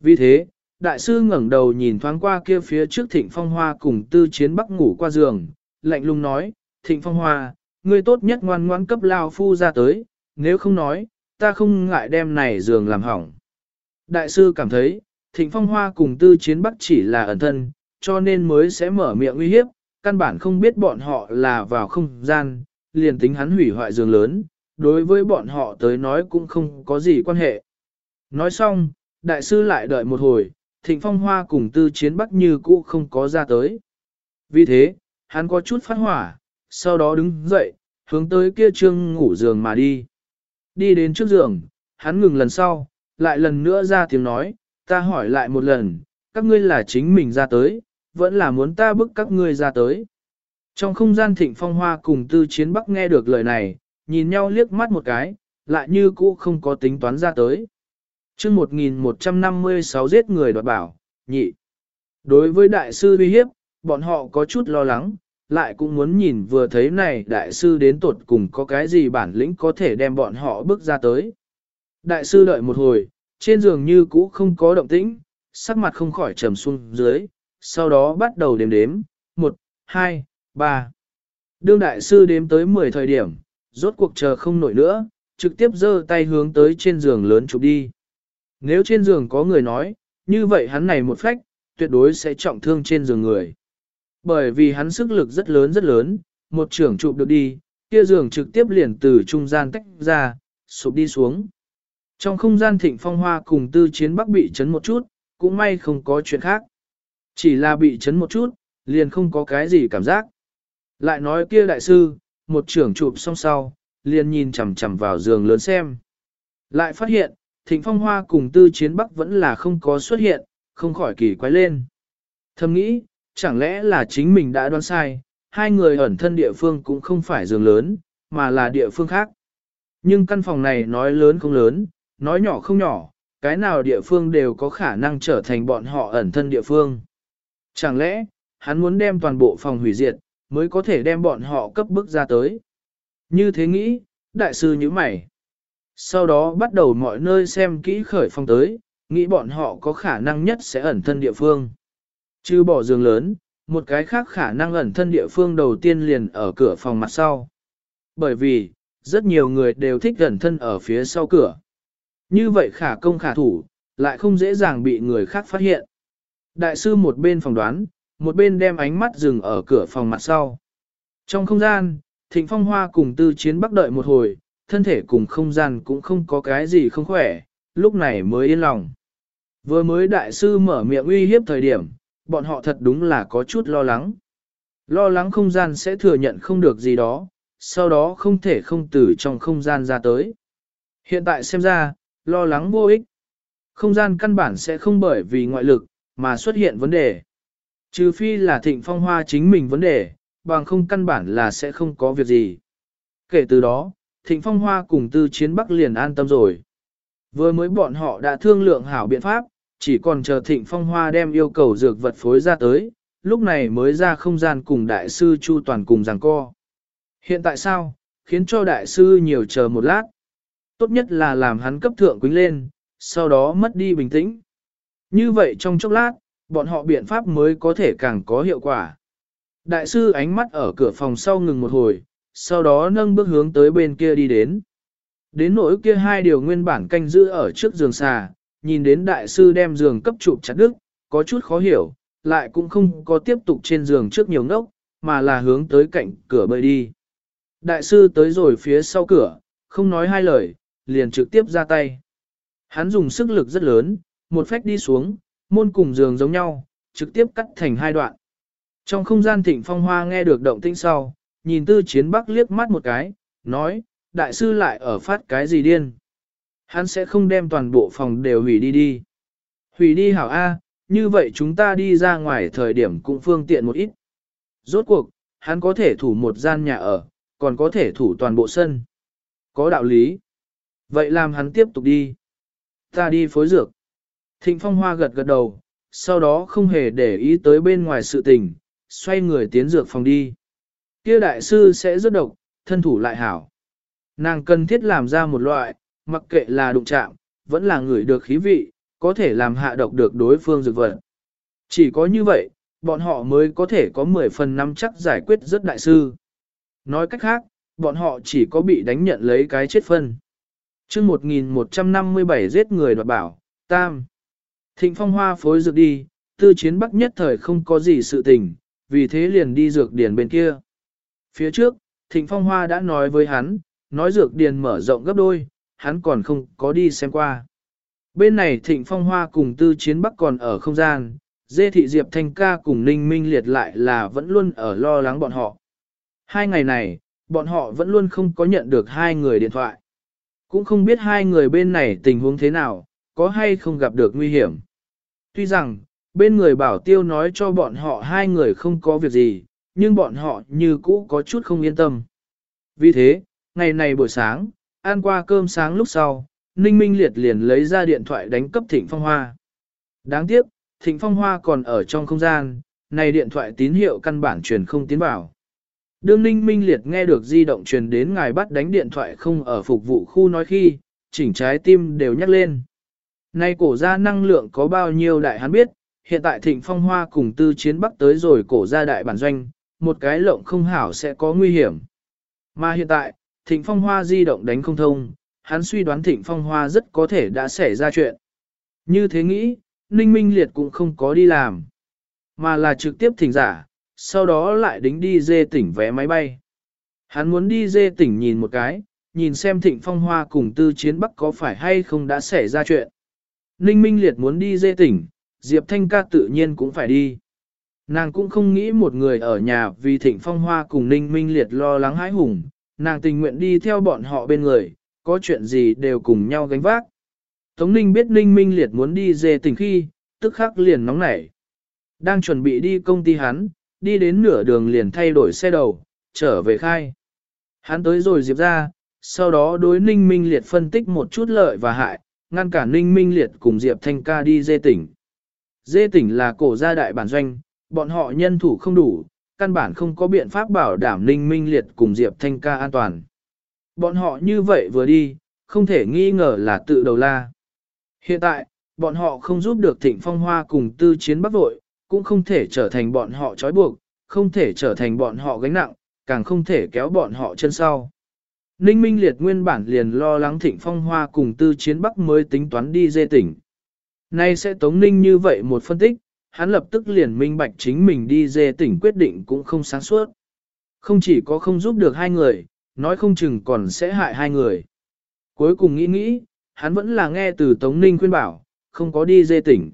Vì thế, đại sư ngẩng đầu nhìn thoáng qua kia phía trước thịnh phong hoa cùng tư chiến bắc ngủ qua giường, lạnh lùng nói, thịnh phong hoa, ngươi tốt nhất ngoan ngoan cấp lao phu ra tới, nếu không nói, ta không ngại đem này giường làm hỏng. Đại sư cảm thấy, thịnh phong hoa cùng tư chiến bắc chỉ là ẩn thân, cho nên mới sẽ mở miệng uy hiếp, căn bản không biết bọn họ là vào không gian, liền tính hắn hủy hoại giường lớn, đối với bọn họ tới nói cũng không có gì quan hệ. Nói xong, đại sư lại đợi một hồi, thịnh phong hoa cùng tư chiến bắc như cũ không có ra tới. Vì thế, hắn có chút phát hỏa, sau đó đứng dậy, hướng tới kia trương ngủ giường mà đi. Đi đến trước giường, hắn ngừng lần sau, lại lần nữa ra tiếng nói, ta hỏi lại một lần, các ngươi là chính mình ra tới, vẫn là muốn ta bức các ngươi ra tới. Trong không gian thịnh phong hoa cùng tư chiến bắc nghe được lời này, nhìn nhau liếc mắt một cái, lại như cũ không có tính toán ra tới chương 1156 giết người đoạt bảo, nhị. Đối với đại sư uy hiếp, bọn họ có chút lo lắng, lại cũng muốn nhìn vừa thấy này đại sư đến tuột cùng có cái gì bản lĩnh có thể đem bọn họ bước ra tới. Đại sư đợi một hồi, trên giường như cũ không có động tĩnh, sắc mặt không khỏi trầm xuống dưới, sau đó bắt đầu đếm đếm, 1, 2, 3. Đương đại sư đếm tới 10 thời điểm, rốt cuộc chờ không nổi nữa, trực tiếp giơ tay hướng tới trên giường lớn chụp đi. Nếu trên giường có người nói, như vậy hắn này một phách, tuyệt đối sẽ trọng thương trên giường người. Bởi vì hắn sức lực rất lớn rất lớn, một trưởng chụp được đi, kia giường trực tiếp liền từ trung gian tách ra, sụp đi xuống. Trong không gian thịnh phong hoa cùng tư chiến bắc bị chấn một chút, cũng may không có chuyện khác. Chỉ là bị chấn một chút, liền không có cái gì cảm giác. Lại nói kia đại sư, một trưởng chụp xong sau, liền nhìn chằm chằm vào giường lớn xem. Lại phát hiện, thịnh phong hoa cùng tư chiến bắc vẫn là không có xuất hiện, không khỏi kỳ quái lên. Thầm nghĩ, chẳng lẽ là chính mình đã đoán sai, hai người ẩn thân địa phương cũng không phải giường lớn, mà là địa phương khác. Nhưng căn phòng này nói lớn không lớn, nói nhỏ không nhỏ, cái nào địa phương đều có khả năng trở thành bọn họ ẩn thân địa phương. Chẳng lẽ, hắn muốn đem toàn bộ phòng hủy diệt, mới có thể đem bọn họ cấp bức ra tới. Như thế nghĩ, đại sư như mày. Sau đó bắt đầu mọi nơi xem kỹ khởi phong tới, nghĩ bọn họ có khả năng nhất sẽ ẩn thân địa phương. Chứ bỏ giường lớn, Một cái khác khả năng ẩn thân địa phương đầu tiên liền ở cửa phòng mặt sau. Bởi vì, rất nhiều người đều thích ẩn thân ở phía sau cửa. Như vậy khả công khả thủ, lại không dễ dàng bị người khác phát hiện. Đại sư một bên phòng đoán, một bên đem ánh mắt dừng ở cửa phòng mặt sau. Trong không gian, Thịnh Phong Hoa cùng tư chiến bắc đợi một hồi, thân thể cùng không gian cũng không có cái gì không khỏe, lúc này mới yên lòng. Vừa mới đại sư mở miệng uy hiếp thời điểm, bọn họ thật đúng là có chút lo lắng. Lo lắng không gian sẽ thừa nhận không được gì đó, sau đó không thể không từ trong không gian ra tới. Hiện tại xem ra, lo lắng vô ích. Không gian căn bản sẽ không bởi vì ngoại lực, mà xuất hiện vấn đề. Trừ phi là thịnh phong hoa chính mình vấn đề, bằng không căn bản là sẽ không có việc gì. Kể từ đó, thịnh phong hoa cùng tư chiến bắc liền an tâm rồi. Vừa mới bọn họ đã thương lượng hảo biện pháp, chỉ còn chờ thịnh phong hoa đem yêu cầu dược vật phối ra tới, lúc này mới ra không gian cùng đại sư Chu Toàn cùng giằng co. Hiện tại sao, khiến cho đại sư nhiều chờ một lát. Tốt nhất là làm hắn cấp thượng quính lên, sau đó mất đi bình tĩnh. Như vậy trong chốc lát, bọn họ biện pháp mới có thể càng có hiệu quả. Đại sư ánh mắt ở cửa phòng sau ngừng một hồi, sau đó nâng bước hướng tới bên kia đi đến. Đến nỗi kia hai điều nguyên bản canh giữ ở trước giường xà, nhìn đến đại sư đem giường cấp chụp chặt đứt, có chút khó hiểu, lại cũng không có tiếp tục trên giường trước nhiều ngốc, mà là hướng tới cạnh cửa bơi đi. Đại sư tới rồi phía sau cửa, không nói hai lời, liền trực tiếp ra tay. Hắn dùng sức lực rất lớn, một phách đi xuống, môn cùng giường giống nhau, trực tiếp cắt thành hai đoạn. Trong không gian thịnh phong hoa nghe được động tĩnh sau, nhìn tư chiến bắc liếc mắt một cái, nói, đại sư lại ở phát cái gì điên. Hắn sẽ không đem toàn bộ phòng đều hủy đi đi. Hủy đi hảo A, như vậy chúng ta đi ra ngoài thời điểm cũng phương tiện một ít. Rốt cuộc, hắn có thể thủ một gian nhà ở, còn có thể thủ toàn bộ sân. Có đạo lý. Vậy làm hắn tiếp tục đi. Ta đi phối dược. Thịnh Phong Hoa gật gật đầu, sau đó không hề để ý tới bên ngoài sự tình, xoay người tiến dược phòng đi. Kia đại sư sẽ rất độc, thân thủ lại hảo. Nàng cần thiết làm ra một loại, mặc kệ là đụng chạm, vẫn là người được khí vị, có thể làm hạ độc được đối phương dược vật. Chỉ có như vậy, bọn họ mới có thể có 10 phần năm chắc giải quyết rất đại sư. Nói cách khác, bọn họ chỉ có bị đánh nhận lấy cái chết phân. chương 1157 giết người đoạt bảo, tam. Thịnh phong hoa phối dược đi, tư chiến bắc nhất thời không có gì sự tình, vì thế liền đi dược điển bên kia. Phía trước, thịnh phong hoa đã nói với hắn, nói dược điền mở rộng gấp đôi, hắn còn không có đi xem qua. Bên này thịnh phong hoa cùng tư chiến bắc còn ở không gian, dê thị diệp thanh ca cùng ninh minh liệt lại là vẫn luôn ở lo lắng bọn họ. Hai ngày này, bọn họ vẫn luôn không có nhận được hai người điện thoại. Cũng không biết hai người bên này tình huống thế nào, có hay không gặp được nguy hiểm. Tuy rằng, bên người bảo tiêu nói cho bọn họ hai người không có việc gì, nhưng bọn họ như cũ có chút không yên tâm. Vì thế, ngày này buổi sáng, ăn qua cơm sáng lúc sau, Ninh Minh Liệt liền lấy ra điện thoại đánh cấp Thịnh Phong Hoa. Đáng tiếc, Thịnh Phong Hoa còn ở trong không gian, này điện thoại tín hiệu căn bản truyền không tiến vào. Đương Ninh Minh Liệt nghe được di động truyền đến ngài bắt đánh điện thoại không ở phục vụ khu nói khi, chỉnh trái tim đều nhắc lên. Nay cổ gia năng lượng có bao nhiêu đại hắn biết, hiện tại thịnh phong hoa cùng tư chiến bắc tới rồi cổ gia đại bản doanh, một cái lộng không hảo sẽ có nguy hiểm. Mà hiện tại, thịnh phong hoa di động đánh không thông, hắn suy đoán thịnh phong hoa rất có thể đã xảy ra chuyện. Như thế nghĩ, Ninh Minh Liệt cũng không có đi làm, mà là trực tiếp thỉnh giả, sau đó lại đính đi dê tỉnh vé máy bay. Hắn muốn đi dê tỉnh nhìn một cái, nhìn xem thịnh phong hoa cùng tư chiến bắc có phải hay không đã xảy ra chuyện. Ninh Minh Liệt muốn đi dê tỉnh, Diệp Thanh ca tự nhiên cũng phải đi. Nàng cũng không nghĩ một người ở nhà vì thịnh phong hoa cùng Ninh Minh Liệt lo lắng hãi hùng, nàng tình nguyện đi theo bọn họ bên người, có chuyện gì đều cùng nhau gánh vác. Tống Ninh biết Ninh Minh Liệt muốn đi dê tỉnh khi, tức khắc liền nóng nảy. Đang chuẩn bị đi công ty hắn, đi đến nửa đường liền thay đổi xe đầu, trở về khai. Hắn tới rồi Diệp ra, sau đó đối Ninh Minh Liệt phân tích một chút lợi và hại, ngăn cản Ninh Minh Liệt cùng Diệp Thanh ca đi dê tỉnh. Dê tỉnh là cổ gia đại bản doanh, bọn họ nhân thủ không đủ, căn bản không có biện pháp bảo đảm Ninh Minh Liệt cùng Diệp Thanh ca an toàn. Bọn họ như vậy vừa đi, không thể nghi ngờ là tự đầu la. Hiện tại, bọn họ không giúp được Thịnh Phong Hoa cùng tư chiến bắc vội, cũng không thể trở thành bọn họ trói buộc, không thể trở thành bọn họ gánh nặng, càng không thể kéo bọn họ chân sau. Ninh Minh Liệt nguyên bản liền lo lắng thịnh phong hoa cùng tư chiến bắc mới tính toán đi dê tỉnh. Nay sẽ tống ninh như vậy một phân tích, hắn lập tức liền minh bạch chính mình đi dê tỉnh quyết định cũng không sáng suốt. Không chỉ có không giúp được hai người, nói không chừng còn sẽ hại hai người. Cuối cùng nghĩ nghĩ, hắn vẫn là nghe từ Tống Ninh khuyên bảo, không có đi dê tỉnh.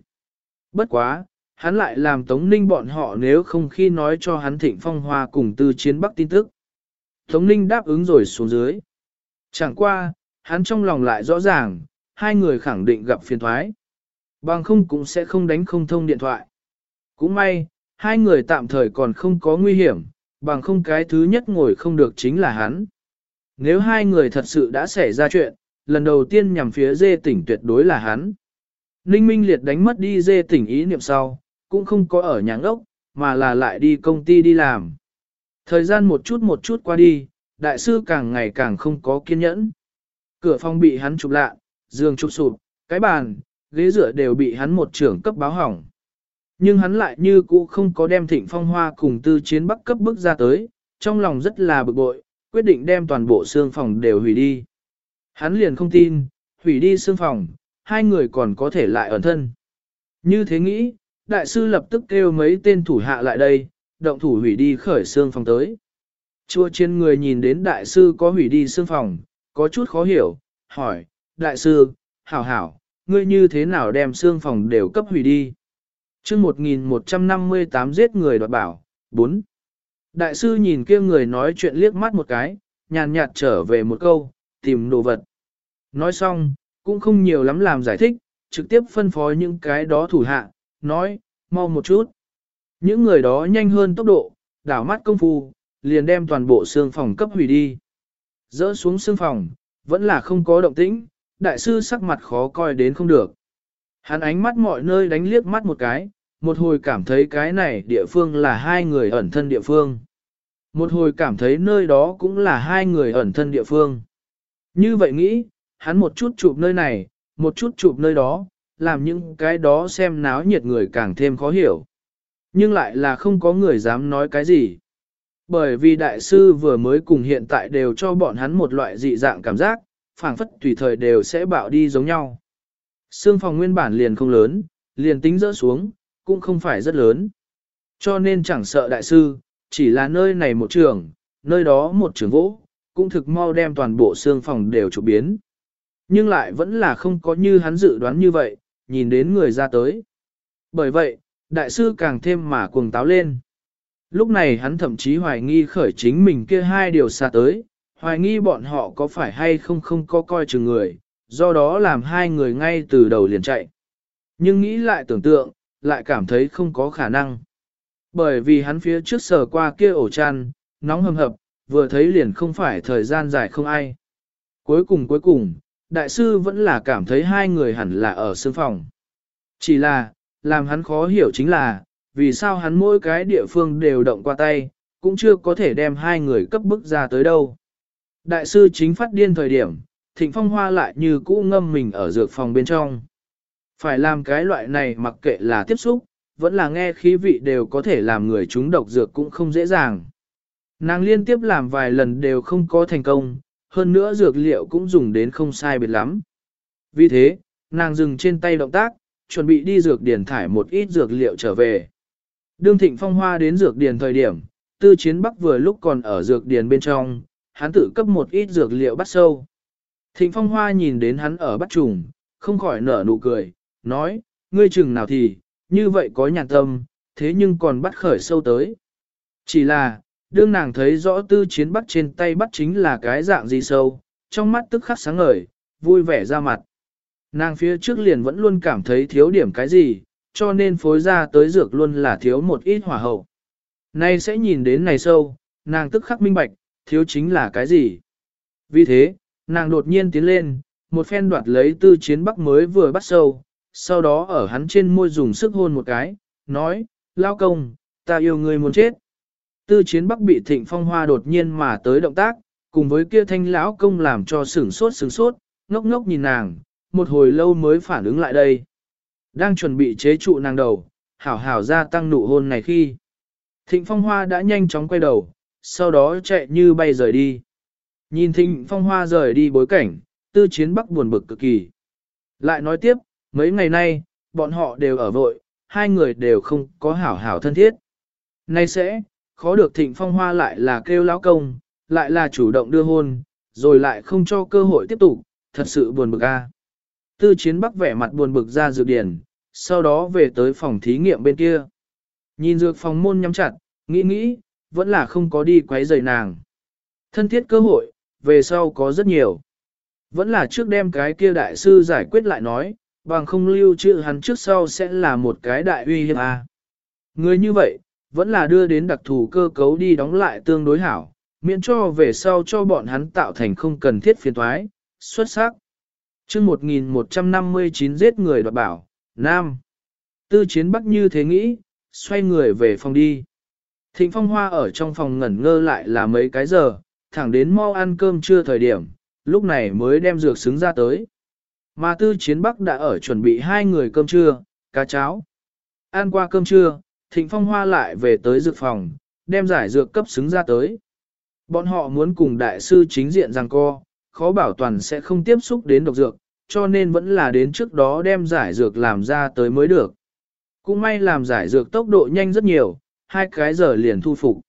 Bất quá, hắn lại làm Tống Ninh bọn họ nếu không khi nói cho hắn thịnh phong hoa cùng tư chiến bắc tin tức. Tống Ninh đáp ứng rồi xuống dưới. Chẳng qua, hắn trong lòng lại rõ ràng, hai người khẳng định gặp phiền thoái. Bằng không cũng sẽ không đánh không thông điện thoại. Cũng may, hai người tạm thời còn không có nguy hiểm, bằng không cái thứ nhất ngồi không được chính là hắn. Nếu hai người thật sự đã xảy ra chuyện, lần đầu tiên nhằm phía dê tỉnh tuyệt đối là hắn. Ninh Minh Liệt đánh mất đi dê tỉnh ý niệm sau, cũng không có ở nhà ốc, mà là lại đi công ty đi làm. Thời gian một chút một chút qua đi, đại sư càng ngày càng không có kiên nhẫn. Cửa phòng bị hắn chụp lạ, giường chụp sụp, cái bàn, ghế rửa đều bị hắn một trưởng cấp báo hỏng. Nhưng hắn lại như cũ không có đem thịnh phong hoa cùng tư chiến bắc cấp bước ra tới, trong lòng rất là bực bội, quyết định đem toàn bộ xương phòng đều hủy đi. Hắn liền không tin, hủy đi xương phòng, hai người còn có thể lại ẩn thân. Như thế nghĩ, đại sư lập tức kêu mấy tên thủ hạ lại đây, động thủ hủy đi khởi xương phòng tới. Chua trên người nhìn đến đại sư có hủy đi xương phòng, có chút khó hiểu, hỏi, đại sư, hảo hảo, ngươi như thế nào đem xương phòng đều cấp hủy đi? Chương 1158 giết người đoạt bảo, 4. Đại sư nhìn kia người nói chuyện liếc mắt một cái, nhàn nhạt trở về một câu, tìm đồ vật. Nói xong, cũng không nhiều lắm làm giải thích, trực tiếp phân phối những cái đó thủ hạ, nói, mau một chút. Những người đó nhanh hơn tốc độ, đảo mắt công phu, liền đem toàn bộ xương phòng cấp hủy đi. Dỡ xuống xương phòng, vẫn là không có động tĩnh, đại sư sắc mặt khó coi đến không được. Hắn ánh mắt mọi nơi đánh liếc mắt một cái, một hồi cảm thấy cái này địa phương là hai người ẩn thân địa phương. Một hồi cảm thấy nơi đó cũng là hai người ẩn thân địa phương. Như vậy nghĩ, hắn một chút chụp nơi này, một chút chụp nơi đó, làm những cái đó xem náo nhiệt người càng thêm khó hiểu. Nhưng lại là không có người dám nói cái gì. Bởi vì đại sư vừa mới cùng hiện tại đều cho bọn hắn một loại dị dạng cảm giác, phảng phất tùy thời đều sẽ bạo đi giống nhau. Sương phòng nguyên bản liền không lớn, liền tính rỡ xuống, cũng không phải rất lớn. Cho nên chẳng sợ đại sư, chỉ là nơi này một trường, nơi đó một trường vỗ, cũng thực mau đem toàn bộ xương phòng đều chụp biến. Nhưng lại vẫn là không có như hắn dự đoán như vậy, nhìn đến người ra tới. Bởi vậy, đại sư càng thêm mà cuồng táo lên. Lúc này hắn thậm chí hoài nghi khởi chính mình kia hai điều xa tới, hoài nghi bọn họ có phải hay không không có coi chừng người, do đó làm hai người ngay từ đầu liền chạy. Nhưng nghĩ lại tưởng tượng, lại cảm thấy không có khả năng. Bởi vì hắn phía trước sờ qua kia ổ chăn, nóng hầm hập, vừa thấy liền không phải thời gian dài không ai. Cuối cùng cuối cùng, đại sư vẫn là cảm thấy hai người hẳn là ở sương phòng. Chỉ là, làm hắn khó hiểu chính là, vì sao hắn mỗi cái địa phương đều động qua tay, cũng chưa có thể đem hai người cấp bức ra tới đâu. Đại sư chính phát điên thời điểm, thịnh phong hoa lại như cũ ngâm mình ở dược phòng bên trong. Phải làm cái loại này mặc kệ là tiếp xúc, vẫn là nghe khí vị đều có thể làm người chúng độc dược cũng không dễ dàng. Nàng liên tiếp làm vài lần đều không có thành công, hơn nữa dược liệu cũng dùng đến không sai biệt lắm. Vì thế, nàng dừng trên tay động tác, chuẩn bị đi dược điển thải một ít dược liệu trở về. Đương thịnh phong hoa đến dược điển thời điểm, tư chiến bắc vừa lúc còn ở dược điển bên trong, hắn tự cấp một ít dược liệu bắt sâu. Thịnh phong hoa nhìn đến hắn ở bắt trùng, không khỏi nở nụ cười, nói, ngươi chừng nào thì, như vậy có nhàn tâm, thế nhưng còn bắt khởi sâu tới. Chỉ là, đương nàng thấy rõ tư chiến bắt trên tay bắt chính là cái dạng gì sâu, trong mắt tức khắc sáng ngời, vui vẻ ra mặt. Nàng phía trước liền vẫn luôn cảm thấy thiếu điểm cái gì, cho nên phối ra tới dược luôn là thiếu một ít hỏa hậu. Nay sẽ nhìn đến này sâu, nàng tức khắc minh bạch, thiếu chính là cái gì. Vì thế, nàng đột nhiên tiến lên, một phen đoạt lấy tư chiến bắc mới vừa bắt sâu, sau đó ở hắn trên môi dùng sức hôn một cái, nói, lao công, ta yêu người muốn chết. Tư chiến bắc bị thịnh phong hoa đột nhiên mà tới động tác, cùng với kia thanh lão công làm cho sửng sốt sửng sốt, ngốc ngốc nhìn nàng, một hồi lâu mới phản ứng lại đây. Đang chuẩn bị chế trụ nàng đầu, hảo hảo gia tăng nụ hôn này khi. Thịnh Phong Hoa đã nhanh chóng quay đầu, sau đó chạy như bay rời đi. Nhìn Thịnh Phong Hoa rời đi bối cảnh, tư chiến bắc buồn bực cực kỳ. Lại nói tiếp, mấy ngày nay, bọn họ đều ở vội, hai người đều không có hảo hảo thân thiết. Nay sẽ, khó được Thịnh Phong Hoa lại là kêu lão công, lại là chủ động đưa hôn, rồi lại không cho cơ hội tiếp tục, thật sự buồn bực a. Tư chiến bắc vẻ mặt buồn bực ra dược điển, sau đó về tới phòng thí nghiệm bên kia. Nhìn dược phòng môn nhắm chặt, nghĩ nghĩ, vẫn là không có đi quấy rầy nàng. Thân thiết cơ hội, về sau có rất nhiều. Vẫn là trước đem cái kia đại sư giải quyết lại nói, bằng không lưu trữ hắn trước sau sẽ là một cái đại uy hiếp a. Người như vậy, vẫn là đưa đến đặc thù cơ cấu đi đóng lại tương đối hảo, miễn cho về sau cho bọn hắn tạo thành không cần thiết phiền thoái, xuất sắc. chương 1159 giết người đoạt bảo, Nam. Tư chiến bắc như thế nghĩ, xoay người về phòng đi. Thịnh phong hoa ở trong phòng ngẩn ngơ lại là mấy cái giờ, thẳng đến mau ăn cơm trưa thời điểm, lúc này mới đem dược xứng ra tới. Mà tư chiến bắc đã ở chuẩn bị hai người cơm trưa, cá cháo. Ăn qua cơm trưa, thịnh phong hoa lại về tới dược phòng, đem giải dược cấp xứng ra tới. Bọn họ muốn cùng đại sư chính diện rằng co, khó bảo toàn sẽ không tiếp xúc đến độc dược, cho nên vẫn là đến trước đó đem giải dược làm ra tới mới được. Cũng may làm giải dược tốc độ nhanh rất nhiều, hai cái giờ liền thu phục.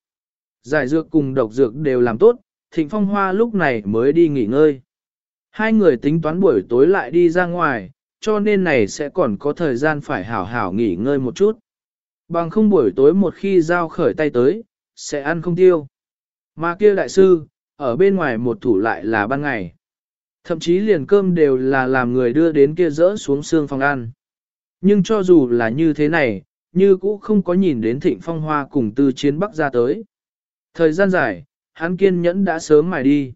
Giải dược cùng độc dược đều làm tốt, Thịnh Phong Hoa lúc này mới đi nghỉ ngơi. Hai người tính toán buổi tối lại đi ra ngoài, cho nên này sẽ còn có thời gian phải hảo hảo nghỉ ngơi một chút. Bằng không buổi tối một khi giao khởi tay tới, sẽ ăn không tiêu. Mà kia đại sư, ở bên ngoài một thủ lại là ban ngày. Thậm chí liền cơm đều là làm người đưa đến kia rỡ xuống xương phòng ăn. Nhưng cho dù là như thế này, như cũ không có nhìn đến thịnh phong hoa cùng tư chiến bắc ra tới. Thời gian dài, hắn kiên nhẫn đã sớm mài đi.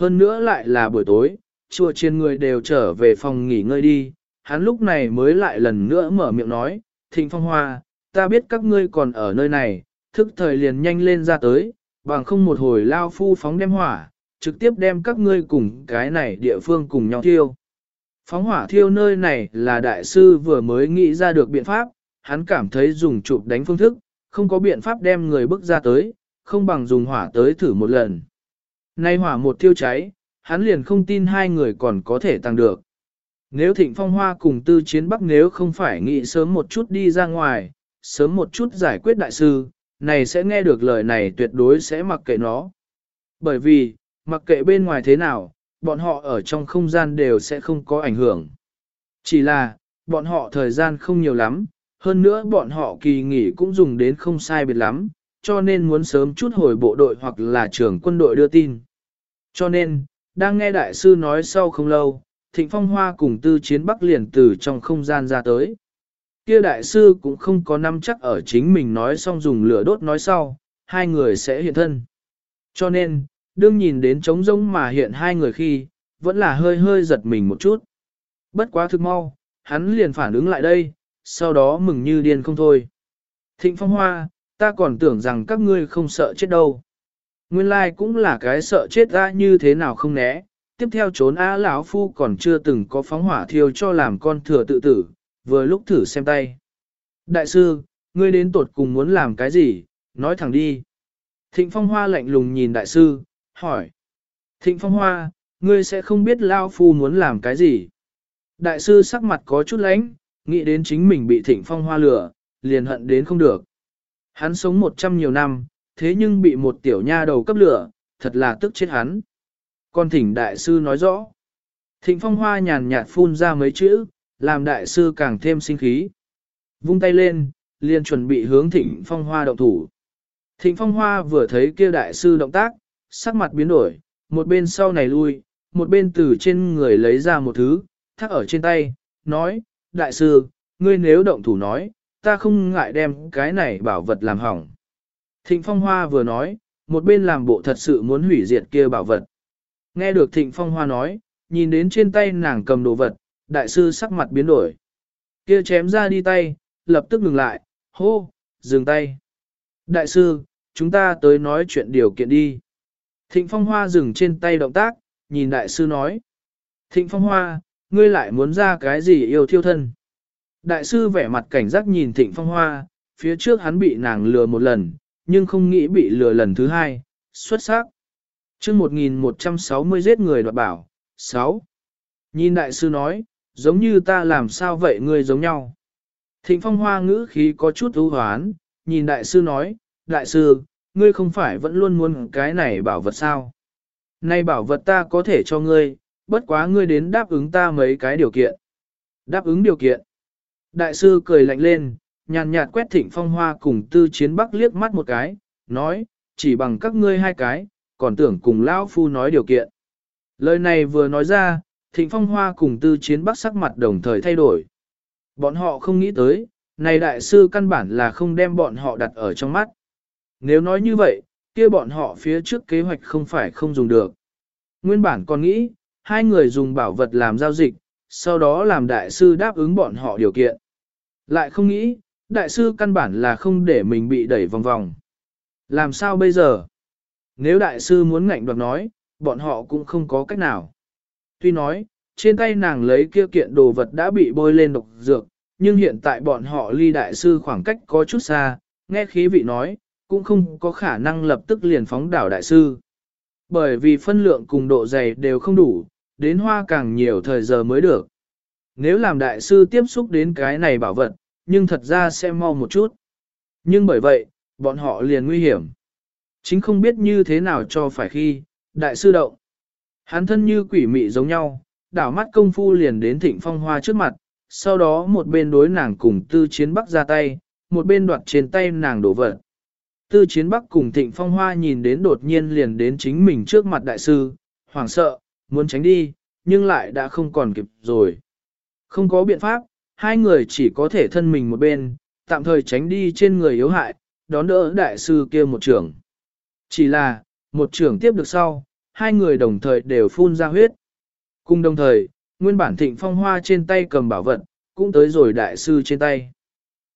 Hơn nữa lại là buổi tối, chùa trên người đều trở về phòng nghỉ ngơi đi, hắn lúc này mới lại lần nữa mở miệng nói, thịnh phong hoa, ta biết các ngươi còn ở nơi này, thức thời liền nhanh lên ra tới, bằng không một hồi lao phu phóng đem hỏa, trực tiếp đem các ngươi cùng cái này địa phương cùng nhau thiêu. Phóng hỏa thiêu nơi này là đại sư vừa mới nghĩ ra được biện pháp, hắn cảm thấy dùng chụp đánh phương thức, không có biện pháp đem người bước ra tới, không bằng dùng hỏa tới thử một lần. Nay hỏa một thiêu cháy, hắn liền không tin hai người còn có thể tăng được. Nếu thịnh phong hoa cùng tư chiến bắc nếu không phải nghĩ sớm một chút đi ra ngoài, sớm một chút giải quyết đại sư, này sẽ nghe được lời này tuyệt đối sẽ mặc kệ nó. Bởi vì, mặc kệ bên ngoài thế nào, bọn họ ở trong không gian đều sẽ không có ảnh hưởng. Chỉ là, bọn họ thời gian không nhiều lắm, hơn nữa bọn họ kỳ nghỉ cũng dùng đến không sai biệt lắm, cho nên muốn sớm chút hồi bộ đội hoặc là trưởng quân đội đưa tin. Cho nên, đang nghe đại sư nói sau không lâu, Thịnh Phong Hoa cùng tư chiến Bắc liền từ trong không gian ra tới. Kia đại sư cũng không có nắm chắc ở chính mình nói xong dùng lửa đốt nói sau, hai người sẽ hiện thân. Cho nên, đương nhìn đến trống rỗng mà hiện hai người khi, vẫn là hơi hơi giật mình một chút. Bất quá thực mau, hắn liền phản ứng lại đây, sau đó mừng như điên không thôi. Thịnh Phong Hoa, ta còn tưởng rằng các ngươi không sợ chết đâu. Nguyên lai like cũng là cái sợ chết ra như thế nào không né, tiếp theo trốn á lão phu còn chưa từng có phóng hỏa thiêu cho làm con thừa tự tử, vừa lúc thử xem tay. Đại sư, ngươi đến tột cùng muốn làm cái gì, nói thẳng đi. Thịnh Phong Hoa lạnh lùng nhìn đại sư, hỏi. Thịnh Phong Hoa, ngươi sẽ không biết Lão Phu muốn làm cái gì. Đại sư sắc mặt có chút lánh, nghĩ đến chính mình bị Thịnh Phong Hoa lừa, liền hận đến không được. Hắn sống một trăm nhiều năm, thế nhưng bị một tiểu nha đầu cấp lửa, thật là tức chết hắn. con thỉnh đại sư nói rõ. Thịnh Phong Hoa nhàn nhạt phun ra mấy chữ, làm đại sư càng thêm sinh khí. Vung tay lên, liền chuẩn bị hướng Thịnh Phong Hoa động thủ. Thịnh Phong Hoa vừa thấy kia đại sư động tác, sắc mặt biến đổi, một bên sau này lui, một bên từ trên người lấy ra một thứ, thắt ở trên tay, nói, đại sư, ngươi nếu động thủ nói, ta không ngại đem cái này bảo vật làm hỏng. Thịnh Phong Hoa vừa nói, một bên làm bộ thật sự muốn hủy diệt kia bảo vật. Nghe được Thịnh Phong Hoa nói, nhìn đến trên tay nàng cầm đồ vật, đại sư sắc mặt biến đổi. Kia chém ra đi tay, lập tức ngừng lại, hô, dừng tay. Đại sư, chúng ta tới nói chuyện điều kiện đi. Thịnh Phong Hoa dừng trên tay động tác, nhìn đại sư nói. Thịnh Phong Hoa, ngươi lại muốn ra cái gì yêu thiêu thân? Đại sư vẻ mặt cảnh giác nhìn thịnh phong hoa, phía trước hắn bị nàng lừa một lần, nhưng không nghĩ bị lừa lần thứ hai, xuất sắc. chương 1160 giết người đoạt bảo, 6. Nhìn đại sư nói, giống như ta làm sao vậy ngươi giống nhau. Thịnh phong hoa ngữ khí có chút ưu hoán, nhìn đại sư nói, đại sư, ngươi không phải vẫn luôn muốn cái này bảo vật sao? Nay bảo vật ta có thể cho ngươi, bất quá ngươi đến đáp ứng ta mấy cái điều kiện. Đáp ứng điều kiện. Đại sư cười lạnh lên, nhàn nhạt quét thịnh phong hoa cùng tư chiến bắc liếc mắt một cái, nói, chỉ bằng các ngươi hai cái, còn tưởng cùng lão phu nói điều kiện. Lời này vừa nói ra, thịnh phong hoa cùng tư chiến bắc sắc mặt đồng thời thay đổi. Bọn họ không nghĩ tới, này đại sư căn bản là không đem bọn họ đặt ở trong mắt. Nếu nói như vậy, kia bọn họ phía trước kế hoạch không phải không dùng được. Nguyên bản còn nghĩ, hai người dùng bảo vật làm giao dịch, sau đó làm đại sư đáp ứng bọn họ điều kiện. Lại không nghĩ, đại sư căn bản là không để mình bị đẩy vòng vòng. Làm sao bây giờ? Nếu đại sư muốn ngạnh đoạt nói, bọn họ cũng không có cách nào. Tuy nói, trên tay nàng lấy kia kiện đồ vật đã bị bôi lên độc dược, nhưng hiện tại bọn họ ly đại sư khoảng cách có chút xa, nghe khí vị nói, cũng không có khả năng lập tức liền phóng đảo đại sư. Bởi vì phân lượng cùng độ dày đều không đủ, đến hoa càng nhiều thời giờ mới được. Nếu làm đại sư tiếp xúc đến cái này bảo vật, nhưng thật ra sẽ mau một chút. Nhưng bởi vậy, bọn họ liền nguy hiểm. Chính không biết như thế nào cho phải khi, đại sư động. Hắn thân như quỷ mị giống nhau, đảo mắt công phu liền đến thịnh phong hoa trước mặt, sau đó một bên đối nàng cùng tư chiến bắc ra tay, một bên đoạt trên tay nàng đổ vật. Tư chiến bắc cùng thịnh phong hoa nhìn đến đột nhiên liền đến chính mình trước mặt đại sư, hoảng sợ, muốn tránh đi, nhưng lại đã không còn kịp rồi. Không có biện pháp, hai người chỉ có thể thân mình một bên, tạm thời tránh đi trên người yếu hại, đón đỡ đại sư kia một trưởng. Chỉ là, một trưởng tiếp được sau, hai người đồng thời đều phun ra huyết. Cùng đồng thời, nguyên bản thịnh phong hoa trên tay cầm bảo vật, cũng tới rồi đại sư trên tay.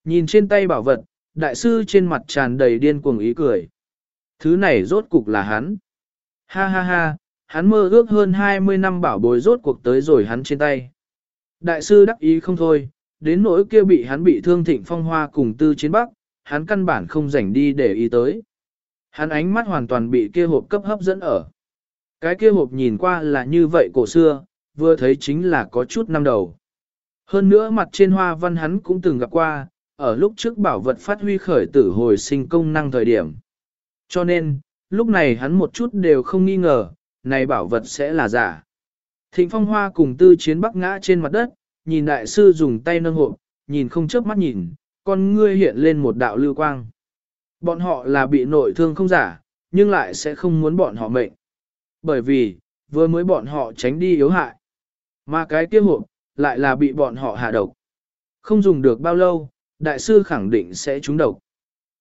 Nhìn trên tay bảo vật, đại sư trên mặt tràn đầy điên cuồng ý cười. Thứ này rốt cục là hắn. Ha ha ha, hắn mơ ước hơn 20 năm bảo bối rốt cuộc tới rồi hắn trên tay. Đại sư đắc ý không thôi, đến nỗi kia bị hắn bị thương thịnh phong hoa cùng tư chiến bắc, hắn căn bản không rảnh đi để ý tới. Hắn ánh mắt hoàn toàn bị kia hộp cấp hấp dẫn ở. Cái kia hộp nhìn qua là như vậy cổ xưa, vừa thấy chính là có chút năm đầu. Hơn nữa mặt trên hoa văn hắn cũng từng gặp qua, ở lúc trước bảo vật phát huy khởi tử hồi sinh công năng thời điểm. Cho nên, lúc này hắn một chút đều không nghi ngờ, này bảo vật sẽ là giả. Thịnh phong hoa cùng tư chiến bắc ngã trên mặt đất, nhìn đại sư dùng tay nâng hộ, nhìn không chớp mắt nhìn, con ngươi hiện lên một đạo lưu quang. Bọn họ là bị nội thương không giả, nhưng lại sẽ không muốn bọn họ mệnh. Bởi vì, vừa mới bọn họ tránh đi yếu hại. Mà cái kia hộp, lại là bị bọn họ hạ độc. Không dùng được bao lâu, đại sư khẳng định sẽ trúng độc.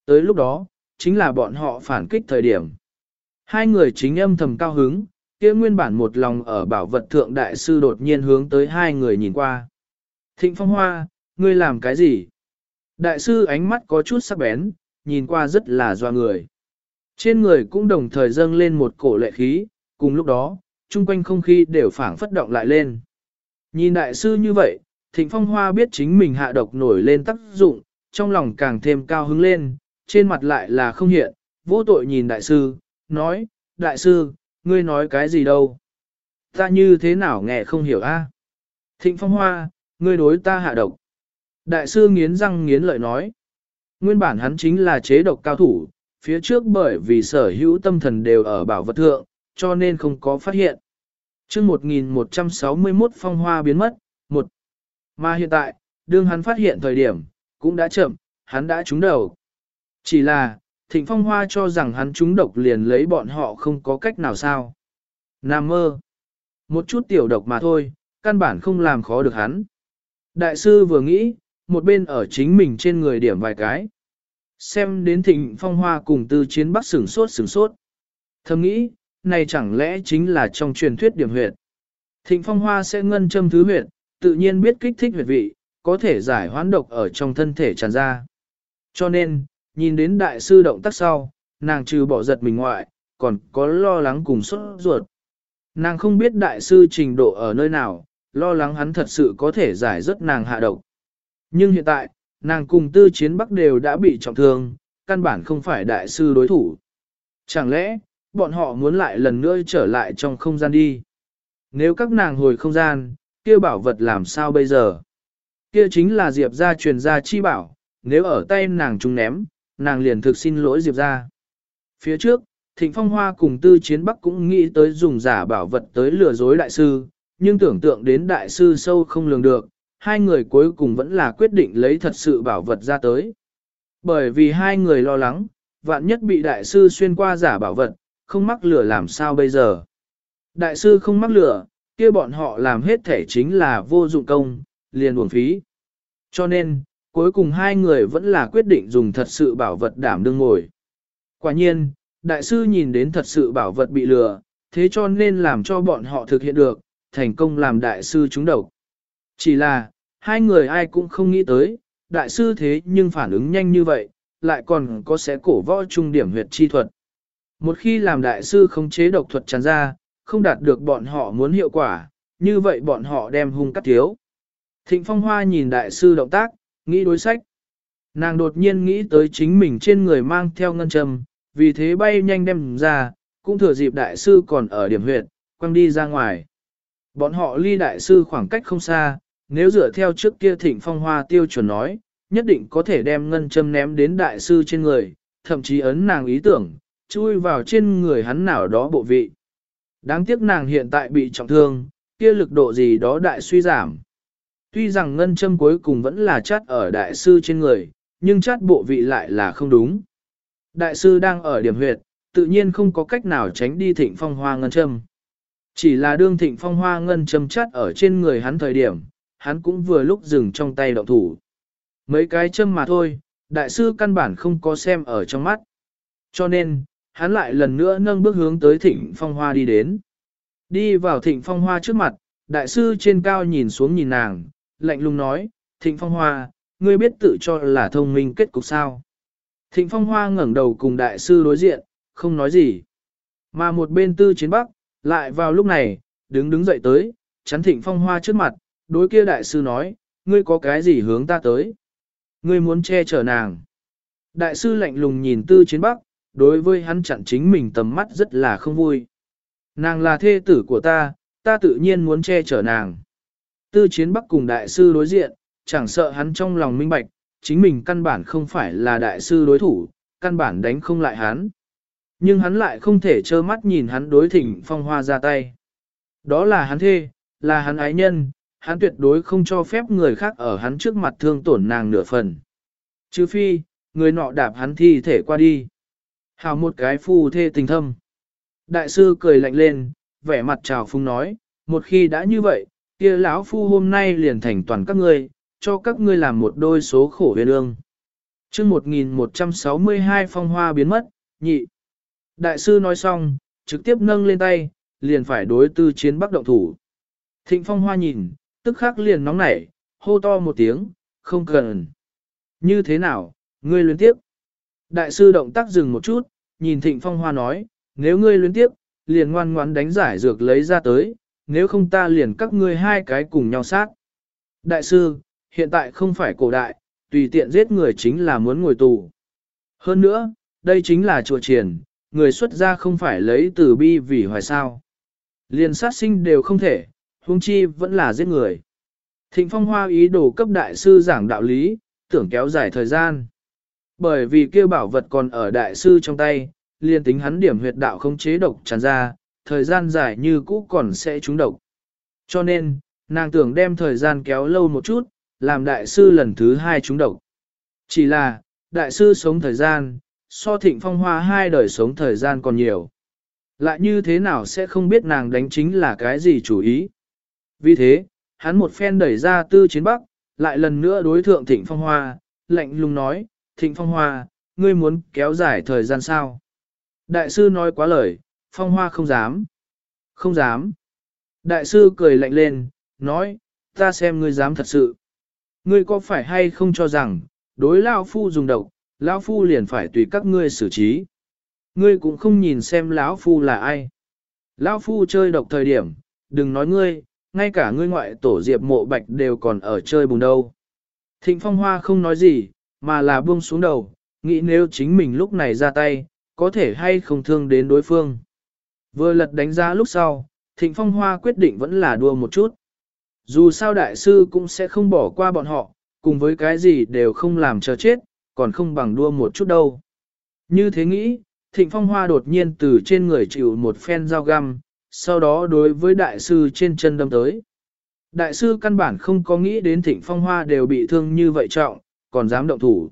Tới lúc đó, chính là bọn họ phản kích thời điểm. Hai người chính âm thầm cao hứng, kia nguyên bản một lòng ở bảo vật thượng đại sư đột nhiên hướng tới hai người nhìn qua. Thịnh phong hoa, ngươi làm cái gì? Đại sư ánh mắt có chút sắc bén, nhìn qua rất là doa người. Trên người cũng đồng thời dâng lên một cổ lệ khí, cùng lúc đó, chung quanh không khí đều phảng phất động lại lên. Nhìn đại sư như vậy, thịnh phong hoa biết chính mình hạ độc nổi lên tác dụng, trong lòng càng thêm cao hứng lên, trên mặt lại là không hiện, vô tội nhìn đại sư, nói, đại sư, ngươi nói cái gì đâu? Ta như thế nào nghe không hiểu a? Thịnh phong hoa, ngươi đối ta hạ độc. Đại sư nghiến răng nghiến lợi nói. Nguyên bản hắn chính là chế độc cao thủ, phía trước bởi vì sở hữu tâm thần đều ở bảo vật thượng, cho nên không có phát hiện. chương 1161 phong hoa biến mất, một Mà hiện tại, đương hắn phát hiện thời điểm, cũng đã chậm, hắn đã trúng đầu. Chỉ là, thịnh phong hoa cho rằng hắn trúng độc liền lấy bọn họ không có cách nào sao. Nam mơ. Một chút tiểu độc mà thôi, căn bản không làm khó được hắn. Đại sư vừa nghĩ, một bên ở chính mình trên người điểm vài cái. Xem đến thịnh phong hoa cùng tư chiến bắc sửng sốt sửng sốt. Thầm nghĩ, này chẳng lẽ chính là trong truyền thuyết điểm huyệt. Thịnh phong hoa sẽ ngân châm thứ huyệt, tự nhiên biết kích thích huyệt vị, có thể giải hoán độc ở trong thân thể tràn ra. Cho nên, nhìn đến đại sư động tác sau, nàng trừ bỏ giật mình ngoại, còn có lo lắng cùng sốt ruột. Nàng không biết đại sư trình độ ở nơi nào, lo lắng hắn thật sự có thể giải rất nàng hạ độc. Nhưng hiện tại, nàng cùng tư chiến bắc đều đã bị trọng thương, căn bản không phải đại sư đối thủ. Chẳng lẽ, bọn họ muốn lại lần nữa trở lại trong không gian đi? Nếu các nàng hồi không gian, kia bảo vật làm sao bây giờ? Kia chính là Diệp gia truyền gia chi bảo, nếu ở tay nàng trung ném, nàng liền thực xin lỗi Diệp gia. Phía trước, Thịnh Phong Hoa cùng Tư Chiến Bắc cũng nghĩ tới dùng giả bảo vật tới lừa dối đại sư, nhưng tưởng tượng đến đại sư sâu không lường được, hai người cuối cùng vẫn là quyết định lấy thật sự bảo vật ra tới. Bởi vì hai người lo lắng, vạn nhất bị đại sư xuyên qua giả bảo vật, không mắc lửa làm sao bây giờ. Đại sư không mắc lửa, kia bọn họ làm hết thể chính là vô dụng công, liền uổng phí. Cho nên, cuối cùng hai người vẫn là quyết định dùng thật sự bảo vật đảm đương ngồi. Quả nhiên, đại sư nhìn đến thật sự bảo vật bị lừa, thế cho nên làm cho bọn họ thực hiện được, thành công làm đại sư trúng độc. Chỉ là, hai người ai cũng không nghĩ tới, đại sư thế nhưng phản ứng nhanh như vậy, lại còn có sẽ cổ võ trung điểm huyệt chi thuật. Một khi làm đại sư không chế độc thuật tràn ra, không đạt được bọn họ muốn hiệu quả, như vậy bọn họ đem hung cắt thiếu. Thịnh Phong Hoa nhìn đại sư động tác, nghĩ đối sách. Nàng đột nhiên nghĩ tới chính mình trên người mang theo ngân châm, vì thế bay nhanh đem ra, cũng thừa dịp đại sư còn ở điểm huyệt, quăng đi ra ngoài. Bọn họ ly đại sư khoảng cách không xa, nếu dựa theo trước kia thịnh phong hoa tiêu chuẩn nói, nhất định có thể đem ngân châm ném đến đại sư trên người, thậm chí ấn nàng ý tưởng, chui vào trên người hắn nào đó bộ vị. Đáng tiếc nàng hiện tại bị trọng thương, kia lực độ gì đó đại suy giảm. Tuy rằng ngân châm cuối cùng vẫn là chát ở đại sư trên người, nhưng chát bộ vị lại là không đúng. Đại sư đang ở điểm huyệt, tự nhiên không có cách nào tránh đi thịnh phong hoa ngân châm. Chỉ là đương thịnh phong hoa ngân châm chát ở trên người hắn thời điểm, hắn cũng vừa lúc dừng trong tay động thủ. Mấy cái châm mà thôi, đại sư căn bản không có xem ở trong mắt. Cho nên, hắn lại lần nữa nâng bước hướng tới thịnh phong hoa đi đến. Đi vào thịnh phong hoa trước mặt, đại sư trên cao nhìn xuống nhìn nàng, lạnh lùng nói, thịnh phong hoa, ngươi biết tự cho là thông minh kết cục sao. Thịnh phong hoa ngẩng đầu cùng đại sư đối diện, không nói gì. Mà một bên tư chiến bắc, lại vào lúc này, đứng đứng dậy tới, chắn thịnh phong hoa trước mặt, đối kia đại sư nói, ngươi có cái gì hướng ta tới? Ngươi muốn che chở nàng. Đại sư lạnh lùng nhìn tư chiến bắc, đối với hắn chặn chính mình tầm mắt rất là không vui. Nàng là thê tử của ta, ta tự nhiên muốn che chở nàng. Tư chiến bắc cùng đại sư đối diện, chẳng sợ hắn trong lòng minh bạch, chính mình căn bản không phải là đại sư đối thủ, căn bản đánh không lại hắn. Nhưng hắn lại không thể trơ mắt nhìn hắn đối thỉnh phong hoa ra tay. Đó là hắn thê, là hắn ái nhân, hắn tuyệt đối không cho phép người khác ở hắn trước mặt thương tổn nàng nửa phần. Chứ phi, người nọ đạp hắn thi thể qua đi. Hào một cái phu thê tình thâm. Đại sư cười lạnh lên, vẻ mặt trào phung nói, một khi đã như vậy, kia lão phu hôm nay liền thành toàn các ngươi, cho các ngươi làm một đôi số khổ huyền ương. chương 1162 phong hoa biến mất, nhị. Đại sư nói xong, trực tiếp nâng lên tay, liền phải đối tư chiến bắc động thủ. Thịnh phong hoa nhìn, tức khắc liền nóng nảy, hô to một tiếng, không cần. Như thế nào, ngươi luyến tiếp. Đại sư động tác dừng một chút, nhìn thịnh phong hoa nói, nếu ngươi luyến tiếp, liền ngoan ngoãn đánh giải dược lấy ra tới, nếu không ta liền các ngươi hai cái cùng nhau sát. Đại sư, hiện tại không phải cổ đại, tùy tiện giết người chính là muốn ngồi tù. Hơn nữa, đây chính là chùa triển, người xuất gia không phải lấy từ bi vì hoài sao. Liền sát sinh đều không thể, huống chi vẫn là giết người. Thịnh phong hoa ý đồ cấp đại sư giảng đạo lý, tưởng kéo dài thời gian. Bởi vì kêu bảo vật còn ở đại sư trong tay, liền tính hắn điểm huyệt đạo không chế độc tràn ra, thời gian dài như cũ còn sẽ trúng độc. Cho nên, nàng tưởng đem thời gian kéo lâu một chút, làm đại sư lần thứ hai trúng độc. Chỉ là, đại sư sống thời gian, so thịnh phong hoa hai đời sống thời gian còn nhiều. Lại như thế nào sẽ không biết nàng đánh chính là cái gì chủ ý. Vì thế, hắn một phen đẩy ra tư chiến bắc, lại lần nữa đối thượng thịnh phong hoa, lạnh lùng nói, thịnh phong hoa, ngươi muốn kéo dài thời gian sao? Đại sư nói quá lời, phong hoa không dám. Không dám. Đại sư cười lạnh lên, nói, ta xem ngươi dám thật sự. Ngươi có phải hay không cho rằng, đối Lao Phu dùng độc, Lão Phu liền phải tùy các ngươi xử trí. Ngươi cũng không nhìn xem lão Phu là ai. Lão Phu chơi độc thời điểm, đừng nói ngươi, ngay cả ngươi ngoại tổ diệp mộ bạch đều còn ở chơi bùn đâu. Thịnh phong hoa không nói gì, mà là buông xuống đầu, nghĩ nếu chính mình lúc này ra tay, có thể hay không thương đến đối phương. Vừa lật đánh giá lúc sau, thịnh phong hoa quyết định vẫn là đua một chút. Dù sao đại sư cũng sẽ không bỏ qua bọn họ, cùng với cái gì đều không làm chờ chết, còn không bằng đua một chút đâu. Như thế nghĩ, thịnh phong hoa đột nhiên từ trên người chịu một phen dao găm, sau đó đối với đại sư trên chân đâm tới. Đại sư căn bản không có nghĩ đến thịnh phong hoa đều bị thương như vậy trọng, còn dám động thủ.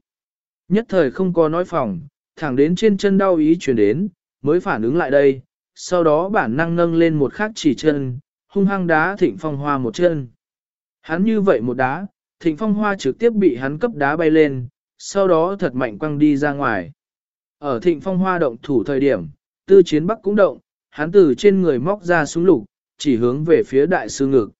Nhất thời không có nói phòng, thẳng đến trên chân đau ý chuyển đến, mới phản ứng lại đây, sau đó bản năng nâng lên một khắc chỉ chân, hung hăng đá thịnh phong hoa một chân. Hắn như vậy một đá, thịnh phong hoa trực tiếp bị hắn cấp đá bay lên, sau đó thật mạnh quăng đi ra ngoài. Ở thịnh phong hoa động thủ thời điểm, tư chiến bắc cũng động, hắn từ trên người móc ra súng lục, chỉ hướng về phía đại sư ngực.